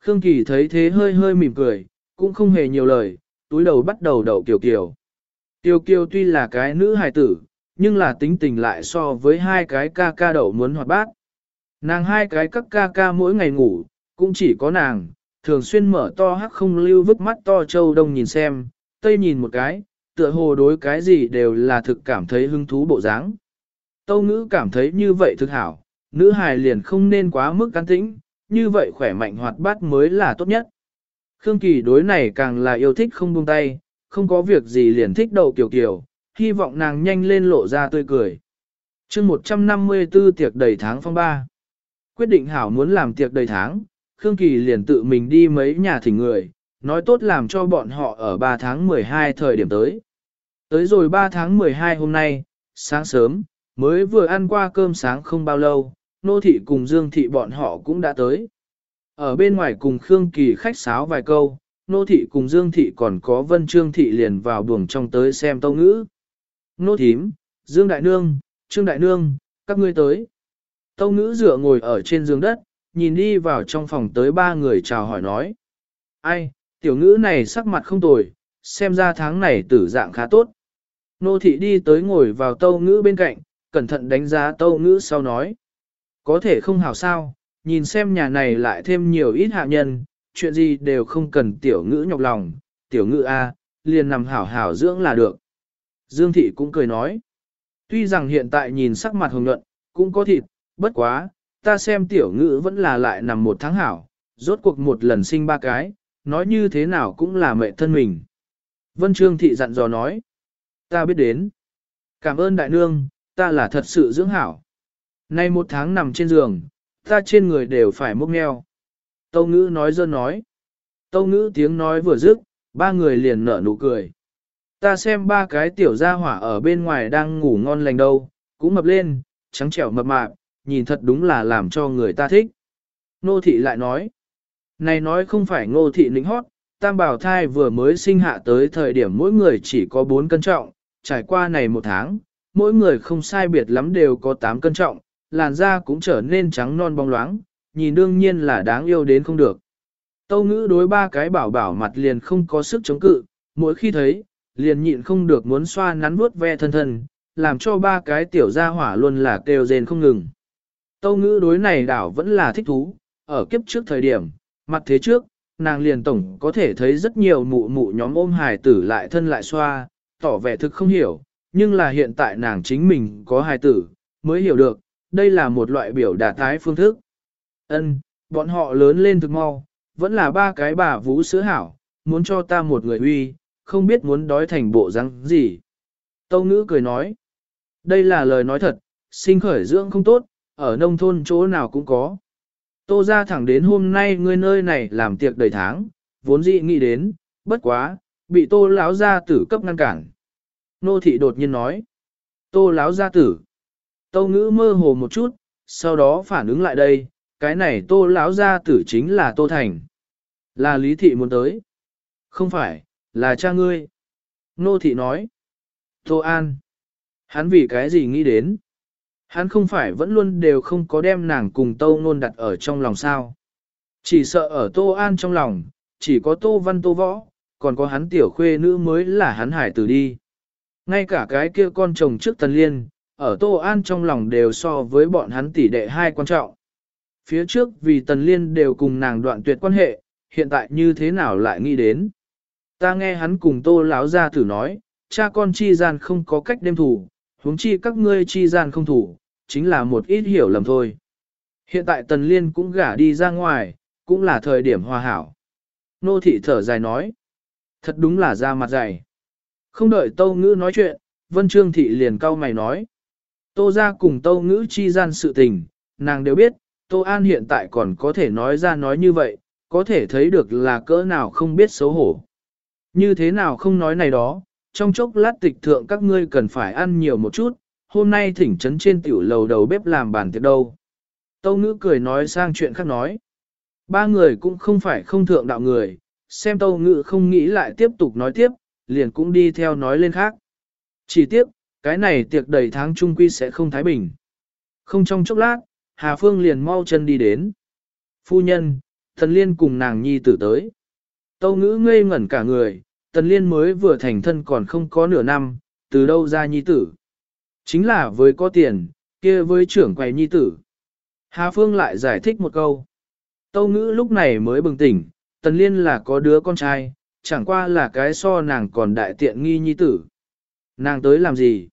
Khương Kỳ thấy thế hơi hơi mỉm cười, cũng không hề nhiều lời, túi đầu bắt đầu đậu Kiều Kiều. Tiêu Kiều tuy là cái nữ hài tử, nhưng là tính tình lại so với hai cái ca ca đậu muốn hoạt bát. Nàng hai cái các ca ca mỗi ngày ngủ, cũng chỉ có nàng, thường xuyên mở to hắc không lưu vứt mắt to châu đông nhìn xem, tây nhìn một cái, tựa hồ đối cái gì đều là thực cảm thấy hứng thú bộ dáng. Tâu ngữ cảm thấy như vậy thực hảo, nữ hài liền không nên quá mức cán tĩnh, như vậy khỏe mạnh hoạt bát mới là tốt nhất. Khương Kỳ đối này càng là yêu thích không buông tay, không có việc gì liền thích đầu kiều kiều, hy vọng nàng nhanh lên lộ ra tươi cười. chương 154 tiệc đầy tháng phong ba. Quyết định hảo muốn làm tiệc đầy tháng, Khương Kỳ liền tự mình đi mấy nhà thỉnh người, nói tốt làm cho bọn họ ở 3 tháng 12 thời điểm tới. Tới rồi 3 tháng 12 hôm nay, sáng sớm, mới vừa ăn qua cơm sáng không bao lâu, nô thị cùng Dương thị bọn họ cũng đã tới. Ở bên ngoài cùng Khương Kỳ khách sáo vài câu, nô thị cùng Dương thị còn có Vân Trương thị liền vào buồng trong tới xem tâu ngữ. Nô thím, Dương Đại Nương, Trương Đại Nương, các ngươi tới. Tâu ngữ dựa ngồi ở trên giường đất, nhìn đi vào trong phòng tới ba người chào hỏi nói. Ai, tiểu ngữ này sắc mặt không tồi, xem ra tháng này tử dạng khá tốt. Nô thị đi tới ngồi vào tâu ngữ bên cạnh, cẩn thận đánh giá tâu ngữ sau nói. Có thể không hảo sao, nhìn xem nhà này lại thêm nhiều ít hạ nhân, chuyện gì đều không cần tiểu ngữ nhọc lòng, tiểu ngữ A, liền nằm hảo hảo dưỡng là được. Dương thị cũng cười nói. Tuy rằng hiện tại nhìn sắc mặt hồng nhuận, cũng có thịt, bất quá, ta xem tiểu ngữ vẫn là lại nằm một tháng hảo, rốt cuộc một lần sinh ba cái, nói như thế nào cũng là mẹ thân mình. Vân Trương Thị dặn dò nói, ta biết đến. Cảm ơn đại nương, ta là thật sự dưỡng hảo. Nay một tháng nằm trên giường, ta trên người đều phải mốc nheo. Tâu ngữ nói dơ nói. Tâu ngữ tiếng nói vừa dứt, ba người liền nở nụ cười. Ta xem ba cái tiểu gia hỏa ở bên ngoài đang ngủ ngon lành đâu, cũng mập lên, trắng trẻo mập mạp, nhìn thật đúng là làm cho người ta thích. Nô thị lại nói, này nói không phải ngô thị lĩnh hót, tam bảo thai vừa mới sinh hạ tới thời điểm mỗi người chỉ có 4 cân trọng, trải qua này một tháng, mỗi người không sai biệt lắm đều có 8 cân trọng, làn da cũng trở nên trắng non bóng loáng, nhìn đương nhiên là đáng yêu đến không được. Tâu ngữ đối ba cái bảo bảo mặt liền không có sức chống cự, mỗi khi thấy, liền nhịn không được muốn xoa nắn vuốt ve thân thân, làm cho ba cái tiểu gia hỏa luôn là kêu rên không ngừng. Tâu ngữ đối này đảo vẫn là thích thú, ở kiếp trước thời điểm, mặt thế trước, nàng liền tổng có thể thấy rất nhiều mụ mụ nhóm ôm hài tử lại thân lại xoa, tỏ vẻ thực không hiểu, nhưng là hiện tại nàng chính mình có hài tử, mới hiểu được, đây là một loại biểu đạt tái phương thức. Ân, bọn họ lớn lên thực mau, vẫn là ba cái bà vũ sữa hảo, muốn cho ta một người uy, không biết muốn đói thành bộ răng gì. Tâu ngữ cười nói, đây là lời nói thật, sinh khởi dưỡng không tốt, ở nông thôn chỗ nào cũng có. Tô ra thẳng đến hôm nay ngươi nơi này làm tiệc đầy tháng, vốn dĩ nghĩ đến, bất quá, bị tô lão gia tử cấp ngăn cản. Nô thị đột nhiên nói, tô lão gia tử. Tâu ngữ mơ hồ một chút, sau đó phản ứng lại đây, cái này tô lão gia tử chính là tô thành. Là lý thị muốn tới. Không phải, là cha ngươi. Nô thị nói. Tô An. Hắn vì cái gì nghĩ đến? Hắn không phải vẫn luôn đều không có đem nàng cùng Tô Nôn đặt ở trong lòng sao. Chỉ sợ ở Tô An trong lòng, chỉ có Tô Văn Tô Võ, còn có hắn tiểu khuê nữ mới là hắn hải tử đi. Ngay cả cái kia con chồng trước Tần Liên, ở Tô An trong lòng đều so với bọn hắn tỷ đệ hai quan trọng. Phía trước vì Tần Liên đều cùng nàng đoạn tuyệt quan hệ, hiện tại như thế nào lại nghĩ đến. Ta nghe hắn cùng Tô lão ra thử nói, cha con chi gian không có cách đêm thủ, huống chi các ngươi chi gian không thủ, chính là một ít hiểu lầm thôi. Hiện tại Tần Liên cũng gả đi ra ngoài, cũng là thời điểm hòa hảo. Nô thị thở dài nói, thật đúng là ra mặt dày. Không đợi Tâu Ngữ nói chuyện, Vân Trương thị liền cau mày nói. Tô ra cùng Tâu Ngữ chi gian sự tình, nàng đều biết, Tô An hiện tại còn có thể nói ra nói như vậy, có thể thấy được là cỡ nào không biết xấu hổ. Như thế nào không nói này đó, trong chốc lát tịch thượng các ngươi cần phải ăn nhiều một chút, hôm nay thỉnh trấn trên tiểu lầu đầu bếp làm bàn tiệc đâu. Tâu ngữ cười nói sang chuyện khác nói. Ba người cũng không phải không thượng đạo người, xem tâu ngữ không nghĩ lại tiếp tục nói tiếp, liền cũng đi theo nói lên khác. Chỉ tiếp, cái này tiệc đầy tháng trung quy sẽ không thái bình. Không trong chốc lát, Hà Phương liền mau chân đi đến. Phu nhân, thần liên cùng nàng nhi tử tới. Tâu ngữ ngây ngẩn cả người, tần liên mới vừa thành thân còn không có nửa năm, từ đâu ra nhi tử. Chính là với có tiền, kia với trưởng quầy nhi tử. Hà Phương lại giải thích một câu. Tâu ngữ lúc này mới bừng tỉnh, tần liên là có đứa con trai, chẳng qua là cái so nàng còn đại tiện nghi nhi tử. Nàng tới làm gì?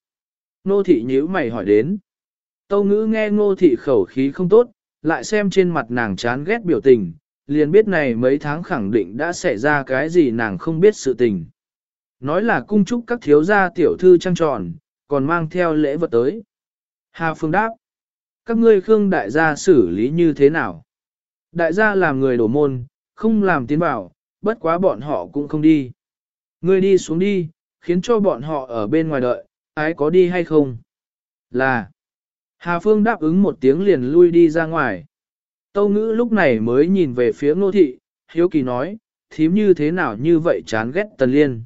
Nô thị nhíu mày hỏi đến. Tâu ngữ nghe ngô thị khẩu khí không tốt, lại xem trên mặt nàng chán ghét biểu tình, liền biết này mấy tháng khẳng định đã xảy ra cái gì nàng không biết sự tình. nói là cung chúc các thiếu gia tiểu thư trăng tròn, còn mang theo lễ vật tới. Hà Phương đáp, các ngươi Khương đại gia xử lý như thế nào? Đại gia làm người đổ môn, không làm tiến vào, bất quá bọn họ cũng không đi. Ngươi đi xuống đi, khiến cho bọn họ ở bên ngoài đợi, ai có đi hay không? Là. Hà Phương đáp ứng một tiếng liền lui đi ra ngoài. Tâu ngữ lúc này mới nhìn về phía ngô thị, hiếu kỳ nói, thím như thế nào như vậy chán ghét tần liên.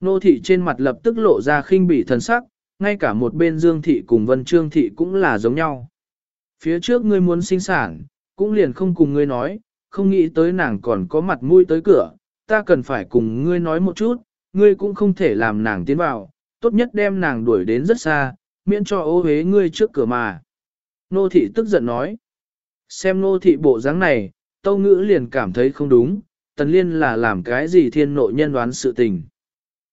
Nô thị trên mặt lập tức lộ ra khinh bỉ thần sắc, ngay cả một bên dương thị cùng vân trương thị cũng là giống nhau. Phía trước ngươi muốn sinh sản, cũng liền không cùng ngươi nói, không nghĩ tới nàng còn có mặt mũi tới cửa, ta cần phải cùng ngươi nói một chút, ngươi cũng không thể làm nàng tiến vào, tốt nhất đem nàng đuổi đến rất xa, miễn cho ô hế ngươi trước cửa mà. Nô thị tức giận nói, xem nô thị bộ dáng này, tâu ngữ liền cảm thấy không đúng, tần liên là làm cái gì thiên nội nhân đoán sự tình.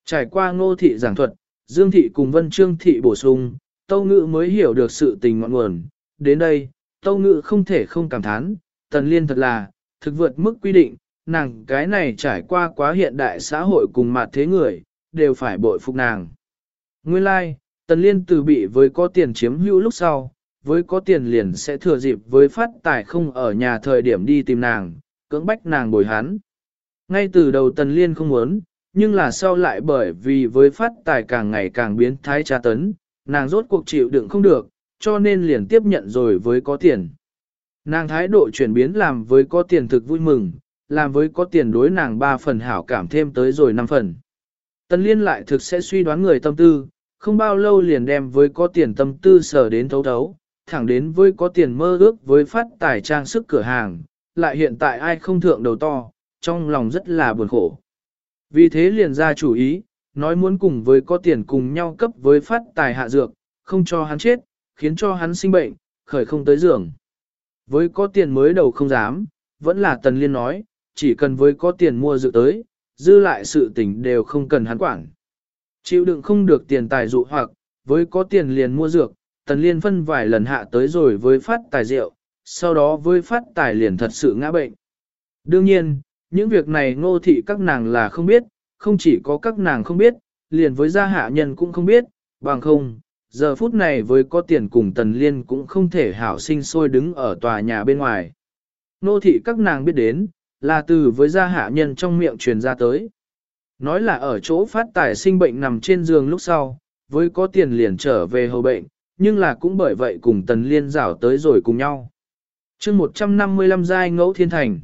Trải qua nô thị giảng thuật, dương thị cùng vân trương thị bổ sung, tâu ngữ mới hiểu được sự tình ngọn nguồn. Đến đây, tâu ngữ không thể không cảm thán, tần liên thật là, thực vượt mức quy định, nàng cái này trải qua quá hiện đại xã hội cùng mặt thế người, đều phải bội phục nàng. Nguyên lai, like, tần liên từ bị với có tiền chiếm hữu lúc sau, với có tiền liền sẽ thừa dịp với phát tài không ở nhà thời điểm đi tìm nàng, cưỡng bách nàng bồi hắn. Ngay từ đầu tần liên không muốn, nhưng là sau lại bởi vì với phát tài càng ngày càng biến thái tra tấn, nàng rốt cuộc chịu đựng không được, cho nên liền tiếp nhận rồi với có tiền. Nàng thái độ chuyển biến làm với có tiền thực vui mừng, làm với có tiền đối nàng ba phần hảo cảm thêm tới rồi năm phần. Tần liên lại thực sẽ suy đoán người tâm tư, không bao lâu liền đem với có tiền tâm tư sở đến thấu thấu, thẳng đến với có tiền mơ ước với phát tài trang sức cửa hàng, lại hiện tại ai không thượng đầu to, trong lòng rất là buồn khổ. Vì thế liền ra chủ ý, nói muốn cùng với có tiền cùng nhau cấp với phát tài hạ dược, không cho hắn chết, khiến cho hắn sinh bệnh, khởi không tới giường. Với có tiền mới đầu không dám, vẫn là tần liên nói, chỉ cần với có tiền mua dược tới, dư lại sự tình đều không cần hắn quản. Chịu đựng không được tiền tài dụ hoặc, với có tiền liền mua dược, tần liên phân vài lần hạ tới rồi với phát tài rượu, sau đó với phát tài liền thật sự ngã bệnh. Đương nhiên, những việc này ngô thị các nàng là không biết, không chỉ có các nàng không biết, liền với gia hạ nhân cũng không biết, bằng không, giờ phút này với có tiền cùng tần liên cũng không thể hảo sinh sôi đứng ở tòa nhà bên ngoài. Ngô thị các nàng biết đến, là từ với gia hạ nhân trong miệng truyền ra tới. Nói là ở chỗ phát tài sinh bệnh nằm trên giường lúc sau, với có tiền liền trở về hầu bệnh, nhưng là cũng bởi vậy cùng tần liên rảo tới rồi cùng nhau. chương 155 giai ngẫu thiên thành.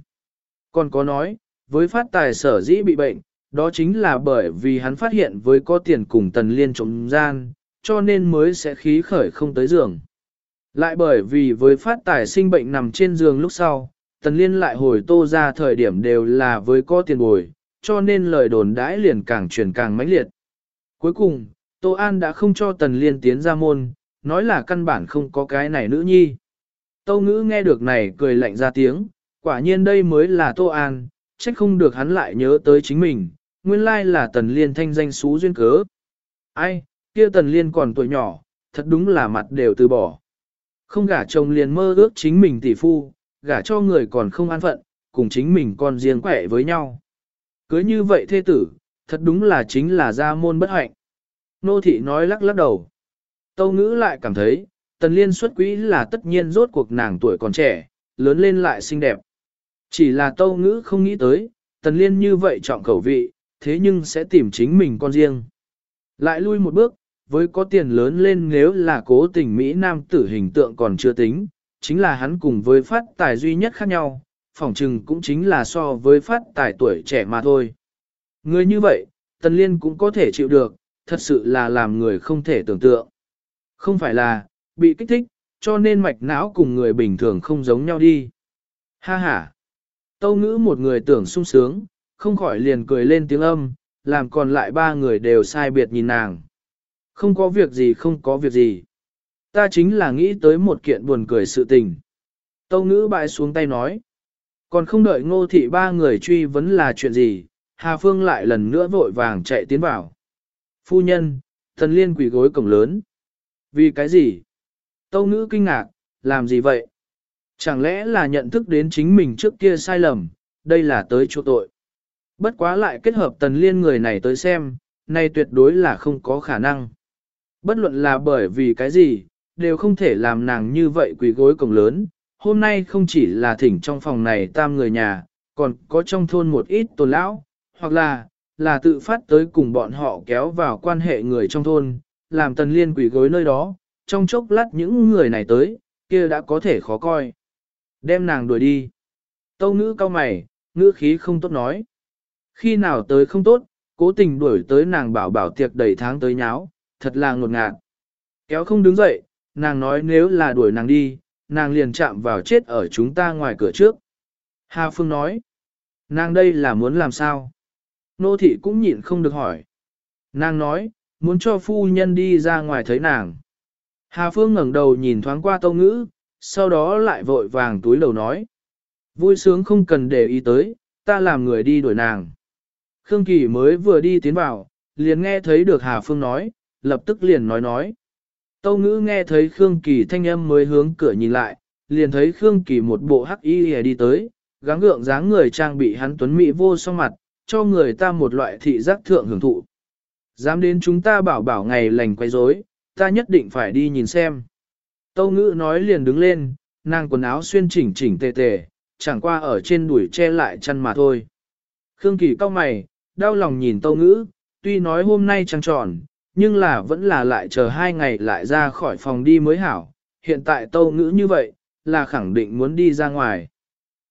Còn có nói, với phát tài sở dĩ bị bệnh, đó chính là bởi vì hắn phát hiện với có tiền cùng tần liên trộm gian, cho nên mới sẽ khí khởi không tới giường. Lại bởi vì với phát tài sinh bệnh nằm trên giường lúc sau, tần liên lại hồi tô ra thời điểm đều là với có tiền bồi, cho nên lời đồn đãi liền càng truyền càng mãnh liệt. Cuối cùng, Tô An đã không cho tần liên tiến ra môn, nói là căn bản không có cái này nữ nhi. Tâu ngữ nghe được này cười lạnh ra tiếng, quả nhiên đây mới là Tô An, trách không được hắn lại nhớ tới chính mình, nguyên lai là tần liên thanh danh xú duyên cớ. Ai, kia tần liên còn tuổi nhỏ, thật đúng là mặt đều từ bỏ. Không gả chồng liền mơ ước chính mình tỷ phu, gả cho người còn không an phận, cùng chính mình còn riêng quẻ với nhau. Cưới như vậy thê tử, thật đúng là chính là gia môn bất hạnh. Nô thị nói lắc lắc đầu. Tâu ngữ lại cảm thấy, tần liên xuất quỹ là tất nhiên rốt cuộc nàng tuổi còn trẻ, lớn lên lại xinh đẹp. Chỉ là tâu ngữ không nghĩ tới, tần liên như vậy trọng khẩu vị, thế nhưng sẽ tìm chính mình con riêng. Lại lui một bước, với có tiền lớn lên nếu là cố tình Mỹ Nam tử hình tượng còn chưa tính, chính là hắn cùng với phát tài duy nhất khác nhau, phỏng chừng cũng chính là so với phát tài tuổi trẻ mà thôi. Người như vậy, Tần Liên cũng có thể chịu được, thật sự là làm người không thể tưởng tượng. Không phải là, bị kích thích, cho nên mạch não cùng người bình thường không giống nhau đi. Ha ha! Tâu ngữ một người tưởng sung sướng, không khỏi liền cười lên tiếng âm, làm còn lại ba người đều sai biệt nhìn nàng. Không có việc gì không có việc gì. Ta chính là nghĩ tới một kiện buồn cười sự tình. Tâu ngữ bại xuống tay nói. Còn không đợi ngô thị ba người truy vấn là chuyện gì, Hà Phương lại lần nữa vội vàng chạy tiến vào. Phu nhân, thần liên quỷ gối cổng lớn. Vì cái gì? Tâu ngữ kinh ngạc, làm gì vậy? Chẳng lẽ là nhận thức đến chính mình trước kia sai lầm, đây là tới chỗ tội. Bất quá lại kết hợp tần liên người này tới xem, nay tuyệt đối là không có khả năng. Bất luận là bởi vì cái gì, đều không thể làm nàng như vậy quỳ gối cổng lớn. Hôm nay không chỉ là thỉnh trong phòng này tam người nhà, còn có trong thôn một ít tôn lão, hoặc là, là tự phát tới cùng bọn họ kéo vào quan hệ người trong thôn, làm tần liên quỷ gối nơi đó, trong chốc lát những người này tới, kia đã có thể khó coi. Đem nàng đuổi đi. Tâu ngữ cao mày, ngữ khí không tốt nói. Khi nào tới không tốt, cố tình đuổi tới nàng bảo bảo tiệc đầy tháng tới nháo, thật là ngột ngạt. Kéo không đứng dậy, nàng nói nếu là đuổi nàng đi, nàng liền chạm vào chết ở chúng ta ngoài cửa trước. Hà Phương nói, nàng đây là muốn làm sao? Nô thị cũng nhịn không được hỏi. Nàng nói, muốn cho phu nhân đi ra ngoài thấy nàng. Hà Phương ngẩng đầu nhìn thoáng qua tâu ngữ, sau đó lại vội vàng túi đầu nói. Vui sướng không cần để ý tới, ta làm người đi đuổi nàng. Khương Kỳ mới vừa đi tiến vào, liền nghe thấy được Hà Phương nói, lập tức liền nói nói. Tâu ngữ nghe thấy Khương Kỳ thanh âm mới hướng cửa nhìn lại, liền thấy Khương Kỳ một bộ hắc y đi tới, gắng gượng dáng người trang bị hắn tuấn mỹ vô song mặt, cho người ta một loại thị giác thượng hưởng thụ. Dám đến chúng ta bảo bảo ngày lành quay rối, ta nhất định phải đi nhìn xem. Tâu ngữ nói liền đứng lên, nàng quần áo xuyên chỉnh chỉnh tề tề, chẳng qua ở trên đuổi che lại chân mà thôi. Khương Kỳ cao mày, đau lòng nhìn tâu ngữ, tuy nói hôm nay trăng tròn, nhưng là vẫn là lại chờ hai ngày lại ra khỏi phòng đi mới hảo. Hiện tại tâu ngữ như vậy, là khẳng định muốn đi ra ngoài.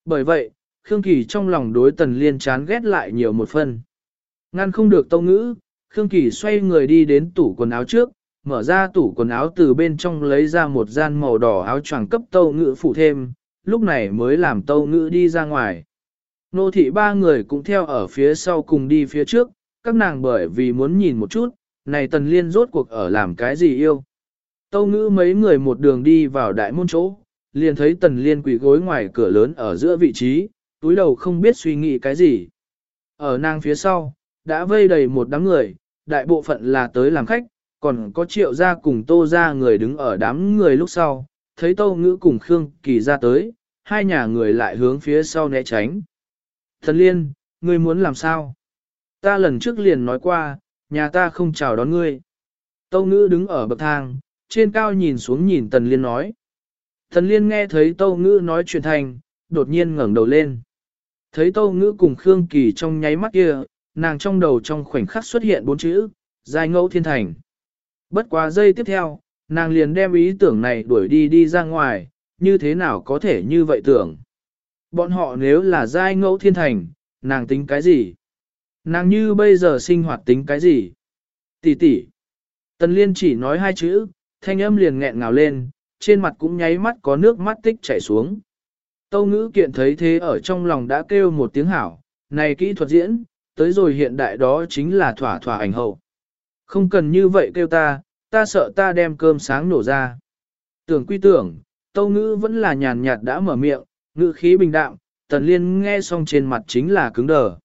Bởi vậy, Khương Kỳ trong lòng đối tần liên chán ghét lại nhiều một phần. Ngăn không được tâu ngữ, Khương Kỳ xoay người đi đến tủ quần áo trước, mở ra tủ quần áo từ bên trong lấy ra một gian màu đỏ áo choàng cấp tâu ngữ phủ thêm, lúc này mới làm tâu ngữ đi ra ngoài. Nô thị ba người cũng theo ở phía sau cùng đi phía trước, các nàng bởi vì muốn nhìn một chút, này tần liên rốt cuộc ở làm cái gì yêu. Tâu ngữ mấy người một đường đi vào đại môn chỗ, liền thấy tần liên quỷ gối ngoài cửa lớn ở giữa vị trí, túi đầu không biết suy nghĩ cái gì. Ở nàng phía sau, đã vây đầy một đám người, đại bộ phận là tới làm khách, còn có triệu gia cùng tô gia người đứng ở đám người lúc sau, thấy tâu ngữ cùng Khương Kỳ ra tới, hai nhà người lại hướng phía sau né tránh. Thần liên, ngươi muốn làm sao? Ta lần trước liền nói qua, nhà ta không chào đón ngươi. Tâu ngữ đứng ở bậc thang, trên cao nhìn xuống nhìn tần liên nói. Thần liên nghe thấy tâu ngữ nói chuyện thành, đột nhiên ngẩng đầu lên. Thấy tâu ngữ cùng Khương Kỳ trong nháy mắt kia, nàng trong đầu trong khoảnh khắc xuất hiện bốn chữ, dài ngẫu thiên thành. Bất quá giây tiếp theo, nàng liền đem ý tưởng này đuổi đi đi ra ngoài, như thế nào có thể như vậy tưởng. Bọn họ nếu là giai ngẫu thiên thành, nàng tính cái gì? Nàng như bây giờ sinh hoạt tính cái gì? Tỷ tỷ. Tần liên chỉ nói hai chữ, thanh âm liền nghẹn ngào lên, trên mặt cũng nháy mắt có nước mắt tích chảy xuống. Tâu ngữ kiện thấy thế ở trong lòng đã kêu một tiếng hảo, này kỹ thuật diễn, tới rồi hiện đại đó chính là thỏa thỏa ảnh hậu. Không cần như vậy kêu ta, ta sợ ta đem cơm sáng nổ ra. Tưởng quy tưởng, tâu ngữ vẫn là nhàn nhạt đã mở miệng, ngữ khí bình đạm, tần liên nghe xong trên mặt chính là cứng đờ.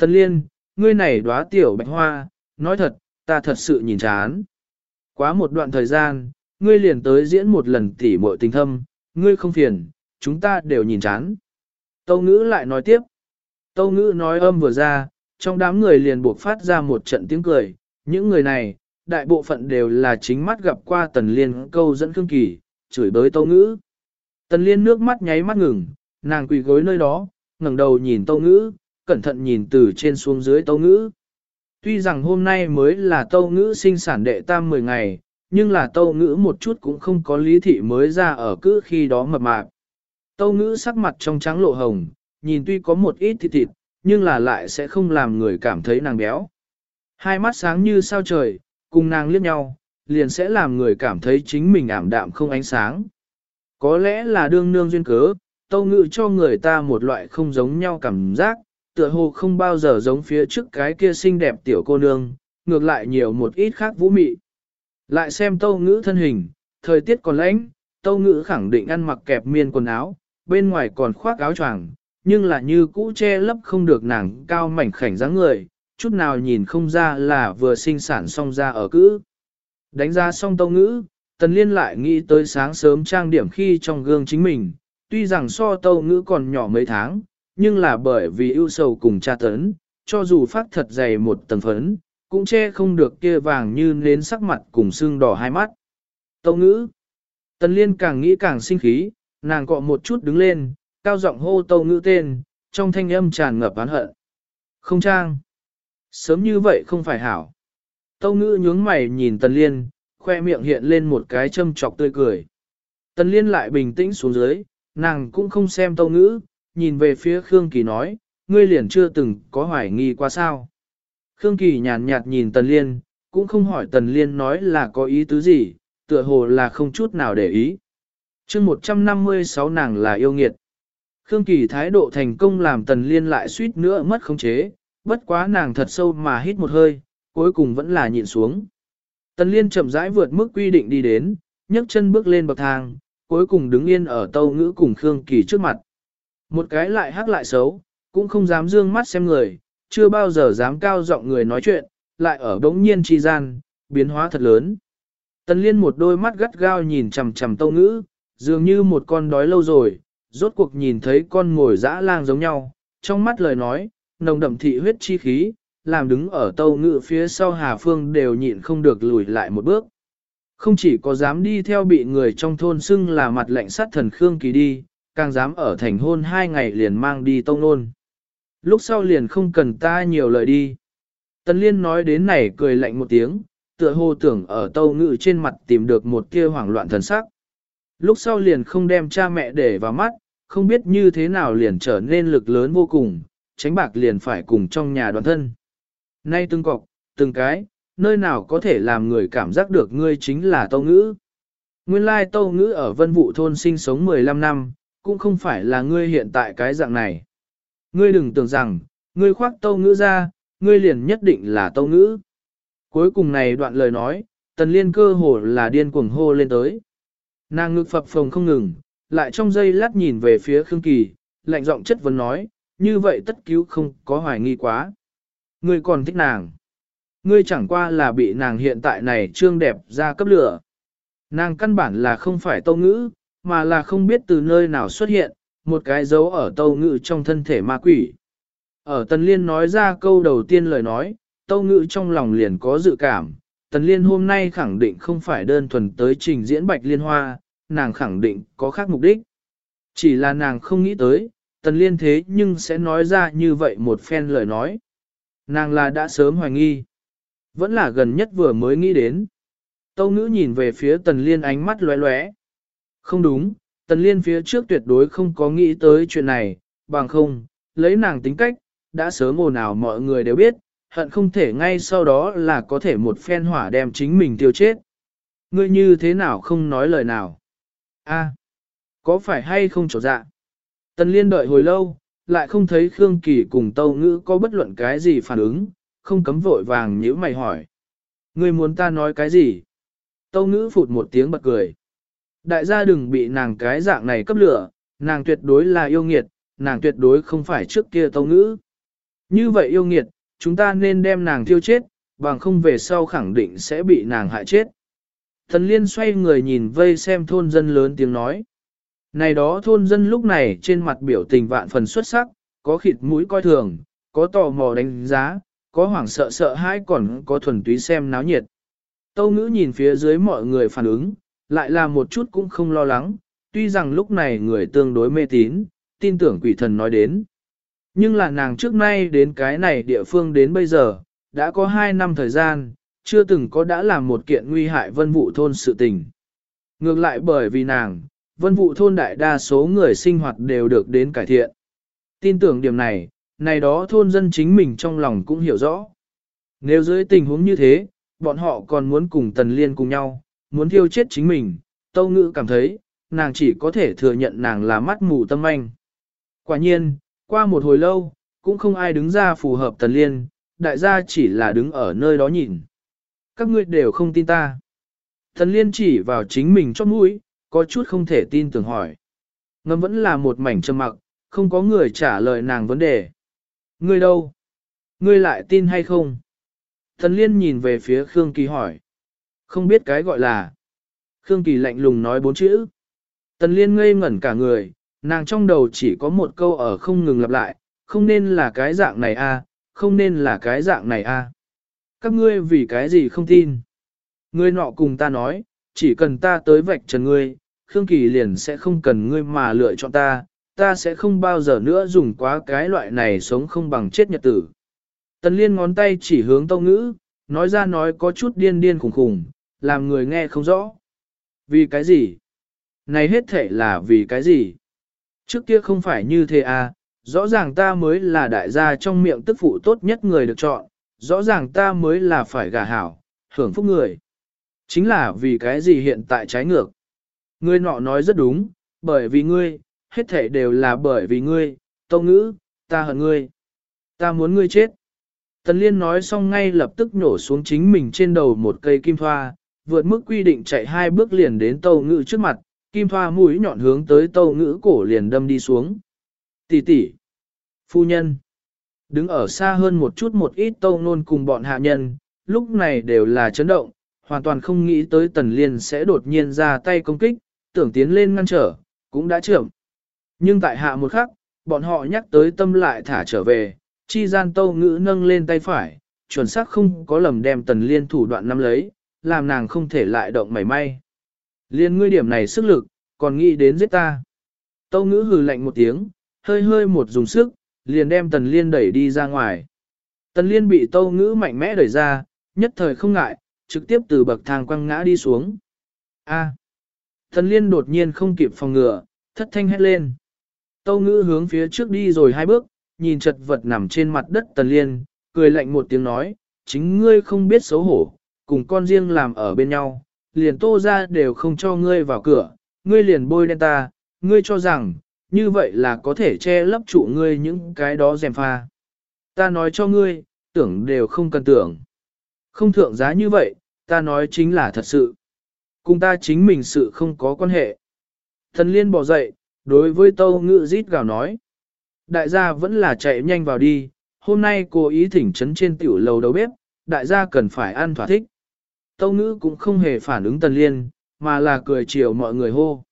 Tần liên, ngươi này đóa tiểu bạch hoa, nói thật, ta thật sự nhìn chán. Quá một đoạn thời gian, ngươi liền tới diễn một lần tỉ muội tình thâm, ngươi không phiền, chúng ta đều nhìn chán. Tâu ngữ lại nói tiếp. Tâu ngữ nói âm vừa ra, trong đám người liền buộc phát ra một trận tiếng cười. Những người này, đại bộ phận đều là chính mắt gặp qua tần liên câu dẫn khương kỳ, chửi bới tâu ngữ. Tần liên nước mắt nháy mắt ngừng, nàng quỳ gối nơi đó, ngẩng đầu nhìn tâu ngữ, cẩn thận nhìn từ trên xuống dưới tâu ngữ. Tuy rằng hôm nay mới là tâu ngữ sinh sản đệ tam 10 ngày, nhưng là tâu ngữ một chút cũng không có lý thị mới ra ở cứ khi đó mập mạp. Tâu ngữ sắc mặt trong trắng lộ hồng, nhìn tuy có một ít thịt thịt, nhưng là lại sẽ không làm người cảm thấy nàng béo. Hai mắt sáng như sao trời, cùng nàng liếc nhau, liền sẽ làm người cảm thấy chính mình ảm đạm không ánh sáng. Có lẽ là đương nương duyên cớ, tâu ngữ cho người ta một loại không giống nhau cảm giác, tựa hồ không bao giờ giống phía trước cái kia xinh đẹp tiểu cô nương, ngược lại nhiều một ít khác vũ mị. Lại xem tâu ngữ thân hình, thời tiết còn lạnh, tâu ngữ khẳng định ăn mặc kẹp miên quần áo, bên ngoài còn khoác áo choàng, nhưng là như cũ che lấp không được nàng cao mảnh khảnh dáng người, chút nào nhìn không ra là vừa sinh sản xong ra ở cữ. Đánh ra xong tâu ngữ, tần liên lại nghĩ tới sáng sớm trang điểm khi trong gương chính mình, tuy rằng so tâu ngữ còn nhỏ mấy tháng, nhưng là bởi vì ưu sầu cùng cha tấn, cho dù phát thật dày một tầng phấn, cũng che không được kia vàng như nến sắc mặt cùng xương đỏ hai mắt. Tâu ngữ. Tần liên càng nghĩ càng sinh khí, nàng cọ một chút đứng lên, cao giọng hô tâu ngữ tên, trong thanh âm tràn ngập oán hận. Không trang. Sớm như vậy không phải hảo. Tâu ngữ nhướng mày nhìn tần liên, khoe miệng hiện lên một cái châm trọc tươi cười. Tần liên lại bình tĩnh xuống dưới, nàng cũng không xem tâu ngữ, nhìn về phía Khương Kỳ nói, ngươi liền chưa từng có hoài nghi qua sao. Khương Kỳ nhàn nhạt nhìn tần liên, cũng không hỏi tần liên nói là có ý tứ gì, tựa hồ là không chút nào để ý. chương 156 nàng là yêu nghiệt. Khương Kỳ thái độ thành công làm tần liên lại suýt nữa mất khống chế, bất quá nàng thật sâu mà hít một hơi, cuối cùng vẫn là nhịn xuống. Tần liên chậm rãi vượt mức quy định đi đến, nhấc chân bước lên bậc thang, cuối cùng đứng yên ở tâu ngữ cùng Khương Kỳ trước mặt. Một cái lại hắc lại xấu, cũng không dám dương mắt xem người, chưa bao giờ dám cao giọng người nói chuyện, lại ở đống nhiên chi gian, biến hóa thật lớn. Tần liên một đôi mắt gắt gao nhìn chằm chằm tâu ngữ, dường như một con đói lâu rồi, rốt cuộc nhìn thấy con ngồi dã lang giống nhau, trong mắt lời nói, nồng đậm thị huyết chi khí, làm đứng ở tâu ngữ phía sau Hà Phương đều nhịn không được lùi lại một bước. Không chỉ có dám đi theo bị người trong thôn xưng là mặt lệnh sát thần Khương Kỳ đi, càng dám ở thành hôn hai ngày liền mang đi tông nôn. Lúc sau liền không cần ta nhiều lời đi. Tần Liên nói đến này cười lạnh một tiếng, tựa hồ tưởng ở tâu ngự trên mặt tìm được một kia hoảng loạn thần sắc. Lúc sau liền không đem cha mẹ để vào mắt, không biết như thế nào liền trở nên lực lớn vô cùng, tránh bạc liền phải cùng trong nhà đoàn thân. Nay từng cọc, từng cái, nơi nào có thể làm người cảm giác được ngươi chính là tâu ngữ. Nguyên lai tâu ngữ ở vân vụ thôn sinh sống 15 năm, cũng không phải là ngươi hiện tại cái dạng này. Ngươi đừng tưởng rằng, ngươi khoác tâu ngữ ra, ngươi liền nhất định là tâu ngữ. Cuối cùng này đoạn lời nói, tần liên cơ hồ là điên cuồng hô lên tới. Nàng ngực phập phồng không ngừng, lại trong giây lát nhìn về phía Khương Kỳ, lạnh giọng chất vấn nói, như vậy tất cứu không có hoài nghi quá. Ngươi còn thích nàng. Ngươi chẳng qua là bị nàng hiện tại này trương đẹp ra cấp lửa. Nàng căn bản là không phải tâu ngữ, mà là không biết từ nơi nào xuất hiện, một cái dấu ở tâu ngự trong thân thể ma quỷ. Ở Tần Liên nói ra câu đầu tiên lời nói, tâu ngự trong lòng liền có dự cảm, Tần Liên hôm nay khẳng định không phải đơn thuần tới trình diễn bạch liên hoa, nàng khẳng định có khác mục đích. Chỉ là nàng không nghĩ tới, Tần Liên thế nhưng sẽ nói ra như vậy một phen lời nói. Nàng là đã sớm hoài nghi. Vẫn là gần nhất vừa mới nghĩ đến. Tâu ngữ nhìn về phía Tần Liên ánh mắt lóe lóe. Không đúng, Tần Liên phía trước tuyệt đối không có nghĩ tới chuyện này, bằng không, lấy nàng tính cách, đã sớm ồn ào mọi người đều biết, hận không thể ngay sau đó là có thể một phen hỏa đem chính mình tiêu chết. Ngươi như thế nào không nói lời nào? A, có phải hay không trổ dạ? Tần Liên đợi hồi lâu, lại không thấy Khương Kỳ cùng Tâu Ngữ có bất luận cái gì phản ứng, không cấm vội vàng nhíu mày hỏi. Ngươi muốn ta nói cái gì? Tâu Ngữ phụt một tiếng bật cười. Đại gia đừng bị nàng cái dạng này cấp lửa, nàng tuyệt đối là yêu nghiệt, nàng tuyệt đối không phải trước kia Tâu Ngữ. Như vậy yêu nghiệt, chúng ta nên đem nàng thiêu chết, bằng không về sau khẳng định sẽ bị nàng hại chết. Thần liên xoay người nhìn vây xem thôn dân lớn tiếng nói. Này đó thôn dân lúc này trên mặt biểu tình vạn phần xuất sắc, có khịt mũi coi thường, có tò mò đánh giá, có hoảng sợ sợ hãi còn có thuần túy xem náo nhiệt. Tâu ngữ nhìn phía dưới mọi người phản ứng, lại là một chút cũng không lo lắng, tuy rằng lúc này người tương đối mê tín, tin tưởng quỷ thần nói đến. Nhưng là nàng trước nay đến cái này địa phương đến bây giờ, đã có 2 năm thời gian, chưa từng có đã làm một kiện nguy hại vân vụ thôn sự tình. Ngược lại bởi vì nàng, vân vụ thôn đại đa số người sinh hoạt đều được đến cải thiện. Tin tưởng điểm này, này đó thôn dân chính mình trong lòng cũng hiểu rõ. Nếu dưới tình huống như thế, bọn họ còn muốn cùng tần liên cùng nhau, muốn thiêu chết chính mình, tâu ngữ cảm thấy, nàng chỉ có thể thừa nhận nàng là mắt mù tâm anh. Quả nhiên, qua một hồi lâu, cũng không ai đứng ra phù hợp tần liên, đại gia chỉ là đứng ở nơi đó nhìn. Các ngươi đều không tin ta. Tần liên chỉ vào chính mình chót mũi, có chút không thể tin tưởng hỏi. Ngâm vẫn là một mảnh trầm mặc, không có người trả lời nàng vấn đề. Ngươi đâu? Ngươi lại tin hay không? Thần liên nhìn về phía Khương Kỳ hỏi. Không biết cái gọi là. Khương Kỳ lạnh lùng nói bốn chữ. Tần liên ngây ngẩn cả người, nàng trong đầu chỉ có một câu ở không ngừng lặp lại, không nên là cái dạng này a, không nên là cái dạng này a. Các ngươi vì cái gì không tin? Ngươi nọ cùng ta nói, chỉ cần ta tới vạch trần ngươi, Khương Kỳ liền sẽ không cần ngươi mà lựa chọn ta, ta sẽ không bao giờ nữa dùng quá cái loại này sống không bằng chết nhật tử. Tần liên ngón tay chỉ hướng tâu ngữ, nói ra nói có chút điên điên khủng khủng, làm người nghe không rõ. Vì cái gì? Này hết thể là vì cái gì? Trước kia không phải như thế à, rõ ràng ta mới là đại gia trong miệng tức phụ tốt nhất người được chọn, rõ ràng ta mới là phải gả hảo, hưởng phúc người. Chính là vì cái gì hiện tại trái ngược. Ngươi nọ nói rất đúng, bởi vì ngươi, hết thể đều là bởi vì ngươi, tâu ngữ, ta hận ngươi. Ta muốn ngươi chết. Tần Liên nói xong ngay lập tức nổ xuống chính mình trên đầu một cây kim thoa, vượt mức quy định chạy hai bước liền đến tâu ngữ trước mặt, kim thoa mũi nhọn hướng tới tâu ngữ cổ liền đâm đi xuống. Tỷ tỷ, phu nhân, đứng ở xa hơn một chút một ít tâu nôn cùng bọn hạ nhân, lúc này đều là chấn động, hoàn toàn không nghĩ tới tần liên sẽ đột nhiên ra tay công kích, tưởng tiến lên ngăn trở, cũng đã trưởng. Nhưng tại hạ một khắc, bọn họ nhắc tới tâm lại thả trở về, chi gian tâu ngữ nâng lên tay phải, chuẩn xác không có lầm đem tần liên thủ đoạn nắm lấy, làm nàng không thể lại động mảy may. Liên ngươi điểm này sức lực, còn nghĩ đến giết ta. Tâu ngữ hừ lạnh một tiếng, hơi hơi một dùng sức, liền đem tần liên đẩy đi ra ngoài. Tần liên bị tâu ngữ mạnh mẽ đẩy ra, nhất thời không ngại, trực tiếp từ bậc thang quăng ngã đi xuống. A. À. Tần liên đột nhiên không kịp phòng ngừa, thất thanh hét lên. Tâu ngữ hướng phía trước đi rồi hai bước, nhìn chật vật nằm trên mặt đất tần liên, cười lạnh một tiếng nói, chính ngươi không biết xấu hổ, cùng con riêng làm ở bên nhau, liền tô ra đều không cho ngươi vào cửa, ngươi liền bôi đen ta, ngươi cho rằng, như vậy là có thể che lấp trụ ngươi những cái đó dèm pha. Ta nói cho ngươi, tưởng đều không cần tưởng. Không thượng giá như vậy, ta nói chính là thật sự. Cùng ta chính mình sự không có quan hệ. Thần liên bỏ dậy, đối với tâu ngự rít gào nói. Đại gia vẫn là chạy nhanh vào đi, hôm nay cô ý thỉnh trấn trên tiểu lầu đầu bếp, đại gia cần phải ăn thỏa thích. Tâu ngữ cũng không hề phản ứng tần liên, mà là cười chiều mọi người hô.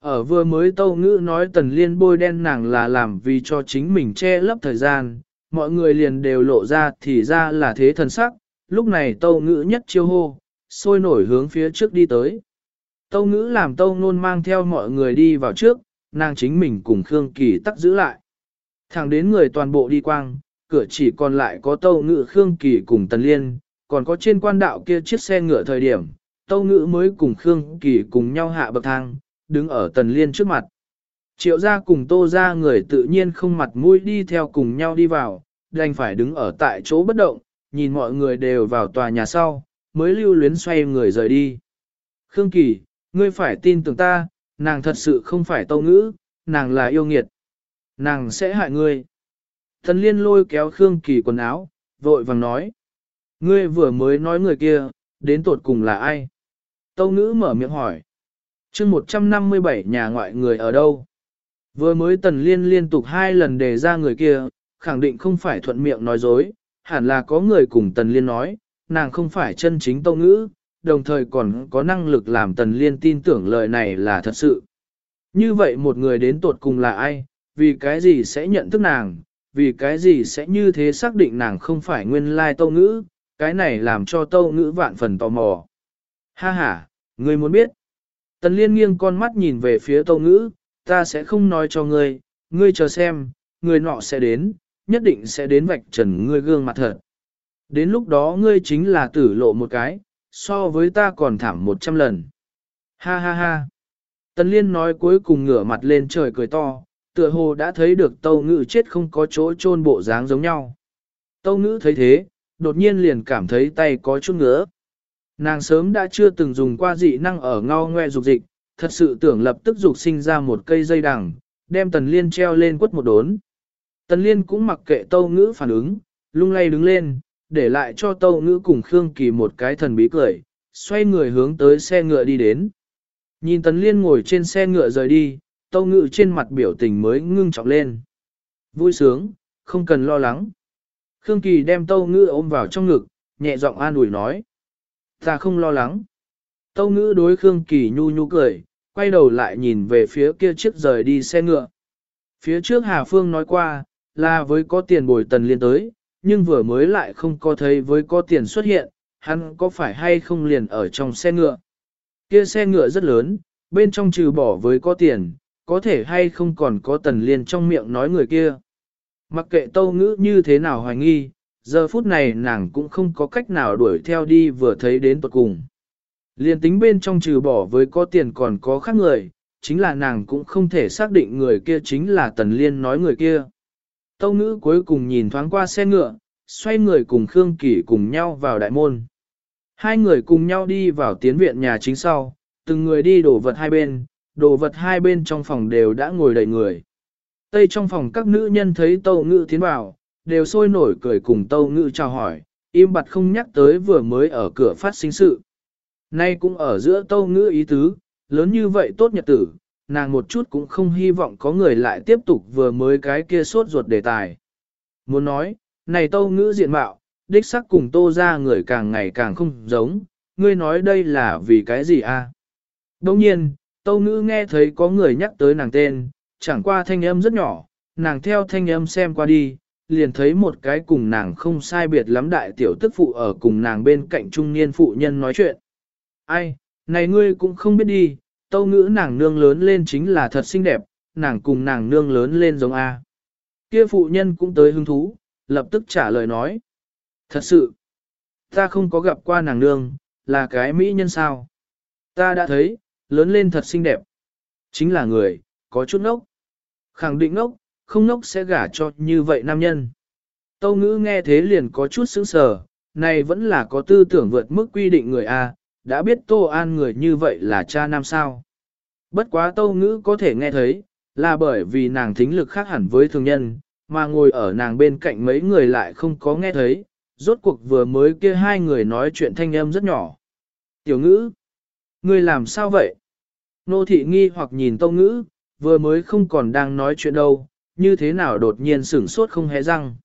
Ở vừa mới tâu ngữ nói tần liên bôi đen nàng là làm vì cho chính mình che lấp thời gian, mọi người liền đều lộ ra thì ra là thế thần sắc, lúc này tâu ngữ nhất chiêu hô, sôi nổi hướng phía trước đi tới. Tâu ngữ làm tâu nôn mang theo mọi người đi vào trước, nàng chính mình cùng Khương Kỳ tắc giữ lại. Thẳng đến người toàn bộ đi quang, cửa chỉ còn lại có tâu ngữ Khương Kỳ cùng Tần Liên, còn có trên quan đạo kia chiếc xe ngựa thời điểm, tâu ngữ mới cùng Khương Kỳ cùng nhau hạ bậc thang, đứng ở Tần Liên trước mặt. Triệu gia cùng tô gia người tự nhiên không mặt mũi đi theo cùng nhau đi vào, đành phải đứng ở tại chỗ bất động, nhìn mọi người đều vào tòa nhà sau, mới lưu luyến xoay người rời đi. Khương Kỳ, ngươi phải tin tưởng ta, nàng thật sự không phải tâu ngữ, nàng là yêu nghiệt. Nàng sẽ hại ngươi. Thần liên lôi kéo Khương Kỳ quần áo, vội vàng nói. Ngươi vừa mới nói người kia, đến tột cùng là ai? Tâu ngữ mở miệng hỏi. chương 157 nhà ngoại người ở đâu? Vừa mới tần liên liên tục hai lần đề ra người kia, khẳng định không phải thuận miệng nói dối, hẳn là có người cùng tần liên nói, nàng không phải chân chính tâu ngữ, đồng thời còn có năng lực làm tần liên tin tưởng lời này là thật sự. Như vậy một người đến tột cùng là ai, vì cái gì sẽ nhận thức nàng, vì cái gì sẽ như thế xác định nàng không phải nguyên lai tâu ngữ, cái này làm cho tâu ngữ vạn phần tò mò. Ha ha, ngươi muốn biết. Tần liên nghiêng con mắt nhìn về phía tâu ngữ, ta sẽ không nói cho ngươi, ngươi chờ xem, người nọ sẽ đến, nhất định sẽ đến vạch trần ngươi gương mặt thật. Đến lúc đó ngươi chính là tử lộ một cái, so với ta còn thảm một trăm lần. Ha ha ha. Tần liên nói cuối cùng ngửa mặt lên trời cười to, tựa hồ đã thấy được tâu ngữ chết không có chỗ chôn bộ dáng giống nhau. Tâu ngữ thấy thế, đột nhiên liền cảm thấy tay có chút ngứa. Nàng sớm đã chưa từng dùng qua dị năng ở ngao ngoe dục dịch, thật sự tưởng lập tức dục sinh ra một cây dây đằng, đem tần liên treo lên quất một đốn. Tần liên cũng mặc kệ tâu ngữ phản ứng, lung lay đứng lên, để lại cho tâu ngữ cùng Khương Kỳ một cái thần bí cười, xoay người hướng tới xe ngựa đi đến. Nhìn tần liên ngồi trên xe ngựa rời đi, tâu ngữ trên mặt biểu tình mới ngưng trọng lên. Vui sướng, không cần lo lắng. Khương Kỳ đem tâu ngữ ôm vào trong ngực, nhẹ giọng an ủi nói. Ta không lo lắng. Tâu ngữ đối Khương Kỳ nhu nhu cười, quay đầu lại nhìn về phía kia chiếc rời đi xe ngựa. Phía trước Hà Phương nói qua, là với có tiền bồi tần liên tới, nhưng vừa mới lại không có thấy với có tiền xuất hiện, hắn có phải hay không liền ở trong xe ngựa. Kia xe ngựa rất lớn, bên trong trừ bỏ với có tiền, có thể hay không còn có tần liên trong miệng nói người kia. Mặc kệ tâu ngữ như thế nào hoài nghi, giờ phút này nàng cũng không có cách nào đuổi theo đi vừa thấy đến tuật cùng. Liên tính bên trong trừ bỏ với có tiền còn có khác người, chính là nàng cũng không thể xác định người kia chính là tần liên nói người kia. Tâu ngữ cuối cùng nhìn thoáng qua xe ngựa, xoay người cùng Khương Kỳ cùng nhau vào đại môn. Hai người cùng nhau đi vào tiến viện nhà chính sau, từng người đi đổ vật hai bên, đồ vật hai bên trong phòng đều đã ngồi đầy người. Tây trong phòng các nữ nhân thấy tâu ngữ tiến vào, đều sôi nổi cười cùng tâu ngữ chào hỏi, im bặt không nhắc tới vừa mới ở cửa phát sinh sự. Nay cũng ở giữa tâu ngữ ý tứ, lớn như vậy tốt nhật tử, nàng một chút cũng không hy vọng có người lại tiếp tục vừa mới cái kia sốt ruột đề tài. Muốn nói, này tâu ngữ diện mạo, đích sắc cùng tô ra người càng ngày càng không giống, ngươi nói đây là vì cái gì a? À? Đồng nhiên, tâu ngữ nghe thấy có người nhắc tới nàng tên, chẳng qua thanh âm rất nhỏ, nàng theo thanh âm xem qua đi, liền thấy một cái cùng nàng không sai biệt lắm đại tiểu tức phụ ở cùng nàng bên cạnh trung niên phụ nhân nói chuyện. Ai, này ngươi cũng không biết đi, tâu ngữ nàng nương lớn lên chính là thật xinh đẹp, nàng cùng nàng nương lớn lên giống A. Kia phụ nhân cũng tới hứng thú, lập tức trả lời nói. Thật sự, ta không có gặp qua nàng nương, là cái mỹ nhân sao. Ta đã thấy, lớn lên thật xinh đẹp. Chính là người, có chút ngốc. Khẳng định ngốc, không ngốc sẽ gả cho như vậy nam nhân. Tâu ngữ nghe thế liền có chút sững sờ, này vẫn là có tư tưởng vượt mức quy định người A, đã biết Tô An người như vậy là cha nam sao. Bất quá Tâu ngữ có thể nghe thấy, là bởi vì nàng thính lực khác hẳn với thường nhân, mà ngồi ở nàng bên cạnh mấy người lại không có nghe thấy, rốt cuộc vừa mới kia hai người nói chuyện thanh âm rất nhỏ. Tiểu ngữ, người làm sao vậy? Nô thị nghi hoặc nhìn Tâu ngữ, vừa mới không còn đang nói chuyện đâu, như thế nào đột nhiên sửng sốt không hé răng.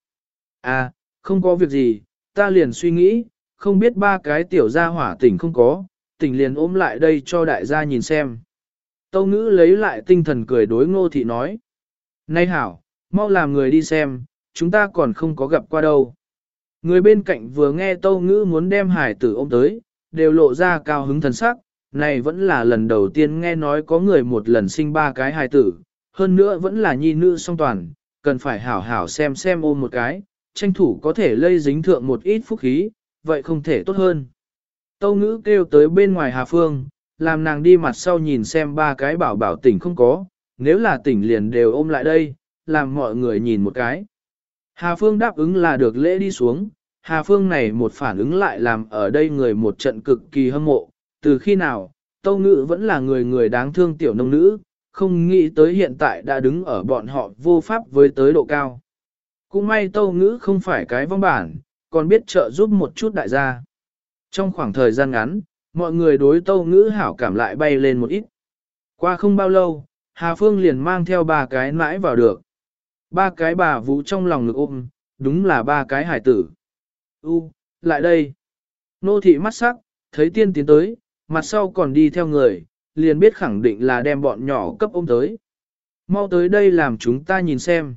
À, không có việc gì, ta liền suy nghĩ, không biết ba cái tiểu gia hỏa tỉnh không có, tỉnh liền ôm lại đây cho đại gia nhìn xem. Tâu ngữ lấy lại tinh thần cười đối ngô thị nói. Nay hảo, mau làm người đi xem, chúng ta còn không có gặp qua đâu. Người bên cạnh vừa nghe tâu ngữ muốn đem hải tử ôm tới, đều lộ ra cao hứng thần sắc, này vẫn là lần đầu tiên nghe nói có người một lần sinh ba cái hài tử, hơn nữa vẫn là nhi nữ song toàn, cần phải hảo hảo xem xem ôm một cái, tranh thủ có thể lây dính thượng một ít phúc khí, vậy không thể tốt hơn. Tâu ngữ kêu tới bên ngoài Hà Phương, làm nàng đi mặt sau nhìn xem ba cái bảo bảo tỉnh không có, nếu là tỉnh liền đều ôm lại đây, làm mọi người nhìn một cái. Hà Phương đáp ứng là được lễ đi xuống, Hà Phương này một phản ứng lại làm ở đây người một trận cực kỳ hâm mộ, từ khi nào, Tâu Ngự vẫn là người người đáng thương tiểu nông nữ, không nghĩ tới hiện tại đã đứng ở bọn họ vô pháp với tới độ cao. Cũng may Tâu Ngữ không phải cái vong bản, còn biết trợ giúp một chút đại gia. Trong khoảng thời gian ngắn, mọi người đối Tâu Ngữ hảo cảm lại bay lên một ít. Qua không bao lâu, Hà Phương liền mang theo ba cái mãi vào được. Ba cái bà vũ trong lòng ngực ôm, đúng là ba cái hải tử. U, lại đây. Nô thị mắt sắc, thấy tiên tiến tới, mặt sau còn đi theo người, liền biết khẳng định là đem bọn nhỏ cấp ôm tới. Mau tới đây làm chúng ta nhìn xem.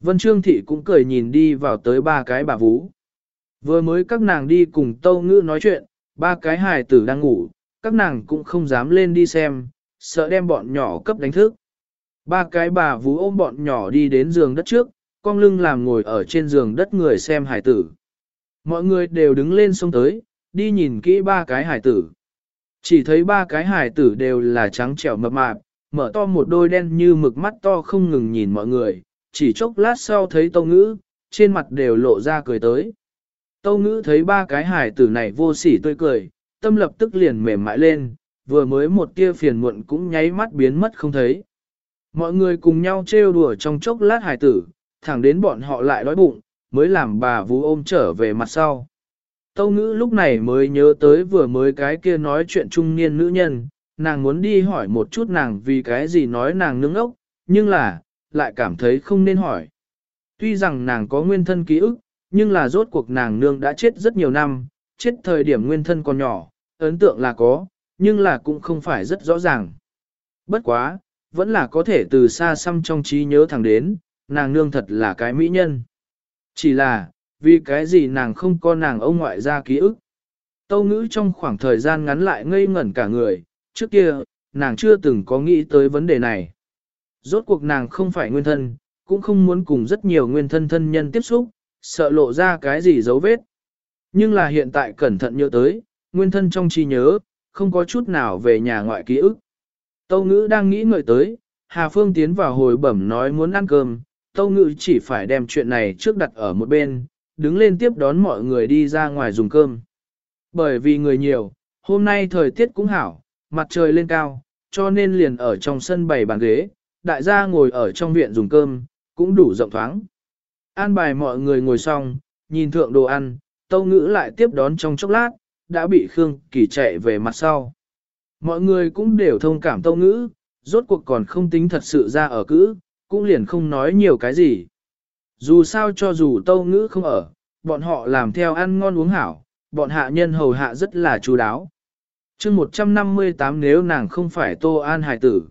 Vân Trương Thị cũng cười nhìn đi vào tới ba cái bà vú. Vừa mới các nàng đi cùng Tâu Ngữ nói chuyện, ba cái hài tử đang ngủ, các nàng cũng không dám lên đi xem, sợ đem bọn nhỏ cấp đánh thức. Ba cái bà vú ôm bọn nhỏ đi đến giường đất trước, con lưng làm ngồi ở trên giường đất người xem hài tử. Mọi người đều đứng lên xông tới, đi nhìn kỹ ba cái hài tử. Chỉ thấy ba cái hài tử đều là trắng trẻo mập mạp, mở to một đôi đen như mực mắt to không ngừng nhìn mọi người, chỉ chốc lát sau thấy tâu ngữ, trên mặt đều lộ ra cười tới. Tâu ngữ thấy ba cái hài tử này vô sỉ tươi cười, tâm lập tức liền mềm mại lên, vừa mới một tia phiền muộn cũng nháy mắt biến mất không thấy. Mọi người cùng nhau trêu đùa trong chốc lát hài tử, thẳng đến bọn họ lại đói bụng, mới làm bà vú ôm trở về mặt sau. Tâu ngữ lúc này mới nhớ tới vừa mới cái kia nói chuyện trung niên nữ nhân, nàng muốn đi hỏi một chút nàng vì cái gì nói nàng nướng ốc, nhưng là, lại cảm thấy không nên hỏi. Tuy rằng nàng có nguyên thân ký ức, nhưng là rốt cuộc nàng nương đã chết rất nhiều năm, chết thời điểm nguyên thân còn nhỏ, ấn tượng là có, nhưng là cũng không phải rất rõ ràng. Bất quá, vẫn là có thể từ xa xăm trong trí nhớ thẳng đến, nàng nương thật là cái mỹ nhân. Chỉ là, vì cái gì nàng không có nàng ông ngoại ra ký ức. Tâu ngữ trong khoảng thời gian ngắn lại ngây ngẩn cả người, trước kia, nàng chưa từng có nghĩ tới vấn đề này. Rốt cuộc nàng không phải nguyên thân, cũng không muốn cùng rất nhiều nguyên thân thân nhân tiếp xúc, sợ lộ ra cái gì dấu vết. Nhưng là hiện tại cẩn thận nhớ tới, nguyên thân trong trí nhớ, không có chút nào về nhà ngoại ký ức. Tâu ngữ đang nghĩ ngợi tới, Hà Phương tiến vào hồi bẩm nói muốn ăn cơm, Tâu ngữ chỉ phải đem chuyện này trước đặt ở một bên, đứng lên tiếp đón mọi người đi ra ngoài dùng cơm. Bởi vì người nhiều, hôm nay thời tiết cũng hảo, mặt trời lên cao, cho nên liền ở trong sân bày bàn ghế, đại gia ngồi ở trong viện dùng cơm, cũng đủ rộng thoáng. An bài mọi người ngồi xong, nhìn thượng đồ ăn, tâu ngữ lại tiếp đón trong chốc lát, đã bị Khương Kỳ chạy về mặt sau. Mọi người cũng đều thông cảm tâu ngữ, rốt cuộc còn không tính thật sự ra ở cữ, cũng liền không nói nhiều cái gì. Dù sao cho dù tâu ngữ không ở, bọn họ làm theo ăn ngon uống hảo, bọn hạ nhân hầu hạ rất là chú đáo. chương 158 nếu nàng không phải Tô An Hải tử.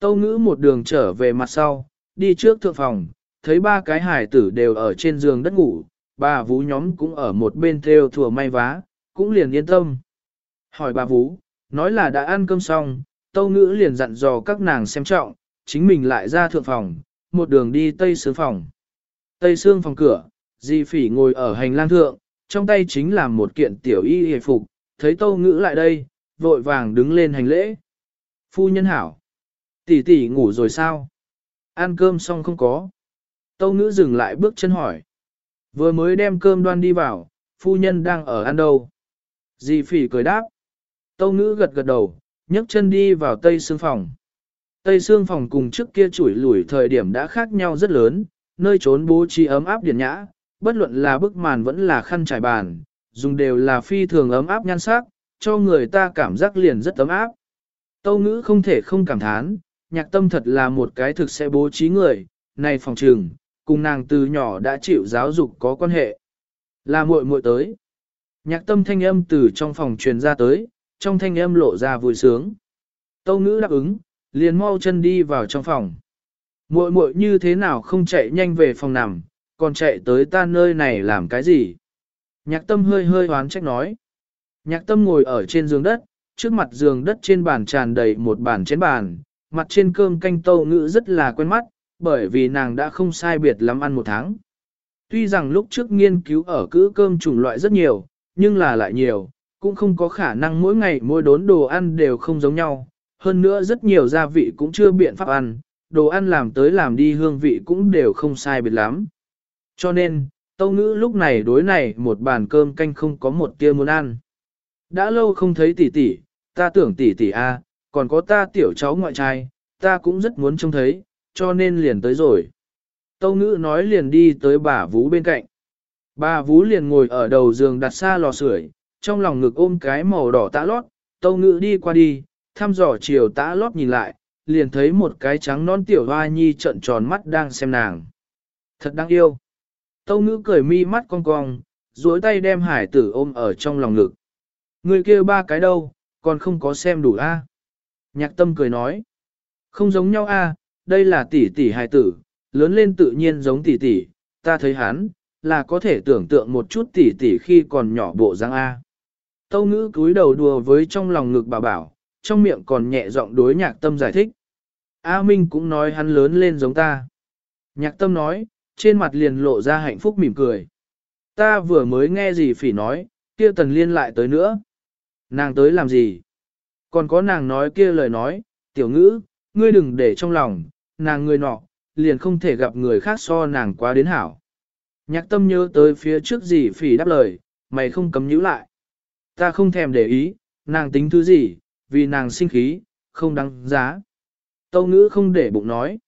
Tâu ngữ một đường trở về mặt sau, đi trước thượng phòng, thấy ba cái hải tử đều ở trên giường đất ngủ, bà vú nhóm cũng ở một bên theo thừa may vá, cũng liền yên tâm. Hỏi bà vú, nói là đã ăn cơm xong, tâu ngữ liền dặn dò các nàng xem trọng, chính mình lại ra thượng phòng, một đường đi tây sướng phòng. Tây xương phòng cửa, di phỉ ngồi ở hành lang thượng, trong tay chính là một kiện tiểu y hề phục, thấy tâu ngữ lại đây, vội vàng đứng lên hành lễ. Phu nhân hảo, tỷ tỷ ngủ rồi sao? Ăn cơm xong không có. Tâu ngữ dừng lại bước chân hỏi. Vừa mới đem cơm đoan đi vào, phu nhân đang ở ăn đâu? Di phỉ cười đáp. Tâu ngữ gật gật đầu, nhấc chân đi vào tây xương phòng. Tây xương phòng cùng trước kia chủi lủi thời điểm đã khác nhau rất lớn, nơi trốn bố trí ấm áp điển nhã, bất luận là bức màn vẫn là khăn trải bàn, dùng đều là phi thường ấm áp nhan sắc, cho người ta cảm giác liền rất ấm áp. Tâu ngữ không thể không cảm thán, nhạc tâm thật là một cái thực sẽ bố trí người, này phòng trường, cùng nàng từ nhỏ đã chịu giáo dục có quan hệ. Là muội muội tới. Nhạc tâm thanh âm từ trong phòng truyền ra tới, trong thanh âm lộ ra vui sướng. Tâu ngữ đáp ứng, liền mau chân đi vào trong phòng. Muội muội như thế nào không chạy nhanh về phòng nằm, còn chạy tới ta nơi này làm cái gì? Nhạc tâm hơi hơi hoán trách nói. Nhạc tâm ngồi ở trên giường đất, trước mặt giường đất trên bàn tràn đầy một bàn chén bàn, mặt trên cơm canh tâu ngữ rất là quen mắt, bởi vì nàng đã không sai biệt lắm ăn một tháng. Tuy rằng lúc trước nghiên cứu ở cữ cơm chủng loại rất nhiều, nhưng là lại nhiều, cũng không có khả năng mỗi ngày mỗi đốn đồ ăn đều không giống nhau. Hơn nữa rất nhiều gia vị cũng chưa biện pháp ăn, đồ ăn làm tới làm đi hương vị cũng đều không sai biệt lắm. Cho nên, tâu ngữ lúc này đối này một bàn cơm canh không có một tia muốn ăn. Đã lâu không thấy tỷ tỷ, ta tưởng tỷ tỷ a, còn có ta tiểu cháu ngoại trai, ta cũng rất muốn trông thấy, cho nên liền tới rồi. Tâu ngữ nói liền đi tới bà vũ bên cạnh. Bà vũ liền ngồi ở đầu giường đặt xa lò sưởi, trong lòng ngực ôm cái màu đỏ tã lót, tâu ngữ đi qua đi, thăm dò chiều tã lót nhìn lại, liền thấy một cái trắng non tiểu hoa nhi trận tròn mắt đang xem nàng. Thật đáng yêu. Tâu ngữ cười mi mắt cong cong, duỗi tay đem hải tử ôm ở trong lòng ngực. Người kia ba cái đâu, còn không có xem đủ a Nhạc tâm cười nói. Không giống nhau a đây là tỷ tỷ hải tử, lớn lên tự nhiên giống tỷ tỷ, ta thấy hắn, là có thể tưởng tượng một chút tỷ tỷ khi còn nhỏ bộ dáng A. Tâu ngữ cúi đầu đùa với trong lòng ngực bà bảo, trong miệng còn nhẹ giọng đối nhạc tâm giải thích. A Minh cũng nói hắn lớn lên giống ta. Nhạc tâm nói, trên mặt liền lộ ra hạnh phúc mỉm cười. Ta vừa mới nghe gì phỉ nói, kia tần liên lại tới nữa. Nàng tới làm gì? Còn có nàng nói kia lời nói, tiểu ngữ, ngươi đừng để trong lòng, nàng người nọ, liền không thể gặp người khác so nàng quá đến hảo. Nhạc tâm nhớ tới phía trước gì phỉ đáp lời, mày không cấm nhữ lại. Ta không thèm để ý, nàng tính thứ gì, vì nàng sinh khí, không đáng giá. Tâu ngữ không để bụng nói.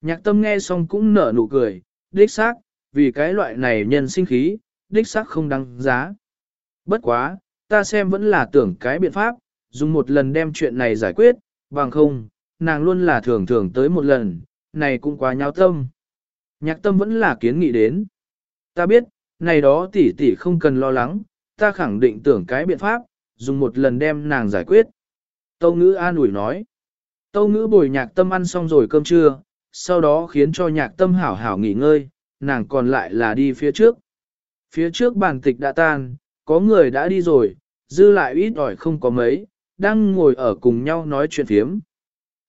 Nhạc tâm nghe xong cũng nở nụ cười, đích xác, vì cái loại này nhân sinh khí, đích xác không đáng giá. Bất quá, ta xem vẫn là tưởng cái biện pháp, dùng một lần đem chuyện này giải quyết, bằng không, nàng luôn là thường thường tới một lần, này cũng quá nháo tâm. Nhạc tâm vẫn là kiến nghị đến. Ta biết, này đó tỷ tỷ không cần lo lắng, ta khẳng định tưởng cái biện pháp, dùng một lần đem nàng giải quyết. Tâu ngữ an ủi nói. Tâu ngữ bồi nhạc tâm ăn xong rồi cơm trưa, sau đó khiến cho nhạc tâm hảo hảo nghỉ ngơi, nàng còn lại là đi phía trước. Phía trước bàn tịch đã tan, có người đã đi rồi, dư lại ít ỏi không có mấy, đang ngồi ở cùng nhau nói chuyện phiếm.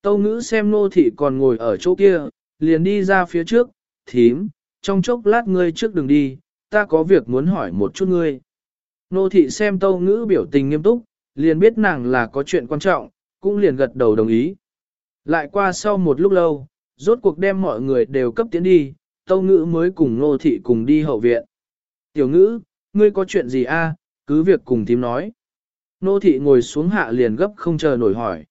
Tâu ngữ xem nô thị còn ngồi ở chỗ kia, liền đi ra phía trước, thím, trong chốc lát ngươi trước đừng đi, ta có việc muốn hỏi một chút ngươi. Nô thị xem tâu ngữ biểu tình nghiêm túc, liền biết nàng là có chuyện quan trọng, cũng liền gật đầu đồng ý. Lại qua sau một lúc lâu, rốt cuộc đem mọi người đều cấp tiến đi, tâu ngữ mới cùng nô thị cùng đi hậu viện. Tiểu ngữ, ngươi có chuyện gì a? cứ việc cùng thím nói. Nô thị ngồi xuống hạ liền gấp không chờ nổi hỏi.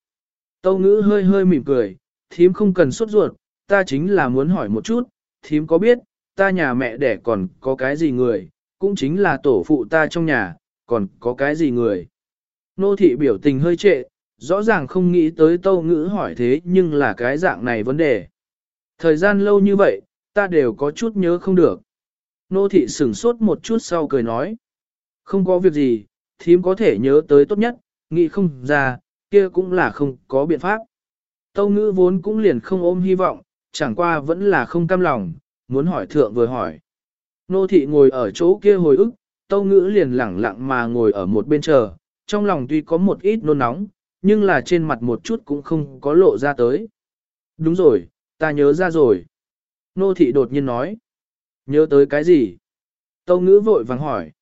Tâu ngữ hơi hơi mỉm cười, thím không cần sốt ruột, ta chính là muốn hỏi một chút, thím có biết, ta nhà mẹ đẻ còn có cái gì người, cũng chính là tổ phụ ta trong nhà, còn có cái gì người. Nô thị biểu tình hơi trệ, rõ ràng không nghĩ tới tâu ngữ hỏi thế nhưng là cái dạng này vấn đề. Thời gian lâu như vậy, ta đều có chút nhớ không được. Nô thị sửng sốt một chút sau cười nói. Không có việc gì, thím có thể nhớ tới tốt nhất, nghĩ không ra, kia cũng là không có biện pháp. Tâu ngữ vốn cũng liền không ôm hy vọng, chẳng qua vẫn là không cam lòng, muốn hỏi thượng vừa hỏi. Nô thị ngồi ở chỗ kia hồi ức, tâu ngữ liền lẳng lặng mà ngồi ở một bên chờ, trong lòng tuy có một ít nôn nóng, nhưng là trên mặt một chút cũng không có lộ ra tới. Đúng rồi, ta nhớ ra rồi. Nô thị đột nhiên nói. Nhớ tới cái gì? Tâu ngữ vội vàng hỏi.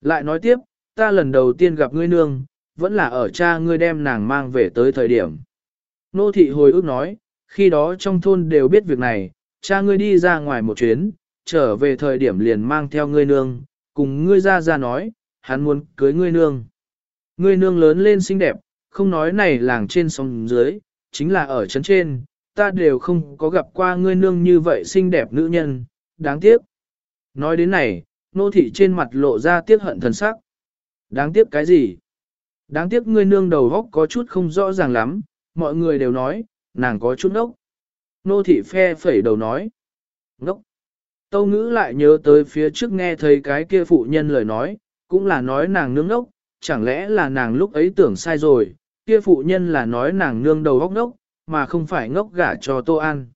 Lại nói tiếp, ta lần đầu tiên gặp ngươi nương, vẫn là ở cha ngươi đem nàng mang về tới thời điểm. Nô thị hồi ức nói, khi đó trong thôn đều biết việc này, cha ngươi đi ra ngoài một chuyến, trở về thời điểm liền mang theo ngươi nương, cùng ngươi ra ra nói, hắn muốn cưới ngươi nương. Ngươi nương lớn lên xinh đẹp, không nói này làng trên sông dưới, chính là ở trấn trên, ta đều không có gặp qua ngươi nương như vậy xinh đẹp nữ nhân, đáng tiếc. Nói đến này, nô thị trên mặt lộ ra tiếc hận thần sắc. Đáng tiếc cái gì? Đáng tiếc ngươi nương đầu góc có chút không rõ ràng lắm, mọi người đều nói, nàng có chút nốc. Nô thị phe phẩy đầu nói. Ngốc. Tâu ngữ lại nhớ tới phía trước nghe thấy cái kia phụ nhân lời nói, cũng là nói nàng nương ngốc, chẳng lẽ là nàng lúc ấy tưởng sai rồi, kia phụ nhân là nói nàng nương đầu góc ngốc, mà không phải ngốc gả cho Tô An.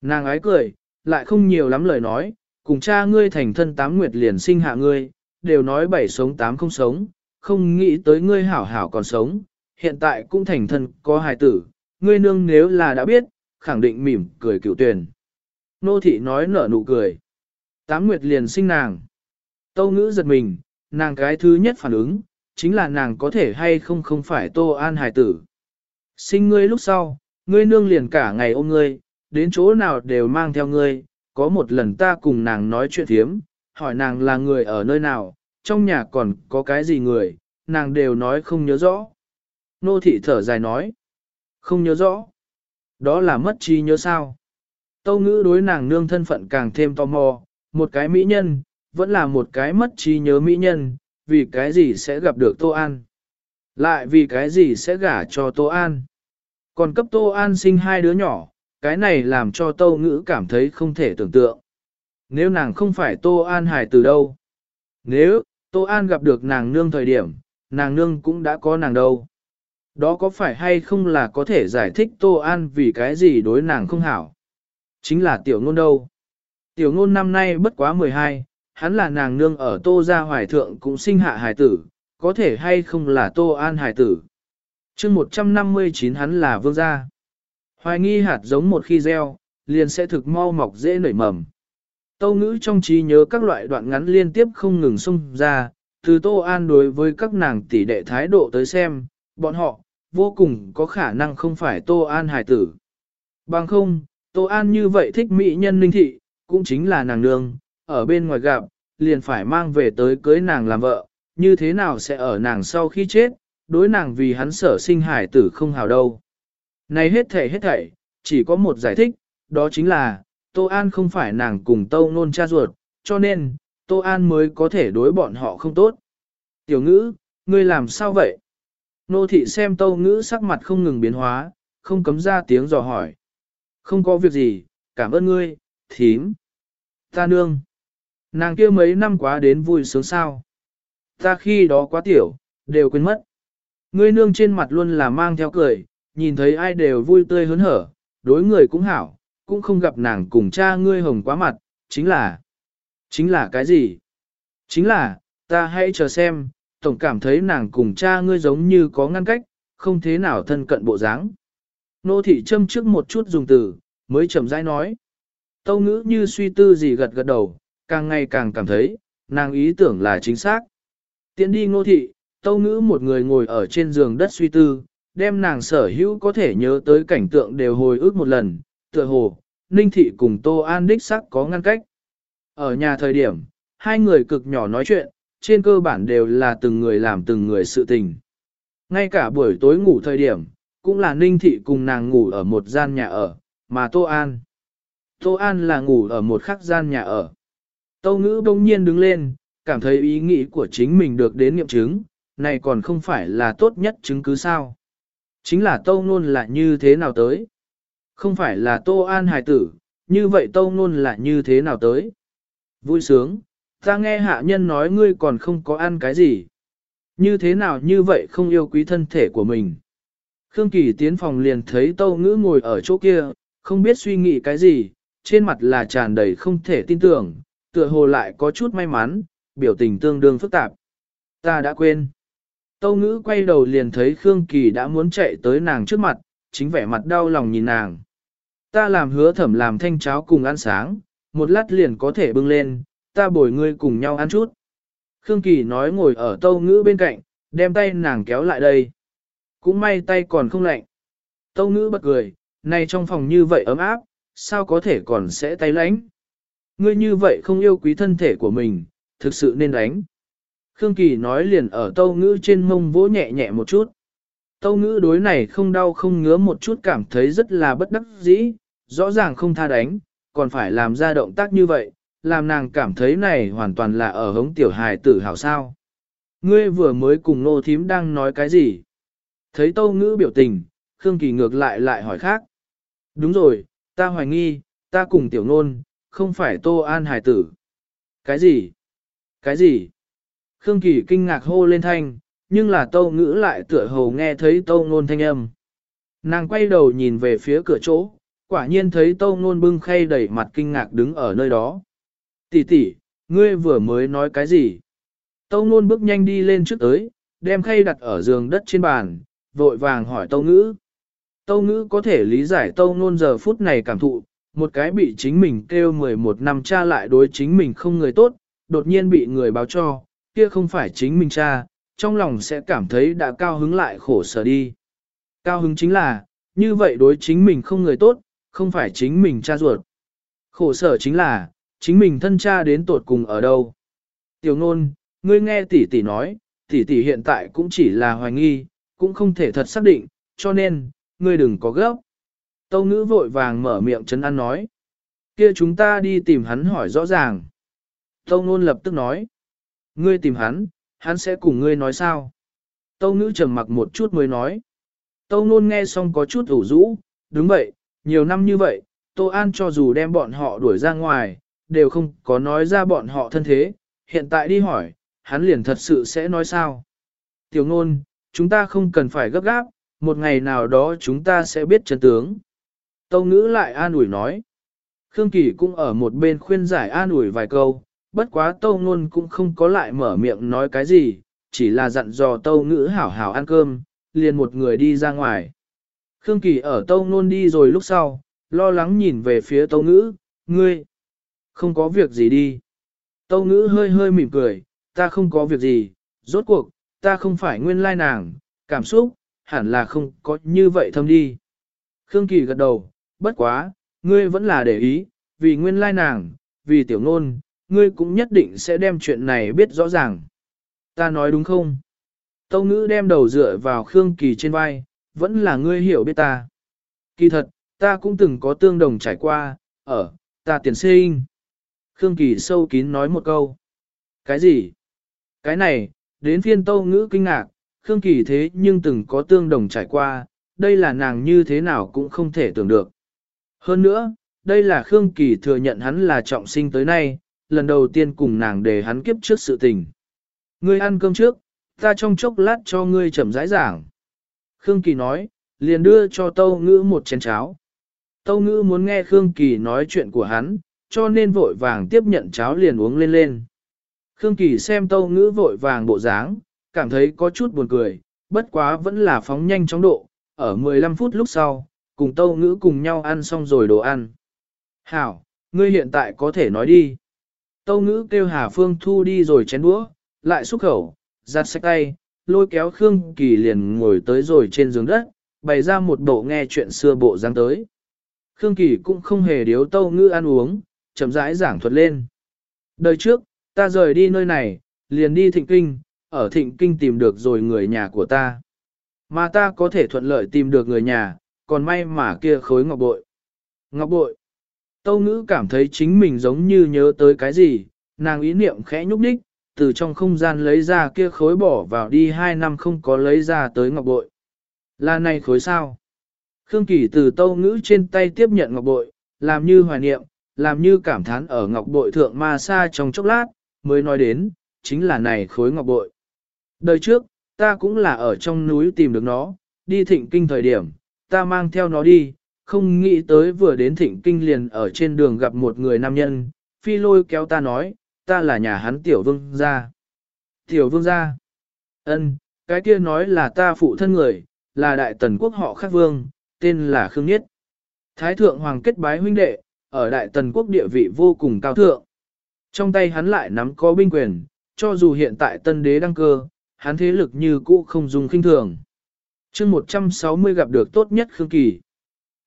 Nàng ái cười, lại không nhiều lắm lời nói, cùng cha ngươi thành thân tám nguyệt liền sinh hạ ngươi, đều nói bảy sống tám không sống, không nghĩ tới ngươi hảo hảo còn sống, hiện tại cũng thành thân có hài tử, ngươi nương nếu là đã biết, khẳng định mỉm cười cựu tuyển. Nô thị nói nở nụ cười. Tám nguyệt liền sinh nàng. Tâu ngữ giật mình, nàng cái thứ nhất phản ứng, chính là nàng có thể hay không không phải tô an hài tử. Sinh ngươi lúc sau, ngươi nương liền cả ngày ôm ngươi, đến chỗ nào đều mang theo ngươi, có một lần ta cùng nàng nói chuyện thiếm, hỏi nàng là người ở nơi nào, trong nhà còn có cái gì người, nàng đều nói không nhớ rõ. Nô thị thở dài nói, không nhớ rõ. Đó là mất trí nhớ sao. Tâu ngữ đối nàng nương thân phận càng thêm tò mò, một cái mỹ nhân, vẫn là một cái mất trí nhớ mỹ nhân, vì cái gì sẽ gặp được Tô An. Lại vì cái gì sẽ gả cho Tô An. Còn cấp Tô An sinh hai đứa nhỏ, cái này làm cho Tâu Ngữ cảm thấy không thể tưởng tượng. Nếu nàng không phải Tô An hài từ đâu? Nếu, Tô An gặp được nàng nương thời điểm, nàng nương cũng đã có nàng đâu. Đó có phải hay không là có thể giải thích Tô An vì cái gì đối nàng không hảo? Chính là tiểu ngôn đâu. Tiểu ngôn năm nay bất quá 12, hắn là nàng nương ở Tô Gia Hoài Thượng cũng sinh hạ hài tử, có thể hay không là Tô An hài tử. chương 159 hắn là vương gia. Hoài nghi hạt giống một khi gieo, liền sẽ thực mau mọc dễ nảy mầm. Tâu ngữ trong trí nhớ các loại đoạn ngắn liên tiếp không ngừng xung ra, từ Tô An đối với các nàng tỷ đệ thái độ tới xem, bọn họ, vô cùng có khả năng không phải Tô An hài tử. Bằng không, Tô An như vậy thích mỹ nhân linh thị, cũng chính là nàng nương, ở bên ngoài gặp, liền phải mang về tới cưới nàng làm vợ, như thế nào sẽ ở nàng sau khi chết, đối nàng vì hắn sở sinh hải tử không hào đâu. Này hết thảy hết thảy, chỉ có một giải thích, đó chính là, Tô An không phải nàng cùng Tâu Nôn cha ruột, cho nên, Tô An mới có thể đối bọn họ không tốt. Tiểu ngữ, ngươi làm sao vậy? Nô thị xem Tâu ngữ sắc mặt không ngừng biến hóa, không cấm ra tiếng dò hỏi. Không có việc gì, cảm ơn ngươi, thím. Ta nương. Nàng kia mấy năm quá đến vui sướng sao. Ta khi đó quá tiểu, đều quên mất. Ngươi nương trên mặt luôn là mang theo cười, nhìn thấy ai đều vui tươi hớn hở, đối người cũng hảo, cũng không gặp nàng cùng cha ngươi hồng quá mặt, chính là... Chính là cái gì? Chính là, ta hãy chờ xem, tổng cảm thấy nàng cùng cha ngươi giống như có ngăn cách, không thế nào thân cận bộ dáng. Nô thị châm trước một chút dùng từ, mới chậm rãi nói. Tâu ngữ như suy tư gì gật gật đầu, càng ngày càng cảm thấy, nàng ý tưởng là chính xác. Tiến đi ngô thị, tâu ngữ một người ngồi ở trên giường đất suy tư, đem nàng sở hữu có thể nhớ tới cảnh tượng đều hồi ức một lần, tựa hồ, Ninh Thị cùng Tô An đích sắc có ngăn cách. Ở nhà thời điểm, hai người cực nhỏ nói chuyện, trên cơ bản đều là từng người làm từng người sự tình. Ngay cả buổi tối ngủ thời điểm, cũng là Ninh Thị cùng nàng ngủ ở một gian nhà ở, mà Tô An. Tô An là ngủ ở một khắc gian nhà ở. Tâu ngữ đông nhiên đứng lên, cảm thấy ý nghĩ của chính mình được đến nghiệm chứng, này còn không phải là tốt nhất chứng cứ sao. Chính là Tâu Nôn là như thế nào tới. Không phải là Tô An hài tử, như vậy Tâu Nôn là như thế nào tới. Vui sướng, ta nghe hạ nhân nói ngươi còn không có ăn cái gì. Như thế nào như vậy không yêu quý thân thể của mình. Khương Kỳ tiến phòng liền thấy Tâu Ngữ ngồi ở chỗ kia, không biết suy nghĩ cái gì, trên mặt là tràn đầy không thể tin tưởng, tựa hồ lại có chút may mắn, biểu tình tương đương phức tạp. Ta đã quên. Tâu ngữ quay đầu liền thấy Khương Kỳ đã muốn chạy tới nàng trước mặt, chính vẻ mặt đau lòng nhìn nàng. Ta làm hứa thẩm làm thanh cháo cùng ăn sáng, một lát liền có thể bưng lên, ta bồi ngươi cùng nhau ăn chút. Khương Kỳ nói ngồi ở tâu ngữ bên cạnh, đem tay nàng kéo lại đây. Cũng may tay còn không lạnh. Tâu ngữ bật cười, này trong phòng như vậy ấm áp, sao có thể còn sẽ tay lánh. Ngươi như vậy không yêu quý thân thể của mình, thực sự nên đánh. Khương Kỳ nói liền ở tâu ngữ trên mông vỗ nhẹ nhẹ một chút. Tâu ngữ đối này không đau không ngứa một chút cảm thấy rất là bất đắc dĩ, rõ ràng không tha đánh, còn phải làm ra động tác như vậy, làm nàng cảm thấy này hoàn toàn là ở hống tiểu hài tử hào sao. Ngươi vừa mới cùng nô thím đang nói cái gì? Thấy tâu ngữ biểu tình, Khương Kỳ ngược lại lại hỏi khác. Đúng rồi, ta hoài nghi, ta cùng tiểu nôn, không phải tô an hải tử. Cái gì? Cái gì? Khương Kỳ kinh ngạc hô lên thanh, nhưng là tâu ngữ lại tựa hồ nghe thấy tâu ngôn thanh âm. Nàng quay đầu nhìn về phía cửa chỗ, quả nhiên thấy tâu ngôn bưng khay đẩy mặt kinh ngạc đứng ở nơi đó. Tỷ tỷ, ngươi vừa mới nói cái gì? Tâu ngôn bước nhanh đi lên trước tới, đem khay đặt ở giường đất trên bàn, vội vàng hỏi tâu ngữ. Tâu ngữ có thể lý giải tâu ngôn giờ phút này cảm thụ, một cái bị chính mình kêu 11 năm cha lại đối chính mình không người tốt, đột nhiên bị người báo cho, kia không phải chính mình cha, trong lòng sẽ cảm thấy đã cao hứng lại khổ sở đi. Cao hứng chính là, như vậy đối chính mình không người tốt, không phải chính mình cha ruột. Khổ sở chính là, chính mình thân cha đến tột cùng ở đâu. Tiểu ngôn, ngươi nghe tỷ tỷ nói, tỷ tỷ hiện tại cũng chỉ là hoài nghi, cũng không thể thật xác định, cho nên, ngươi đừng có gấp. Tâu ngữ vội vàng mở miệng chấn an nói. kia chúng ta đi tìm hắn hỏi rõ ràng. Tâu ngôn lập tức nói. Ngươi tìm hắn, hắn sẽ cùng ngươi nói sao? Tâu ngữ trầm mặc một chút mới nói. Tâu nôn nghe xong có chút ủ rũ, đúng vậy, nhiều năm như vậy, Tô An cho dù đem bọn họ đuổi ra ngoài, đều không có nói ra bọn họ thân thế, hiện tại đi hỏi, hắn liền thật sự sẽ nói sao. Tiểu ngôn, chúng ta không cần phải gấp gáp, một ngày nào đó chúng ta sẽ biết chân tướng. Tâu ngữ lại an ủi nói. Khương Kỳ cũng ở một bên khuyên giải an ủi vài câu, bất quá tâu ngôn cũng không có lại mở miệng nói cái gì, chỉ là dặn dò tâu ngữ hảo hảo ăn cơm, liền một người đi ra ngoài. Khương Kỳ ở tâu ngôn đi rồi lúc sau, lo lắng nhìn về phía tâu ngữ, ngươi, không có việc gì đi. Tâu ngữ hơi hơi mỉm cười, ta không có việc gì, rốt cuộc, ta không phải nguyên lai nàng, cảm xúc, hẳn là không có như vậy thâm đi. Khương Kỳ gật đầu, bất quá, ngươi vẫn là để ý, vì nguyên lai nàng, vì tiểu ngôn, ngươi cũng nhất định sẽ đem chuyện này biết rõ ràng. Ta nói đúng không? Tâu ngữ đem đầu dựa vào Khương Kỳ trên vai, vẫn là ngươi hiểu biết ta. Kỳ thật, ta cũng từng có tương đồng trải qua, ở, ta tiền sinh. Khương Kỳ sâu kín nói một câu. Cái gì? Cái này, đến phiên tâu ngữ kinh ngạc, Khương Kỳ thế nhưng từng có tương đồng trải qua, đây là nàng như thế nào cũng không thể tưởng được. Hơn nữa, đây là Khương Kỳ thừa nhận hắn là trọng sinh tới nay, lần đầu tiên cùng nàng để hắn kiếp trước sự tình. Ngươi ăn cơm trước, ta trong chốc lát cho ngươi chậm rãi giảng. Khương Kỳ nói, liền đưa cho Tâu Ngữ một chén cháo. Tâu Ngữ muốn nghe Khương Kỳ nói chuyện của hắn, cho nên vội vàng tiếp nhận cháo liền uống lên lên. Khương Kỳ xem tâu ngữ vội vàng bộ dáng, cảm thấy có chút buồn cười, bất quá vẫn là phóng nhanh chóng độ, ở 15 phút lúc sau, cùng tâu ngữ cùng nhau ăn xong rồi đồ ăn. Hảo, ngươi hiện tại có thể nói đi. Tâu ngữ kêu Hà Phương Thu đi rồi chén đũa, lại xúc khẩu, giặt sạch tay, lôi kéo Khương Kỳ liền ngồi tới rồi trên giường đất, bày ra một bộ nghe chuyện xưa bộ dáng tới. Khương Kỳ cũng không hề điếu tâu ngữ ăn uống, chậm rãi giảng thuật lên. Đời trước, ta rời đi nơi này, liền đi thịnh kinh, ở thịnh kinh tìm được rồi người nhà của ta. Mà ta có thể thuận lợi tìm được người nhà, còn may mà kia khối ngọc bội. Ngọc bội. Tâu ngữ cảm thấy chính mình giống như nhớ tới cái gì, nàng ý niệm khẽ nhúc đích, từ trong không gian lấy ra kia khối bỏ vào đi hai năm không có lấy ra tới ngọc bội. Là này khối sao? Khương Kỳ từ tâu ngữ trên tay tiếp nhận ngọc bội, làm như hoài niệm, làm như cảm thán ở ngọc bội thượng ma xa trong chốc lát, mới nói đến, chính là này khối ngọc bội. Đời trước, ta cũng là ở trong núi tìm được nó, đi thịnh kinh thời điểm, ta mang theo nó đi, không nghĩ tới vừa đến thịnh kinh liền ở trên đường gặp một người nam nhân, phi lôi kéo ta nói, ta là nhà hắn tiểu vương gia. Tiểu vương gia. ân, cái kia nói là ta phụ thân người, là đại tần quốc họ khác vương, tên là Khương Nhiết. Thái thượng hoàng kết bái huynh đệ, ở đại tần quốc địa vị vô cùng cao thượng. Trong tay hắn lại nắm có binh quyền, cho dù hiện tại tân đế đăng cơ, hắn thế lực như cũ không dùng kinh thường chương 160 gặp được tốt nhất Khương Kỳ.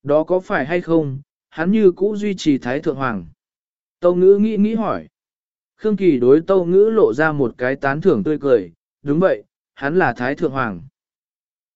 Đó có phải hay không, hắn như cũ duy trì Thái Thượng Hoàng. Tâu ngữ nghĩ nghĩ hỏi. Khương Kỳ đối tâu ngữ lộ ra một cái tán thưởng tươi cười, đúng vậy, hắn là Thái Thượng Hoàng.